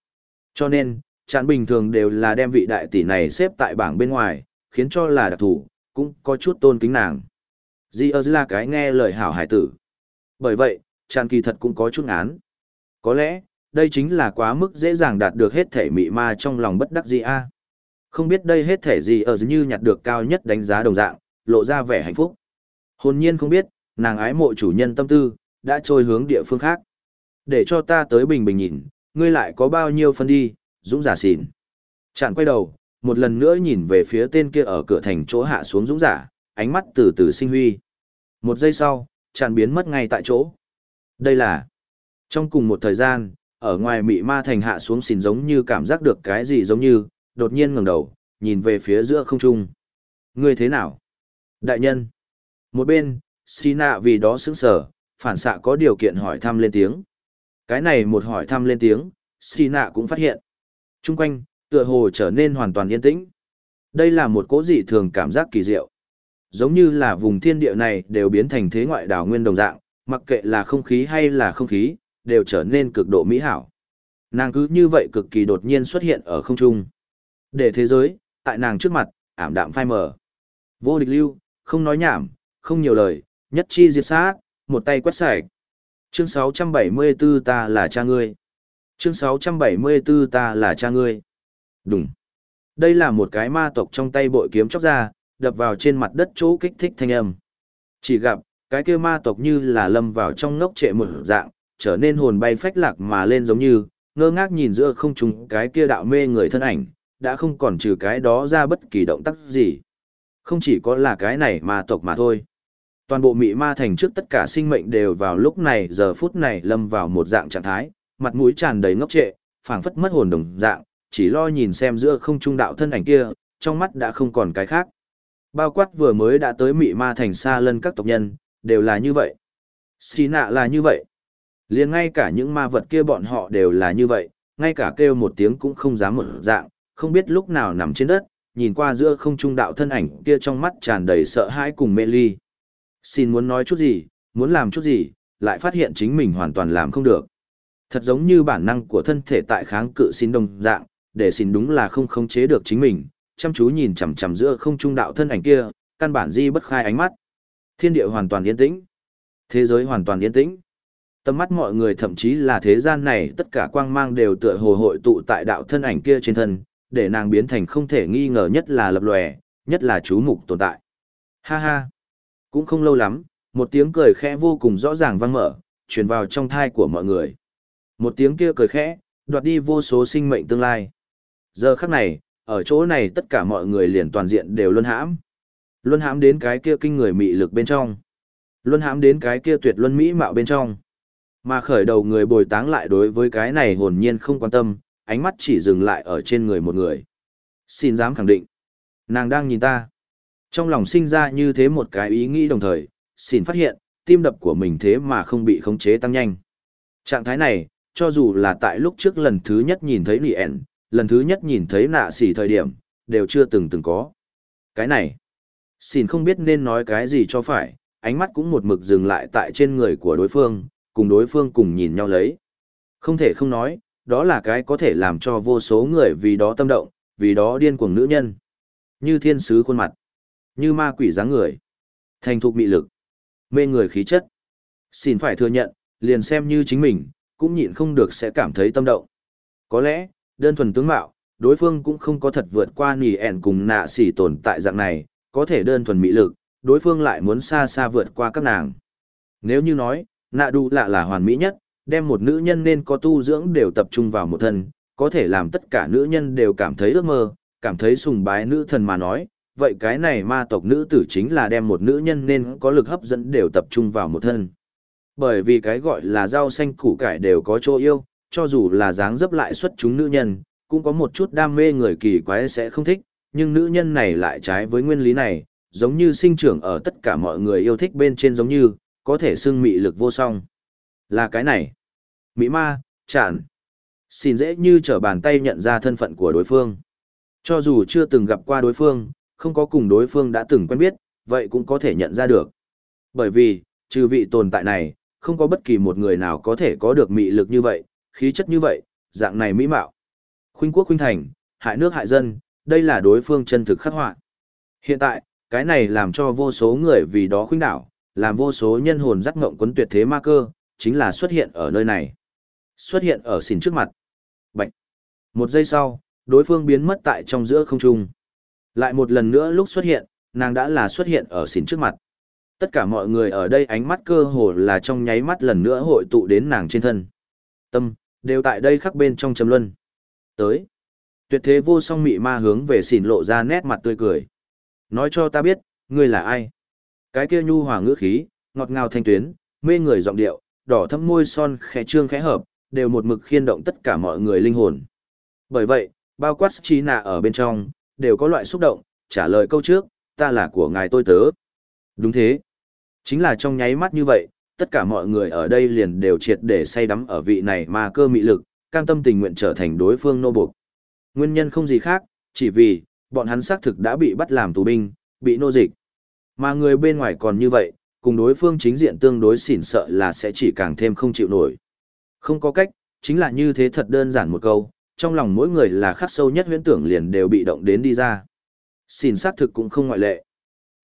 Cho nên, chạn bình thường đều là đem vị đại tỷ này xếp tại bảng bên ngoài, khiến cho là đặc thủ, cũng có chút tôn kính nàng. Di ơ là cái nghe lời hảo hải tử. Bởi vậy, chạn kỳ thật cũng có chút án. Có lẽ, đây chính là quá mức dễ dàng đạt được hết thể mị ma trong lòng bất đắc dĩ a. Không biết đây hết thể gì ở như nhặt được cao nhất đánh giá đồng dạng, lộ ra vẻ hạnh phúc. Hồn nhiên không biết, nàng ái mộ chủ nhân tâm tư, đã trôi hướng địa phương khác. Để cho ta tới bình bình nhìn, ngươi lại có bao nhiêu phân đi, dũng giả xỉn. Chạn quay đầu, một lần nữa nhìn về phía tên kia ở cửa thành chỗ hạ xuống dũng giả, ánh mắt từ từ sinh huy. Một giây sau, chạn biến mất ngay tại chỗ. Đây là... Trong cùng một thời gian, ở ngoài mị ma thành hạ xuống xỉn giống như cảm giác được cái gì giống như, đột nhiên ngẩng đầu, nhìn về phía giữa không trung. Ngươi thế nào? Đại nhân. Một bên, Sina vì đó sững sờ, phản xạ có điều kiện hỏi thăm lên tiếng. Cái này một hỏi thăm lên tiếng, Sina cũng phát hiện. Trung quanh, tựa hồ trở nên hoàn toàn yên tĩnh. Đây là một cố dị thường cảm giác kỳ diệu. Giống như là vùng thiên địa này đều biến thành thế ngoại đảo nguyên đồng dạng, mặc kệ là không khí hay là không khí, đều trở nên cực độ mỹ hảo. Nàng cứ như vậy cực kỳ đột nhiên xuất hiện ở không trung. Để thế giới, tại nàng trước mặt, ảm đạm phai mờ. Vô địch lưu, không nói nhảm, không nhiều lời, nhất chi diệt sát, một tay quét sạch. Chương 674 ta là cha ngươi. Chương 674 ta là cha ngươi. Đúng. Đây là một cái ma tộc trong tay bội kiếm chóc ra, đập vào trên mặt đất chỗ kích thích thanh âm. Chỉ gặp, cái kia ma tộc như là lâm vào trong ngốc trệ một dạng, trở nên hồn bay phách lạc mà lên giống như, ngơ ngác nhìn giữa không trung cái kia đạo mê người thân ảnh, đã không còn trừ cái đó ra bất kỳ động tác gì. Không chỉ có là cái này ma tộc mà thôi. Toàn bộ mị ma thành trước tất cả sinh mệnh đều vào lúc này giờ phút này lâm vào một dạng trạng thái, mặt mũi tràn đầy ngốc trệ, phảng phất mất hồn đồng dạng, chỉ lo nhìn xem giữa không trung đạo thân ảnh kia, trong mắt đã không còn cái khác. Bao quát vừa mới đã tới mị ma thành xa lân các tộc nhân, đều là như vậy. Xì nạ là như vậy. liền ngay cả những ma vật kia bọn họ đều là như vậy, ngay cả kêu một tiếng cũng không dám một dạng, không biết lúc nào nằm trên đất, nhìn qua giữa không trung đạo thân ảnh kia trong mắt tràn đầy sợ hãi cùng mê ly. Xin muốn nói chút gì, muốn làm chút gì, lại phát hiện chính mình hoàn toàn làm không được. Thật giống như bản năng của thân thể tại kháng cự xin đồng dạng, để xin đúng là không khống chế được chính mình, chăm chú nhìn chằm chằm giữa không trung đạo thân ảnh kia, căn bản di bất khai ánh mắt. Thiên địa hoàn toàn yên tĩnh. Thế giới hoàn toàn yên tĩnh. Tầm mắt mọi người thậm chí là thế gian này tất cả quang mang đều tựa hồ hội tụ tại đạo thân ảnh kia trên thân, để nàng biến thành không thể nghi ngờ nhất là lập lòe, nhất là chú mục tồn tại. Ha ha. Cũng không lâu lắm, một tiếng cười khẽ vô cùng rõ ràng vang mở, truyền vào trong thai của mọi người. Một tiếng kia cười khẽ, đoạt đi vô số sinh mệnh tương lai. Giờ khắc này, ở chỗ này tất cả mọi người liền toàn diện đều luân hãm. Luân hãm đến cái kia kinh người mị lực bên trong. Luân hãm đến cái kia tuyệt luân mỹ mạo bên trong. Mà khởi đầu người bồi táng lại đối với cái này hồn nhiên không quan tâm, ánh mắt chỉ dừng lại ở trên người một người. Xin dám khẳng định. Nàng đang nhìn ta. Trong lòng sinh ra như thế một cái ý nghĩ đồng thời, xin phát hiện, tim đập của mình thế mà không bị khống chế tăng nhanh. Trạng thái này, cho dù là tại lúc trước lần thứ nhất nhìn thấy nị ẻn, lần thứ nhất nhìn thấy nạ xỉ thời điểm, đều chưa từng từng có. Cái này, xin không biết nên nói cái gì cho phải, ánh mắt cũng một mực dừng lại tại trên người của đối phương, cùng đối phương cùng nhìn nhau lấy. Không thể không nói, đó là cái có thể làm cho vô số người vì đó tâm động, vì đó điên cuồng nữ nhân. Như thiên sứ khuôn mặt, như ma quỷ dáng người, thành thục mị lực, mê người khí chất. Xin phải thừa nhận, liền xem như chính mình, cũng nhịn không được sẽ cảm thấy tâm động. Có lẽ, đơn thuần tướng mạo, đối phương cũng không có thật vượt qua nỉ ẻn cùng nạ xỉ tồn tại dạng này, có thể đơn thuần mị lực, đối phương lại muốn xa xa vượt qua các nàng. Nếu như nói, nạ đu lạ là hoàn mỹ nhất, đem một nữ nhân nên có tu dưỡng đều tập trung vào một thân, có thể làm tất cả nữ nhân đều cảm thấy ước mơ, cảm thấy sùng bái nữ thần mà nói, vậy cái này ma tộc nữ tử chính là đem một nữ nhân nên có lực hấp dẫn đều tập trung vào một thân. Bởi vì cái gọi là rau xanh củ cải đều có chỗ yêu, cho dù là dáng dấp lại xuất chúng nữ nhân, cũng có một chút đam mê người kỳ quái sẽ không thích, nhưng nữ nhân này lại trái với nguyên lý này, giống như sinh trưởng ở tất cả mọi người yêu thích bên trên giống như, có thể xưng mị lực vô song. Là cái này. Mỹ ma, chản. Xin dễ như trở bàn tay nhận ra thân phận của đối phương. Cho dù chưa từng gặp qua đối phương, không có cùng đối phương đã từng quen biết, vậy cũng có thể nhận ra được. Bởi vì, trừ vị tồn tại này, không có bất kỳ một người nào có thể có được mị lực như vậy, khí chất như vậy, dạng này mỹ mạo. Khuynh quốc khuynh thành, hại nước hại dân, đây là đối phương chân thực khắc họa. Hiện tại, cái này làm cho vô số người vì đó khuynh đảo, làm vô số nhân hồn dắt ngộng quấn tuyệt thế ma cơ, chính là xuất hiện ở nơi này. Xuất hiện ở xỉn trước mặt. Bạch. Một giây sau, đối phương biến mất tại trong giữa không trung. Lại một lần nữa lúc xuất hiện, nàng đã là xuất hiện ở xỉn trước mặt. Tất cả mọi người ở đây ánh mắt cơ hồ là trong nháy mắt lần nữa hội tụ đến nàng trên thân. Tâm, đều tại đây khắc bên trong trầm luân. Tới. Tuyệt thế vô song mị ma hướng về xỉn lộ ra nét mặt tươi cười. Nói cho ta biết, ngươi là ai? Cái kia nhu hòa ngữ khí, ngọt ngào thanh tuyến, mê người giọng điệu, đỏ thâm môi son khẽ trương khẽ hợp, đều một mực khiên động tất cả mọi người linh hồn. Bởi vậy, bao quát trí nạ ở bên trong, đều có loại xúc động, trả lời câu trước, ta là của ngài tôi tớ. Đúng thế. Chính là trong nháy mắt như vậy, tất cả mọi người ở đây liền đều triệt để say đắm ở vị này mà cơ mị lực, cam tâm tình nguyện trở thành đối phương nô buộc. Nguyên nhân không gì khác, chỉ vì, bọn hắn xác thực đã bị bắt làm tù binh, bị nô dịch. Mà người bên ngoài còn như vậy, cùng đối phương chính diện tương đối xỉn sợ là sẽ chỉ càng thêm không chịu nổi. Không có cách, chính là như thế thật đơn giản một câu, trong lòng mỗi người là khắc sâu nhất huyễn tưởng liền đều bị động đến đi ra. Xin xác thực cũng không ngoại lệ.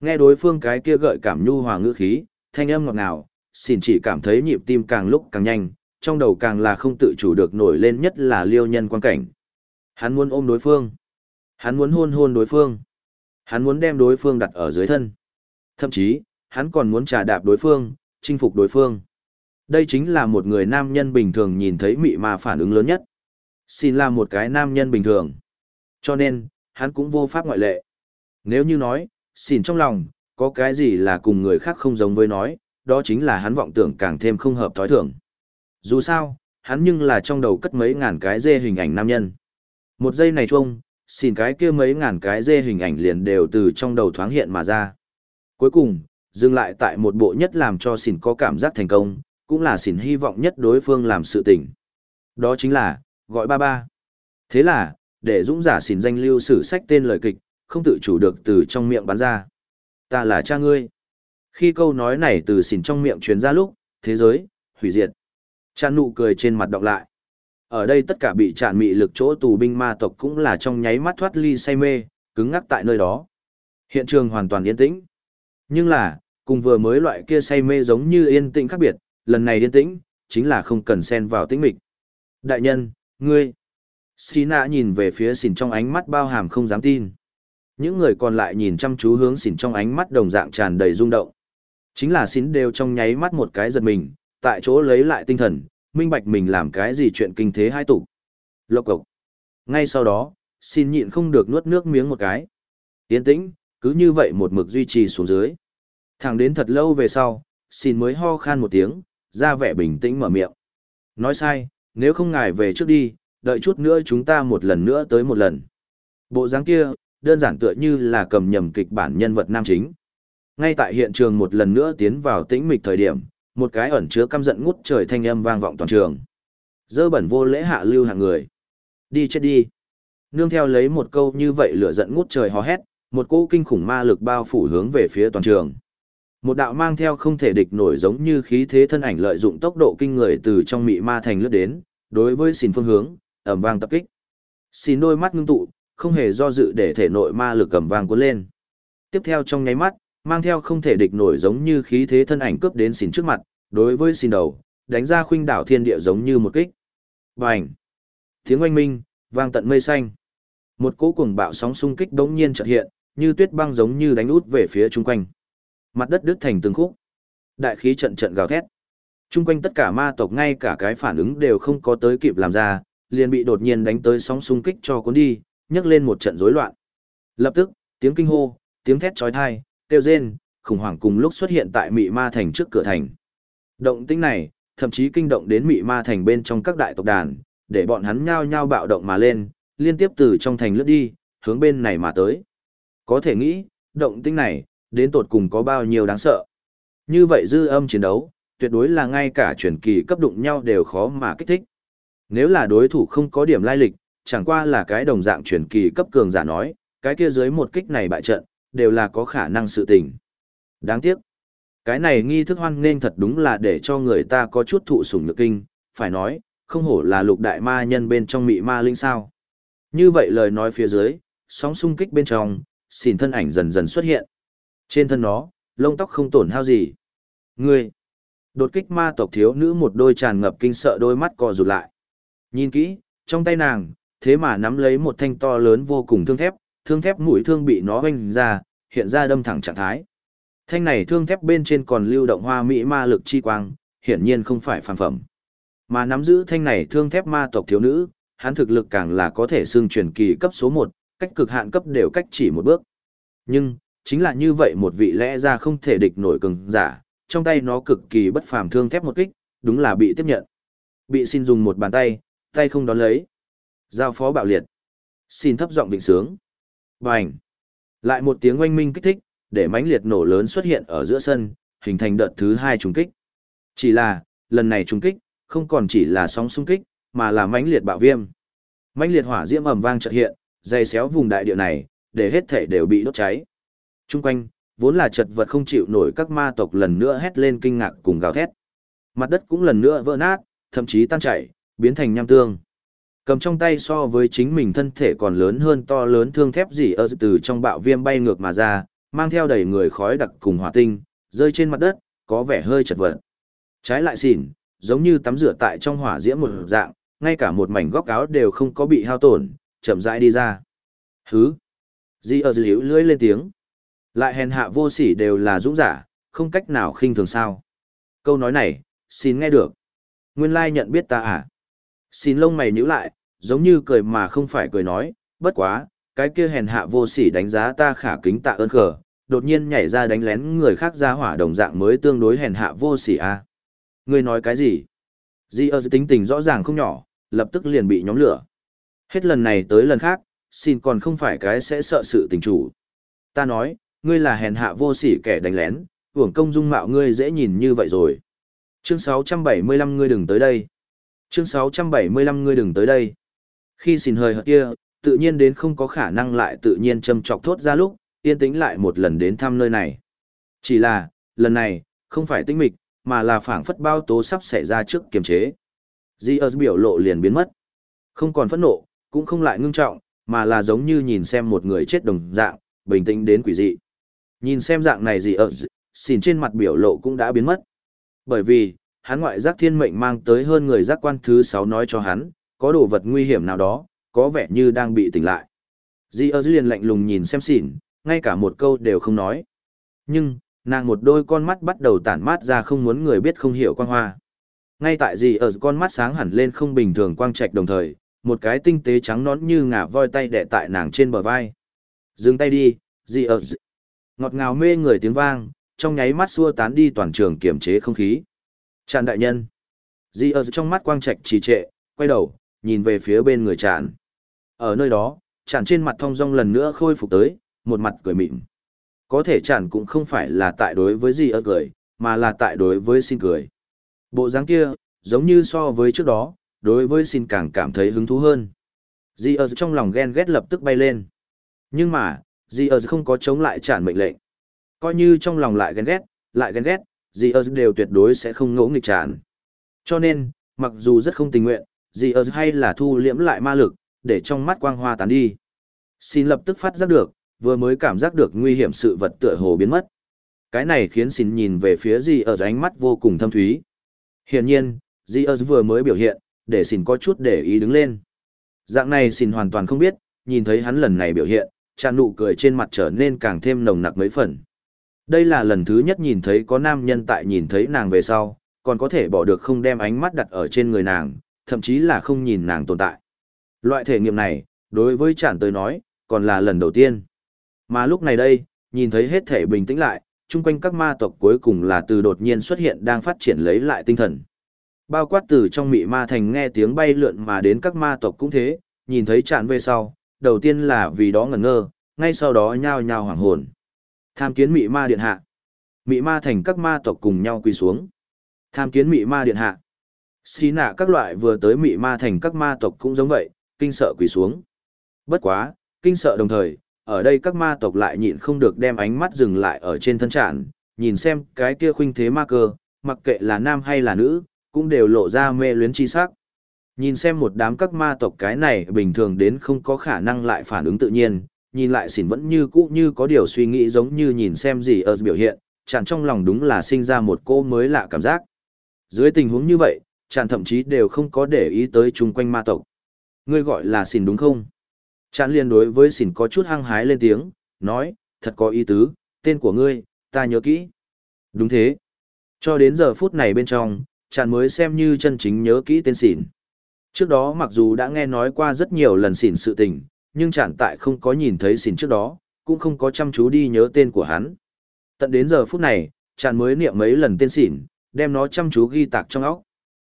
Nghe đối phương cái kia gợi cảm nhu hòa ngữ khí, thanh âm ngọt ngào, xin chỉ cảm thấy nhịp tim càng lúc càng nhanh, trong đầu càng là không tự chủ được nổi lên nhất là liêu nhân quan cảnh. Hắn muốn ôm đối phương. Hắn muốn hôn hôn đối phương. Hắn muốn đem đối phương đặt ở dưới thân. Thậm chí, hắn còn muốn trà đạp đối phương, chinh phục đối phương. Đây chính là một người nam nhân bình thường nhìn thấy mị ma phản ứng lớn nhất. Xin là một cái nam nhân bình thường. Cho nên, hắn cũng vô pháp ngoại lệ. Nếu như nói, xin trong lòng, có cái gì là cùng người khác không giống với nói, đó chính là hắn vọng tưởng càng thêm không hợp thói thường. Dù sao, hắn nhưng là trong đầu cất mấy ngàn cái dê hình ảnh nam nhân. Một giây này chung, xin cái kia mấy ngàn cái dê hình ảnh liền đều từ trong đầu thoáng hiện mà ra. Cuối cùng, dừng lại tại một bộ nhất làm cho xỉn có cảm giác thành công, cũng là xỉn hy vọng nhất đối phương làm sự tình. Đó chính là, gọi ba ba. Thế là, để dũng giả xỉn danh lưu sử sách tên lời kịch, không tự chủ được từ trong miệng bắn ra. Ta là cha ngươi. Khi câu nói này từ xỉn trong miệng truyền ra lúc, thế giới, hủy diệt. Cha nụ cười trên mặt đọc lại. Ở đây tất cả bị tràn mị lực chỗ tù binh ma tộc cũng là trong nháy mắt thoát ly say mê, cứng ngắc tại nơi đó. Hiện trường hoàn toàn yên tĩnh. Nhưng là, cùng vừa mới loại kia say mê giống như yên tĩnh khác biệt, lần này yên tĩnh, chính là không cần xen vào tĩnh mịch. Đại nhân, ngươi. Sina nhìn về phía xỉn trong ánh mắt bao hàm không dám tin. Những người còn lại nhìn chăm chú hướng xỉn trong ánh mắt đồng dạng tràn đầy rung động. Chính là xỉn đều trong nháy mắt một cái giật mình, tại chỗ lấy lại tinh thần, minh bạch mình làm cái gì chuyện kinh thế hai tục. Lộc cộc. Ngay sau đó, xin nhịn không được nuốt nước miếng một cái. Yên tĩnh, cứ như vậy một mực duy trì xuống dưới. Thẳng đến thật lâu về sau, xin mới ho khan một tiếng, ra vẻ bình tĩnh mở miệng. Nói sai, nếu không ngài về trước đi, đợi chút nữa chúng ta một lần nữa tới một lần. Bộ dáng kia, đơn giản tựa như là cầm nhầm kịch bản nhân vật nam chính. Ngay tại hiện trường một lần nữa tiến vào tĩnh mịch thời điểm, một cái ẩn chứa căm giận ngút trời thanh âm vang vọng toàn trường. Dơ bẩn vô lễ hạ lưu hạng người. Đi chết đi. Nương theo lấy một câu như vậy lửa giận ngút trời hò hét, một cỗ kinh khủng ma lực bao phủ hướng về phía toàn trường. Một đạo mang theo không thể địch nổi giống như khí thế thân ảnh lợi dụng tốc độ kinh người từ trong mị ma thành lướt đến, đối với xin phương hướng, ầm vang tập kích. Xin đôi mắt ngưng tụ, không hề do dự để thể nội ma lực cầm vang cuốn lên. Tiếp theo trong nháy mắt, mang theo không thể địch nổi giống như khí thế thân ảnh cướp đến xin trước mặt, đối với xin đầu, đánh ra khuynh đảo thiên địa giống như một kích. Bành! Tiếng oanh minh, vang tận mây xanh. Một cỗ cuồng bạo sóng xung kích đống nhiên chợt hiện, như tuyết băng giống như đánh út về phía chung quanh. Mặt đất đứt thành từng khúc. Đại khí trận trận gào thét. trung quanh tất cả ma tộc ngay cả cái phản ứng đều không có tới kịp làm ra, liền bị đột nhiên đánh tới sóng xung kích cho cuốn đi, nhấc lên một trận rối loạn. Lập tức, tiếng kinh hô, tiếng thét chói tai, kêu rên, khủng hoảng cùng lúc xuất hiện tại mị ma thành trước cửa thành. Động tĩnh này, thậm chí kinh động đến mị ma thành bên trong các đại tộc đàn, để bọn hắn nhao nhao bạo động mà lên, liên tiếp từ trong thành lướt đi, hướng bên này mà tới. Có thể nghĩ, động tĩnh này, đến tột cùng có bao nhiêu đáng sợ. Như vậy dư âm chiến đấu, tuyệt đối là ngay cả truyền kỳ cấp đụng nhau đều khó mà kích thích. Nếu là đối thủ không có điểm lai lịch, chẳng qua là cái đồng dạng truyền kỳ cấp cường giả nói, cái kia dưới một kích này bại trận, đều là có khả năng sự tình. Đáng tiếc. Cái này nghi thức hoan nên thật đúng là để cho người ta có chút thụ sủng nhược kinh, phải nói, không hổ là lục đại ma nhân bên trong mị ma linh sao. Như vậy lời nói phía dưới, sóng xung kích bên trong, xỉn thân ảnh dần dần xuất hiện. Trên thân nó, lông tóc không tổn hao gì. Ngươi! Đột kích ma tộc thiếu nữ một đôi tràn ngập kinh sợ đôi mắt co rụt lại. Nhìn kỹ, trong tay nàng, thế mà nắm lấy một thanh to lớn vô cùng thương thép, thương thép mũi thương bị nó hoanh ra, hiện ra đâm thẳng trạng thái. Thanh này thương thép bên trên còn lưu động hoa mỹ ma lực chi quang, hiển nhiên không phải phàm phẩm. Mà nắm giữ thanh này thương thép ma tộc thiếu nữ, hắn thực lực càng là có thể xương truyền kỳ cấp số 1, cách cực hạn cấp đều cách chỉ một bước. Nhưng, chính là như vậy một vị lẽ ra không thể địch nổi cường giả, trong tay nó cực kỳ bất phàm thương thép một kích, đúng là bị tiếp nhận. Bị xin dùng một bàn tay, tay không đón lấy. Giao phó bạo liệt. Xin thấp giọng vịnh sướng. Bành. Lại một tiếng oanh minh kích thích, để mãnh liệt nổ lớn xuất hiện ở giữa sân, hình thành đợt thứ hai trùng kích. Chỉ là, lần này trùng kích, không còn chỉ là sóng xung kích, mà là mãnh liệt bạo viêm. Mãnh liệt hỏa diễm ầm vang chợt hiện, dày xéo vùng đại địa này, để hết thể đều bị đốt cháy. Trung quanh, vốn là chật vật không chịu nổi các ma tộc lần nữa hét lên kinh ngạc cùng gào thét. Mặt đất cũng lần nữa vỡ nát, thậm chí tan chảy, biến thành nham tương. Cầm trong tay so với chính mình thân thể còn lớn hơn to lớn thương thép gì ở từ trong bạo viêm bay ngược mà ra, mang theo đầy người khói đặc cùng hỏa tinh, rơi trên mặt đất, có vẻ hơi chật vật. Trái lại xỉn, giống như tắm rửa tại trong hỏa diễm một dạng, ngay cả một mảnh góc áo đều không có bị hao tổn, chậm rãi đi ra. Hứ! Di ở dữ lưỡi lên tiếng. Lại hèn hạ vô sỉ đều là dũng giả, không cách nào khinh thường sao. Câu nói này, xin nghe được. Nguyên lai nhận biết ta à? Xin lông mày nhíu lại, giống như cười mà không phải cười nói, bất quá, cái kia hèn hạ vô sỉ đánh giá ta khả kính tạ ơn khờ, đột nhiên nhảy ra đánh lén người khác ra hỏa đồng dạng mới tương đối hèn hạ vô sỉ à. Ngươi nói cái gì? Di ơ tính tình rõ ràng không nhỏ, lập tức liền bị nhóm lửa. Hết lần này tới lần khác, xin còn không phải cái sẽ sợ sự tình chủ. Ta nói, ngươi là hèn hạ vô sỉ kẻ đánh lén, uổng công dung mạo ngươi dễ nhìn như vậy rồi. Chương 675 ngươi đừng tới đây. Chương 675 ngươi đừng tới đây. Khi xin hơi hợt kia, tự nhiên đến không có khả năng lại tự nhiên châm chọc thốt ra lúc, yên tĩnh lại một lần đến thăm nơi này. Chỉ là, lần này, không phải tĩnh mịch, mà là phảng phất bao tố sắp xảy ra trước kiềm chế. Di ơ biểu lộ liền biến mất. Không còn phẫn nộ, cũng không lại ngưng trọng, mà là giống như nhìn xem một người chết đồng dạng, bình tĩnh đến quỷ dị. Nhìn xem dạng này gì ờ, ở xin trên mặt biểu lộ cũng đã biến mất. Bởi vì, hắn ngoại giác thiên mệnh mang tới hơn người giác quan thứ 6 nói cho hắn, có đồ vật nguy hiểm nào đó, có vẻ như đang bị tỉnh lại. Di ơ liền lạnh lùng nhìn xem xỉn, ngay cả một câu đều không nói. Nhưng, nàng một đôi con mắt bắt đầu tản mát ra không muốn người biết không hiểu quan hoa. Ngay tại gì ở con mắt sáng hẳn lên không bình thường quang trạch đồng thời, một cái tinh tế trắng nón như ngả voi tay đẻ tại nàng trên bờ vai. Dừng tay đi, gì ở Ngọt ngào mê người tiếng vang, trong nháy mắt xua tán đi toàn trường kiểm chế không khí. Tràn đại nhân. Di ở trong mắt quang trạch trì trệ, quay đầu, nhìn về phía bên người tràn. Ở nơi đó, tràn trên mặt thong dong lần nữa khôi phục tới, một mặt cười mịn. Có thể tràn cũng không phải là tại đối với Di ở cười, mà là tại đối với xin cười. Bộ dáng kia, giống như so với trước đó, đối với xin càng cảm thấy hứng thú hơn. Di ở trong lòng ghen ghét lập tức bay lên. Nhưng mà, Di ơ không có chống lại tràn mệnh lệnh. Coi như trong lòng lại ghen ghét, lại ghen ghét, Di ơ đều tuyệt đối sẽ không ngỗ nghịch tràn. Cho nên, mặc dù rất không tình nguyện, Di ơ hay là thu liễm lại ma lực, để trong mắt quang hoa tán đi. Xin lập tức phát giác được, vừa mới cảm giác được nguy hiểm sự vật tựa hồ biến mất. Cái này khiến xin nhìn về phía Di ơ ánh mắt vô cùng thâm thúy. Hiển nhiên, Di ơ vừa mới biểu hiện, để xin có chút để ý đứng lên. Dạng này xin hoàn toàn không biết, nhìn thấy hắn lần này biểu hiện, tràn nụ cười trên mặt trở nên càng thêm nồng nặc mấy phần. Đây là lần thứ nhất nhìn thấy có nam nhân tại nhìn thấy nàng về sau, còn có thể bỏ được không đem ánh mắt đặt ở trên người nàng, thậm chí là không nhìn nàng tồn tại. Loại thể nghiệm này, đối với chản tới nói, còn là lần đầu tiên. Mà lúc này đây, nhìn thấy hết thể bình tĩnh lại, chung quanh các ma tộc cuối cùng là từ đột nhiên xuất hiện đang phát triển lấy lại tinh thần. Bao quát từ trong mị ma thành nghe tiếng bay lượn mà đến các ma tộc cũng thế, nhìn thấy chản về sau, đầu tiên là vì đó ngẩn ngơ, ngay sau đó nhao nhao hoảng hồn. Tham kiến mị ma điện hạ. Mị ma thành các ma tộc cùng nhau quỳ xuống. Tham kiến mị ma điện hạ. Xí nạ các loại vừa tới mị ma thành các ma tộc cũng giống vậy, kinh sợ quỳ xuống. Bất quá, kinh sợ đồng thời, ở đây các ma tộc lại nhịn không được đem ánh mắt dừng lại ở trên thân trạng nhìn xem cái kia khuynh thế ma cơ, mặc kệ là nam hay là nữ, cũng đều lộ ra mê luyến chi sắc. Nhìn xem một đám các ma tộc cái này bình thường đến không có khả năng lại phản ứng tự nhiên, nhìn lại xỉn vẫn như cũ như có điều suy nghĩ giống như nhìn xem gì ở biểu hiện, chàng trong lòng đúng là sinh ra một cô mới lạ cảm giác. Dưới tình huống như vậy, chàng thậm chí đều không có để ý tới chung quanh ma tộc. Ngươi gọi là xỉn đúng không? Chàng liên đối với xỉn có chút hăng hái lên tiếng, nói, thật có ý tứ, tên của ngươi, ta nhớ kỹ. Đúng thế. Cho đến giờ phút này bên trong, chàng mới xem như chân chính nhớ kỹ tên xỉn. Trước đó mặc dù đã nghe nói qua rất nhiều lần xỉn sự tình, nhưng chẳng tại không có nhìn thấy xỉn trước đó, cũng không có chăm chú đi nhớ tên của hắn. Tận đến giờ phút này, chàng mới niệm mấy lần tên xỉn, đem nó chăm chú ghi tạc trong óc.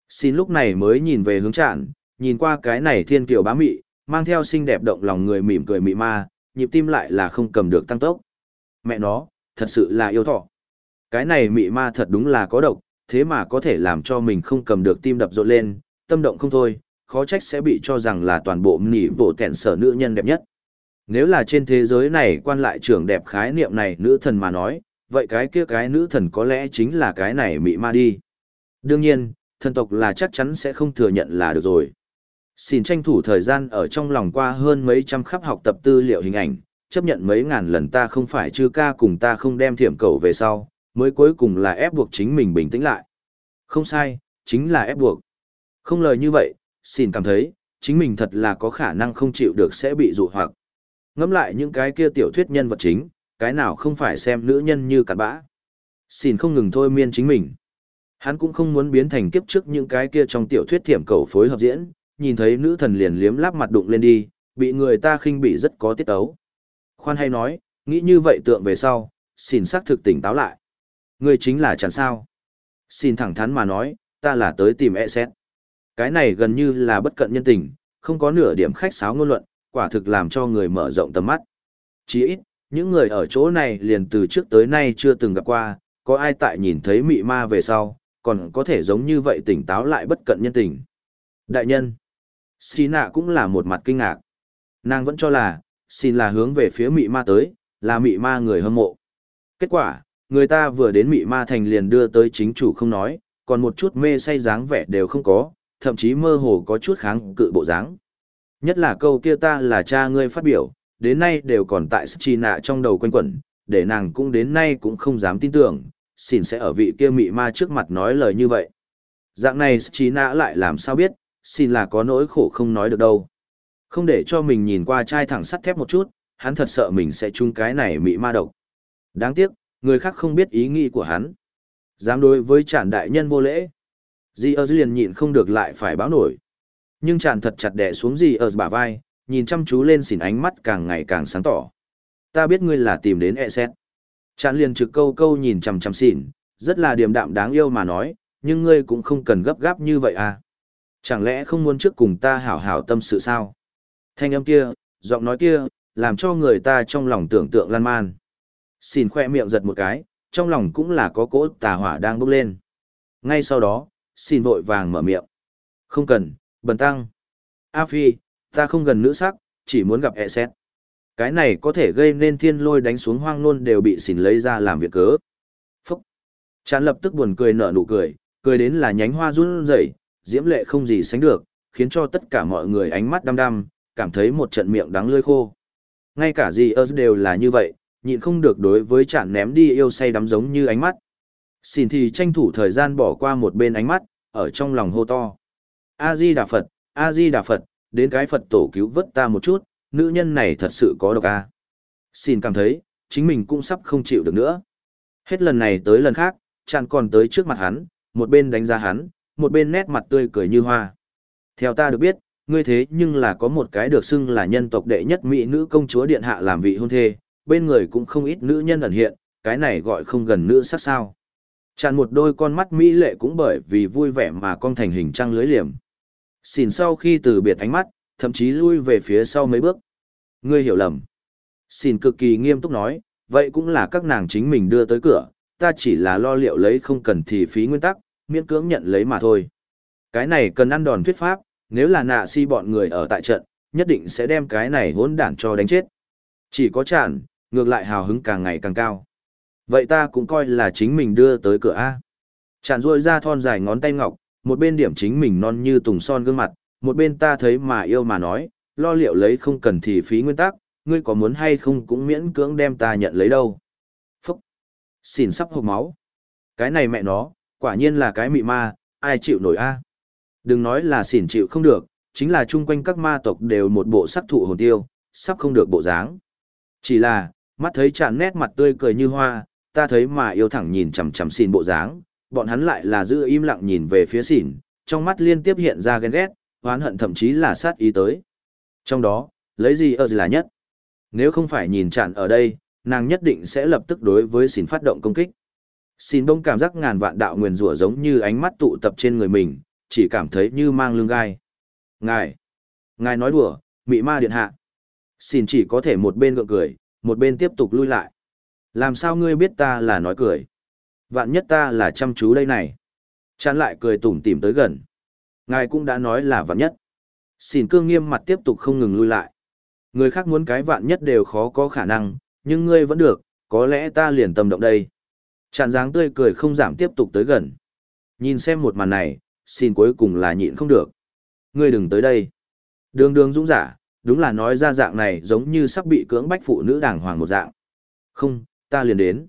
Xin lúc này mới nhìn về hướng chàng nhìn qua cái này thiên kiều bá mị, mang theo xinh đẹp động lòng người mỉm cười mị ma, nhịp tim lại là không cầm được tăng tốc. Mẹ nó, thật sự là yêu thọ. Cái này mị ma thật đúng là có độc, thế mà có thể làm cho mình không cầm được tim đập rộn lên, tâm động không thôi, khó trách sẽ bị cho rằng là toàn bộ nỉ bộ tẹn sở nữ nhân đẹp nhất. Nếu là trên thế giới này quan lại trưởng đẹp khái niệm này nữ thần mà nói, vậy cái kia cái nữ thần có lẽ chính là cái này mị ma đi. Đương nhiên, thần tộc là chắc chắn sẽ không thừa nhận là được rồi. Xin tranh thủ thời gian ở trong lòng qua hơn mấy trăm khắp học tập tư liệu hình ảnh, chấp nhận mấy ngàn lần ta không phải chư ca cùng ta không đem thiểm cầu về sau, mới cuối cùng là ép buộc chính mình bình tĩnh lại. Không sai, chính là ép buộc. Không lời như vậy, xin cảm thấy, chính mình thật là có khả năng không chịu được sẽ bị dụ hoặc. ngẫm lại những cái kia tiểu thuyết nhân vật chính, cái nào không phải xem nữ nhân như cặn bã. Xin không ngừng thôi miên chính mình. Hắn cũng không muốn biến thành kiếp trước những cái kia trong tiểu thuyết thiểm cầu phối hợp diễn, nhìn thấy nữ thần liền liếm láp mặt đụng lên đi, bị người ta khinh bị rất có tiết ấu. Khoan hay nói, nghĩ như vậy tượng về sau, xin xác thực tỉnh táo lại. Người chính là chẳng sao. Xin thẳng thắn mà nói, ta là tới tìm e xét. Cái này gần như là bất cận nhân tình, không có nửa điểm khách sáo ngôn luận, quả thực làm cho người mở rộng tầm mắt. Chỉ ít, những người ở chỗ này liền từ trước tới nay chưa từng gặp qua, có ai tại nhìn thấy mị ma về sau, còn có thể giống như vậy tỉnh táo lại bất cận nhân tình. Đại nhân, Sina cũng là một mặt kinh ngạc. Nàng vẫn cho là, xin là hướng về phía mị ma tới, là mị ma người hâm mộ. Kết quả, người ta vừa đến mị ma thành liền đưa tới chính chủ không nói, còn một chút mê say dáng vẻ đều không có, thậm chí mơ hồ có chút kháng cự bộ dáng. Nhất là câu kia ta là cha ngươi phát biểu, đến nay đều còn tại Sina trong đầu quanh quẩn, để nàng cũng đến nay cũng không dám tin tưởng, xin sẽ ở vị kia mị ma trước mặt nói lời như vậy. Dạng này Sina lại làm sao biết, xin là có nỗi khổ không nói được đâu. Không để cho mình nhìn qua chai thẳng sắt thép một chút, hắn thật sợ mình sẽ chung cái này mị ma độc. Đáng tiếc, người khác không biết ý nghĩ của hắn. Dám đối với Trản đại nhân vô lễ. Di ơ liền nhịn không được lại phải báo nổi. Nhưng tràn thật chặt đẻ xuống Di ơ bả vai, nhìn chăm chú lên xỉn ánh mắt càng ngày càng sáng tỏ. Ta biết ngươi là tìm đến e xét. Tràn liền trực câu câu nhìn chằm chằm xỉn, rất là điềm đạm đáng yêu mà nói, nhưng ngươi cũng không cần gấp gáp như vậy à. Chẳng lẽ không muốn trước cùng ta hảo hảo tâm sự sao? Thanh âm kia, giọng nói kia, làm cho người ta trong lòng tưởng tượng lan man. Xin khoe miệng giật một cái, trong lòng cũng là có cỗ tà hỏa đang bốc lên. Ngay sau đó, xin vội vàng mở miệng. Không cần, bần tăng. A Phi, ta không gần nữ sắc, chỉ muốn gặp e xét. Cái này có thể gây nên thiên lôi đánh xuống hoang nôn đều bị xỉn lấy ra làm việc cớ. Phúc. Chán lập tức buồn cười nở nụ cười, cười đến là nhánh hoa run rẩy, diễm lệ không gì sánh được, khiến cho tất cả mọi người ánh mắt đăm đăm, cảm thấy một trận miệng đắng lưỡi khô. Ngay cả gì ơ đều là như vậy, nhịn không được đối với chản ném đi yêu say đắm giống như ánh mắt. Xin thì tranh thủ thời gian bỏ qua một bên ánh mắt, ở trong lòng hô to. A-di Đà Phật, A-di Đà Phật, đến cái Phật tổ cứu vớt ta một chút, nữ nhân này thật sự có độc a. Xin cảm thấy, chính mình cũng sắp không chịu được nữa. Hết lần này tới lần khác, chàng còn tới trước mặt hắn, một bên đánh giá hắn, một bên nét mặt tươi cười như hoa. Theo ta được biết, ngươi thế nhưng là có một cái được xưng là nhân tộc đệ nhất mỹ nữ công chúa điện hạ làm vị hôn thê, bên người cũng không ít nữ nhân ẩn hiện, cái này gọi không gần nữ sắc sao. Chàn một đôi con mắt mỹ lệ cũng bởi vì vui vẻ mà con thành hình trăng lưới liềm. Xỉn sau khi từ biệt ánh mắt, thậm chí lui về phía sau mấy bước. Ngươi hiểu lầm. Xỉn cực kỳ nghiêm túc nói, vậy cũng là các nàng chính mình đưa tới cửa, ta chỉ là lo liệu lấy không cần thì phí nguyên tắc, miễn cưỡng nhận lấy mà thôi. Cái này cần ăn đòn thuyết pháp, nếu là nạ si bọn người ở tại trận, nhất định sẽ đem cái này hỗn đản cho đánh chết. Chỉ có chản, ngược lại hào hứng càng ngày càng cao. Vậy ta cũng coi là chính mình đưa tới cửa A. tràn ruôi ra thon dài ngón tay ngọc, một bên điểm chính mình non như tùng son gương mặt, một bên ta thấy mà yêu mà nói, lo liệu lấy không cần thì phí nguyên tắc, ngươi có muốn hay không cũng miễn cưỡng đem ta nhận lấy đâu. Phúc! Xin sắp hộp máu. Cái này mẹ nó, quả nhiên là cái mị ma, ai chịu nổi a? Đừng nói là xỉn chịu không được, chính là chung quanh các ma tộc đều một bộ sắc thụ hồn tiêu, sắp không được bộ dáng. Chỉ là, mắt thấy chạn nét mặt tươi cười như hoa, ta thấy mà yêu thẳng nhìn chằm chằm xỉn bộ dáng, bọn hắn lại là giữ im lặng nhìn về phía xỉn, trong mắt liên tiếp hiện ra ghen ghét, oán hận thậm chí là sát ý tới. Trong đó, lấy gì ở là nhất? Nếu không phải nhìn chặn ở đây, nàng nhất định sẽ lập tức đối với xỉn phát động công kích. Xin đông cảm giác ngàn vạn đạo nguyền rủa giống như ánh mắt tụ tập trên người mình, chỉ cảm thấy như mang lưng gai. Ngài! Ngài nói đùa, mị ma điện hạ. Xin chỉ có thể một bên gượng cười, một bên tiếp tục lui lại. Làm sao ngươi biết ta là nói cười? Vạn nhất ta là chăm chú đây này. Chán lại cười tủm tỉm tới gần. Ngài cũng đã nói là vạn nhất. Xin cương nghiêm mặt tiếp tục không ngừng lui lại. Người khác muốn cái vạn nhất đều khó có khả năng, nhưng ngươi vẫn được, có lẽ ta liền tâm động đây. Tràn dáng tươi cười không giảm tiếp tục tới gần. Nhìn xem một màn này, xin cuối cùng là nhịn không được. Ngươi đừng tới đây. Đường đường dũng giả, đúng là nói ra dạng này giống như sắp bị cưỡng bách phụ nữ đàng hoàng một dạng. Không, ta liền đến.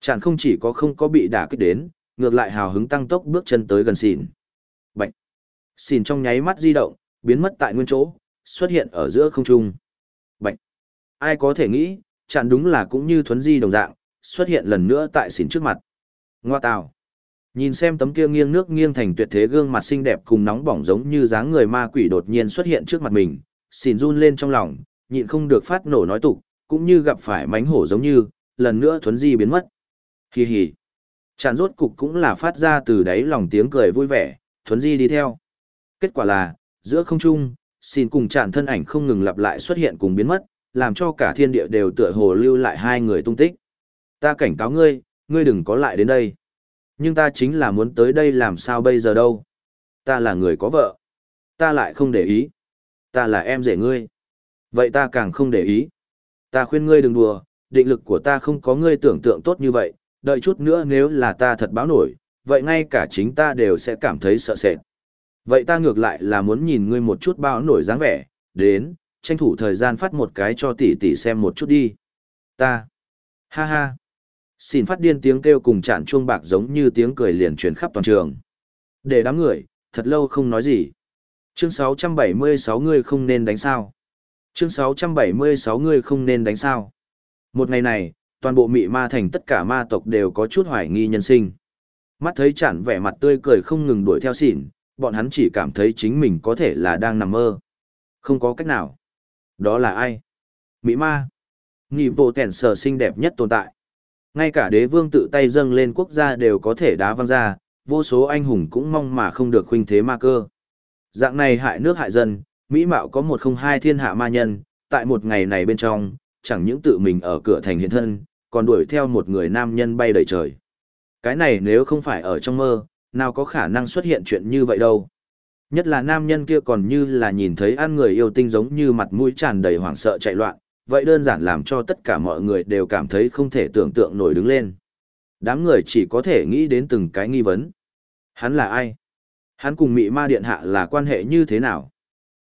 Chẳng không chỉ có không có bị đả kích đến, ngược lại hào hứng tăng tốc bước chân tới gần xỉn. Bạch. Xỉn trong nháy mắt di động, biến mất tại nguyên chỗ, xuất hiện ở giữa không trung. Bạch. Ai có thể nghĩ, chẳng đúng là cũng như thuấn di đồng dạng, xuất hiện lần nữa tại xỉn trước mặt. Ngoa tào. Nhìn xem tấm kia nghiêng nước nghiêng thành tuyệt thế gương mặt xinh đẹp cùng nóng bỏng giống như dáng người ma quỷ đột nhiên xuất hiện trước mặt mình, xỉn run lên trong lòng, nhịn không được phát nổ nói tục, cũng như gặp phải mánh hổ giống như, lần nữa thuấn di biến mất. Hi hi. Chạn rốt cục cũng là phát ra từ đáy lòng tiếng cười vui vẻ, thuấn di đi theo. Kết quả là, giữa không trung, xin cùng chạn thân ảnh không ngừng lặp lại xuất hiện cùng biến mất, làm cho cả thiên địa đều tựa hồ lưu lại hai người tung tích. Ta cảnh cáo ngươi, ngươi đừng có lại đến đây. Nhưng ta chính là muốn tới đây làm sao bây giờ đâu. Ta là người có vợ. Ta lại không để ý. Ta là em rể ngươi. Vậy ta càng không để ý. Ta khuyên ngươi đừng đùa, định lực của ta không có ngươi tưởng tượng tốt như vậy, đợi chút nữa nếu là ta thật báo nổi, vậy ngay cả chính ta đều sẽ cảm thấy sợ sệt. Vậy ta ngược lại là muốn nhìn ngươi một chút báo nổi dáng vẻ, đến, tranh thủ thời gian phát một cái cho tỷ tỷ xem một chút đi. Ta. Ha ha. Xin phát điên tiếng kêu cùng chản chuông bạc giống như tiếng cười liền truyền khắp toàn trường. Để đám người, thật lâu không nói gì. Chương 676 ngươi không nên đánh sao. Chương 676 ngươi không nên đánh sao. Một ngày này, toàn bộ mị ma thành tất cả ma tộc đều có chút hoài nghi nhân sinh. Mắt thấy chản vẻ mặt tươi cười không ngừng đuổi theo xỉn, bọn hắn chỉ cảm thấy chính mình có thể là đang nằm mơ. Không có cách nào. Đó là ai? Mỹ ma. Nghị bộ tèn sở xinh đẹp nhất tồn tại. Ngay cả đế vương tự tay dâng lên quốc gia đều có thể đá văng ra, vô số anh hùng cũng mong mà không được khuynh thế ma cơ. Dạng này hại nước hại dân, Mỹ mạo có một không hai thiên hạ ma nhân, tại một ngày này bên trong, chẳng những tự mình ở cửa thành hiện thân, còn đuổi theo một người nam nhân bay đầy trời. Cái này nếu không phải ở trong mơ, nào có khả năng xuất hiện chuyện như vậy đâu. Nhất là nam nhân kia còn như là nhìn thấy ăn người yêu tinh giống như mặt mũi tràn đầy hoảng sợ chạy loạn, vậy đơn giản làm cho tất cả mọi người đều cảm thấy không thể tưởng tượng nổi đứng lên. Đám người chỉ có thể nghĩ đến từng cái nghi vấn. Hắn là ai? Hắn cùng Mị Ma Điện Hạ là quan hệ như thế nào?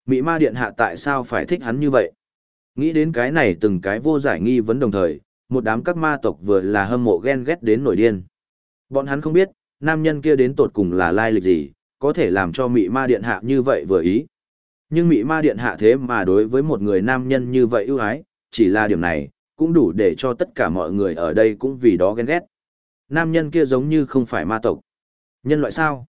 Mị Ma Điện Hạ tại sao phải thích hắn như vậy? Nghĩ đến cái này từng cái vô giải nghi vấn đồng thời, một đám các ma tộc vừa là hâm mộ ghen ghét đến nổi điên. Bọn hắn không biết, nam nhân kia đến tột cùng là lai lịch gì, có thể làm cho Mị Ma Điện Hạ như vậy vừa ý. Nhưng Mị Ma Điện Hạ thế mà đối với một người nam nhân như vậy ưu ái, chỉ là điểm này, cũng đủ để cho tất cả mọi người ở đây cũng vì đó ghen ghét. Nam nhân kia giống như không phải ma tộc. Nhân loại sao?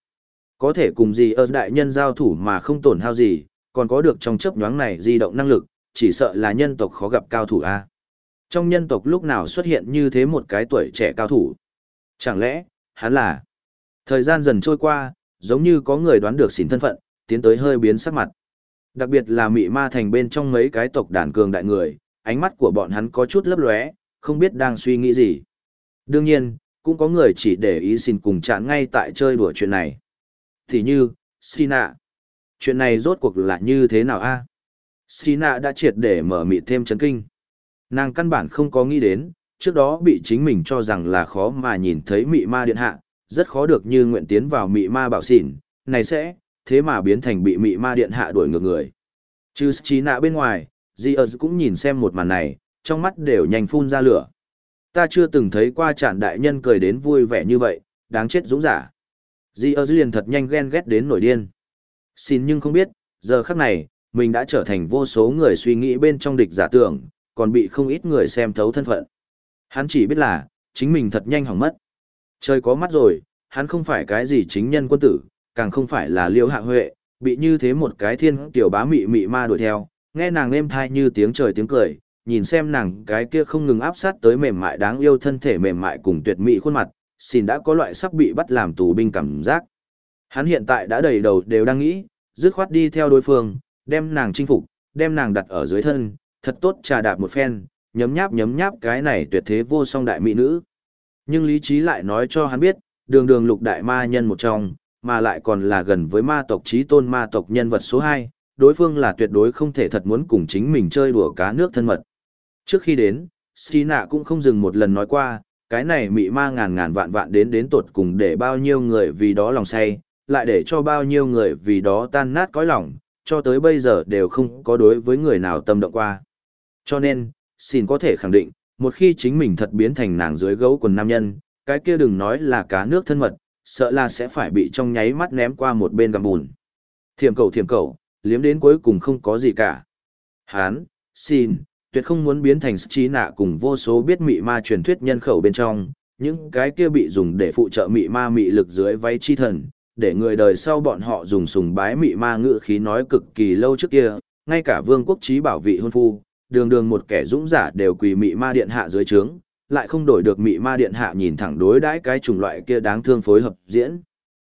Có thể cùng gì ở đại nhân giao thủ mà không tổn hao gì, còn có được trong chấp nhoáng này di động năng lực, chỉ sợ là nhân tộc khó gặp cao thủ A. Trong nhân tộc lúc nào xuất hiện như thế một cái tuổi trẻ cao thủ? Chẳng lẽ, hắn là... Thời gian dần trôi qua, giống như có người đoán được xỉn thân phận, tiến tới hơi biến sắc mặt. Đặc biệt là mị ma thành bên trong mấy cái tộc đàn cường đại người, ánh mắt của bọn hắn có chút lấp lóe, không biết đang suy nghĩ gì. Đương nhiên, cũng có người chỉ để ý xin cùng chán ngay tại chơi đùa chuyện này. Thì như, Sina. Chuyện này rốt cuộc là như thế nào a? Sina đã triệt để mở mịt thêm chấn kinh. Nàng căn bản không có nghĩ đến, trước đó bị chính mình cho rằng là khó mà nhìn thấy mị ma điện hạ, rất khó được như nguyện tiến vào mị ma bảo xỉn, này sẽ, thế mà biến thành bị mị ma điện hạ đuổi ngược người. Chứ Sina bên ngoài, Di cũng nhìn xem một màn này, trong mắt đều nhanh phun ra lửa. Ta chưa từng thấy qua trản đại nhân cười đến vui vẻ như vậy, đáng chết dũng giả. Di liền thật nhanh ghen ghét đến nổi điên. Xin nhưng không biết, giờ khắc này, mình đã trở thành vô số người suy nghĩ bên trong địch giả tưởng, còn bị không ít người xem thấu thân phận. Hắn chỉ biết là, chính mình thật nhanh hỏng mất. Trời có mắt rồi, hắn không phải cái gì chính nhân quân tử, càng không phải là liêu hạ huệ, bị như thế một cái thiên tiểu bá mị mị ma đuổi theo, nghe nàng êm thai như tiếng trời tiếng cười, nhìn xem nàng cái kia không ngừng áp sát tới mềm mại đáng yêu thân thể mềm mại cùng tuyệt mỹ khuôn mặt, xin đã có loại sắp bị bắt làm tù binh cảm giác. Hắn hiện tại đã đầy đầu đều đang nghĩ, dứt khoát đi theo đối phương, đem nàng chinh phục, đem nàng đặt ở dưới thân, thật tốt trà đạp một phen, nhấm nháp nhấm nháp cái này tuyệt thế vô song đại mỹ nữ. Nhưng lý trí lại nói cho hắn biết, đường đường lục đại ma nhân một trong, mà lại còn là gần với ma tộc trí tôn ma tộc nhân vật số 2, đối phương là tuyệt đối không thể thật muốn cùng chính mình chơi đùa cá nước thân mật. Trước khi đến, Sina cũng không dừng một lần nói qua, cái này mị ma ngàn ngàn vạn vạn đến đến tột cùng để bao nhiêu người vì đó lòng say, lại để cho bao nhiêu người vì đó tan nát cõi lòng, cho tới bây giờ đều không có đối với người nào tâm động qua. Cho nên, xin có thể khẳng định, một khi chính mình thật biến thành nàng dưới gấu quần nam nhân, cái kia đừng nói là cá nước thân mật, sợ là sẽ phải bị trong nháy mắt ném qua một bên gầm bùn. Thiểm cầu thiểm cầu, liếm đến cuối cùng không có gì cả. Hán, xin, tuyệt không muốn biến thành trí nạ cùng vô số biết mị ma truyền thuyết nhân khẩu bên trong, những cái kia bị dùng để phụ trợ mị ma mị lực dưới váy chi thần, để người đời sau bọn họ dùng sùng bái mị ma ngữ khí nói cực kỳ lâu trước kia, ngay cả vương quốc trí bảo vị hôn phu, đường đường một kẻ dũng giả đều quỳ mị ma điện hạ dưới trướng, lại không đổi được mị ma điện hạ nhìn thẳng đối đãi cái chủng loại kia đáng thương phối hợp diễn.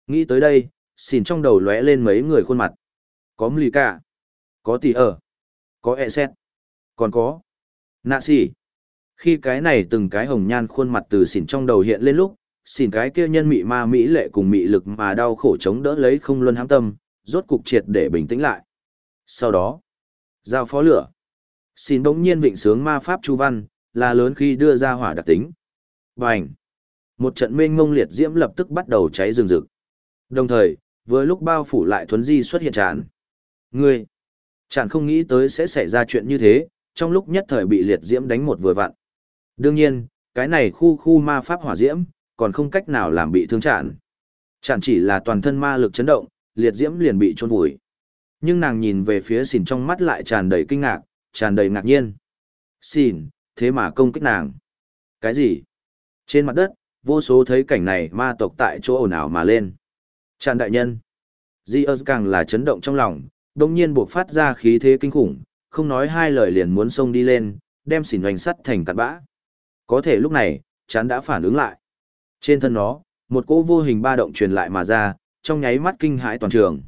Nghĩ tới đây, xìn trong đầu lóe lên mấy người khuôn mặt. Có Mlì Cả, có Tỷ ở, có E Xét, còn có Nạ Xỉ. Khi cái này từng cái hồng nhan khuôn mặt từ xỉn trong đầu hiện lên lúc, xỉn cái kia nhân mị ma mỹ lệ cùng mị lực mà đau khổ chống đỡ lấy không luân hãm tâm, rốt cục triệt để bình tĩnh lại. Sau đó, giao phó lửa. Xỉn bỗng nhiên vịnh sướng ma pháp chu văn, là lớn khi đưa ra hỏa đặc tính. Bành! Một trận mênh ngông liệt diễm lập tức bắt đầu cháy rừng rực. Đồng thời, vừa lúc bao phủ lại thuấn di xuất hiện tràn. Ngươi! Chẳng không nghĩ tới sẽ xảy ra chuyện như thế, trong lúc nhất thời bị liệt diễm đánh một vừa vặn. Đương nhiên, cái này khu khu ma pháp hỏa diễm, còn không cách nào làm bị thương chản. Chản chỉ là toàn thân ma lực chấn động, liệt diễm liền bị trôn vùi. Nhưng nàng nhìn về phía xỉn trong mắt lại tràn đầy kinh ngạc, tràn đầy ngạc nhiên. Xỉn, thế mà công kích nàng. Cái gì? Trên mặt đất, vô số thấy cảnh này ma tộc tại chỗ ồn ào mà lên. chản đại nhân. Di càng là chấn động trong lòng, đồng nhiên buộc phát ra khí thế kinh khủng, không nói hai lời liền muốn xông đi lên, đem xỉn hoành sắt thành cặn bã. Có thể lúc này, chán đã phản ứng lại. Trên thân nó, một cỗ vô hình ba động truyền lại mà ra, trong nháy mắt kinh hãi toàn trường.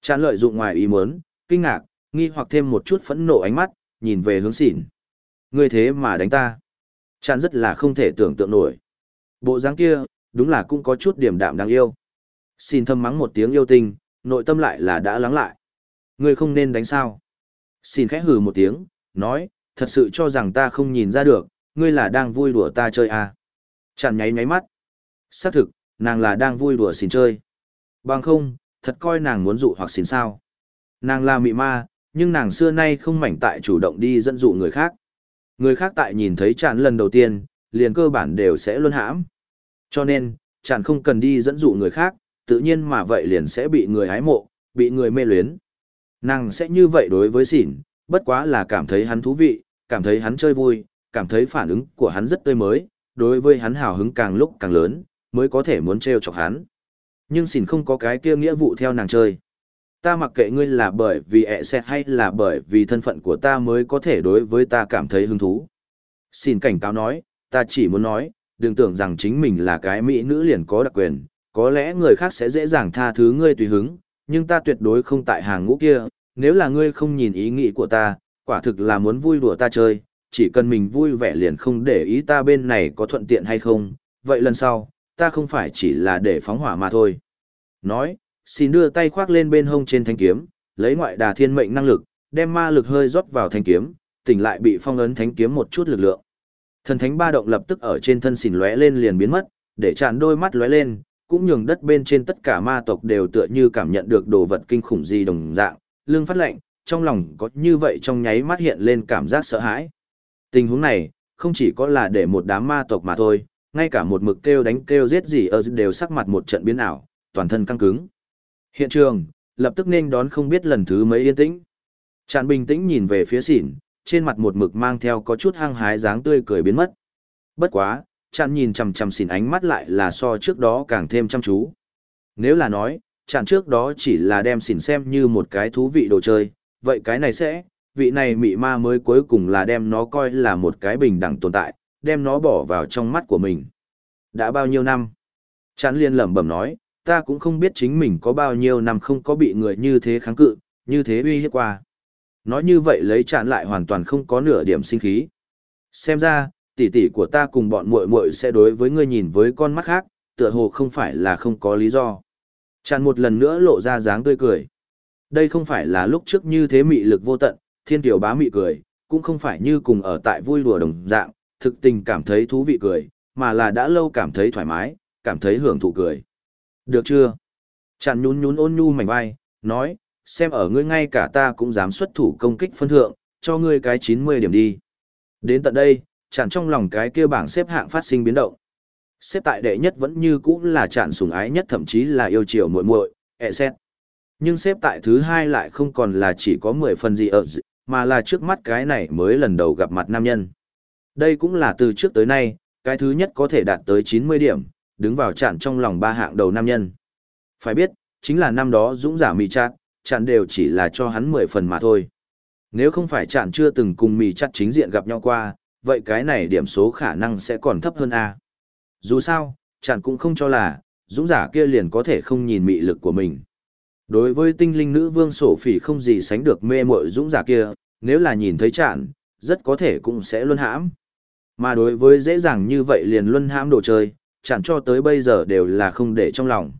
Chán lợi dụng ngoài ý muốn, kinh ngạc, nghi hoặc thêm một chút phẫn nộ ánh mắt, nhìn về hướng xỉn. Ngươi thế mà đánh ta. Chán rất là không thể tưởng tượng nổi. Bộ dáng kia, đúng là cũng có chút điểm đạm đáng yêu. Xin thâm mắng một tiếng yêu tinh, nội tâm lại là đã lắng lại. Ngươi không nên đánh sao. Xin khẽ hừ một tiếng, nói, thật sự cho rằng ta không nhìn ra được, ngươi là đang vui đùa ta chơi à. Chẳng nháy nháy mắt. Xác thực, nàng là đang vui đùa xin chơi. Bằng không, thật coi nàng muốn dụ hoặc xin sao. Nàng là mị ma, nhưng nàng xưa nay không mảnh tại chủ động đi dẫn dụ người khác. Người khác tại nhìn thấy chạn lần đầu tiên, liền cơ bản đều sẽ luôn hãm. Cho nên, chạn không cần đi dẫn dụ người khác, tự nhiên mà vậy liền sẽ bị người hái mộ, bị người mê luyến. Nàng sẽ như vậy đối với xỉn, bất quá là cảm thấy hắn thú vị, cảm thấy hắn chơi vui, cảm thấy phản ứng của hắn rất tươi mới, đối với hắn hào hứng càng lúc càng lớn, mới có thể muốn trêu chọc hắn. Nhưng xin không có cái kia nghĩa vụ theo nàng chơi. Ta mặc kệ ngươi là bởi vì ẹ xẹt hay là bởi vì thân phận của ta mới có thể đối với ta cảm thấy hứng thú. Xin cảnh cáo nói, ta chỉ muốn nói, đừng tưởng rằng chính mình là cái mỹ nữ liền có đặc quyền, có lẽ người khác sẽ dễ dàng tha thứ ngươi tùy hứng, nhưng ta tuyệt đối không tại hàng ngũ kia, nếu là ngươi không nhìn ý nghĩ của ta, quả thực là muốn vui đùa ta chơi, chỉ cần mình vui vẻ liền không để ý ta bên này có thuận tiện hay không, vậy lần sau, ta không phải chỉ là để phóng hỏa mà thôi. Nói, xin đưa tay khoác lên bên hông trên thanh kiếm, lấy ngoại đà thiên mệnh năng lực, đem ma lực hơi rót vào thanh kiếm, tỉnh lại bị phong ấn thanh kiếm một chút lực lượng. Thần thánh ba động lập tức ở trên thân xỉn lóe lên liền biến mất, để chặn đôi mắt lóe lên, cũng nhường đất bên trên tất cả ma tộc đều tựa như cảm nhận được đồ vật kinh khủng gì đồng dạng, lương phát lạnh, trong lòng có như vậy trong nháy mắt hiện lên cảm giác sợ hãi. Tình huống này, không chỉ có là để một đám ma tộc mà thôi, ngay cả một mực kêu đánh kêu giết gì ở đều sắc mặt một trận biến ảo, toàn thân căng cứng. Hiện trường, lập tức nên đón không biết lần thứ mấy yên tĩnh. Tràn bình tĩnh nhìn về phía xỉn, trên mặt một mực mang theo có chút hăng hái dáng tươi cười biến mất. Bất quá, chặn nhìn chằm chằm xỉn ánh mắt lại là so trước đó càng thêm chăm chú. Nếu là nói, chặn trước đó chỉ là đem xỉn xem như một cái thú vị đồ chơi, vậy cái này sẽ, vị này mị ma mới cuối cùng là đem nó coi là một cái bình đẳng tồn tại, đem nó bỏ vào trong mắt của mình. Đã bao nhiêu năm? Chán liên lẩm bẩm nói, ta cũng không biết chính mình có bao nhiêu năm không có bị người như thế kháng cự, như thế uy hiếp qua. Nói như vậy lấy chán lại hoàn toàn không có nửa điểm sinh khí. Xem ra, tỷ tỷ của ta cùng bọn muội muội sẽ đối với ngươi nhìn với con mắt khác, tựa hồ không phải là không có lý do. Chán một lần nữa lộ ra dáng tươi cười. Đây không phải là lúc trước như thế mị lực vô tận, thiên tiểu bá mị cười, cũng không phải như cùng ở tại vui đùa đồng dạng, thực tình cảm thấy thú vị cười, mà là đã lâu cảm thấy thoải mái, cảm thấy hưởng thụ cười. Được chưa? Chặn nhún nhún ôn nhu mảnh vai, nói, xem ở ngươi ngay cả ta cũng dám xuất thủ công kích phân thượng, cho ngươi cái 90 điểm đi. Đến tận đây, chặn trong lòng cái kia bảng xếp hạng phát sinh biến động. Xếp tại đệ nhất vẫn như cũ là chặn sủng ái nhất thậm chí là yêu chiều muội muội, ẹ xét. Nhưng xếp tại thứ hai lại không còn là chỉ có 10 phần gì ở dị, mà là trước mắt cái này mới lần đầu gặp mặt nam nhân. Đây cũng là từ trước tới nay, cái thứ nhất có thể đạt tới 90 điểm, đứng vào chản trong lòng ba hạng đầu nam nhân. Phải biết, chính là năm đó dũng giả mì chát, chặn đều chỉ là cho hắn 10 phần mà thôi. Nếu không phải chặn chưa từng cùng mì chát chính diện gặp nhau qua, vậy cái này điểm số khả năng sẽ còn thấp hơn A. Dù sao, chặn cũng không cho là, dũng giả kia liền có thể không nhìn mị lực của mình. Đối với tinh linh nữ vương sổ phỉ không gì sánh được mê mội dũng giả kia, nếu là nhìn thấy chản, rất có thể cũng sẽ luôn hãm. Mà đối với dễ dàng như vậy liền luân hãm đồ chơi, chẳng cho tới bây giờ đều là không để trong lòng.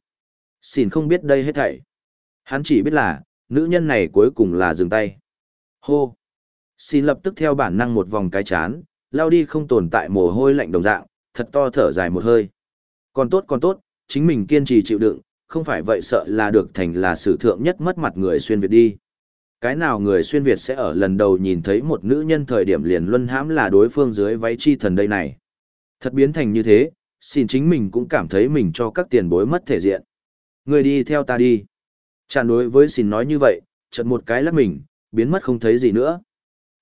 Xin không biết đây hết thảy. Hắn chỉ biết là, nữ nhân này cuối cùng là dừng tay. Hô! Xin lập tức theo bản năng một vòng cái chán, lao đi không tồn tại mồ hôi lạnh đồng dạng, thật to thở dài một hơi. Còn tốt còn tốt, chính mình kiên trì chịu đựng, không phải vậy sợ là được thành là sử thượng nhất mất mặt người xuyên Việt đi. Cái nào người xuyên Việt sẽ ở lần đầu nhìn thấy một nữ nhân thời điểm liền luân hãm là đối phương dưới váy chi thần đây này. Thật biến thành như thế, xin chính mình cũng cảm thấy mình cho các tiền bối mất thể diện. Người đi theo ta đi. Chàn đối với xin nói như vậy, chợt một cái lắc mình, biến mất không thấy gì nữa.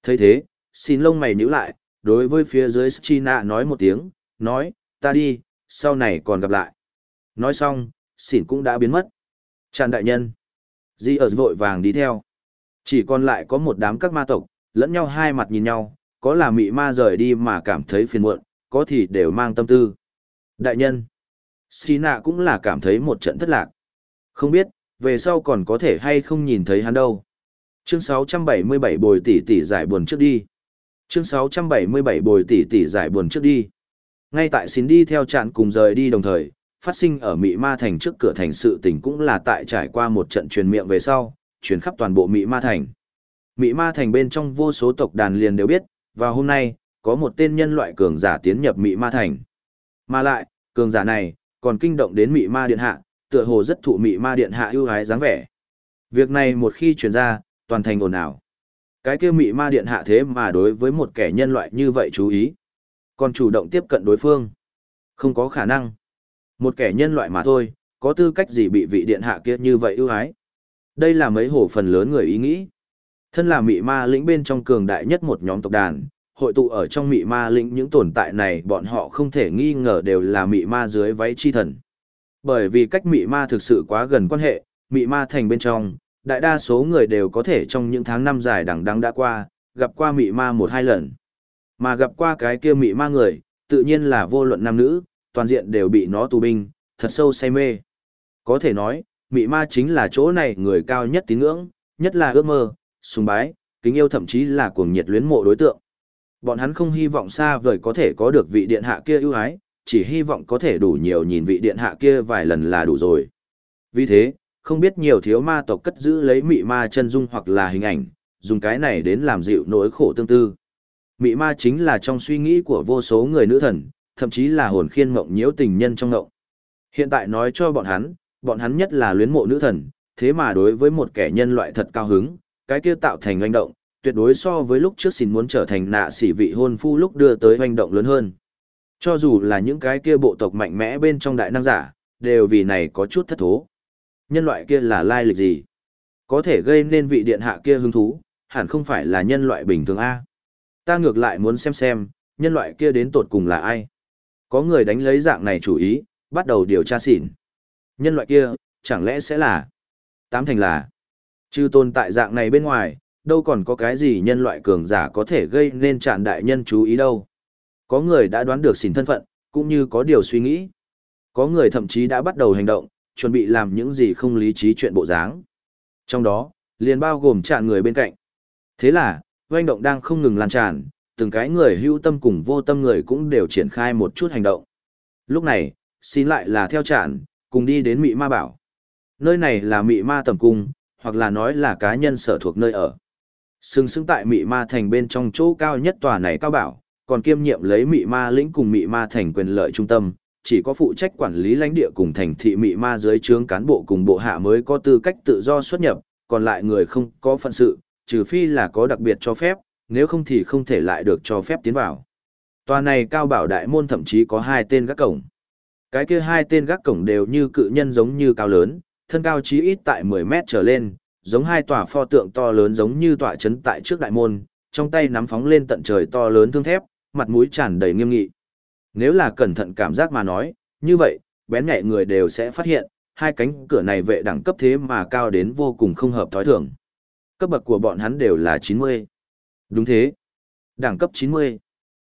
thấy thế, xin lông mày nhíu lại, đối với phía dưới China nói một tiếng, nói, ta đi, sau này còn gặp lại. Nói xong, xỉn cũng đã biến mất. Tràn đại nhân. Di ở vội vàng đi theo. Chỉ còn lại có một đám các ma tộc, lẫn nhau hai mặt nhìn nhau, có là mị ma rời đi mà cảm thấy phiền muộn, có thì đều mang tâm tư. Đại nhân. Sina cũng là cảm thấy một trận thất lạc. Không biết, về sau còn có thể hay không nhìn thấy hắn đâu. Chương 677 bồi tỷ tỷ giải buồn trước đi. Chương 677 bồi tỷ tỷ giải buồn trước đi. Ngay tại xin đi theo trạn cùng rời đi đồng thời, phát sinh ở Mị Ma Thành trước cửa thành sự tình cũng là tại trải qua một trận truyền miệng về sau, chuyển khắp toàn bộ Mị Ma Thành. Mị Ma Thành bên trong vô số tộc đàn liền đều biết, và hôm nay, có một tên nhân loại cường giả tiến nhập Mị Ma Thành. Mà lại, cường giả này, còn kinh động đến Mị Ma Điện Hạ, tựa hồ rất thụ Mị Ma Điện Hạ ưu ái dáng vẻ. Việc này một khi truyền ra, toàn thành ồn ào. Cái kia Mị Ma Điện Hạ thế mà đối với một kẻ nhân loại như vậy chú ý. Còn chủ động tiếp cận đối phương. Không có khả năng. Một kẻ nhân loại mà thôi, có tư cách gì bị vị điện hạ kia như vậy ưu ái. Đây là mấy hổ phần lớn người ý nghĩ. Thân là mị ma lĩnh bên trong cường đại nhất một nhóm tộc đàn, hội tụ ở trong mị ma lĩnh những tồn tại này bọn họ không thể nghi ngờ đều là mị ma dưới váy chi thần. Bởi vì cách mị ma thực sự quá gần quan hệ, mị ma thành bên trong, đại đa số người đều có thể trong những tháng năm dài đằng đẵng đã qua, gặp qua mị ma một hai lần. Mà gặp qua cái kia mị ma người, tự nhiên là vô luận nam nữ, toàn diện đều bị nó tù binh, thật sâu say mê. Có thể nói, mị ma chính là chỗ này người cao nhất tín ngưỡng, nhất là ước mơ, sùng bái, kính yêu thậm chí là cuồng nhiệt luyến mộ đối tượng. Bọn hắn không hy vọng xa vời có thể có được vị điện hạ kia ưu ái, chỉ hy vọng có thể đủ nhiều nhìn vị điện hạ kia vài lần là đủ rồi. Vì thế, không biết nhiều thiếu ma tộc cất giữ lấy mị ma chân dung hoặc là hình ảnh, dùng cái này đến làm dịu nỗi khổ tương tư. Mị ma chính là trong suy nghĩ của vô số người nữ thần, thậm chí là hồn khiên mộng nhiễu tình nhân trong ngộng. Hiện tại nói cho bọn hắn, bọn hắn nhất là luyến mộ nữ thần, thế mà đối với một kẻ nhân loại thật cao hứng, cái kia tạo thành hoành động, tuyệt đối so với lúc trước xin muốn trở thành nạ sĩ vị hôn phu lúc đưa tới hoành động lớn hơn. Cho dù là những cái kia bộ tộc mạnh mẽ bên trong đại năng giả, đều vì này có chút thất thố. Nhân loại kia là lai lịch gì? Có thể gây nên vị điện hạ kia hứng thú, hẳn không phải là nhân loại bình thường A. Ta ngược lại muốn xem xem, nhân loại kia đến tột cùng là ai? Có người đánh lấy dạng này chủ ý, bắt đầu điều tra xỉn. Nhân loại kia, chẳng lẽ sẽ là? Tám thành là. Chứ tồn tại dạng này bên ngoài, đâu còn có cái gì nhân loại cường giả có thể gây nên tràn đại nhân chú ý đâu. Có người đã đoán được xỉn thân phận, cũng như có điều suy nghĩ. Có người thậm chí đã bắt đầu hành động, chuẩn bị làm những gì không lý trí chuyện bộ dáng. Trong đó, liền bao gồm tràn người bên cạnh. Thế là, doanh động đang không ngừng lan tràn, từng cái người hữu tâm cùng vô tâm người cũng đều triển khai một chút hành động. Lúc này, xin lại là theo tràn cùng đi đến Mị Ma Bảo. Nơi này là Mị Ma Tầm Cung, hoặc là nói là cá nhân sở thuộc nơi ở. Sừng sững tại Mị Ma Thành bên trong chỗ cao nhất tòa này cao bảo, còn kiêm nhiệm lấy Mị Ma lĩnh cùng Mị Ma Thành quyền lợi trung tâm, chỉ có phụ trách quản lý lãnh địa cùng thành thị Mị Ma dưới trướng cán bộ cùng bộ hạ mới có tư cách tự do xuất nhập, còn lại người không có phận sự, trừ phi là có đặc biệt cho phép, nếu không thì không thể lại được cho phép tiến vào. Tòa này cao bảo đại môn thậm chí có hai tên gác cổng. Cái kia hai tên gác cổng đều như cự nhân giống như cao lớn, thân cao chí ít tại 10 mét trở lên, giống hai tòa pho tượng to lớn giống như tòa chấn tại trước đại môn, trong tay nắm phóng lên tận trời to lớn thương thép, mặt mũi tràn đầy nghiêm nghị. Nếu là cẩn thận cảm giác mà nói, như vậy, bén nhạy người đều sẽ phát hiện, hai cánh cửa này vệ đẳng cấp thế mà cao đến vô cùng không hợp thói thường. Cấp bậc của bọn hắn đều là 90. Đúng thế. Đẳng cấp 90.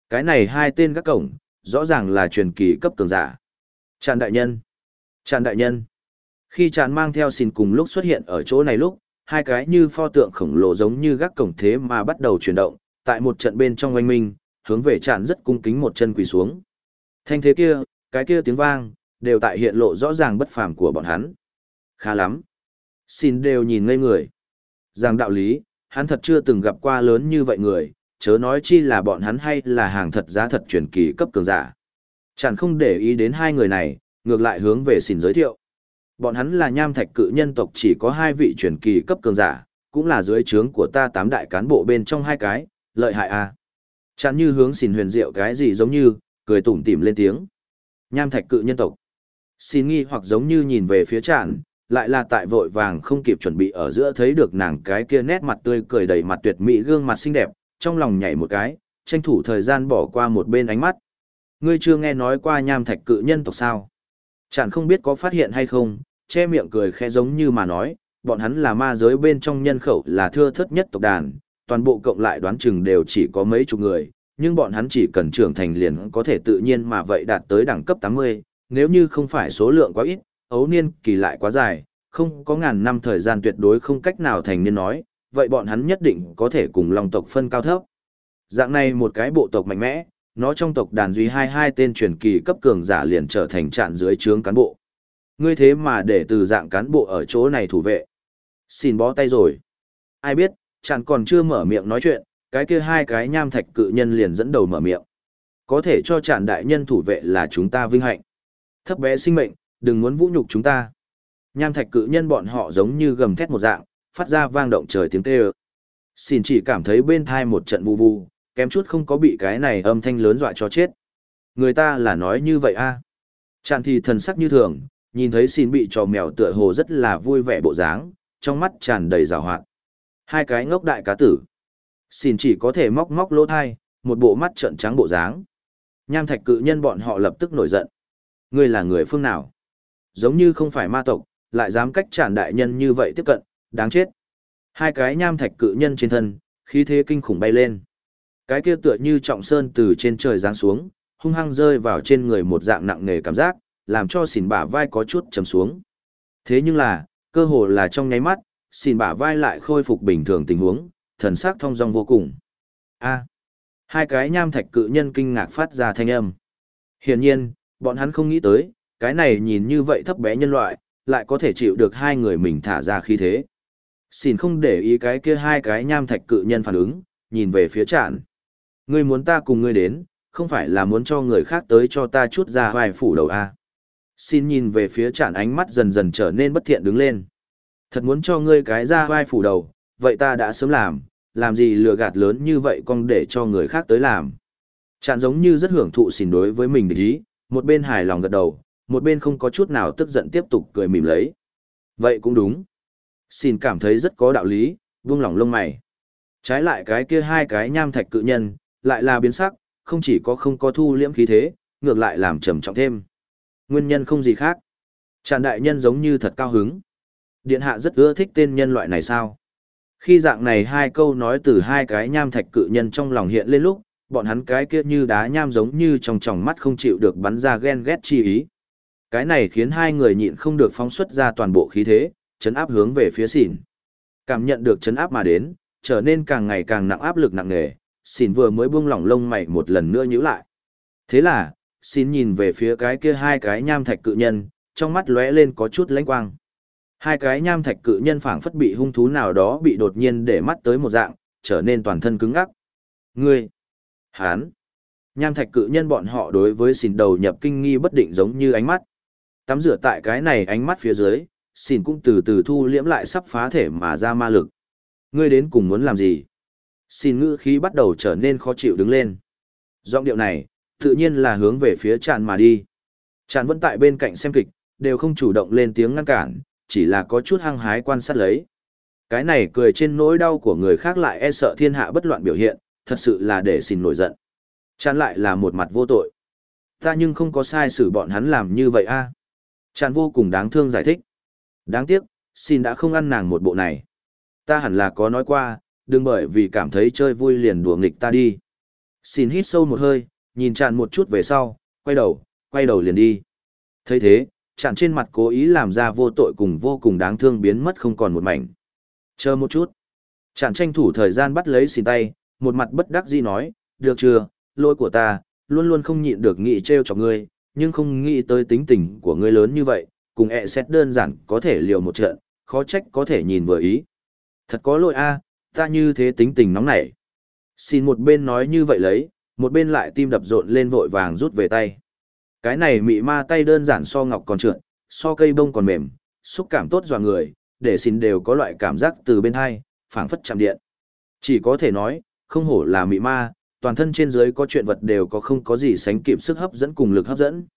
Cái này hai tên các cổng, rõ ràng là truyền kỳ cấp cường giả. Tràn đại nhân. Tràn đại nhân. Khi tràn mang theo xin cùng lúc xuất hiện ở chỗ này lúc, hai cái như pho tượng khổng lồ giống như gác cổng thế mà bắt đầu chuyển động, tại một trận bên trong oanh minh, hướng về tràn rất cung kính một chân quỳ xuống. Thanh thế kia, cái kia tiếng vang, đều tại hiện lộ rõ ràng bất phàm của bọn hắn. Khá lắm. Xin đều nhìn ngây người. Giang đạo lý, hắn thật chưa từng gặp qua lớn như vậy người, chớ nói chi là bọn hắn hay là hàng thật giá thật truyền kỳ cấp cường giả. Chẳng không để ý đến hai người này, ngược lại hướng về xin giới thiệu. Bọn hắn là nham thạch cự nhân tộc chỉ có hai vị truyền kỳ cấp cường giả, cũng là dưới trướng của ta tám đại cán bộ bên trong hai cái, lợi hại à. Chẳng như hướng xin huyền diệu cái gì giống như, cười tủm tỉm lên tiếng. Nham thạch cự nhân tộc. Xin nghi hoặc giống như nhìn về phía Chản, lại là tại vội vàng không kịp chuẩn bị ở giữa thấy được nàng cái kia nét mặt tươi cười đầy mặt tuyệt mỹ gương mặt xinh đẹp, trong lòng nhảy một cái, tranh thủ thời gian bỏ qua một bên ánh mắt. Ngươi chưa nghe nói qua nham thạch cự nhân tộc sao? Chẳng không biết có phát hiện hay không, che miệng cười khẽ giống như mà nói, bọn hắn là ma giới bên trong nhân khẩu là thưa thất nhất tộc đàn, toàn bộ cộng lại đoán chừng đều chỉ có mấy chục người, nhưng bọn hắn chỉ cần trưởng thành liền có thể tự nhiên mà vậy đạt tới đẳng cấp 80, nếu như không phải số lượng quá ít, ấu niên kỳ lại quá dài, không có ngàn năm thời gian tuyệt đối không cách nào thành niên nói, vậy bọn hắn nhất định có thể cùng long tộc phân cao thấp. Dạng này một cái bộ tộc mạnh mẽ, nó trong tộc đàn duy hai hai tên truyền kỳ cấp cường giả liền trở thành trạm dưới trướng cán bộ. Ngươi thế mà để từ dạng cán bộ ở chỗ này thủ vệ. Xin bó tay rồi. Ai biết, chẳng còn chưa mở miệng nói chuyện, cái kia hai cái nham thạch cự nhân liền dẫn đầu mở miệng. Có thể cho tràn đại nhân thủ vệ là chúng ta vinh hạnh. Thấp bé sinh mệnh, đừng muốn vũ nhục chúng ta. Nham thạch cự nhân bọn họ giống như gầm thét một dạng, phát ra vang động trời tiếng kêu. Xin chỉ cảm thấy bên thai một trận vu vu, kém chút không có bị cái này âm thanh lớn dọa cho chết. Người ta là nói như vậy a. À. Tràn thì thần sắc như thường, nhìn thấy xin bị trò mèo tựa hồ rất là vui vẻ bộ dáng, trong mắt tràn đầy rào hoạt. Hai cái ngốc đại cá tử. Xin chỉ có thể móc móc lỗ thai, một bộ mắt trợn trắng bộ dáng. Nham thạch cự nhân bọn họ lập tức nổi giận. Ngươi là người phương nào? Giống như không phải ma tộc, lại dám cách tràn đại nhân như vậy tiếp cận, đáng chết. Hai cái nham thạch cự nhân trên thân, khí thế kinh khủng bay lên. Cái kia tựa như trọng sơn từ trên trời giáng xuống, hung hăng rơi vào trên người một dạng nặng nề cảm giác, làm cho xỉn bả vai có chút trầm xuống. Thế nhưng là, cơ hồ là trong nháy mắt, xỉn bả vai lại khôi phục bình thường tình huống, thần sắc thông dong vô cùng. A. À, hai cái nham thạch cự nhân kinh ngạc phát ra thanh âm. Hiển nhiên, bọn hắn không nghĩ tới, cái này nhìn như vậy thấp bé nhân loại, lại có thể chịu được hai người mình thả ra khí thế. Xin không để ý cái kia hai cái nham thạch cự nhân phản ứng, nhìn về phía trạn. Ngươi muốn ta cùng ngươi đến, không phải là muốn cho người khác tới cho ta chút ra vài phủ đầu a à. Xin nhìn về phía trạn ánh mắt dần dần trở nên bất thiện đứng lên. Thật muốn cho ngươi cái ra vai phủ đầu, vậy ta đã sớm làm, làm gì lừa gạt lớn như vậy con để cho người khác tới làm. Chạn giống như rất hưởng thụ xin đối với mình để ý, một bên hài lòng gật đầu, một bên không có chút nào tức giận tiếp tục cười mỉm lấy. Vậy cũng đúng. Xin cảm thấy rất có đạo lý, vung lỏng lông mày. Trái lại cái kia hai cái nham thạch cự nhân, lại là biến sắc, không chỉ có không có thu liễm khí thế, ngược lại làm trầm trọng thêm. Nguyên nhân không gì khác. Tràn đại nhân giống như thật cao hứng. Điện hạ rất ưa thích tên nhân loại này sao? Khi dạng này hai câu nói từ hai cái nham thạch cự nhân trong lòng hiện lên lúc, bọn hắn cái kia như đá nham giống như trong tròng mắt không chịu được bắn ra ghen ghét chi ý. Cái này khiến hai người nhịn không được phóng xuất ra toàn bộ khí thế, chấn áp hướng về phía xỉn. Cảm nhận được chấn áp mà đến, trở nên càng ngày càng nặng áp lực nặng nề, xin vừa mới buông lỏng lông mày một lần nữa nhíu lại. Thế là, xin nhìn về phía cái kia hai cái nham thạch cự nhân, trong mắt lóe lên có chút lánh quang. Hai cái nham thạch cự nhân phảng phất bị hung thú nào đó bị đột nhiên để mắt tới một dạng, trở nên toàn thân cứng ngắc. Ngươi! Hán! Nham thạch cự nhân bọn họ đối với xin đầu nhập kinh nghi bất định giống như ánh mắt. Tắm rửa tại cái này ánh mắt phía dưới, xin cũng từ từ thu liễm lại sắp phá thể mà ra ma lực. Ngươi đến cùng muốn làm gì? Xin ngữ khí bắt đầu trở nên khó chịu đứng lên. Giọng điệu này, tự nhiên là hướng về phía tràn mà đi. Tràn vẫn tại bên cạnh xem kịch, đều không chủ động lên tiếng ngăn cản, chỉ là có chút hăng hái quan sát lấy. Cái này cười trên nỗi đau của người khác lại e sợ thiên hạ bất loạn biểu hiện, thật sự là để xin nổi giận. Tràn lại là một mặt vô tội. Ta nhưng không có sai xử bọn hắn làm như vậy a. Tràn vô cùng đáng thương giải thích. Đáng tiếc, xin đã không ăn nàng một bộ này. Ta hẳn là có nói qua, đừng bởi vì cảm thấy chơi vui liền đùa nghịch ta đi. Xin hít sâu một hơi, nhìn chạn một chút về sau, quay đầu, quay đầu liền đi. thấy thế, chạn trên mặt cố ý làm ra vô tội cùng vô cùng đáng thương biến mất không còn một mảnh. Chờ một chút. Chạn tranh thủ thời gian bắt lấy xin tay, một mặt bất đắc dĩ nói, được chưa, lỗi của ta, luôn luôn không nhịn được nghĩ trêu cho ngươi, nhưng không nghĩ tới tính tình của ngươi lớn như vậy, cùng ẹ xét đơn giản có thể liều một trận, khó trách có thể nhìn vừa ý. Thật có lỗi a, ta như thế tính tình nóng nảy. Xin một bên nói như vậy lấy, một bên lại tim đập rộn lên vội vàng rút về tay. Cái này mị ma tay đơn giản so ngọc còn trượt, so cây bông còn mềm, xúc cảm tốt dò người, để xin đều có loại cảm giác từ bên hai, phảng phất chạm điện. Chỉ có thể nói, không hổ là mị ma, toàn thân trên dưới có chuyện vật đều có không có gì sánh kịp sức hấp dẫn cùng lực hấp dẫn.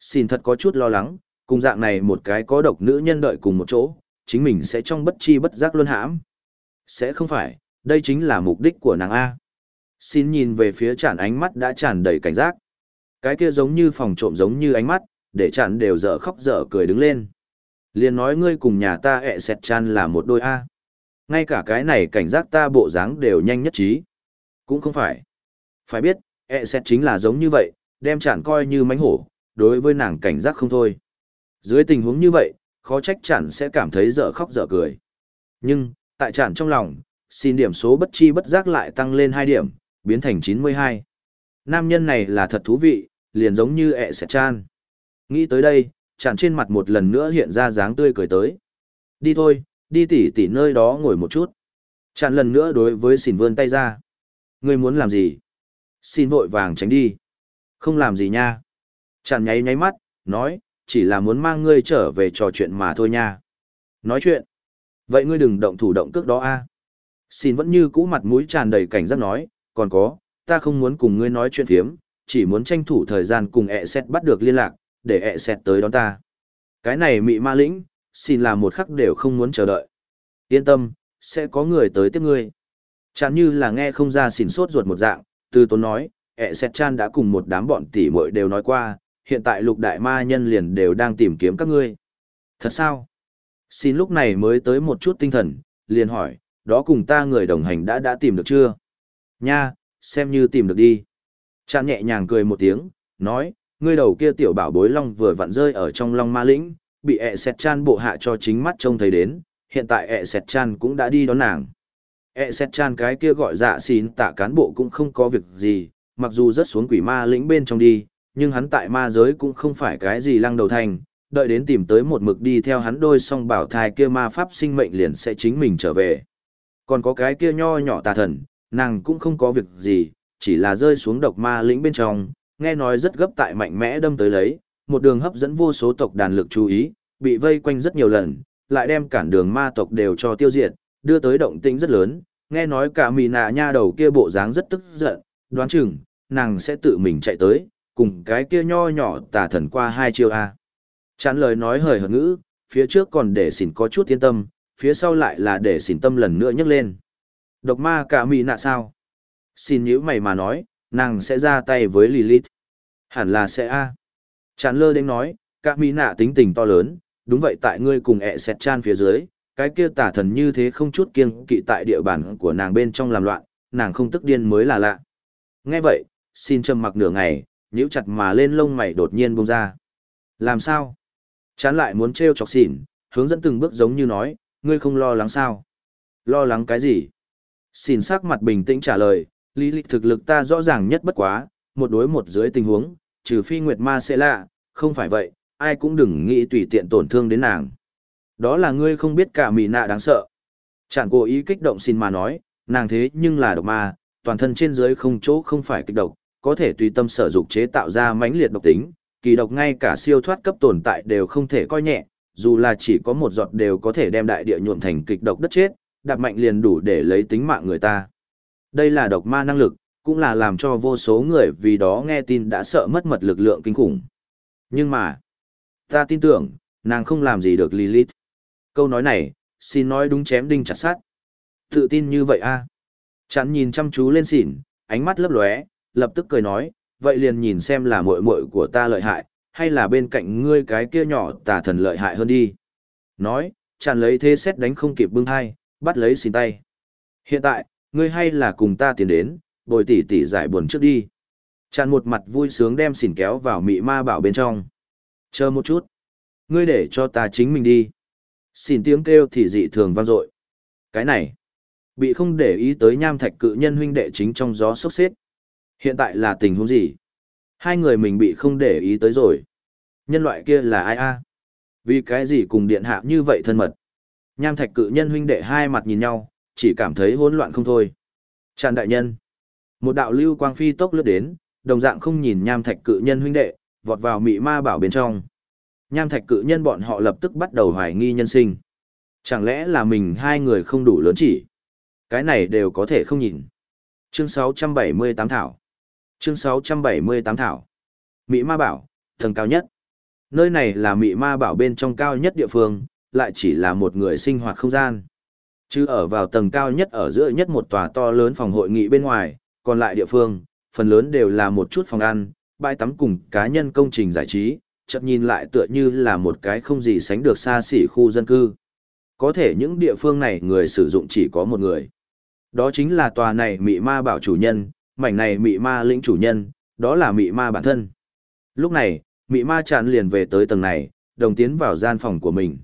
Xin thật có chút lo lắng, cùng dạng này một cái có độc nữ nhân đợi cùng một chỗ, chính mình sẽ trong bất chi bất giác luôn hãm. Sẽ không phải, đây chính là mục đích của nàng A. Xin nhìn về phía tràn ánh mắt đã tràn đầy cảnh giác. Cái kia giống như phòng trộm giống như ánh mắt, để tràn đều dở khóc dở cười đứng lên. Liền nói ngươi cùng nhà ta ẹ xẹt chan là một đôi A. Ngay cả cái này cảnh giác ta bộ dáng đều nhanh nhất trí. Cũng không phải. Phải biết, ẹ xẹt chính là giống như vậy, đem tràn coi như mánh hổ, đối với nàng cảnh giác không thôi. Dưới tình huống như vậy, khó trách chản sẽ cảm thấy dở khóc dở cười. Nhưng, tại trản trong lòng, xin điểm số bất chi bất giác lại tăng lên 2 điểm, biến thành 92. Nam nhân này là thật thú vị, liền giống như ẹ sẽ chan. Nghĩ tới đây, chản trên mặt một lần nữa hiện ra dáng tươi cười tới. Đi thôi, đi tỉ tỉ nơi đó ngồi một chút. Chản lần nữa đối với xỉn vươn tay ra. Ngươi muốn làm gì? Xin vội vàng tránh đi. Không làm gì nha. Chản nháy nháy mắt, nói, chỉ là muốn mang ngươi trở về trò chuyện mà thôi nha. Nói chuyện. Vậy ngươi đừng động thủ động cước đó a. Xin vẫn như cũ mặt mũi tràn đầy cảnh giác nói, còn có, ta không muốn cùng ngươi nói chuyện phiếm, chỉ muốn tranh thủ thời gian cùng ẹ xét bắt được liên lạc, để ẹ xét tới đón ta. Cái này mị ma lĩnh, xin là một khắc đều không muốn chờ đợi. Yên tâm, sẽ có người tới tiếp ngươi. Chẳng như là nghe không ra xỉn sốt ruột một dạng, từ tốn nói, ẹ xét chan đã cùng một đám bọn tỷ muội đều nói qua, hiện tại lục đại ma nhân liền đều đang tìm kiếm các ngươi. Thật sao? Xin lúc này mới tới một chút tinh thần, liền hỏi, đó cùng ta người đồng hành đã đã tìm được chưa? Nha, xem như tìm được đi. Chàng nhẹ nhàng cười một tiếng, nói, ngươi đầu kia tiểu bảo bối long vừa vặn rơi ở trong long ma lĩnh, bị ẹ sẹt chan bộ hạ cho chính mắt trông thấy đến, hiện tại ẹ sẹt chan cũng đã đi đón nàng. ẹ sẹt chan cái kia gọi dạ xin tạ cán bộ cũng không có việc gì, mặc dù rất xuống quỷ ma lĩnh bên trong đi, nhưng hắn tại ma giới cũng không phải cái gì lăng đầu thành, đợi đến tìm tới một mực đi theo hắn đôi song bảo thai kia ma pháp sinh mệnh liền sẽ chính mình trở về. Còn có cái kia nho nhỏ tà thần, nàng cũng không có việc gì, chỉ là rơi xuống độc ma lĩnh bên trong, nghe nói rất gấp tại mạnh mẽ đâm tới lấy, một đường hấp dẫn vô số tộc đàn lực chú ý, bị vây quanh rất nhiều lần, lại đem cản đường ma tộc đều cho tiêu diệt, đưa tới động tĩnh rất lớn, nghe nói cả mì nạ nha đầu kia bộ dáng rất tức giận, đoán chừng, nàng sẽ tự mình chạy tới, cùng cái kia nho nhỏ tà thần qua hai chiêu A. Chán lời nói hời hợt ngữ, phía trước còn để xỉn có chút yên tâm, phía sau lại là để xỉn tâm lần nữa nhấc lên. Độc ma cả mì nạ sao? Xin nhữ mày mà nói, nàng sẽ ra tay với Lilith. Hẳn là sẽ A. Chán lơ đến nói, cả mì nạ tính tình to lớn, đúng vậy tại ngươi cùng ẹ xẹt chan phía dưới, cái kia tả thần như thế không chút kiêng kỵ tại địa bàn của nàng bên trong làm loạn, nàng không tức điên mới là lạ. Nghe vậy, xin trầm mặc nửa ngày, nhíu chặt mà lên lông mày đột nhiên bông ra. Làm sao? Chán lại muốn trêu chọc xỉn, hướng dẫn từng bước giống như nói, ngươi không lo lắng sao? Lo lắng cái gì? Xỉn sắc mặt bình tĩnh trả lời, lý lịch thực lực ta rõ ràng nhất bất quá, một đối một dưới tình huống, trừ phi nguyệt ma sẽ lạ, không phải vậy, ai cũng đừng nghĩ tùy tiện tổn thương đến nàng. Đó là ngươi không biết cả mì nạ đáng sợ. Chẳng cố ý kích động xin mà nói, nàng thế nhưng là độc ma, toàn thân trên dưới không chỗ không phải kích độc, có thể tùy tâm sở dục chế tạo ra mãnh liệt độc tính, kỳ độc ngay cả siêu thoát cấp tồn tại đều không thể coi nhẹ, dù là chỉ có một giọt đều có thể đem đại địa nhuộm thành kịch độc đất chết, đạp mạnh liền đủ để lấy tính mạng người ta. Đây là độc ma năng lực, cũng là làm cho vô số người vì đó nghe tin đã sợ mất mật lực lượng kinh khủng. Nhưng mà, ta tin tưởng, nàng không làm gì được Lilith. Câu nói này, xin nói đúng chém đinh chặt sát. Tự tin như vậy a Chắn nhìn chăm chú lên xỉn, ánh mắt lấp lóe, lập tức cười nói, vậy liền nhìn xem là muội muội của ta lợi hại, hay là bên cạnh ngươi cái kia nhỏ tà thần lợi hại hơn đi. Nói, chặn lấy thế xét đánh không kịp bưng hai, bắt lấy xin tay. Hiện tại, ngươi hay là cùng ta tiến đến, bồi tỉ tỉ giải buồn trước đi. Chặn một mặt vui sướng đem xỉn kéo vào mị ma bảo bên trong. Chờ một chút. Ngươi để cho ta chính mình đi. Xỉn tiếng kêu thì dị thường vang dội. Cái này, bị không để ý tới nham thạch cự nhân huynh đệ chính trong gió sốc xếp. Hiện tại là tình huống gì? Hai người mình bị không để ý tới rồi. Nhân loại kia là ai a? Vì cái gì cùng điện hạ như vậy thân mật? Nham thạch cự nhân huynh đệ hai mặt nhìn nhau, chỉ cảm thấy hỗn loạn không thôi. Tràn đại nhân. Một đạo lưu quang phi tốc lướt đến, đồng dạng không nhìn nham thạch cự nhân huynh đệ, vọt vào mị ma bảo bên trong. Nham thạch cự nhân bọn họ lập tức bắt đầu hoài nghi nhân sinh. Chẳng lẽ là mình hai người không đủ lớn chỉ? Cái này đều có thể không nhìn. Chương 678 Thảo Chương 678 Thảo Mỹ Ma Bảo, tầng cao nhất. Nơi này là Mỹ Ma Bảo bên trong cao nhất địa phương, lại chỉ là một người sinh hoạt không gian. Chứ ở vào tầng cao nhất ở giữa nhất một tòa to lớn phòng hội nghị bên ngoài, còn lại địa phương, phần lớn đều là một chút phòng ăn, bãi tắm cùng cá nhân công trình giải trí, chậm nhìn lại tựa như là một cái không gì sánh được xa xỉ khu dân cư. Có thể những địa phương này người sử dụng chỉ có một người. Đó chính là tòa này mị ma bảo chủ nhân, mảnh này mị ma lĩnh chủ nhân, đó là mị ma bản thân. Lúc này, mị ma chán liền về tới tầng này, đồng tiến vào gian phòng của mình.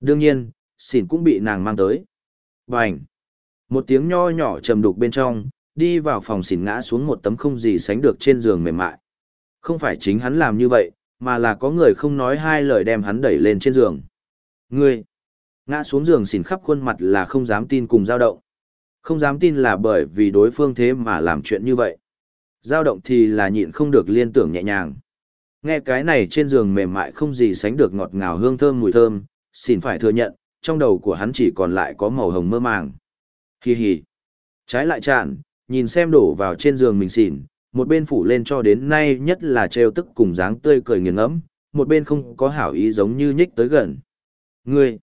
Đương nhiên, xỉn cũng bị nàng mang tới. Bành! Một tiếng nho nhỏ trầm đục bên trong, đi vào phòng xỉn ngã xuống một tấm không gì sánh được trên giường mềm mại. Không phải chính hắn làm như vậy, mà là có người không nói hai lời đem hắn đẩy lên trên giường. Ngươi! Ngã xuống giường xỉn khắp khuôn mặt là không dám tin cùng dao động. Không dám tin là bởi vì đối phương thế mà làm chuyện như vậy. giao động thì là nhịn không được liên tưởng nhẹ nhàng. Nghe cái này trên giường mềm mại không gì sánh được ngọt ngào hương thơm mùi thơm, xin phải thừa nhận, trong đầu của hắn chỉ còn lại có màu hồng mơ màng. Hi hi. Trái lại chạn, nhìn xem đổ vào trên giường mình xỉn, một bên phủ lên cho đến nay nhất là trêu tức cùng dáng tươi cười nghiền ngẫm, một bên không có hảo ý giống như nhích tới gần. Ngươi,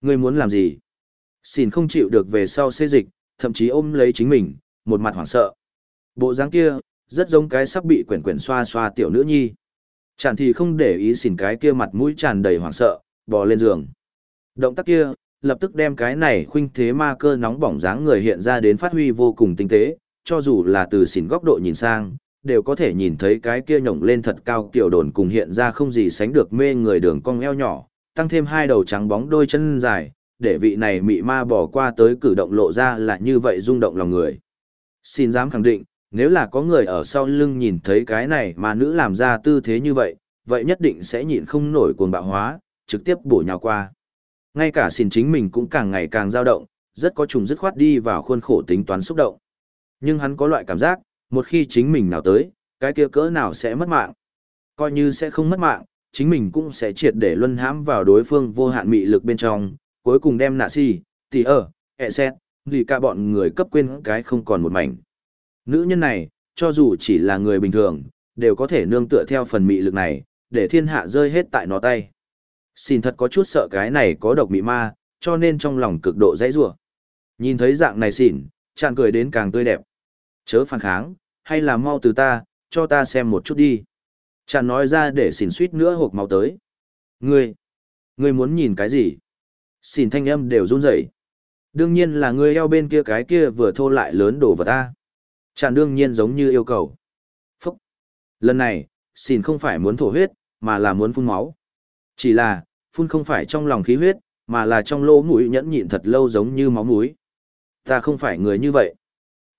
ngươi muốn làm gì? Xỉn không chịu được về sau xê dịch, thậm chí ôm lấy chính mình, một mặt hoảng sợ. Bộ dáng kia, rất giống cái sắp bị quyển quyển xoa xoa tiểu nữ nhi. Chẳng thì không để ý xỉn cái kia mặt mũi tràn đầy hoảng sợ, bò lên giường. Động tác kia, lập tức đem cái này khuynh thế ma cơ nóng bỏng dáng người hiện ra đến phát huy vô cùng tinh tế, cho dù là từ xỉn góc độ nhìn sang, đều có thể nhìn thấy cái kia nhổng lên thật cao kiểu đồn cùng hiện ra không gì sánh được mê người đường cong eo nhỏ, tăng thêm hai đầu trắng bóng đôi chân dài, để vị này mị ma bỏ qua tới cử động lộ ra là như vậy rung động lòng người. Xin dám khẳng định, nếu là có người ở sau lưng nhìn thấy cái này mà nữ làm ra tư thế như vậy, vậy nhất định sẽ nhịn không nổi cuồng bạo hóa, trực tiếp bổ nhào qua. Ngay cả xin chính mình cũng càng ngày càng dao động, rất có trùng dứt khoát đi vào khuôn khổ tính toán xúc động. Nhưng hắn có loại cảm giác, một khi chính mình nào tới, cái kia cỡ nào sẽ mất mạng. Coi như sẽ không mất mạng, chính mình cũng sẽ triệt để luân hãm vào đối phương vô hạn mị lực bên trong, cuối cùng đem nạ si, tì ở, ẹ xét, lì cả bọn người cấp quên cái không còn một mảnh. Nữ nhân này, cho dù chỉ là người bình thường, đều có thể nương tựa theo phần mị lực này, để thiên hạ rơi hết tại nó tay. Xin thật có chút sợ cái này có độc mị ma, cho nên trong lòng cực độ dãy rủa. Nhìn thấy dạng này xỉn, chàng cười đến càng tươi đẹp. Chớ phản kháng, hay là mau từ ta, cho ta xem một chút đi. Chàng nói ra để xỉn suýt nữa hộp máu tới. Ngươi, ngươi muốn nhìn cái gì? Xin thanh âm đều run rẩy. Đương nhiên là ngươi eo bên kia cái kia vừa thô lại lớn đổ vào ta. Chàng đương nhiên giống như yêu cầu. Phúc. Lần này, xin không phải muốn thổ huyết, mà là muốn phun máu. Chỉ là, phun không phải trong lòng khí huyết, mà là trong lỗ mũi nhẫn nhịn thật lâu giống như máu mũi. Ta không phải người như vậy.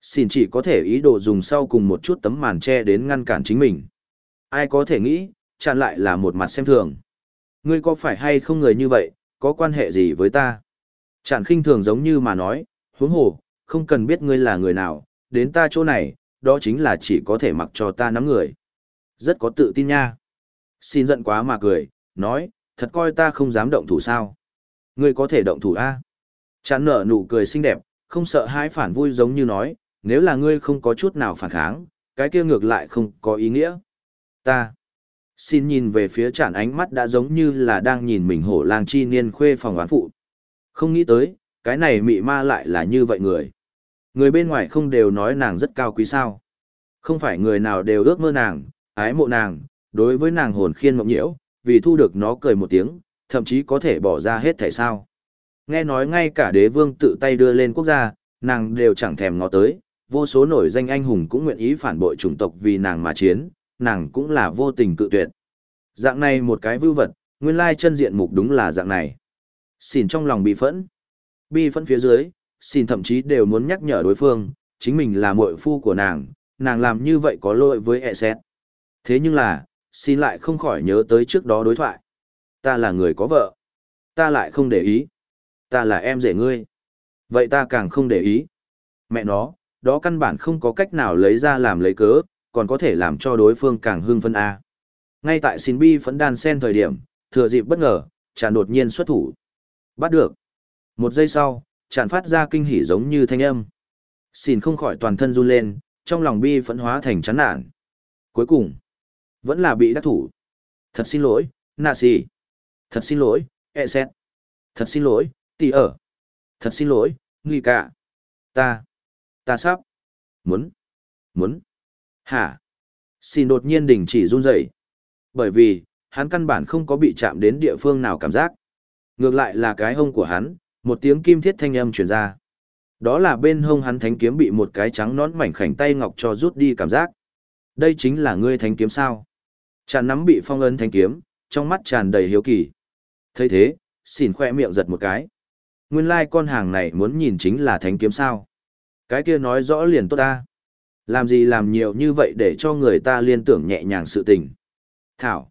Xin chỉ có thể ý đồ dùng sau cùng một chút tấm màn che đến ngăn cản chính mình. Ai có thể nghĩ, chặn lại là một mặt xem thường. Ngươi có phải hay không người như vậy, có quan hệ gì với ta? Chặn khinh thường giống như mà nói, huống hồ, không cần biết ngươi là người nào, đến ta chỗ này, đó chính là chỉ có thể mặc cho ta nắm người. Rất có tự tin nha. Xin giận quá mà cười, nói, Thật coi ta không dám động thủ sao? Ngươi có thể động thủ a? Chán nở nụ cười xinh đẹp, không sợ hãi phản vui giống như nói, nếu là ngươi không có chút nào phản kháng, cái kia ngược lại không có ý nghĩa. Ta. Xin nhìn về phía chản ánh mắt đã giống như là đang nhìn mình hổ lang chi niên khuê phòng oán phụ. Không nghĩ tới, cái này mị ma lại là như vậy người. Người bên ngoài không đều nói nàng rất cao quý sao. Không phải người nào đều ước mơ nàng, ái mộ nàng, đối với nàng hồn khiên mộng nhiễu, vì thu được nó cười một tiếng, thậm chí có thể bỏ ra hết thảy sao. Nghe nói ngay cả đế vương tự tay đưa lên quốc gia, nàng đều chẳng thèm ngó tới, vô số nổi danh anh hùng cũng nguyện ý phản bội chủng tộc vì nàng mà chiến, nàng cũng là vô tình cự tuyệt. Dạng này một cái vưu vật, nguyên lai chân diện mục đúng là dạng này. Xin trong lòng bị phẫn. Bi phẫn phía dưới, xin thậm chí đều muốn nhắc nhở đối phương, chính mình là muội phu của nàng, nàng làm như vậy có lỗi với e xét. Thế nhưng là, xin lại không khỏi nhớ tới trước đó đối thoại. Ta là người có vợ. Ta lại không để ý. Ta là em rể ngươi. Vậy ta càng không để ý. Mẹ nó, đó căn bản không có cách nào lấy ra làm lấy cớ, còn có thể làm cho đối phương càng hưng phân A. Ngay tại xin bi phấn đan sen thời điểm, thừa dịp bất ngờ, chàng đột nhiên xuất thủ. Bắt được. Một giây sau, chàng phát ra kinh hỉ giống như thanh âm. Xin không khỏi toàn thân run lên, trong lòng bi phẫn hóa thành chán nản. Cuối cùng, vẫn là bị đắc thủ. Thật xin lỗi, nà xì. Thật xin lỗi, e xét. Thật xin lỗi, tỷ ở. Thật xin lỗi, nghi cả. Ta, ta sắp. Muốn, muốn. Hả? Xin đột nhiên đình chỉ run rẩy. Bởi vì, hắn căn bản không có bị chạm đến địa phương nào cảm giác. Ngược lại là cái hông của hắn, một tiếng kim thiết thanh âm truyền ra. Đó là bên hông hắn thánh kiếm bị một cái trắng nón mảnh khảnh tay ngọc cho rút đi cảm giác. Đây chính là ngươi thánh kiếm sao? tràn nắm bị phong ấn thánh kiếm, trong mắt tràn đầy hiếu kỳ. thấy thế, xỉn khoe miệng giật một cái. Nguyên lai like con hàng này muốn nhìn chính là thánh kiếm sao. Cái kia nói rõ liền tốt ta. Làm gì làm nhiều như vậy để cho người ta liên tưởng nhẹ nhàng sự tình. Thảo.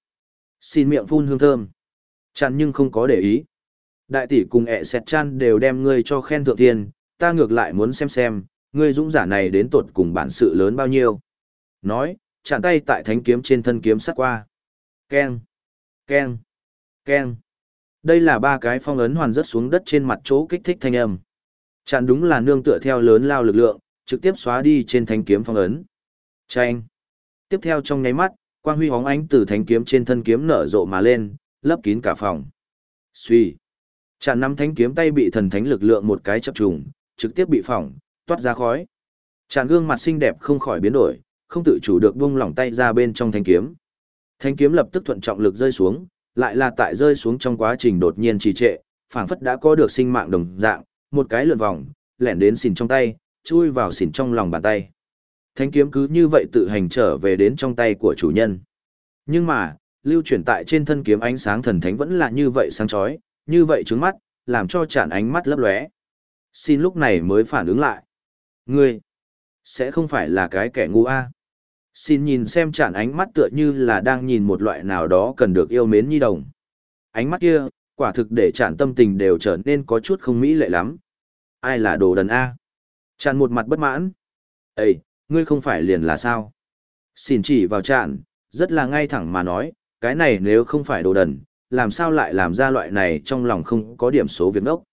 Xin miệng phun hương thơm. Chặn nhưng không có để ý. Đại tỷ cùng ẹ xẹt chăn đều đem ngươi cho khen thượng thiên, ta ngược lại muốn xem xem, ngươi dũng giả này đến tột cùng bản sự lớn bao nhiêu. Nói, chạm tay tại thánh kiếm trên thân kiếm sắt qua. Keng, keng, keng. Đây là ba cái phong ấn hoàn rớt xuống đất trên mặt chỗ kích thích thanh âm. Chặn đúng là nương tựa theo lớn lao lực lượng, trực tiếp xóa đi trên thanh kiếm phong ấn. Chanh. Tiếp theo trong nháy mắt, quang huy hóng ánh từ thanh kiếm trên thân kiếm nở rộ mà lên, lấp kín cả phòng. Suy. Chặn năm thanh kiếm tay bị thần thánh lực lượng một cái chập trùng, trực tiếp bị phỏng, toát ra khói. Chặn gương mặt xinh đẹp không khỏi biến đổi, không tự chủ được buông lỏng tay ra bên trong thanh kiếm. Thanh kiếm lập tức thuận trọng lực rơi xuống, lại là tại rơi xuống trong quá trình đột nhiên trì trệ, phảng phất đã có được sinh mạng đồng dạng, một cái lượn vòng, lẻn đến xỉn trong tay, chui vào xỉn trong lòng bàn tay. thánh kiếm cứ như vậy tự hành trở về đến trong tay của chủ nhân. Nhưng mà, lưu chuyển tại trên thân kiếm ánh sáng thần thánh vẫn là như vậy sáng chói, như vậy trứng mắt, làm cho chản ánh mắt lấp lóe. Xin lúc này mới phản ứng lại. Ngươi, sẽ không phải là cái kẻ ngu a Xin nhìn xem chản ánh mắt tựa như là đang nhìn một loại nào đó cần được yêu mến nhi đồng. Ánh mắt kia, quả thực để chản tâm tình đều trở nên có chút không mỹ lệ lắm. Ai là đồ đần A? Chạn một mặt bất mãn. Ê, ngươi không phải liền là sao? Xin chỉ vào chạn, rất là ngay thẳng mà nói, cái này nếu không phải đồ đần, làm sao lại làm ra loại này trong lòng không có điểm số việc ốc.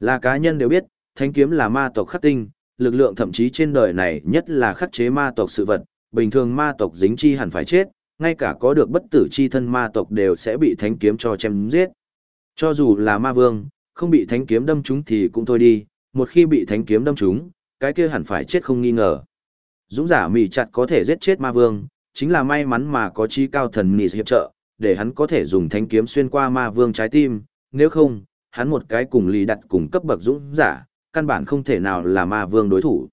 Là cá nhân đều biết, thanh kiếm là ma tộc khắc tinh, lực lượng thậm chí trên đời này nhất là khắc chế ma tộc sự vật, bình thường ma tộc dính chi hẳn phải chết, ngay cả có được bất tử chi thân ma tộc đều sẽ bị thánh kiếm cho chém giết. Cho dù là ma vương, không bị thánh kiếm đâm trúng thì cũng thôi đi, một khi bị thánh kiếm đâm trúng, cái kia hẳn phải chết không nghi ngờ. Dũng giả mì chặt có thể giết chết ma vương, chính là may mắn mà có chi cao thần mỉ hiệp trợ, để hắn có thể dùng thanh kiếm xuyên qua ma vương trái tim, nếu không, hắn một cái cùng lì đặt cùng cấp bậc dũng giả, căn bản không thể nào là ma vương đối thủ.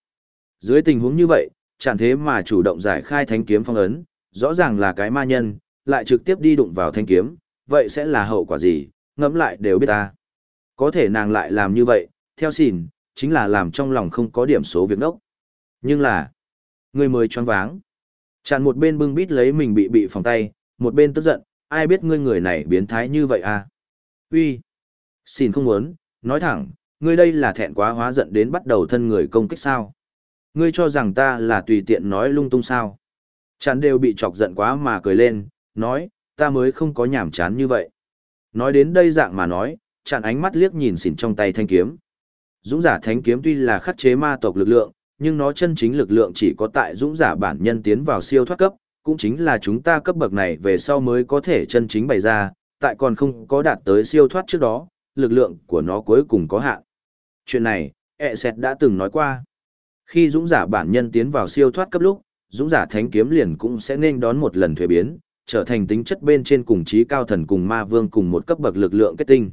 Dưới tình huống như vậy, chẳng thế mà chủ động giải khai thanh kiếm phong ấn, rõ ràng là cái ma nhân, lại trực tiếp đi đụng vào thanh kiếm, vậy sẽ là hậu quả gì, ngẫm lại đều biết ta. Có thể nàng lại làm như vậy, theo xỉn, chính là làm trong lòng không có điểm số việc đốc. Nhưng là, người mới choáng váng. Chặn một bên bưng bít lấy mình bị bị phòng tay, một bên tức giận, ai biết ngươi người này biến thái như vậy à? Uy, Xin không muốn, nói thẳng, ngươi đây là thẹn quá hóa giận đến bắt đầu thân người công kích sao? Ngươi cho rằng ta là tùy tiện nói lung tung sao? chặn đều bị chọc giận quá mà cười lên, nói, ta mới không có nhảm chán như vậy. Nói đến đây dạng mà nói, chặn ánh mắt liếc nhìn xỉn trong tay thanh kiếm. Dũng giả thánh kiếm tuy là khắc chế ma tộc lực lượng, nhưng nó chân chính lực lượng chỉ có tại dũng giả bản nhân tiến vào siêu thoát cấp, cũng chính là chúng ta cấp bậc này về sau mới có thể chân chính bày ra, tại còn không có đạt tới siêu thoát trước đó, lực lượng của nó cuối cùng có hạn. Chuyện này, ẹ sẹt đã từng nói qua. Khi dũng giả bản nhân tiến vào siêu thoát cấp lúc, dũng giả thánh kiếm liền cũng sẽ nên đón một lần thuế biến, trở thành tính chất bên trên cùng trí cao thần cùng ma vương cùng một cấp bậc lực lượng kết tinh.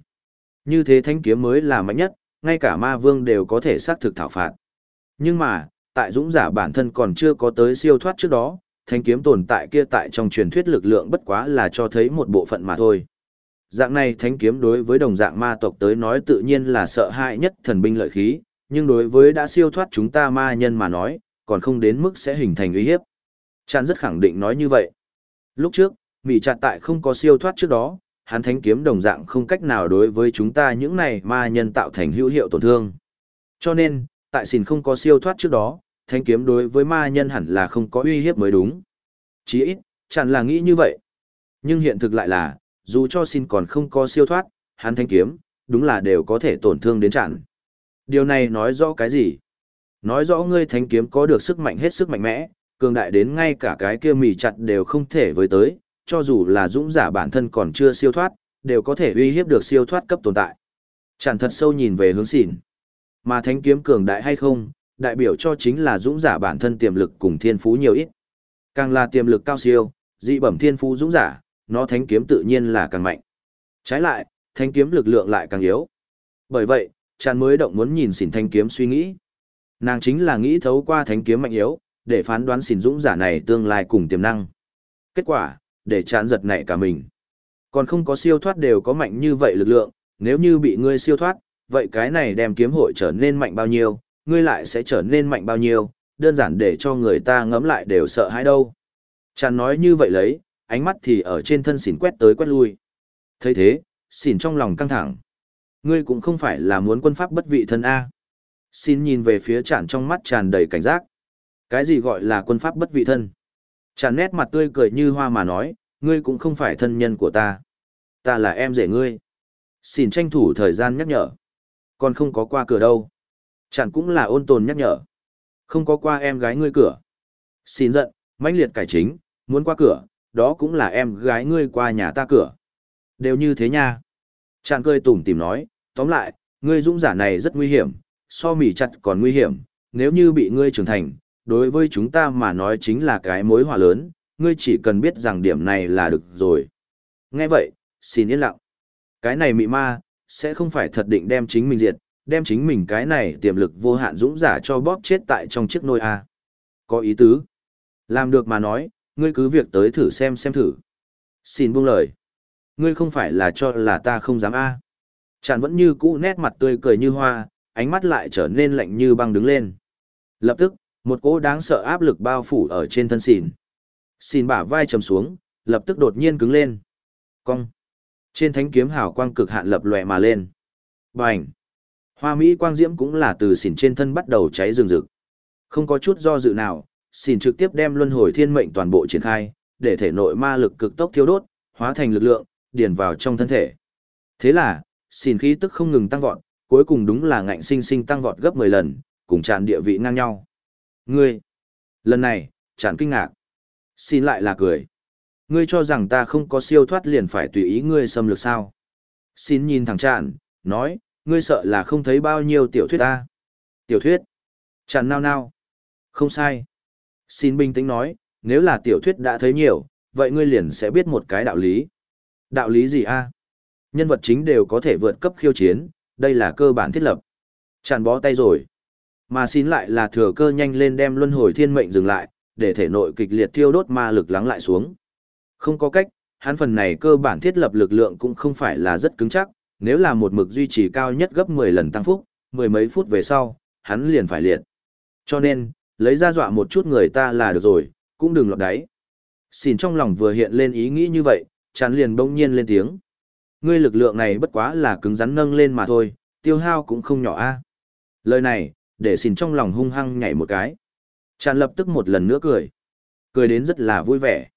Như thế thánh kiếm mới là mạnh nhất, ngay cả ma vương đều có thể xác thực thảo phạt. Nhưng mà, tại dũng giả bản thân còn chưa có tới siêu thoát trước đó, thánh kiếm tồn tại kia tại trong truyền thuyết lực lượng bất quá là cho thấy một bộ phận mà thôi. Dạng này thánh kiếm đối với đồng dạng ma tộc tới nói tự nhiên là sợ hãi nhất thần binh lợi khí, nhưng đối với đã siêu thoát chúng ta ma nhân mà nói, còn không đến mức sẽ hình thành uy hiếp. Chan rất khẳng định nói như vậy. Lúc trước, Mỹ chặt tại không có siêu thoát trước đó, hắn thánh kiếm đồng dạng không cách nào đối với chúng ta những này ma nhân tạo thành hữu hiệu tổn thương. Cho nên, tại xin không có siêu thoát trước đó, thánh kiếm đối với ma nhân hẳn là không có uy hiếp mới đúng. Chỉ ít, chẳng là nghĩ như vậy. Nhưng hiện thực lại là, dù cho xin còn không có siêu thoát, hắn thanh kiếm, đúng là đều có thể tổn thương đến chẳng. Điều này nói rõ cái gì? Nói rõ ngươi thánh kiếm có được sức mạnh hết sức mạnh mẽ, cường đại đến ngay cả cái kia mì chặt đều không thể với tới, cho dù là dũng giả bản thân còn chưa siêu thoát, đều có thể uy hiếp được siêu thoát cấp tồn tại. Chẳng thật sâu nhìn về hướng xỉn. Mà thánh kiếm cường đại hay không, đại biểu cho chính là dũng giả bản thân tiềm lực cùng thiên phú nhiều ít. Càng là tiềm lực cao siêu, dị bẩm thiên phú dũng giả, nó thánh kiếm tự nhiên là càng mạnh. Trái lại, thánh kiếm lực lượng lại càng yếu. Bởi vậy, chàng mới động muốn nhìn xỉn thánh kiếm suy nghĩ. Nàng chính là nghĩ thấu qua thánh kiếm mạnh yếu, để phán đoán xỉn dũng giả này tương lai cùng tiềm năng. Kết quả, để chán giật nảy cả mình. Còn không có siêu thoát đều có mạnh như vậy lực lượng, nếu như bị ngươi siêu thoát, vậy cái này đem kiếm hội trở nên mạnh bao nhiêu, ngươi lại sẽ trở nên mạnh bao nhiêu, đơn giản để cho người ta ngấm lại đều sợ hãi đâu. Chán nói như vậy lấy, ánh mắt thì ở trên thân xỉn quét tới quét lui. thấy thế, xỉn trong lòng căng thẳng. Ngươi cũng không phải là muốn quân pháp bất vị thân A. Xin nhìn về phía chản trong mắt tràn đầy cảnh giác. Cái gì gọi là quân pháp bất vị thân? Chản nét mặt tươi cười như hoa mà nói, ngươi cũng không phải thân nhân của ta. Ta là em rể ngươi. Xin tranh thủ thời gian nhắc nhở. Còn không có qua cửa đâu. Chản cũng là ôn tồn nhắc nhở. Không có qua em gái ngươi cửa. Xin giận, mãnh liệt cải chính, muốn qua cửa, đó cũng là em gái ngươi qua nhà ta cửa. Đều như thế nha. Chàng cười tủm tìm nói, tóm lại, ngươi dũng giả này rất nguy hiểm, so mỉ chặt còn nguy hiểm, nếu như bị ngươi trưởng thành, đối với chúng ta mà nói chính là cái mối họa lớn, ngươi chỉ cần biết rằng điểm này là được rồi. Nghe vậy, xin yên lặng. Cái này mị ma, sẽ không phải thật định đem chính mình diệt, đem chính mình cái này tiềm lực vô hạn dũng giả cho bóp chết tại trong chiếc nôi A. Có ý tứ. Làm được mà nói, ngươi cứ việc tới thử xem xem thử. Xin buông lời. Ngươi không phải là cho là ta không dám A. Chàng vẫn như cũ nét mặt tươi cười như hoa, ánh mắt lại trở nên lạnh như băng đứng lên. Lập tức, một cỗ đáng sợ áp lực bao phủ ở trên thân xỉn. Xỉn bả vai trầm xuống, lập tức đột nhiên cứng lên. Cong. Trên thánh kiếm hào quang cực hạn lập lòe mà lên. Bành. Hoa Mỹ quang diễm cũng là từ xỉn trên thân bắt đầu cháy rừng rực. Không có chút do dự nào, xỉn trực tiếp đem luân hồi thiên mệnh toàn bộ triển khai, để thể nội ma lực cực tốc thiêu đốt, hóa thành lực lượng, điền vào trong thân thể. Thế là, xỉn khí tức không ngừng tăng vọt, cuối cùng đúng là ngạnh sinh sinh tăng vọt gấp 10 lần, cùng tràn địa vị ngang nhau. Ngươi! Lần này, chẳng kinh ngạc. Xin lại là cười. Ngươi cho rằng ta không có siêu thoát liền phải tùy ý ngươi xâm lược sao. Xin nhìn thẳng tràn, nói, ngươi sợ là không thấy bao nhiêu tiểu thuyết ta. Tiểu thuyết. Tràn nao nao. Không sai. Xin bình tĩnh nói, nếu là tiểu thuyết đã thấy nhiều, vậy ngươi liền sẽ biết một cái đạo lý. Đạo lý gì a? Nhân vật chính đều có thể vượt cấp khiêu chiến, đây là cơ bản thiết lập. Tràn bó tay rồi. Mà xin lại là thừa cơ nhanh lên đem luân hồi thiên mệnh dừng lại, để thể nội kịch liệt thiêu đốt ma lực lắng lại xuống. Không có cách, hắn phần này cơ bản thiết lập lực lượng cũng không phải là rất cứng chắc, nếu là một mực duy trì cao nhất gấp 10 lần tăng phúc, mười mấy phút về sau, hắn liền phải liệt. Cho nên, lấy ra dọa một chút người ta là được rồi, cũng đừng lọt đáy. Xin trong lòng vừa hiện lên ý nghĩ như vậy, chán liền bỗng nhiên lên tiếng. Ngươi lực lượng này bất quá là cứng rắn nâng lên mà thôi, tiêu hao cũng không nhỏ a. Lời này, để xin trong lòng hung hăng nhảy một cái. Chán lập tức một lần nữa cười. Cười đến rất là vui vẻ.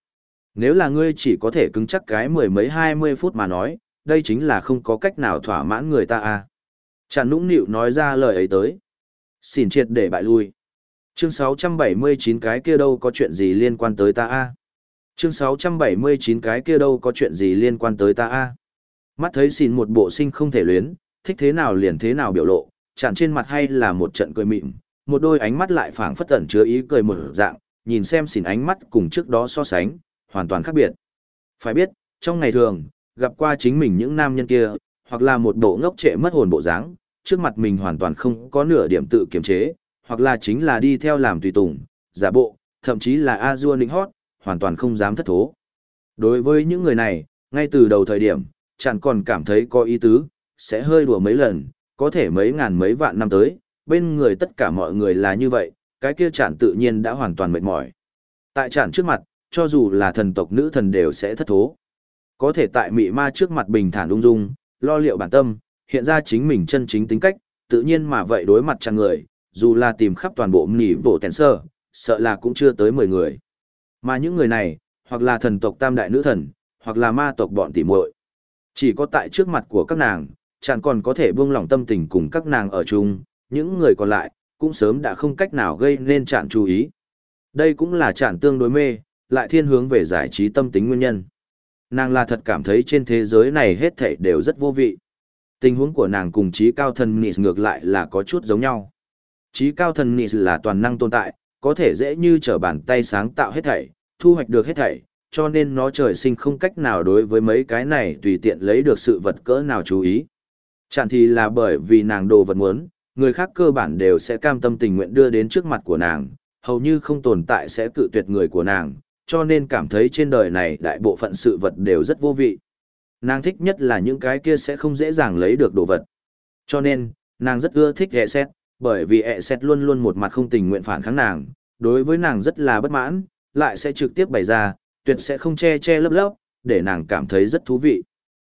Nếu là ngươi chỉ có thể cứng chắc cái mười mấy hai mươi phút mà nói, đây chính là không có cách nào thỏa mãn người ta à. Chàng nũng nịu nói ra lời ấy tới. Xin triệt để bại lui. Chương 679 cái kia đâu có chuyện gì liên quan tới ta a Chương 679 cái kia đâu có chuyện gì liên quan tới ta a Mắt thấy xin một bộ sinh không thể luyến, thích thế nào liền thế nào biểu lộ, chặn trên mặt hay là một trận cười mịn, một đôi ánh mắt lại phảng phất tẩn chứa ý cười một dạng, nhìn xem xỉn ánh mắt cùng trước đó so sánh, hoàn toàn khác biệt. Phải biết, trong ngày thường, gặp qua chính mình những nam nhân kia, hoặc là một bộ ngốc trệ mất hồn bộ dáng, trước mặt mình hoàn toàn không có nửa điểm tự kiềm chế, hoặc là chính là đi theo làm tùy tùng, giả bộ, thậm chí là a dua nịnh hót, hoàn toàn không dám thất thố. Đối với những người này, ngay từ đầu thời điểm, chẳng còn cảm thấy có ý tứ, sẽ hơi đùa mấy lần, có thể mấy ngàn mấy vạn năm tới, bên người tất cả mọi người là như vậy, cái kia chản tự nhiên đã hoàn toàn mệt mỏi. Tại chản trước mặt, cho dù là thần tộc nữ thần đều sẽ thất thố. Có thể tại mị ma trước mặt bình thản ung dung, lo liệu bản tâm, hiện ra chính mình chân chính tính cách, tự nhiên mà vậy đối mặt chẳng người, dù là tìm khắp toàn bộ mỉ bộ tèn sơ, sợ là cũng chưa tới 10 người. Mà những người này, hoặc là thần tộc tam đại nữ thần, hoặc là ma tộc bọn tỉ muội Chỉ có tại trước mặt của các nàng, chẳng còn có thể buông lỏng tâm tình cùng các nàng ở chung, những người còn lại, cũng sớm đã không cách nào gây nên chạn chú ý. Đây cũng là chạn tương đối mê, lại thiên hướng về giải trí tâm tính nguyên nhân. Nàng là thật cảm thấy trên thế giới này hết thảy đều rất vô vị. Tình huống của nàng cùng trí cao thần Nis ngược lại là có chút giống nhau. Trí cao thần Nis là toàn năng tồn tại, có thể dễ như trở bàn tay sáng tạo hết thảy, thu hoạch được hết thảy, cho nên nó trời sinh không cách nào đối với mấy cái này tùy tiện lấy được sự vật cỡ nào chú ý. Chẳng thì là bởi vì nàng đồ vật muốn, người khác cơ bản đều sẽ cam tâm tình nguyện đưa đến trước mặt của nàng, hầu như không tồn tại sẽ cự tuyệt người của nàng, cho nên cảm thấy trên đời này đại bộ phận sự vật đều rất vô vị. Nàng thích nhất là những cái kia sẽ không dễ dàng lấy được đồ vật. Cho nên, nàng rất ưa thích ẹ xét, bởi vì ẹ xét luôn luôn một mặt không tình nguyện phản kháng nàng, đối với nàng rất là bất mãn, lại sẽ trực tiếp bày ra, tuyệt sẽ không che che lấp lấp, để nàng cảm thấy rất thú vị.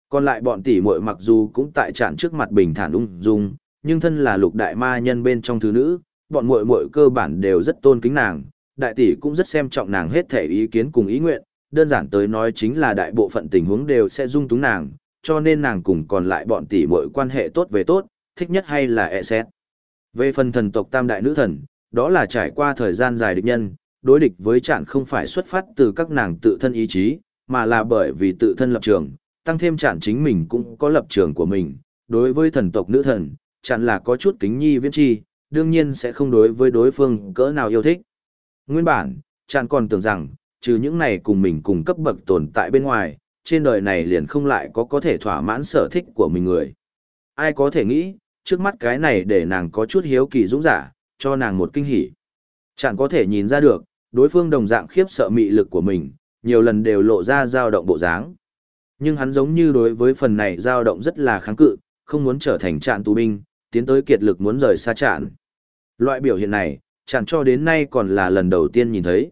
Còn lại bọn tỷ muội mặc dù cũng tại trạng trước mặt bình thản ung dung, nhưng thân là lục đại ma nhân bên trong thứ nữ, bọn muội muội cơ bản đều rất tôn kính nàng, đại tỷ cũng rất xem trọng nàng hết thể ý kiến cùng ý nguyện, đơn giản tới nói chính là đại bộ phận tình huống đều sẽ dung túng nàng, cho nên nàng cùng còn lại bọn tỷ muội quan hệ tốt về tốt, thích nhất hay là e xét. Về phần thần tộc tam đại nữ thần, đó là trải qua thời gian dài địch nhân, đối địch với trạng không phải xuất phát từ các nàng tự thân ý chí, mà là bởi vì tự thân lập trường, tăng thêm chản chính mình cũng có lập trường của mình, đối với thần tộc nữ thần, chẳng là có chút kính nhi viễn chi, đương nhiên sẽ không đối với đối phương cỡ nào yêu thích. Nguyên bản, chẳng còn tưởng rằng, trừ những này cùng mình cùng cấp bậc tồn tại bên ngoài, trên đời này liền không lại có có thể thỏa mãn sở thích của mình người. Ai có thể nghĩ, trước mắt cái này để nàng có chút hiếu kỳ dũng giả, cho nàng một kinh hỉ. Chẳng có thể nhìn ra được, đối phương đồng dạng khiếp sợ mị lực của mình, nhiều lần đều lộ ra dao động bộ dáng. Nhưng hắn giống như đối với phần này dao động rất là kháng cự, không muốn trở thành trạn tù binh, tiến tới kiệt lực muốn rời xa trạn. Loại biểu hiện này, chẳng cho đến nay còn là lần đầu tiên nhìn thấy.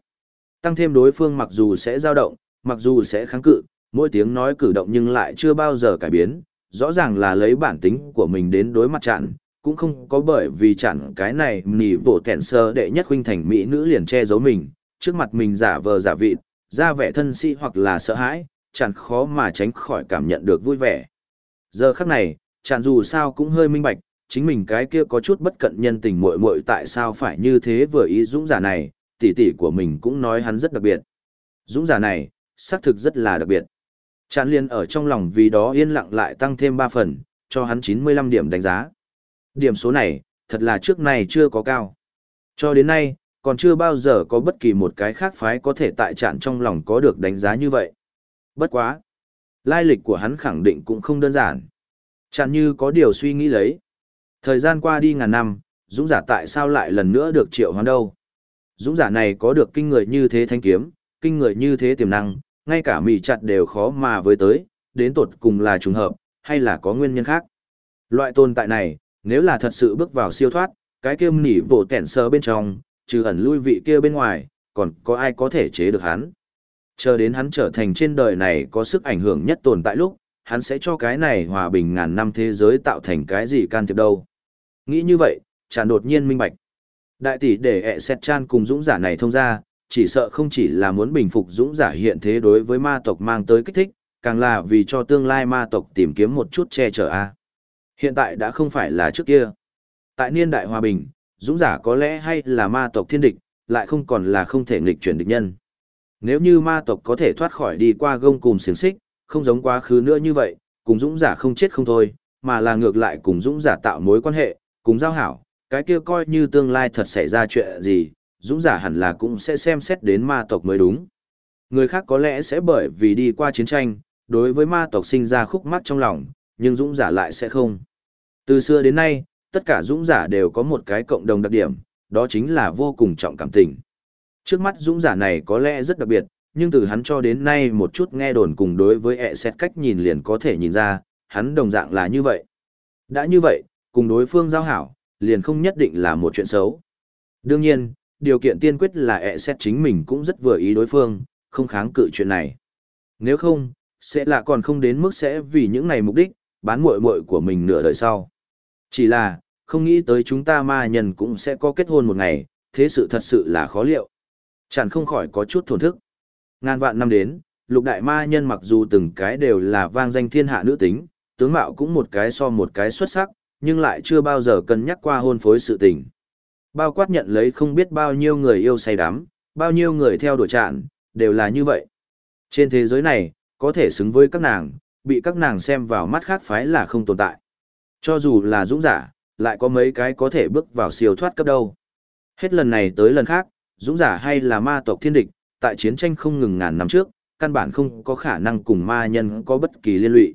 Tăng thêm đối phương mặc dù sẽ dao động, mặc dù sẽ kháng cự, mỗi tiếng nói cử động nhưng lại chưa bao giờ cải biến, rõ ràng là lấy bản tính của mình đến đối mặt trạng, cũng không có bởi vì chẳng cái này nỉ bộ kẹn sơ đệ nhất huynh thành mỹ nữ liền che giấu mình, trước mặt mình giả vờ giả vịt, ra vẻ thân sĩ hoặc là sợ hãi, chặn khó mà tránh khỏi cảm nhận được vui vẻ. Giờ khắc này, chặn dù sao cũng hơi minh bạch, chính mình cái kia có chút bất cận nhân tình muội muội tại sao phải như thế vừa ý dũng giả này, tỷ tỷ của mình cũng nói hắn rất đặc biệt. Dũng giả này, xác thực rất là đặc biệt. Tràn liên ở trong lòng vì đó yên lặng lại tăng thêm 3 phần, cho hắn 95 điểm đánh giá. Điểm số này, thật là trước này chưa có cao. Cho đến nay, còn chưa bao giờ có bất kỳ một cái khác phái có thể tại tràn trong lòng có được đánh giá như vậy. Bất quá. Lai lịch của hắn khẳng định cũng không đơn giản. Chẳng như có điều suy nghĩ lấy. Thời gian qua đi ngàn năm, Dũng giả tại sao lại lần nữa được triệu hoán đâu? Dũng giả này có được kinh người như thế thanh kiếm, kinh người như thế tiềm năng, ngay cả mỹ chặt đều khó mà với tới, đến tột cùng là trùng hợp, hay là có nguyên nhân khác. Loại tồn tại này, nếu là thật sự bước vào siêu thoát, cái kia nỉ vỗ tẻn sơ bên trong, trừ ẩn lui vị kia bên ngoài, còn có ai có thể chế được hắn. Chờ đến hắn trở thành trên đời này có sức ảnh hưởng nhất tồn tại lúc, hắn sẽ cho cái này hòa bình ngàn năm thế giới tạo thành cái gì can thiệp đâu. Nghĩ như vậy, chàng đột nhiên minh bạch. Đại tỷ để ẹ xét chan cùng dũng giả này thông ra, chỉ sợ không chỉ là muốn bình phục dũng giả hiện thế đối với ma tộc mang tới kích thích, càng là vì cho tương lai ma tộc tìm kiếm một chút che chở a. Hiện tại đã không phải là trước kia. Tại niên đại hòa bình, dũng giả có lẽ hay là ma tộc thiên địch, lại không còn là không thể nghịch chuyển địch nhân. Nếu như ma tộc có thể thoát khỏi đi qua gông cùng xiềng xích, không giống quá khứ nữa như vậy, cùng dũng giả không chết không thôi, mà là ngược lại cùng dũng giả tạo mối quan hệ, cùng giao hảo, cái kia coi như tương lai thật xảy ra chuyện gì, dũng giả hẳn là cũng sẽ xem xét đến ma tộc mới đúng. Người khác có lẽ sẽ bởi vì đi qua chiến tranh, đối với ma tộc sinh ra khúc mắc trong lòng, nhưng dũng giả lại sẽ không. Từ xưa đến nay, tất cả dũng giả đều có một cái cộng đồng đặc điểm, đó chính là vô cùng trọng cảm tình. Trước mắt dũng giả này có lẽ rất đặc biệt, nhưng từ hắn cho đến nay một chút nghe đồn cùng đối với ẹ xét cách nhìn liền có thể nhìn ra, hắn đồng dạng là như vậy. Đã như vậy, cùng đối phương giao hảo, liền không nhất định là một chuyện xấu. Đương nhiên, điều kiện tiên quyết là ẹ xét chính mình cũng rất vừa ý đối phương, không kháng cự chuyện này. Nếu không, sẽ là còn không đến mức sẽ vì những này mục đích, bán muội muội của mình nửa đời sau. Chỉ là, không nghĩ tới chúng ta ma nhân cũng sẽ có kết hôn một ngày, thế sự thật sự là khó liệu. Chẳng không khỏi có chút thổn thức. Ngàn vạn năm đến, lục đại ma nhân mặc dù từng cái đều là vang danh thiên hạ nữ tính, tướng mạo cũng một cái so một cái xuất sắc, nhưng lại chưa bao giờ cân nhắc qua hôn phối sự tình. Bao quát nhận lấy không biết bao nhiêu người yêu say đắm, bao nhiêu người theo đuổi trạn, đều là như vậy. Trên thế giới này, có thể xứng với các nàng, bị các nàng xem vào mắt khác phái là không tồn tại. Cho dù là dũng giả, lại có mấy cái có thể bước vào siêu thoát cấp đâu. Hết lần này tới lần khác, dũng giả hay là ma tộc thiên địch, tại chiến tranh không ngừng ngàn năm trước, căn bản không có khả năng cùng ma nhân có bất kỳ liên lụy.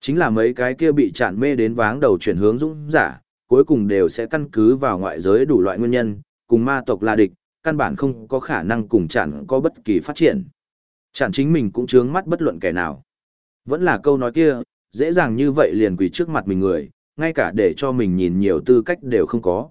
Chính là mấy cái kia bị chạn mê đến váng đầu chuyển hướng dũng giả, cuối cùng đều sẽ căn cứ vào ngoại giới đủ loại nguyên nhân, cùng ma tộc là địch, căn bản không có khả năng cùng chạn có bất kỳ phát triển. Chạn chính mình cũng chướng mắt bất luận kẻ nào. Vẫn là câu nói kia, dễ dàng như vậy liền quỳ trước mặt mình người, ngay cả để cho mình nhìn nhiều tư cách đều không có.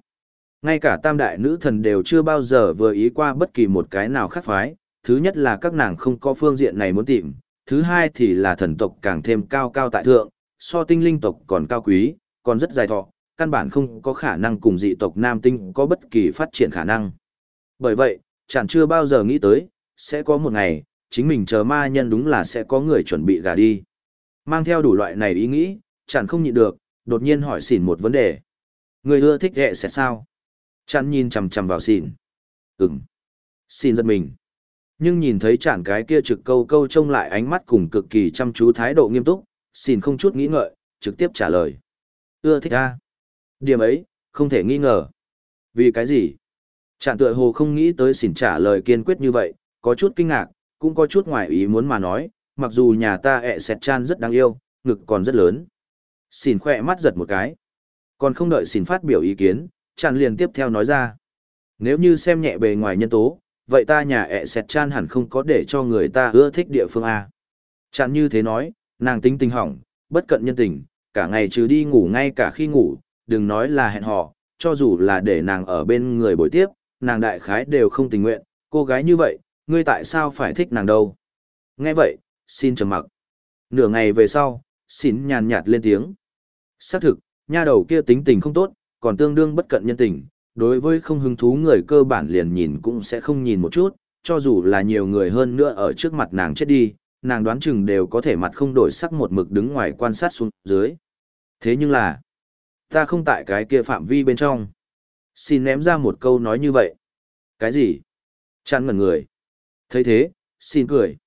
Ngay cả tam đại nữ thần đều chưa bao giờ vừa ý qua bất kỳ một cái nào khác phái, thứ nhất là các nàng không có phương diện này muốn tìm, thứ hai thì là thần tộc càng thêm cao cao tại thượng, so tinh linh tộc còn cao quý, còn rất dài thọ, căn bản không có khả năng cùng dị tộc nam tinh có bất kỳ phát triển khả năng. Bởi vậy, chẳng chưa bao giờ nghĩ tới, sẽ có một ngày, chính mình chờ ma nhân đúng là sẽ có người chuẩn bị gà đi. Mang theo đủ loại này ý nghĩ, chẳng không nhịn được, đột nhiên hỏi xỉn một vấn đề. Người ưa thích ghẹ sẽ sao? Chẳng nhìn chằm chằm vào xỉn. Ừm. Xin giật mình. Nhưng nhìn thấy chản cái kia trực câu câu trông lại ánh mắt cùng cực kỳ chăm chú thái độ nghiêm túc, xin không chút nghĩ ngợi, trực tiếp trả lời. Ưa thích a Điểm ấy, không thể nghi ngờ. Vì cái gì? Chản tựa hồ không nghĩ tới xỉn trả lời kiên quyết như vậy, có chút kinh ngạc, cũng có chút ngoài ý muốn mà nói, mặc dù nhà ta ẹ xẹt chan rất đáng yêu, ngực còn rất lớn. Xỉn khỏe mắt giật một cái. Còn không đợi xỉn phát biểu ý kiến, chặn liền tiếp theo nói ra. Nếu như xem nhẹ bề ngoài nhân tố, vậy ta nhà ẹ xẹt chan hẳn không có để cho người ta ưa thích địa phương A. chặn như thế nói, nàng tính tình hỏng, bất cận nhân tình, cả ngày trừ đi ngủ ngay cả khi ngủ, đừng nói là hẹn hò, cho dù là để nàng ở bên người buổi tiếp, nàng đại khái đều không tình nguyện, cô gái như vậy, ngươi tại sao phải thích nàng đâu? Nghe vậy, xin trầm mặc. Nửa ngày về sau, xin nhàn nhạt lên tiếng. Xác thực, nha đầu kia tính tình không tốt, còn tương đương bất cận nhân tình, đối với không hứng thú người cơ bản liền nhìn cũng sẽ không nhìn một chút, cho dù là nhiều người hơn nữa ở trước mặt nàng chết đi, nàng đoán chừng đều có thể mặt không đổi sắc một mực đứng ngoài quan sát xuống dưới. Thế nhưng là, ta không tại cái kia phạm vi bên trong. Xin ném ra một câu nói như vậy. Cái gì? Chán ngẩn người. thấy thế, xin cười.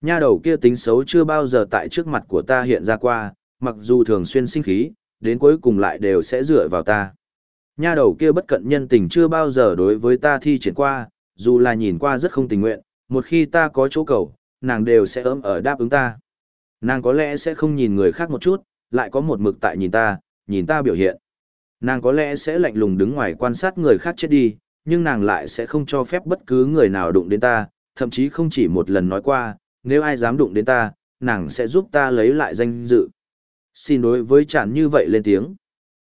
Nha đầu kia tính xấu chưa bao giờ tại trước mặt của ta hiện ra qua, mặc dù thường xuyên sinh khí, đến cuối cùng lại đều sẽ dựa vào ta. Nha đầu kia bất cận nhân tình chưa bao giờ đối với ta thi triển qua, dù là nhìn qua rất không tình nguyện, một khi ta có chỗ cầu, nàng đều sẽ ấm ở đáp ứng ta. Nàng có lẽ sẽ không nhìn người khác một chút, lại có một mực tại nhìn ta, nhìn ta biểu hiện. Nàng có lẽ sẽ lạnh lùng đứng ngoài quan sát người khác chết đi, nhưng nàng lại sẽ không cho phép bất cứ người nào đụng đến ta, thậm chí không chỉ một lần nói qua, nếu ai dám đụng đến ta, nàng sẽ giúp ta lấy lại danh dự. Xin đối với chản như vậy lên tiếng.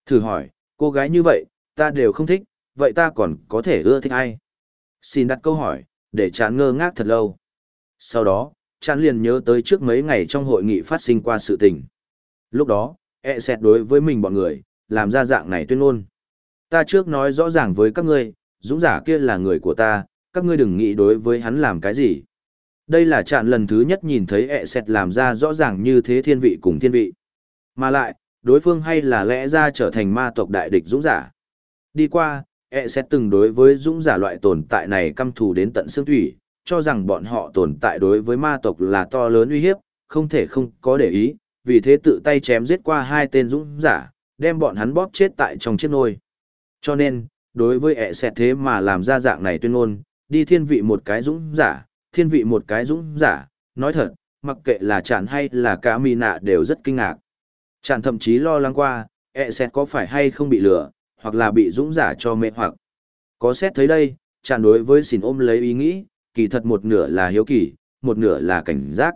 Thử hỏi, cô gái như vậy, ta đều không thích, vậy ta còn có thể ưa thích ai? Xin đặt câu hỏi, để chản ngơ ngác thật lâu. Sau đó, chản liền nhớ tới trước mấy ngày trong hội nghị phát sinh qua sự tình. Lúc đó, e xét đối với mình bọn người, làm ra dạng này tuyên ngôn. Ta trước nói rõ ràng với các ngươi, dũng giả kia là người của ta, các ngươi đừng nghĩ đối với hắn làm cái gì. Đây là chạn lần thứ nhất nhìn thấy ẹ sẹt làm ra rõ ràng như thế thiên vị cùng thiên vị. Mà lại, đối phương hay là lẽ ra trở thành ma tộc đại địch dũng giả. Đi qua, e sẽ từng đối với dũng giả loại tồn tại này căm thù đến tận xương thủy, cho rằng bọn họ tồn tại đối với ma tộc là to lớn uy hiếp, không thể không có để ý, vì thế tự tay chém giết qua hai tên dũng giả, đem bọn hắn bóp chết tại trong chiếc nôi. Cho nên, đối với ẹ sẽ thế mà làm ra dạng này tuyên ngôn, đi thiên vị một cái dũng giả, thiên vị một cái dũng giả, nói thật, mặc kệ là chản hay là cả mì nạ đều rất kinh ngạc. Chản thậm chí lo lắng qua, ẹ xét có phải hay không bị lừa, hoặc là bị dũng giả cho mê hoặc. Có xét thấy đây, chản đối với xỉn ôm lấy ý nghĩ, kỳ thật một nửa là hiếu kỳ, một nửa là cảnh giác.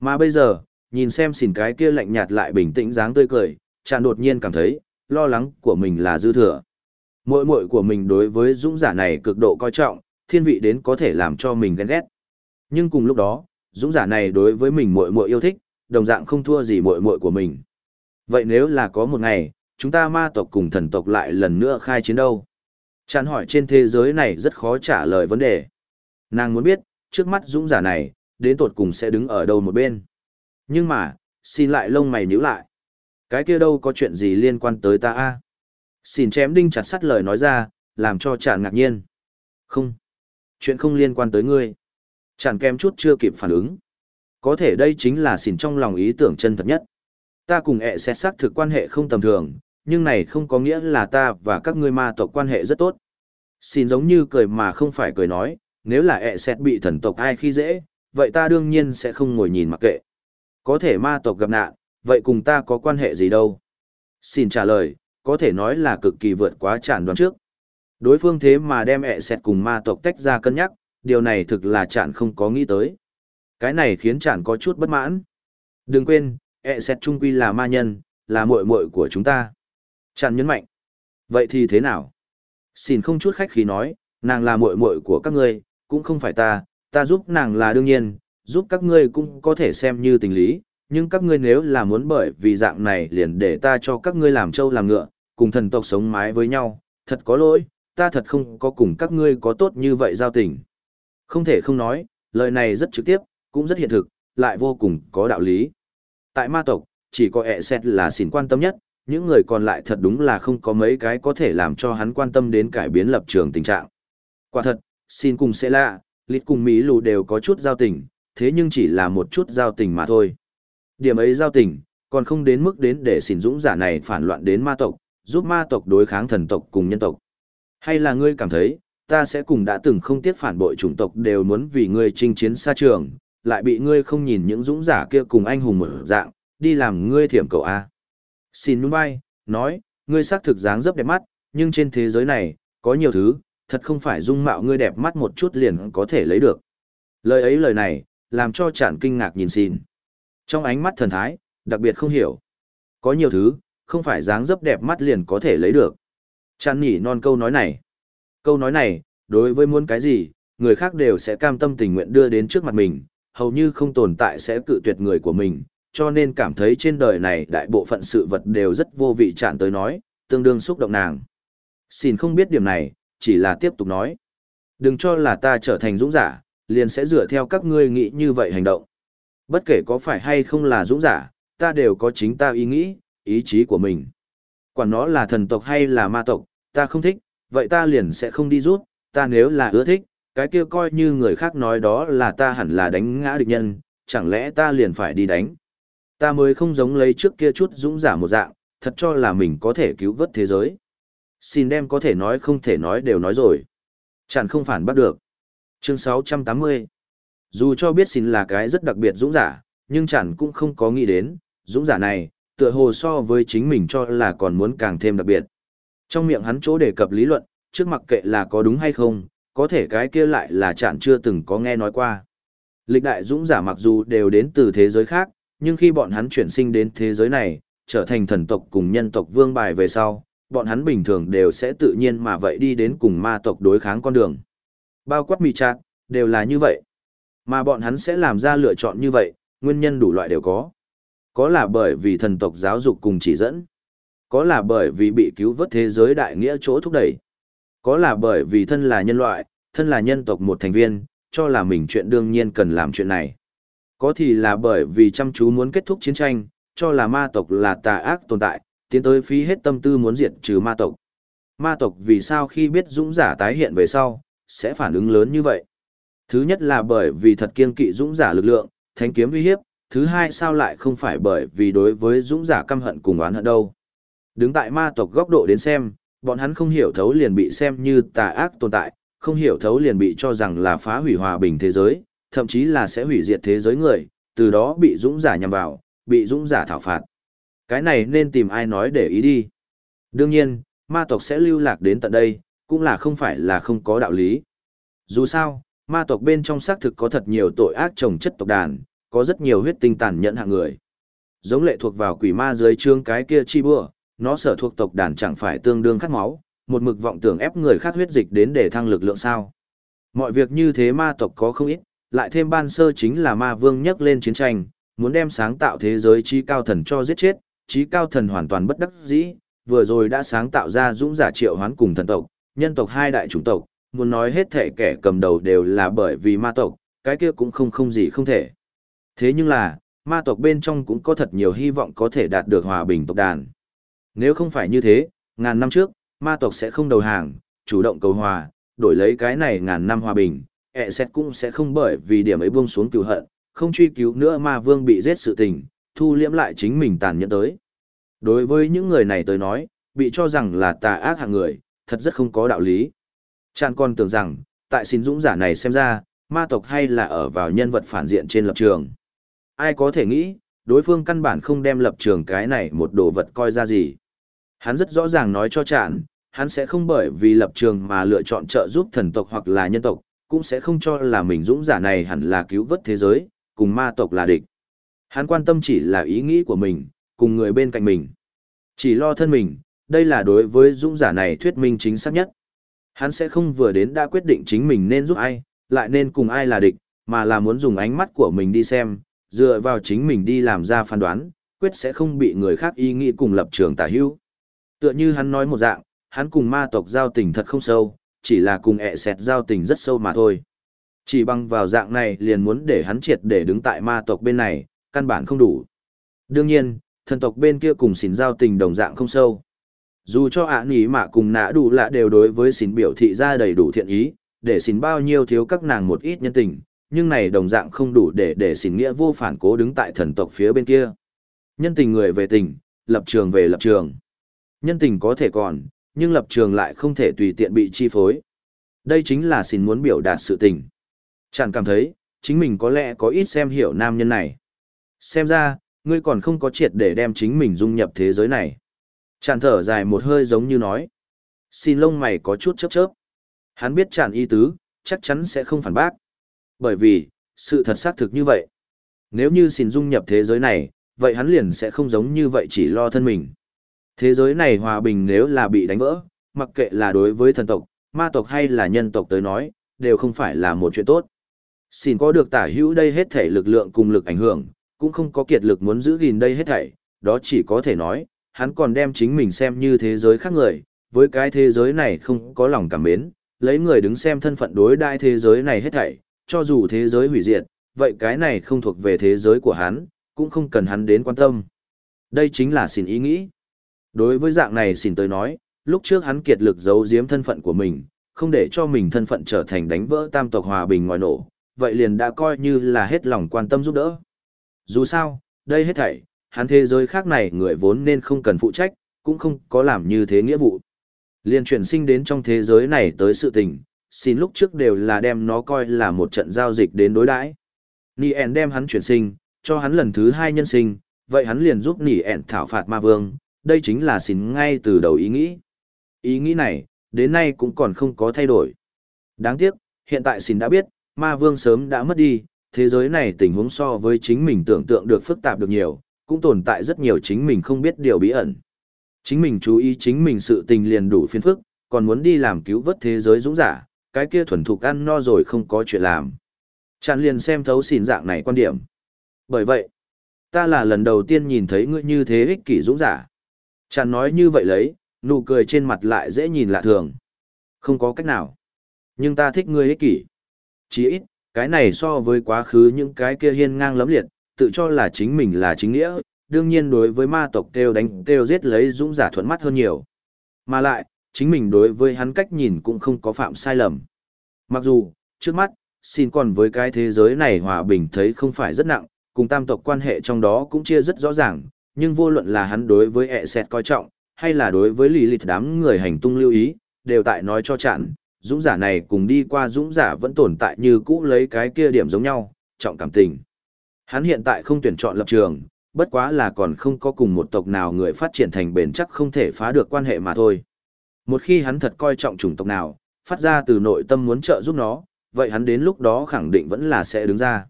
Mà bây giờ, nhìn xem xỉn cái kia lạnh nhạt lại bình tĩnh dáng tươi cười, chàng đột nhiên cảm thấy, lo lắng của mình là dư thừa. Mội mội của mình đối với dũng giả này cực độ coi trọng, thiên vị đến có thể làm cho mình ghen ghét. Nhưng cùng lúc đó, dũng giả này đối với mình mội mội yêu thích, đồng dạng không thua gì mội mội của mình. Vậy nếu là có một ngày, chúng ta ma tộc cùng thần tộc lại lần nữa khai chiến đâu? Chán hỏi trên thế giới này rất khó trả lời vấn đề. Nàng muốn biết, trước mắt dũng giả này, đến tột cùng sẽ đứng ở đâu một bên. Nhưng mà, xin lại lông mày nhíu lại. Cái kia đâu có chuyện gì liên quan tới ta a? Xin chém đinh chặt sắt lời nói ra, làm cho chàng ngạc nhiên. Không. Chuyện không liên quan tới ngươi. Chàng kém chút chưa kịp phản ứng. Có thể đây chính là xỉn trong lòng ý tưởng chân thật nhất. Ta cùng ẹ xét xác thực quan hệ không tầm thường, nhưng này không có nghĩa là ta và các ngươi ma tộc quan hệ rất tốt. Xin giống như cười mà không phải cười nói, nếu là ẹ xét bị thần tộc ai khi dễ, vậy ta đương nhiên sẽ không ngồi nhìn mặc kệ. Có thể ma tộc gặp nạn, vậy cùng ta có quan hệ gì đâu? Xin trả lời, có thể nói là cực kỳ vượt quá chản đoán trước. Đối phương thế mà đem ẹ sẹt cùng ma tộc tách ra cân nhắc, điều này thực là chản không có nghĩ tới. Cái này khiến chản có chút bất mãn. Đừng quên, E xét trung quy là ma nhân, là muội muội của chúng ta. Chản nhấn mạnh. Vậy thì thế nào? Xin không chút khách khí nói, nàng là muội muội của các ngươi, cũng không phải ta, ta giúp nàng là đương nhiên, giúp các ngươi cũng có thể xem như tình lý, nhưng các ngươi nếu là muốn bởi vì dạng này liền để ta cho các ngươi làm trâu làm ngựa, cùng thần tộc sống mái với nhau, thật có lỗi, ta thật không có cùng các ngươi có tốt như vậy giao tình. Không thể không nói, lời này rất trực tiếp, cũng rất hiện thực, lại vô cùng có đạo lý. Tại ma tộc, chỉ có ẹ xét là xỉn quan tâm nhất, những người còn lại thật đúng là không có mấy cái có thể làm cho hắn quan tâm đến cải biến lập trường tình trạng. Quả thật, xin cùng sẽ lạ, lít cùng Mỹ lù đều có chút giao tình, thế nhưng chỉ là một chút giao tình mà thôi. Điểm ấy giao tình, còn không đến mức đến để xỉn dũng giả này phản loạn đến ma tộc, giúp ma tộc đối kháng thần tộc cùng nhân tộc. Hay là ngươi cảm thấy, ta sẽ cùng đã từng không tiếc phản bội chủng tộc đều muốn vì ngươi chinh chiến xa trường, lại bị ngươi không nhìn những dũng giả kia cùng anh hùng mở dạng, đi làm ngươi thiểm cầu A. Xin nhún vai, nói, ngươi xác thực dáng dấp đẹp mắt, nhưng trên thế giới này, có nhiều thứ, thật không phải dung mạo ngươi đẹp mắt một chút liền có thể lấy được. Lời ấy lời này, làm cho chản kinh ngạc nhìn xin. Trong ánh mắt thần thái, đặc biệt không hiểu. Có nhiều thứ, không phải dáng dấp đẹp mắt liền có thể lấy được. Chản nhỉ non câu nói này. Câu nói này, đối với muốn cái gì, người khác đều sẽ cam tâm tình nguyện đưa đến trước mặt mình, hầu như không tồn tại sẽ cự tuyệt người của mình, cho nên cảm thấy trên đời này đại bộ phận sự vật đều rất vô vị chản tới nói, tương đương xúc động nàng. Xin không biết điểm này, chỉ là tiếp tục nói. Đừng cho là ta trở thành dũng giả, liền sẽ dựa theo các ngươi nghĩ như vậy hành động. Bất kể có phải hay không là dũng giả, ta đều có chính ta ý nghĩ, ý chí của mình. Quản nó là thần tộc hay là ma tộc, ta không thích, vậy ta liền sẽ không đi rút, ta nếu là ưa thích, cái kia coi như người khác nói đó là ta hẳn là đánh ngã địch nhân, chẳng lẽ ta liền phải đi đánh. Ta mới không giống lấy trước kia chút dũng giả một dạng, thật cho là mình có thể cứu vớt thế giới. Xin đem có thể nói không thể nói đều nói rồi. Chẳng không phản bắt được. Chương 680 Dù cho biết xin là cái rất đặc biệt dũng giả, nhưng chẳng cũng không có nghĩ đến, dũng giả này, tựa hồ so với chính mình cho là còn muốn càng thêm đặc biệt. Trong miệng hắn chỗ đề cập lý luận, trước mặc kệ là có đúng hay không, có thể cái kia lại là chẳng chưa từng có nghe nói qua. Lịch đại dũng giả mặc dù đều đến từ thế giới khác, nhưng khi bọn hắn chuyển sinh đến thế giới này, trở thành thần tộc cùng nhân tộc vương bài về sau, bọn hắn bình thường đều sẽ tự nhiên mà vậy đi đến cùng ma tộc đối kháng con đường. Bao quát mì chát, đều là như vậy. Mà bọn hắn sẽ làm ra lựa chọn như vậy, nguyên nhân đủ loại đều có. Có là bởi vì thần tộc giáo dục cùng chỉ dẫn. Có là bởi vì bị cứu vớt thế giới đại nghĩa chỗ thúc đẩy. Có là bởi vì thân là nhân loại, thân là nhân tộc một thành viên, cho là mình chuyện đương nhiên cần làm chuyện này. Có thì là bởi vì chăm chú muốn kết thúc chiến tranh, cho là ma tộc là tà ác tồn tại, tiến tới phí hết tâm tư muốn diệt trừ ma tộc. Ma tộc vì sao khi biết dũng giả tái hiện về sau, sẽ phản ứng lớn như vậy? Thứ nhất là bởi vì thật kiên kỵ dũng giả lực lượng, thánh kiếm uy hiếp, thứ hai sao lại không phải bởi vì đối với dũng giả căm hận cùng oán hận đâu. Đứng tại ma tộc góc độ đến xem, bọn hắn không hiểu thấu liền bị xem như tà ác tồn tại, không hiểu thấu liền bị cho rằng là phá hủy hòa bình thế giới, thậm chí là sẽ hủy diệt thế giới người, từ đó bị dũng giả nhằm vào, bị dũng giả thảo phạt. Cái này nên tìm ai nói để ý đi. Đương nhiên, ma tộc sẽ lưu lạc đến tận đây, cũng là không phải là không có đạo lý. Dù sao, ma tộc bên trong xác thực có thật nhiều tội ác trồng chất tộc đàn, có rất nhiều huyết tinh tàn nhẫn hạng người. Giống lệ thuộc vào quỷ ma dưới trương cái kia chi bua, nó sở thuộc tộc đàn chẳng phải tương đương khát máu, một mực vọng tưởng ép người khác huyết dịch đến để thăng lực lượng sao. Mọi việc như thế ma tộc có không ít, lại thêm ban sơ chính là ma vương nhắc lên chiến tranh, muốn đem sáng tạo thế giới trí cao thần cho giết chết, trí cao thần hoàn toàn bất đắc dĩ, vừa rồi đã sáng tạo ra dũng giả triệu hoán cùng thần tộc, nhân tộc hai đại chủng tộc, muốn nói hết thể kẻ cầm đầu đều là bởi vì ma tộc, cái kia cũng không không gì không thể. Thế nhưng là, ma tộc bên trong cũng có thật nhiều hy vọng có thể đạt được hòa bình tộc đàn. Nếu không phải như thế, ngàn năm trước, ma tộc sẽ không đầu hàng, chủ động cầu hòa, đổi lấy cái này ngàn năm hòa bình, ẹ xét cũng sẽ không bởi vì điểm ấy buông xuống cứu hận, không truy cứu nữa ma vương bị giết sự tình, thu liễm lại chính mình tàn nhẫn tới. Đối với những người này tới nói, bị cho rằng là tà ác hạng người, thật rất không có đạo lý. Chàng con tưởng rằng, tại xin dũng giả này xem ra, ma tộc hay là ở vào nhân vật phản diện trên lập trường. Ai có thể nghĩ, đối phương căn bản không đem lập trường cái này một đồ vật coi ra gì. Hắn rất rõ ràng nói cho chản, hắn sẽ không bởi vì lập trường mà lựa chọn trợ giúp thần tộc hoặc là nhân tộc, cũng sẽ không cho là mình dũng giả này hẳn là cứu vớt thế giới, cùng ma tộc là địch. Hắn quan tâm chỉ là ý nghĩ của mình, cùng người bên cạnh mình. Chỉ lo thân mình, đây là đối với dũng giả này thuyết minh chính xác nhất. Hắn sẽ không vừa đến đã quyết định chính mình nên giúp ai, lại nên cùng ai là địch, mà là muốn dùng ánh mắt của mình đi xem, dựa vào chính mình đi làm ra phán đoán, quyết sẽ không bị người khác ý nghĩ cùng lập trường tả hữu. Tựa như hắn nói một dạng, hắn cùng ma tộc giao tình thật không sâu, chỉ là cùng ẹ xẹt giao tình rất sâu mà thôi. Chỉ bằng vào dạng này liền muốn để hắn triệt để đứng tại ma tộc bên này, căn bản không đủ. Đương nhiên, thần tộc bên kia cùng xỉn giao tình đồng dạng không sâu. Dù cho ạ nỉ mạ cùng nã đủ lạ đều đối với xỉn biểu thị ra đầy đủ thiện ý, để xỉn bao nhiêu thiếu các nàng một ít nhân tình, nhưng này đồng dạng không đủ để để xỉn nghĩa vô phản cố đứng tại thần tộc phía bên kia. Nhân tình người về tình, lập trường về lập trường. Nhân tình có thể còn, nhưng lập trường lại không thể tùy tiện bị chi phối. Đây chính là xin muốn biểu đạt sự tình. Chẳng cảm thấy, chính mình có lẽ có ít xem hiểu nam nhân này. Xem ra, ngươi còn không có triệt để đem chính mình dung nhập thế giới này. Chàng thở dài một hơi giống như nói. Xin lông mày có chút chớp chớp. Hắn biết chàng y tứ, chắc chắn sẽ không phản bác. Bởi vì, sự thật xác thực như vậy. Nếu như xin dung nhập thế giới này, vậy hắn liền sẽ không giống như vậy chỉ lo thân mình. Thế giới này hòa bình nếu là bị đánh vỡ, mặc kệ là đối với thần tộc, ma tộc hay là nhân tộc tới nói, đều không phải là một chuyện tốt. Xin có được tả hữu đây hết thể lực lượng cùng lực ảnh hưởng, cũng không có kiệt lực muốn giữ gìn đây hết thảy, đó chỉ có thể nói, hắn còn đem chính mình xem như thế giới khác người, với cái thế giới này không có lòng cảm mến, lấy người đứng xem thân phận đối đại thế giới này hết thảy, cho dù thế giới hủy diệt, vậy cái này không thuộc về thế giới của hắn, cũng không cần hắn đến quan tâm. Đây chính là xin ý nghĩ. Đối với dạng này xin tới nói, lúc trước hắn kiệt lực giấu giếm thân phận của mình, không để cho mình thân phận trở thành đánh vỡ tam tộc hòa bình ngoài nổ, vậy liền đã coi như là hết lòng quan tâm giúp đỡ. Dù sao, đây hết thảy, hắn thế giới khác này người vốn nên không cần phụ trách, cũng không có làm như thế nghĩa vụ. Liên chuyển sinh đến trong thế giới này tới sự tình, xin lúc trước đều là đem nó coi là một trận giao dịch đến đối đãi. Nỉ ẻn đem hắn chuyển sinh, cho hắn lần thứ hai nhân sinh, vậy hắn liền giúp nỉ ẻn thảo phạt ma vương, đây chính là xin ngay từ đầu ý nghĩ. Ý nghĩ này, đến nay cũng còn không có thay đổi. Đáng tiếc, hiện tại xin đã biết, ma vương sớm đã mất đi, thế giới này tình huống so với chính mình tưởng tượng được phức tạp được nhiều, cũng tồn tại rất nhiều chính mình không biết điều bí ẩn. Chính mình chú ý chính mình sự tình liền đủ phiền phức, còn muốn đi làm cứu vớt thế giới dũng giả, cái kia thuần thục ăn no rồi không có chuyện làm. Chàng liền xem thấu xỉn dạng này quan điểm. Bởi vậy, ta là lần đầu tiên nhìn thấy ngươi như thế ích kỷ dũng giả. Chàng nói như vậy lấy, nụ cười trên mặt lại dễ nhìn lạ thường. Không có cách nào. Nhưng ta thích ngươi ích kỷ. Chỉ ít, Cái này so với quá khứ những cái kia hiên ngang lấm liệt, tự cho là chính mình là chính nghĩa, đương nhiên đối với ma tộc kêu đánh kêu giết lấy dũng giả thuận mắt hơn nhiều. Mà lại, chính mình đối với hắn cách nhìn cũng không có phạm sai lầm. Mặc dù, trước mắt, xin còn với cái thế giới này hòa bình thấy không phải rất nặng, cùng tam tộc quan hệ trong đó cũng chia rất rõ ràng, nhưng vô luận là hắn đối với ẹ sẹt coi trọng, hay là đối với lì lịt đám người hành tung lưu ý, đều tại nói cho chặn, dũng giả này cùng đi qua dũng giả vẫn tồn tại như cũ lấy cái kia điểm giống nhau, trọng cảm tình. Hắn hiện tại không tuyển chọn lập trường, bất quá là còn không có cùng một tộc nào người phát triển thành bền chắc không thể phá được quan hệ mà thôi. Một khi hắn thật coi trọng chủng tộc nào, phát ra từ nội tâm muốn trợ giúp nó, vậy hắn đến lúc đó khẳng định vẫn là sẽ đứng ra.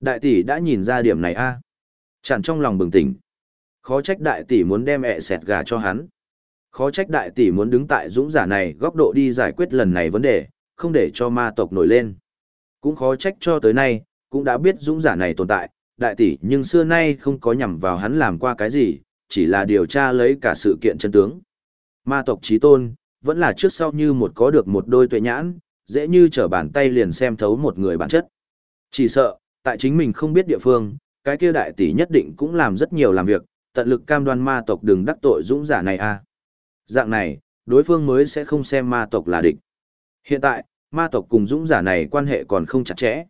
Đại tỷ đã nhìn ra điểm này a Chẳng trong lòng bừng tỉnh. Khó trách đại tỷ muốn đem ẹ sẹt gà cho hắn. Khó trách đại tỷ muốn đứng tại dũng giả này góc độ đi giải quyết lần này vấn đề, không để cho ma tộc nổi lên. Cũng khó trách cho tới nay, cũng đã biết dũng giả này tồn tại, đại tỷ nhưng xưa nay không có nhằm vào hắn làm qua cái gì, chỉ là điều tra lấy cả sự kiện chân tướng. Ma tộc trí tôn, vẫn là trước sau như một có được một đôi tuệ nhãn, dễ như trở bàn tay liền xem thấu một người bản chất. Chỉ sợ, tại chính mình không biết địa phương, cái kia đại tỷ nhất định cũng làm rất nhiều làm việc, tận lực cam đoan ma tộc đừng đắc tội dũng giả này a. Dạng này, đối phương mới sẽ không xem ma tộc là địch. Hiện tại, ma tộc cùng dũng giả này quan hệ còn không chặt chẽ.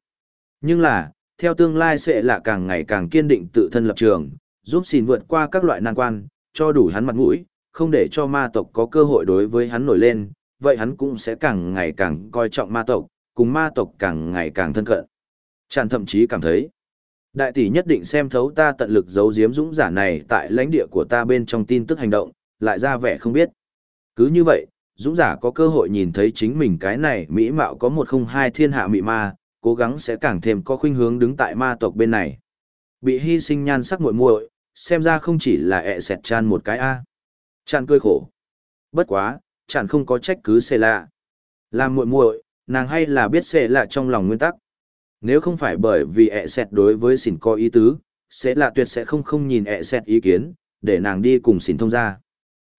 Nhưng là, theo tương lai sẽ là càng ngày càng kiên định tự thân lập trường, giúp xin vượt qua các loại nan quan, cho đủ hắn mặt mũi, không để cho ma tộc có cơ hội đối với hắn nổi lên, vậy hắn cũng sẽ càng ngày càng coi trọng ma tộc, cùng ma tộc càng ngày càng thân cận. Chàng thậm chí cảm thấy, đại tỷ nhất định xem thấu ta tận lực giấu giếm dũng giả này tại lãnh địa của ta bên trong tin tức hành động, lại ra vẻ không biết. Cứ như vậy, dũng giả có cơ hội nhìn thấy chính mình cái này mỹ mạo có một không hai thiên hạ mị ma, cố gắng sẽ càng thêm có khuynh hướng đứng tại ma tộc bên này. Bị hy sinh nhan sắc muội muội, xem ra không chỉ là ẹ sẹt chan một cái a. Chan cười khổ. Bất quá, chẳng không có trách cứ xê lạ. Làm muội muội, nàng hay là biết xê lạ trong lòng nguyên tắc. Nếu không phải bởi vì ẹ xẹt đối với xỉn có ý tứ, sẽ lạ tuyệt sẽ không không nhìn ẹ xẹt ý kiến, để nàng đi cùng xỉn thông ra.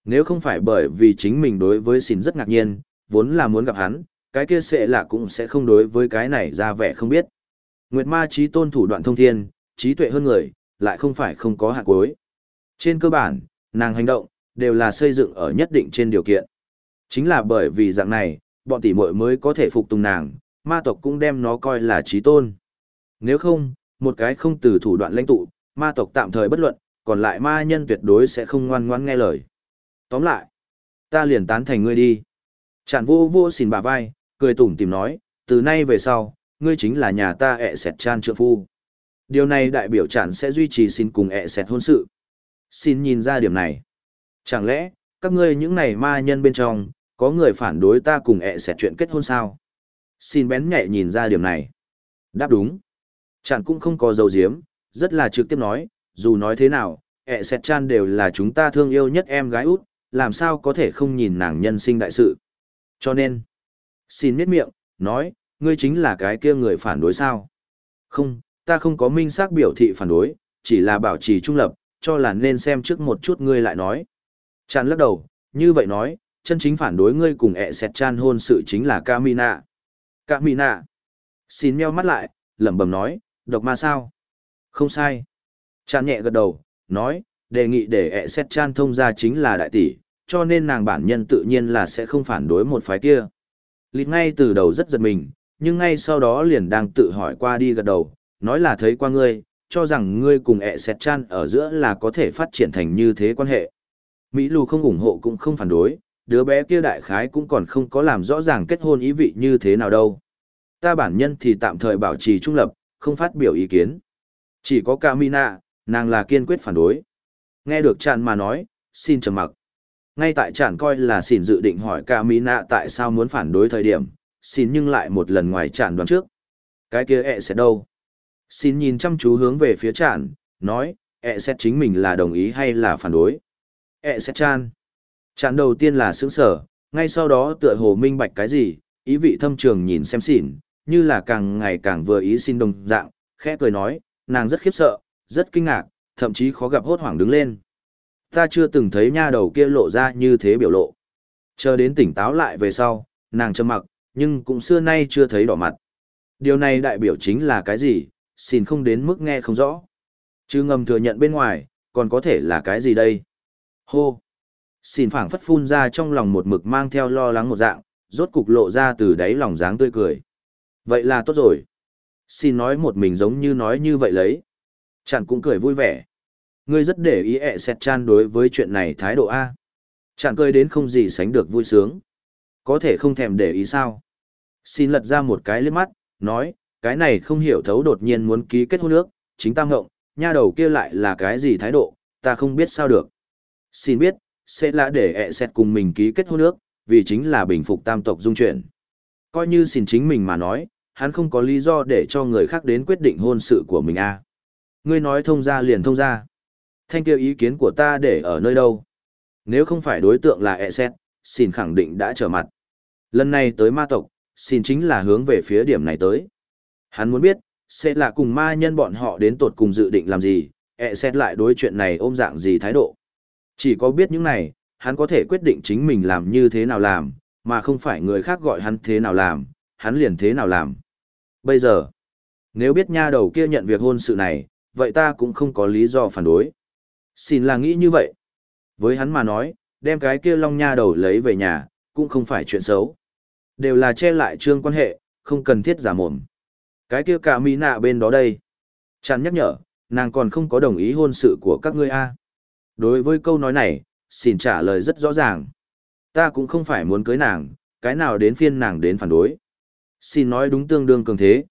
Nếu không phải bởi vì chính mình đối với xỉn rất ngạc nhiên, vốn là muốn gặp hắn, cái kia sẽ lạ cũng sẽ không đối với cái này ra vẻ không biết. Nguyệt ma trí tôn thủ đoạn thông thiên, trí tuệ hơn người, lại không phải không có hạt cuối. Trên cơ bản, nàng hành động, đều là xây dựng ở nhất định trên điều kiện. Chính là bởi vì dạng này, bọn tỷ muội mới có thể phục tùng nàng, ma tộc cũng đem nó coi là trí tôn. Nếu không, một cái không từ thủ đoạn lãnh tụ, ma tộc tạm thời bất luận, còn lại ma nhân tuyệt đối sẽ không ngoan ngoãn nghe lời. Tóm lại, ta liền tán thành ngươi đi. Chản vô vô xin bà vai, cười tủm tìm nói, từ nay về sau, ngươi chính là nhà ta ẹ sẹt chan trượng phu. Điều này đại biểu chản sẽ duy trì xin cùng ẹ sẹt hôn sự. Xin nhìn ra điểm này. Chẳng lẽ, các ngươi những này ma nhân bên trong, có người phản đối ta cùng ẹ sẹt chuyện kết hôn sao? Xin bén nhạy nhìn ra điểm này. Đáp đúng. Chẳng cũng không có dầu diếm, rất là trực tiếp nói, dù nói thế nào, ẹ sẹt chan đều là chúng ta thương yêu nhất em gái út, làm sao có thể không nhìn nàng nhân sinh đại sự. Cho nên, Xin miết miệng, nói, ngươi chính là cái kia người phản đối sao? Không, ta không có minh xác biểu thị phản đối, chỉ là bảo trì trung lập, cho là nên xem trước một chút ngươi lại nói. Chan lắc đầu, như vậy nói, chân chính phản đối ngươi cùng ẹ sẹt chan hôn sự chính là Camina. Cả mì nạ. Xin meo mắt lại, lẩm bẩm nói, độc ma sao? Không sai. Chan nhẹ gật đầu, nói, đề nghị để ẹ xét chan thông ra chính là đại tỷ, cho nên nàng bản nhân tự nhiên là sẽ không phản đối một phái kia. Lịt ngay từ đầu rất giật mình, nhưng ngay sau đó liền đang tự hỏi qua đi gật đầu, nói là thấy qua ngươi, cho rằng ngươi cùng ẹ xét chan ở giữa là có thể phát triển thành như thế quan hệ. Mỹ Lù không ủng hộ cũng không phản đối, đứa bé kia đại khái cũng còn không có làm rõ ràng kết hôn ý vị như thế nào đâu. Ta bản nhân thì tạm thời bảo trì trung lập, không phát biểu ý kiến. Chỉ có Camina, nàng là kiên quyết phản đối. Nghe được Chan mà nói, xin trầm mặc. Ngay tại chản coi là xin dự định hỏi Camina tại sao muốn phản đối thời điểm, xin nhưng lại một lần ngoài chản đoán trước. Cái kia ẹ sẽ đâu? Xin nhìn chăm chú hướng về phía chản, nói, ẹ sẽ chính mình là đồng ý hay là phản đối. ẹ sẽ chan. Chản đầu tiên là sững sở, ngay sau đó tựa hồ minh bạch cái gì, ý vị thâm trường nhìn xem xỉn, như là càng ngày càng vừa ý xin đồng dạng, khẽ cười nói, nàng rất khiếp sợ, rất kinh ngạc, thậm chí khó gặp hốt hoảng đứng lên ta chưa từng thấy nha đầu kia lộ ra như thế biểu lộ. Chờ đến tỉnh táo lại về sau, nàng trầm mặc, nhưng cũng xưa nay chưa thấy đỏ mặt. Điều này đại biểu chính là cái gì, xin không đến mức nghe không rõ. Chứ ngầm thừa nhận bên ngoài, còn có thể là cái gì đây? Hô! Xin phảng phất phun ra trong lòng một mực mang theo lo lắng một dạng, rốt cục lộ ra từ đáy lòng dáng tươi cười. Vậy là tốt rồi. Xin nói một mình giống như nói như vậy lấy. Chẳng cũng cười vui vẻ. Ngươi rất để ý ẹ xẹt chan đối với chuyện này thái độ A. Chẳng cười đến không gì sánh được vui sướng. Có thể không thèm để ý sao. Xin lật ra một cái liếc mắt, nói, cái này không hiểu thấu đột nhiên muốn ký kết hôn nước, chính tam ngộng, nha đầu kia lại là cái gì thái độ, ta không biết sao được. Xin biết, sẽ là để ẹ xẹt cùng mình ký kết hôn ước, vì chính là bình phục tam tộc dung chuyển. Coi như xin chính mình mà nói, hắn không có lý do để cho người khác đến quyết định hôn sự của mình a. À. Ngươi nói thông ra liền thông ra. Thanh kia ý kiến của ta để ở nơi đâu? Nếu không phải đối tượng là ẹ xét, xin khẳng định đã trở mặt. Lần này tới ma tộc, xin chính là hướng về phía điểm này tới. Hắn muốn biết, sẽ là cùng ma nhân bọn họ đến tột cùng dự định làm gì, ẹ xét lại đối chuyện này ôm dạng gì thái độ. Chỉ có biết những này, hắn có thể quyết định chính mình làm như thế nào làm, mà không phải người khác gọi hắn thế nào làm, hắn liền thế nào làm. Bây giờ, nếu biết nha đầu kia nhận việc hôn sự này, vậy ta cũng không có lý do phản đối. Xin là nghĩ như vậy. Với hắn mà nói, đem cái kia long nha đầu lấy về nhà, cũng không phải chuyện xấu. Đều là che lại trương quan hệ, không cần thiết giả mồm. Cái kia cả mỹ nạ bên đó đây. Chẳng nhắc nhở, nàng còn không có đồng ý hôn sự của các ngươi a. Đối với câu nói này, xin trả lời rất rõ ràng. Ta cũng không phải muốn cưới nàng, cái nào đến phiên nàng đến phản đối. Xin nói đúng tương đương cường thế.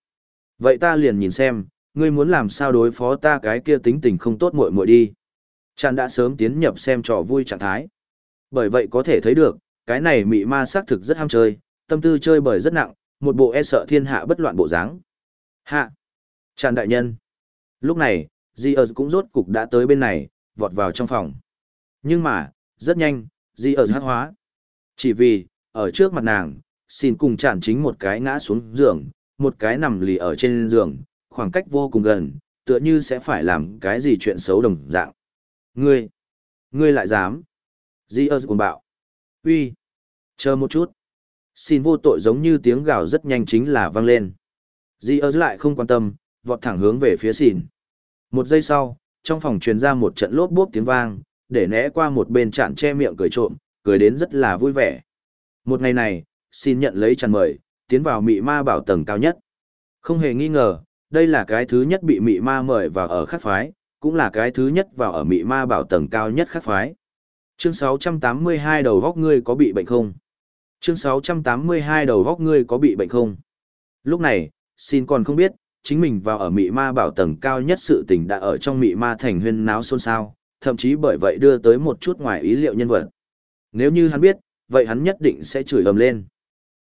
Vậy ta liền nhìn xem, ngươi muốn làm sao đối phó ta cái kia tính tình không tốt muội muội đi. Chàng đã sớm tiến nhập xem trò vui trạng thái. Bởi vậy có thể thấy được, cái này mị ma xác thực rất ham chơi, tâm tư chơi bời rất nặng, một bộ e sợ thiên hạ bất loạn bộ dáng. Hạ! Tràn đại nhân! Lúc này, Di cũng rốt cục đã tới bên này, vọt vào trong phòng. Nhưng mà, rất nhanh, Di ở hát hóa. Chỉ vì, ở trước mặt nàng, xin cùng chản chính một cái ngã xuống giường, một cái nằm lì ở trên giường, khoảng cách vô cùng gần, tựa như sẽ phải làm cái gì chuyện xấu đồng dạng. Ngươi! Ngươi lại dám! Di cùng bạo. Uy! Chờ một chút. Xin vô tội giống như tiếng gào rất nhanh chính là vang lên. Di ơ lại không quan tâm, vọt thẳng hướng về phía xìn. Một giây sau, trong phòng truyền ra một trận lốp bốp tiếng vang, để né qua một bên chạn che miệng cười trộm, cười đến rất là vui vẻ. Một ngày này, xin nhận lấy tràn mời, tiến vào mị ma bảo tầng cao nhất. Không hề nghi ngờ, đây là cái thứ nhất bị mị ma mời vào ở khắc phái, cũng là cái thứ nhất vào ở mị ma bảo tầng cao nhất khắc phái. Chương 682 đầu góc ngươi có bị bệnh không? Chương 682 đầu góc ngươi có bị bệnh không? Lúc này, xin còn không biết, chính mình vào ở mị ma bảo tầng cao nhất sự tình đã ở trong mị ma thành huyên náo xôn xao, thậm chí bởi vậy đưa tới một chút ngoài ý liệu nhân vật. Nếu như hắn biết, vậy hắn nhất định sẽ chửi ầm lên.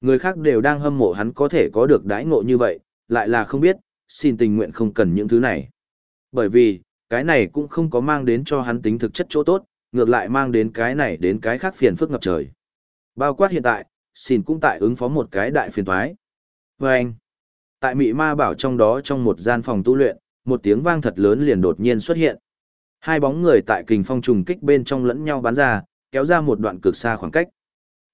Người khác đều đang hâm mộ hắn có thể có được đãi ngộ như vậy, lại là không biết, xin tình nguyện không cần những thứ này. Bởi vì, cái này cũng không có mang đến cho hắn tính thực chất chỗ tốt, ngược lại mang đến cái này đến cái khác phiền phức ngập trời. Bao quát hiện tại, xin cũng tại ứng phó một cái đại phiền toái. Và vâng. anh, tại Mị Ma Bảo trong đó trong một gian phòng tu luyện, một tiếng vang thật lớn liền đột nhiên xuất hiện. Hai bóng người tại kình phong trùng kích bên trong lẫn nhau bắn ra, kéo ra một đoạn cực xa khoảng cách.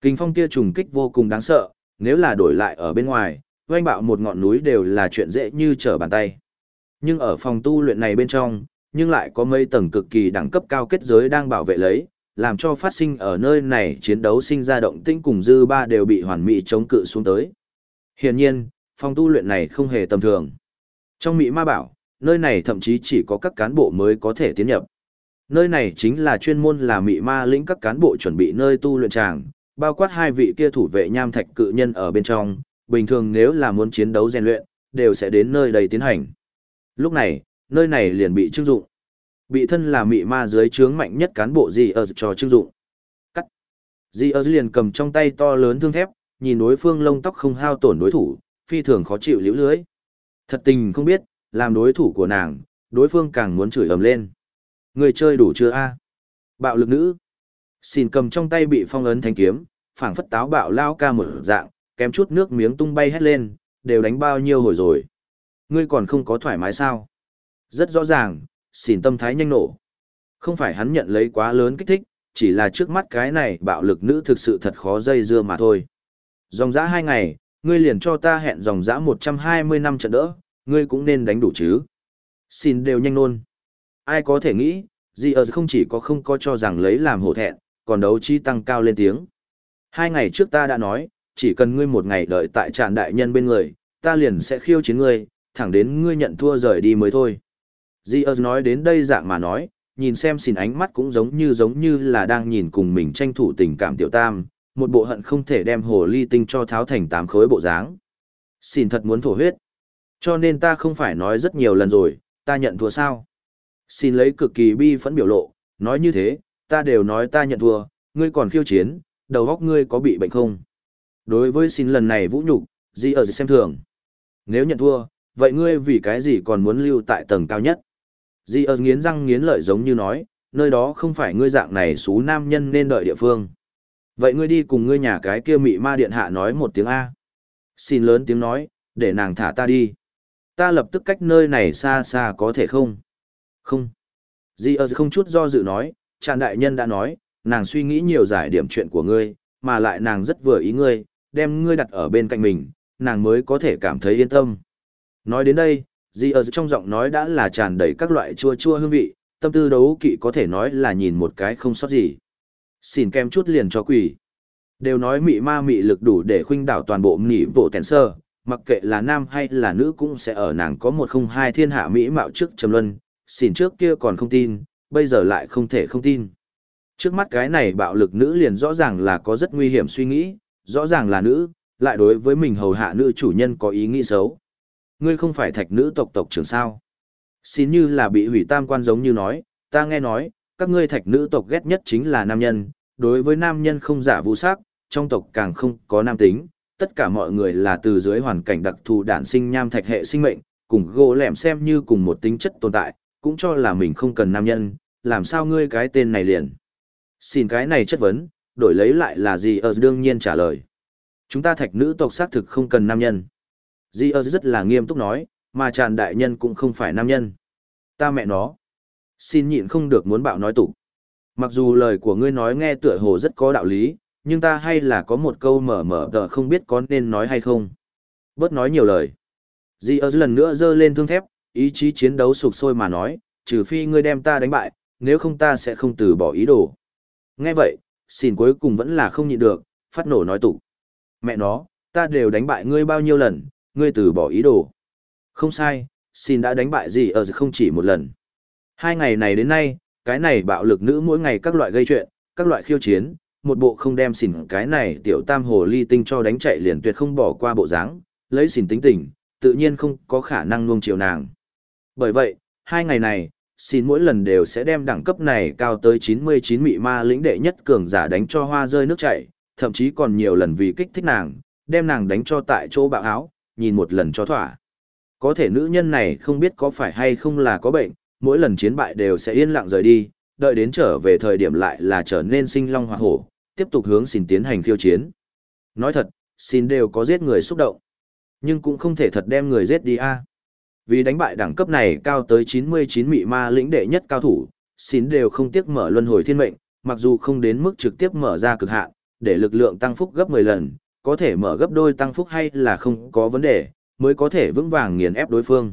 Kình phong kia trùng kích vô cùng đáng sợ, nếu là đổi lại ở bên ngoài, oanh bạo một ngọn núi đều là chuyện dễ như trở bàn tay. Nhưng ở phòng tu luyện này bên trong, nhưng lại có mấy tầng cực kỳ đẳng cấp cao kết giới đang bảo vệ lấy, làm cho phát sinh ở nơi này chiến đấu sinh ra động tĩnh cùng dư ba đều bị hoàn mỹ chống cự xuống tới. Hiển nhiên, phòng tu luyện này không hề tầm thường. Trong Mỹ Ma Bảo, nơi này thậm chí chỉ có các cán bộ mới có thể tiến nhập. Nơi này chính là chuyên môn là Mỹ Ma lĩnh các cán bộ chuẩn bị nơi tu luyện tràng, bao quát hai vị kia thủ vệ nham thạch cự nhân ở bên trong, bình thường nếu là muốn chiến đấu rèn luyện, đều sẽ đến nơi đây tiến hành. Lúc này, nơi này liền bị trưng dụng bị thân là mị ma dưới trướng mạnh nhất cán bộ gì ở cho trưng dụng. Cắt. Di ở liền cầm trong tay to lớn thương thép, nhìn đối phương lông tóc không hao tổn đối thủ, phi thường khó chịu liễu lưới. Thật tình không biết, làm đối thủ của nàng, đối phương càng muốn chửi ầm lên. Người chơi đủ chưa a? Bạo lực nữ. Xin cầm trong tay bị phong ấn thanh kiếm, phảng phất táo bạo lao ca một dạng, kém chút nước miếng tung bay hết lên, đều đánh bao nhiêu hồi rồi. Ngươi còn không có thoải mái sao? Rất rõ ràng, xin tâm thái nhanh nổ. Không phải hắn nhận lấy quá lớn kích thích, chỉ là trước mắt cái này bạo lực nữ thực sự thật khó dây dưa mà thôi. Dòng dã hai ngày, ngươi liền cho ta hẹn dòng dã 120 năm trận đỡ, ngươi cũng nên đánh đủ chứ. Xin đều nhanh nôn. Ai có thể nghĩ, gì ở không chỉ có không có cho rằng lấy làm hổ thẹn, còn đấu chi tăng cao lên tiếng. Hai ngày trước ta đã nói, chỉ cần ngươi một ngày đợi tại tràn đại nhân bên người, ta liền sẽ khiêu chiến ngươi, thẳng đến ngươi nhận thua rời đi mới thôi. Diaz nói đến đây dạng mà nói, nhìn xem xin ánh mắt cũng giống như giống như là đang nhìn cùng mình tranh thủ tình cảm tiểu tam, một bộ hận không thể đem hồ ly tinh cho tháo thành tám khối bộ dáng. Xin thật muốn thổ huyết. Cho nên ta không phải nói rất nhiều lần rồi, ta nhận thua sao. Xin lấy cực kỳ bi phẫn biểu lộ, nói như thế, ta đều nói ta nhận thua, ngươi còn khiêu chiến, đầu óc ngươi có bị bệnh không? Đối với xin lần này vũ nhục, gì ở xem thường. Nếu nhận thua, vậy ngươi vì cái gì còn muốn lưu tại tầng cao nhất? Di ơ nghiến răng nghiến lợi giống như nói, nơi đó không phải ngươi dạng này xú nam nhân nên đợi địa phương. Vậy ngươi đi cùng ngươi nhà cái kia mị ma điện hạ nói một tiếng A. Xin lớn tiếng nói, để nàng thả ta đi. Ta lập tức cách nơi này xa xa có thể không? Không. Di ơ không chút do dự nói, tràn đại nhân đã nói, nàng suy nghĩ nhiều giải điểm chuyện của ngươi, mà lại nàng rất vừa ý ngươi, đem ngươi đặt ở bên cạnh mình, nàng mới có thể cảm thấy yên tâm. Nói đến đây, Di ở trong giọng nói đã là tràn đầy các loại chua chua hương vị, tâm tư đấu kỵ có thể nói là nhìn một cái không sót gì. Xin kem chút liền cho quỷ. Đều nói mị ma mị lực đủ để khuynh đảo toàn bộ nỉ bộ tèn sơ, mặc kệ là nam hay là nữ cũng sẽ ở nàng có một không hai thiên hạ mỹ mạo trước trầm luân, xin trước kia còn không tin, bây giờ lại không thể không tin. Trước mắt cái này bạo lực nữ liền rõ ràng là có rất nguy hiểm suy nghĩ, rõ ràng là nữ, lại đối với mình hầu hạ nữ chủ nhân có ý nghĩ xấu ngươi không phải thạch nữ tộc tộc trưởng sao. Xin như là bị hủy tam quan giống như nói, ta nghe nói, các ngươi thạch nữ tộc ghét nhất chính là nam nhân, đối với nam nhân không giả vũ sắc, trong tộc càng không có nam tính, tất cả mọi người là từ dưới hoàn cảnh đặc thù đản sinh nham thạch hệ sinh mệnh, cùng gỗ lẻm xem như cùng một tính chất tồn tại, cũng cho là mình không cần nam nhân, làm sao ngươi cái tên này liền. Xin cái này chất vấn, đổi lấy lại là gì ở đương nhiên trả lời. Chúng ta thạch nữ tộc xác thực không cần nam nhân. Di ơ rất là nghiêm túc nói, mà tràn đại nhân cũng không phải nam nhân. Ta mẹ nó. Xin nhịn không được muốn bạo nói tục. Mặc dù lời của ngươi nói nghe tựa hồ rất có đạo lý, nhưng ta hay là có một câu mở mở tờ không biết có nên nói hay không. Bớt nói nhiều lời. Di ơ lần nữa giơ lên thương thép, ý chí chiến đấu sục sôi mà nói, trừ phi ngươi đem ta đánh bại, nếu không ta sẽ không từ bỏ ý đồ. Nghe vậy, xin cuối cùng vẫn là không nhịn được, phát nổ nói tục. Mẹ nó, ta đều đánh bại ngươi bao nhiêu lần, ngươi từ bỏ ý đồ. Không sai, xin đã đánh bại gì ở không chỉ một lần. Hai ngày này đến nay, cái này bạo lực nữ mỗi ngày các loại gây chuyện, các loại khiêu chiến, một bộ không đem xỉn cái này tiểu tam hồ ly tinh cho đánh chạy liền tuyệt không bỏ qua bộ dáng, lấy xỉn tính tình, tự nhiên không có khả năng nuông chiều nàng. Bởi vậy, hai ngày này, xin mỗi lần đều sẽ đem đẳng cấp này cao tới 99 mị ma lĩnh đệ nhất cường giả đánh cho hoa rơi nước chảy, thậm chí còn nhiều lần vì kích thích nàng, đem nàng đánh cho tại chỗ bạo áo, nhìn một lần cho thỏa. Có thể nữ nhân này không biết có phải hay không là có bệnh, mỗi lần chiến bại đều sẽ yên lặng rời đi, đợi đến trở về thời điểm lại là trở nên sinh long hoa hổ, tiếp tục hướng xin tiến hành khiêu chiến. Nói thật, xin đều có giết người xúc động, nhưng cũng không thể thật đem người giết đi a. Vì đánh bại đẳng cấp này cao tới 99 mị ma lĩnh đệ nhất cao thủ, xin đều không tiếc mở luân hồi thiên mệnh, mặc dù không đến mức trực tiếp mở ra cực hạn, để lực lượng tăng phúc gấp 10 lần, có thể mở gấp đôi tăng phúc hay là không có vấn đề, mới có thể vững vàng nghiền ép đối phương.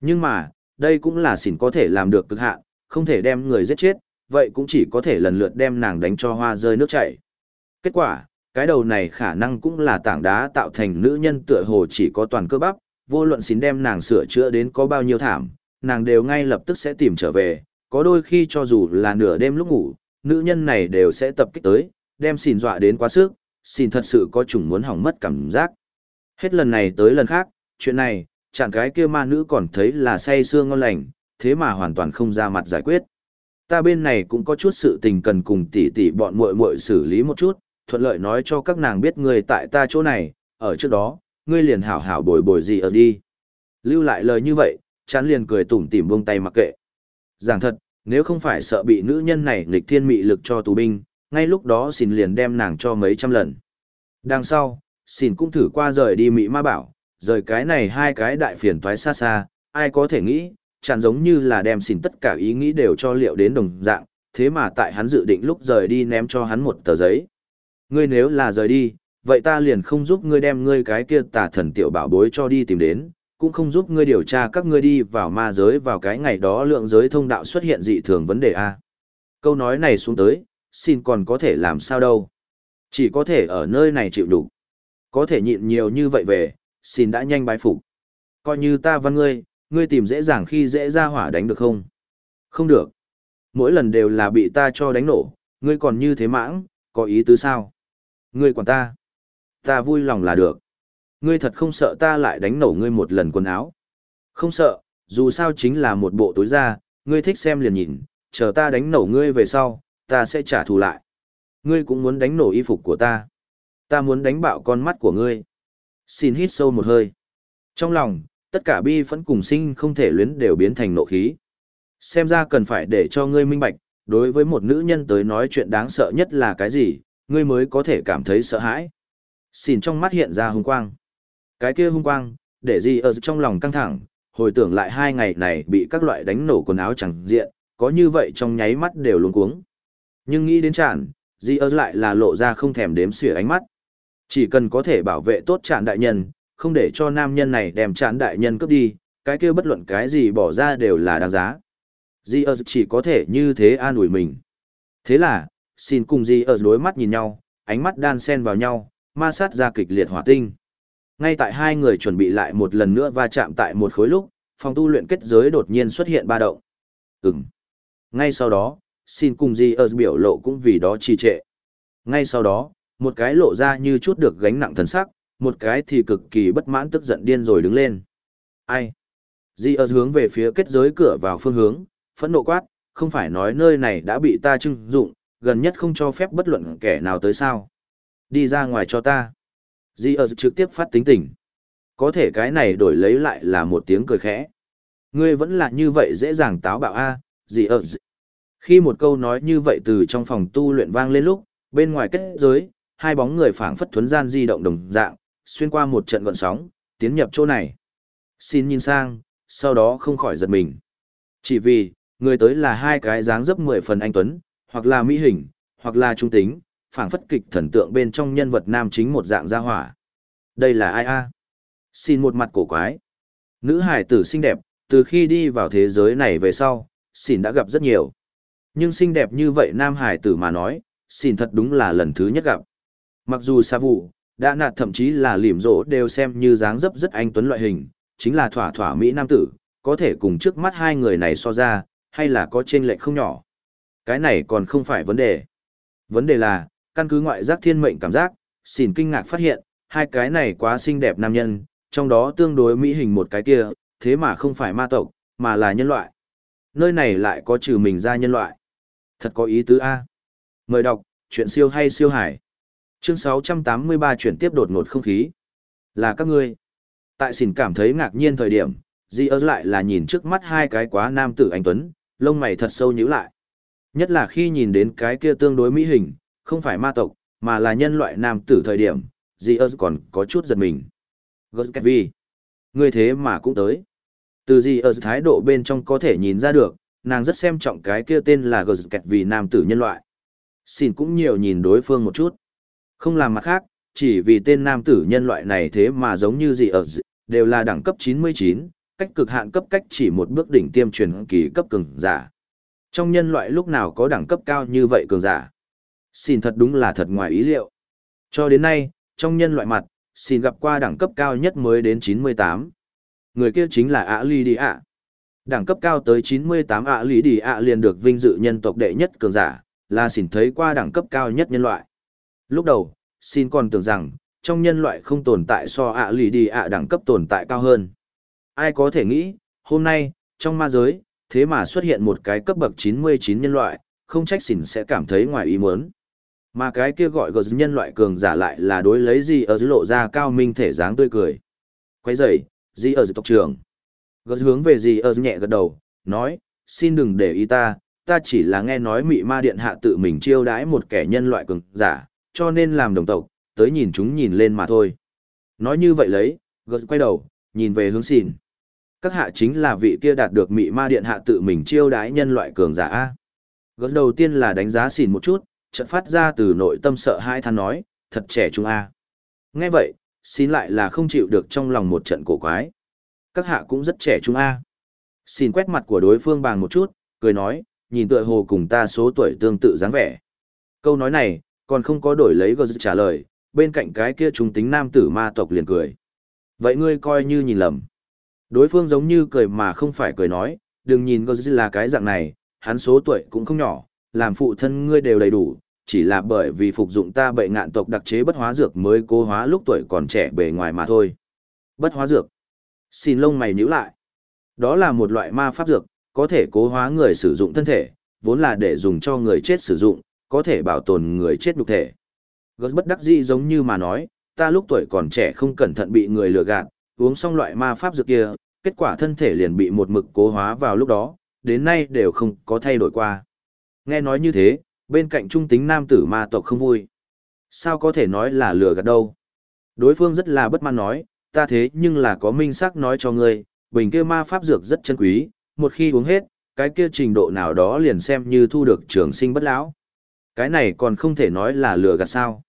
Nhưng mà, đây cũng là xỉn có thể làm được cực hạn, không thể đem người giết chết, vậy cũng chỉ có thể lần lượt đem nàng đánh cho hoa rơi nước chảy. Kết quả, cái đầu này khả năng cũng là tảng đá tạo thành nữ nhân tựa hồ chỉ có toàn cơ bắp, vô luận xỉn đem nàng sửa chữa đến có bao nhiêu thảm, nàng đều ngay lập tức sẽ tìm trở về, có đôi khi cho dù là nửa đêm lúc ngủ, nữ nhân này đều sẽ tập kích tới, đem xỉn dọa đến quá sức, xỉn thật sự có chủng muốn hỏng mất cảm giác. Hết lần này tới lần khác, chuyện này, chẳng cái kia ma nữ còn thấy là say sưa ngon lành, thế mà hoàn toàn không ra mặt giải quyết. Ta bên này cũng có chút sự tình cần cùng tỷ tỷ bọn muội muội xử lý một chút, thuận lợi nói cho các nàng biết người tại ta chỗ này, ở trước đó, ngươi liền hảo hảo bồi bồi gì ở đi. Lưu lại lời như vậy, chán liền cười tủm tỉm buông tay mặc kệ. Giảng thật, nếu không phải sợ bị nữ nhân này nghịch thiên mị lực cho tù binh, ngay lúc đó xin liền đem nàng cho mấy trăm lần. Đằng sau, xin cũng thử qua rời đi Mỹ Ma Bảo, rời cái này hai cái đại phiền toái xa xa, ai có thể nghĩ, chẳng giống như là đem xin tất cả ý nghĩ đều cho liệu đến đồng dạng, thế mà tại hắn dự định lúc rời đi ném cho hắn một tờ giấy. Ngươi nếu là rời đi, vậy ta liền không giúp ngươi đem ngươi cái kia tà thần tiểu bảo bối cho đi tìm đến, cũng không giúp ngươi điều tra các ngươi đi vào ma giới vào cái ngày đó lượng giới thông đạo xuất hiện dị thường vấn đề A. Câu nói này xuống tới, xin còn có thể làm sao đâu. Chỉ có thể ở nơi này chịu đủ. Có thể nhịn nhiều như vậy về, xin đã nhanh bái phục. Coi như ta văn ngươi, ngươi tìm dễ dàng khi dễ ra hỏa đánh được không? Không được. Mỗi lần đều là bị ta cho đánh nổ, ngươi còn như thế mãng, có ý tứ sao? Ngươi quản ta. Ta vui lòng là được. Ngươi thật không sợ ta lại đánh nổ ngươi một lần quần áo. Không sợ, dù sao chính là một bộ tối ra, ngươi thích xem liền nhìn, chờ ta đánh nổ ngươi về sau, ta sẽ trả thù lại. Ngươi cũng muốn đánh nổ y phục của ta. Ta muốn đánh bạo con mắt của ngươi. Xin hít sâu một hơi. Trong lòng, tất cả bi phẫn cùng sinh không thể luyến đều biến thành nộ khí. Xem ra cần phải để cho ngươi minh bạch, đối với một nữ nhân tới nói chuyện đáng sợ nhất là cái gì, ngươi mới có thể cảm thấy sợ hãi. Xin trong mắt hiện ra hung quang. Cái kia hung quang, để gì ở trong lòng căng thẳng, hồi tưởng lại hai ngày này bị các loại đánh nổ quần áo chẳng diện, có như vậy trong nháy mắt đều luống cuống. Nhưng nghĩ đến chản, gì ở lại là lộ ra không thèm đếm xỉa ánh mắt. Chỉ cần có thể bảo vệ tốt trạng đại nhân, không để cho nam nhân này đem trạng đại nhân cướp đi, cái kia bất luận cái gì bỏ ra đều là đáng giá. Di ơ chỉ có thể như thế an ủi mình. Thế là, xin cùng Di ơ đối mắt nhìn nhau, ánh mắt đan xen vào nhau, ma sát ra kịch liệt hỏa tinh. Ngay tại hai người chuẩn bị lại một lần nữa va chạm tại một khối lúc, phòng tu luyện kết giới đột nhiên xuất hiện ba động. Ừm. Ngay sau đó, xin cùng Di ơ biểu lộ cũng vì đó trì trệ. Ngay sau đó, một cái lộ ra như chút được gánh nặng thần sắc, một cái thì cực kỳ bất mãn tức giận điên rồi đứng lên. Ai? Di ơ hướng về phía kết giới cửa vào phương hướng, phẫn nộ quát, không phải nói nơi này đã bị ta trưng dụng, gần nhất không cho phép bất luận kẻ nào tới sao. Đi ra ngoài cho ta. Di ở trực tiếp phát tính tình. Có thể cái này đổi lấy lại là một tiếng cười khẽ. Ngươi vẫn là như vậy dễ dàng táo bạo a, Di ở Khi một câu nói như vậy từ trong phòng tu luyện vang lên lúc, bên ngoài kết giới, hai bóng người phảng phất thuấn gian di động đồng dạng, xuyên qua một trận gọn sóng, tiến nhập chỗ này. Xin nhìn sang, sau đó không khỏi giật mình. Chỉ vì, người tới là hai cái dáng dấp mười phần anh tuấn, hoặc là mỹ hình, hoặc là trung tính, phảng phất kịch thần tượng bên trong nhân vật nam chính một dạng gia hỏa. Đây là ai a? Xin một mặt cổ quái. Nữ hải tử xinh đẹp, từ khi đi vào thế giới này về sau, xin đã gặp rất nhiều. Nhưng xinh đẹp như vậy nam hải tử mà nói, xin thật đúng là lần thứ nhất gặp. Mặc dù xa vụ, đã nạt thậm chí là liểm rỗ đều xem như dáng dấp rất anh tuấn loại hình, chính là thỏa thỏa Mỹ nam tử, có thể cùng trước mắt hai người này so ra, hay là có chênh lệch không nhỏ. Cái này còn không phải vấn đề. Vấn đề là, căn cứ ngoại giác thiên mệnh cảm giác, xỉn kinh ngạc phát hiện, hai cái này quá xinh đẹp nam nhân, trong đó tương đối mỹ hình một cái kia, thế mà không phải ma tộc, mà là nhân loại. Nơi này lại có trừ mình ra nhân loại. Thật có ý tứ A. Mời đọc, chuyện siêu hay siêu hải. Chương 683 chuyển tiếp đột ngột không khí. Là các ngươi. Tại xỉn cảm thấy ngạc nhiên thời điểm, Di ớt lại là nhìn trước mắt hai cái quá nam tử anh Tuấn, lông mày thật sâu nhíu lại. Nhất là khi nhìn đến cái kia tương đối mỹ hình, không phải ma tộc, mà là nhân loại nam tử thời điểm, Di ớt còn có chút giật mình. Goskevi, người thế mà cũng tới. Từ Di ớt thái độ bên trong có thể nhìn ra được, nàng rất xem trọng cái kia tên là Goskevi nam tử nhân loại. Xin cũng nhiều nhìn đối phương một chút. Không làm mặt khác, chỉ vì tên nam tử nhân loại này thế mà giống như gì ở đều là đẳng cấp 99, cách cực hạn cấp cách chỉ một bước đỉnh tiêm truyền kỳ cấp cường giả. Trong nhân loại lúc nào có đẳng cấp cao như vậy cường giả? Xin thật đúng là thật ngoài ý liệu. Cho đến nay, trong nhân loại mặt, xin gặp qua đẳng cấp cao nhất mới đến 98. Người kia chính là Ả Ly Đi ạ. Đẳng cấp cao tới 98 Ả Lý Đi ạ liền được vinh dự nhân tộc đệ nhất cường giả, là xin thấy qua đẳng cấp cao nhất nhân loại. Lúc đầu, xin còn tưởng rằng, trong nhân loại không tồn tại so ạ lì Đi ạ đẳng cấp tồn tại cao hơn ai có thể nghĩ, hôm nay, trong ma giới, thế mà xuất hiện một cái cấp bậc 99 nhân loại, không trách xỉn sẽ cảm thấy ngoài ý muốn. Mà cái kia gọi gờ nhân loại cường giả lại là đối lấy gì ở dưới lộ ra cao minh thể dáng tươi cười. Quay dậy, gì ở dưới tộc trường, Gờ hướng về gì ở dưới nhẹ gật đầu, nói, xin đừng để ý ta, ta chỉ là nghe nói mị ma điện hạ tự mình chiêu đãi một kẻ nhân loại cường giả, cho nên làm đồng tộc, tới nhìn chúng nhìn lên mà thôi. Nói như vậy lấy, gật quay đầu, nhìn về hướng xìn các hạ chính là vị kia đạt được mị ma điện hạ tự mình chiêu đái nhân loại cường giả a gật đầu tiên là đánh giá xìn một chút chợt phát ra từ nội tâm sợ hai than nói thật trẻ trung a Nghe vậy, xin lại là không chịu được trong lòng một trận cổ quái. Các hạ cũng rất trẻ trung a. Xin quét mặt của đối phương bằng một chút, cười nói, nhìn tựa hồ cùng ta số tuổi tương tự dáng vẻ. Câu nói này, còn không có đổi lấy gờ trả lời, bên cạnh cái kia trung tính nam tử ma tộc liền cười. Vậy ngươi coi như nhìn lầm. Đối phương giống như cười mà không phải cười nói, đừng nhìn gờ là cái dạng này, hắn số tuổi cũng không nhỏ, làm phụ thân ngươi đều đầy đủ, chỉ là bởi vì phục dụng ta bệ ngạn tộc đặc chế bất hóa dược mới cố hóa lúc tuổi còn trẻ bề ngoài mà thôi. Bất hóa dược. Xin lông mày nhíu lại. Đó là một loại ma pháp dược, có thể cố hóa người sử dụng thân thể, vốn là để dùng cho người chết sử dụng, có thể bảo tồn người chết nhục thể. Gớt bất đắc dĩ giống như mà nói, ta lúc tuổi còn trẻ không cẩn thận bị người lừa gạt, uống xong loại ma pháp dược kia, kết quả thân thể liền bị một mực cố hóa vào lúc đó, đến nay đều không có thay đổi qua. Nghe nói như thế, bên cạnh trung tính nam tử ma tộc không vui. Sao có thể nói là lừa gạt đâu? Đối phương rất là bất mãn nói, ta thế nhưng là có minh xác nói cho ngươi, bình kia ma pháp dược rất chân quý, một khi uống hết, cái kia trình độ nào đó liền xem như thu được trường sinh bất lão. Cái này còn không thể nói là lừa gạt sao.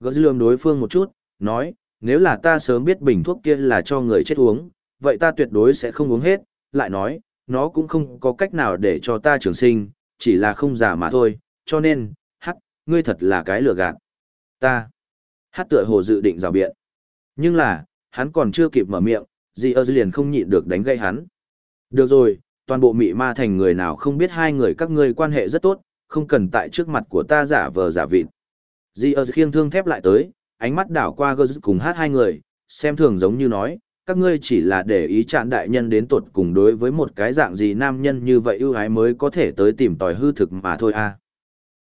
Gỡ lương đối phương một chút, nói, nếu là ta sớm biết bình thuốc kia là cho người chết uống, vậy ta tuyệt đối sẽ không uống hết, lại nói, nó cũng không có cách nào để cho ta trường sinh, chỉ là không giả mà thôi, cho nên, hắc, ngươi thật là cái lừa gạt. Ta, hát tựa hồ dự định rào biện. Nhưng là, hắn còn chưa kịp mở miệng, dì ơ liền không nhịn được đánh gây hắn. Được rồi, toàn bộ mị ma thành người nào không biết hai người các ngươi quan hệ rất tốt, không cần tại trước mặt của ta giả vờ giả vịt. Di ơ khiêng thương thép lại tới, ánh mắt đảo qua gơ cùng hát hai người, xem thường giống như nói, các ngươi chỉ là để ý chạn đại nhân đến tột cùng đối với một cái dạng gì nam nhân như vậy ưu ái mới có thể tới tìm tòi hư thực mà thôi à.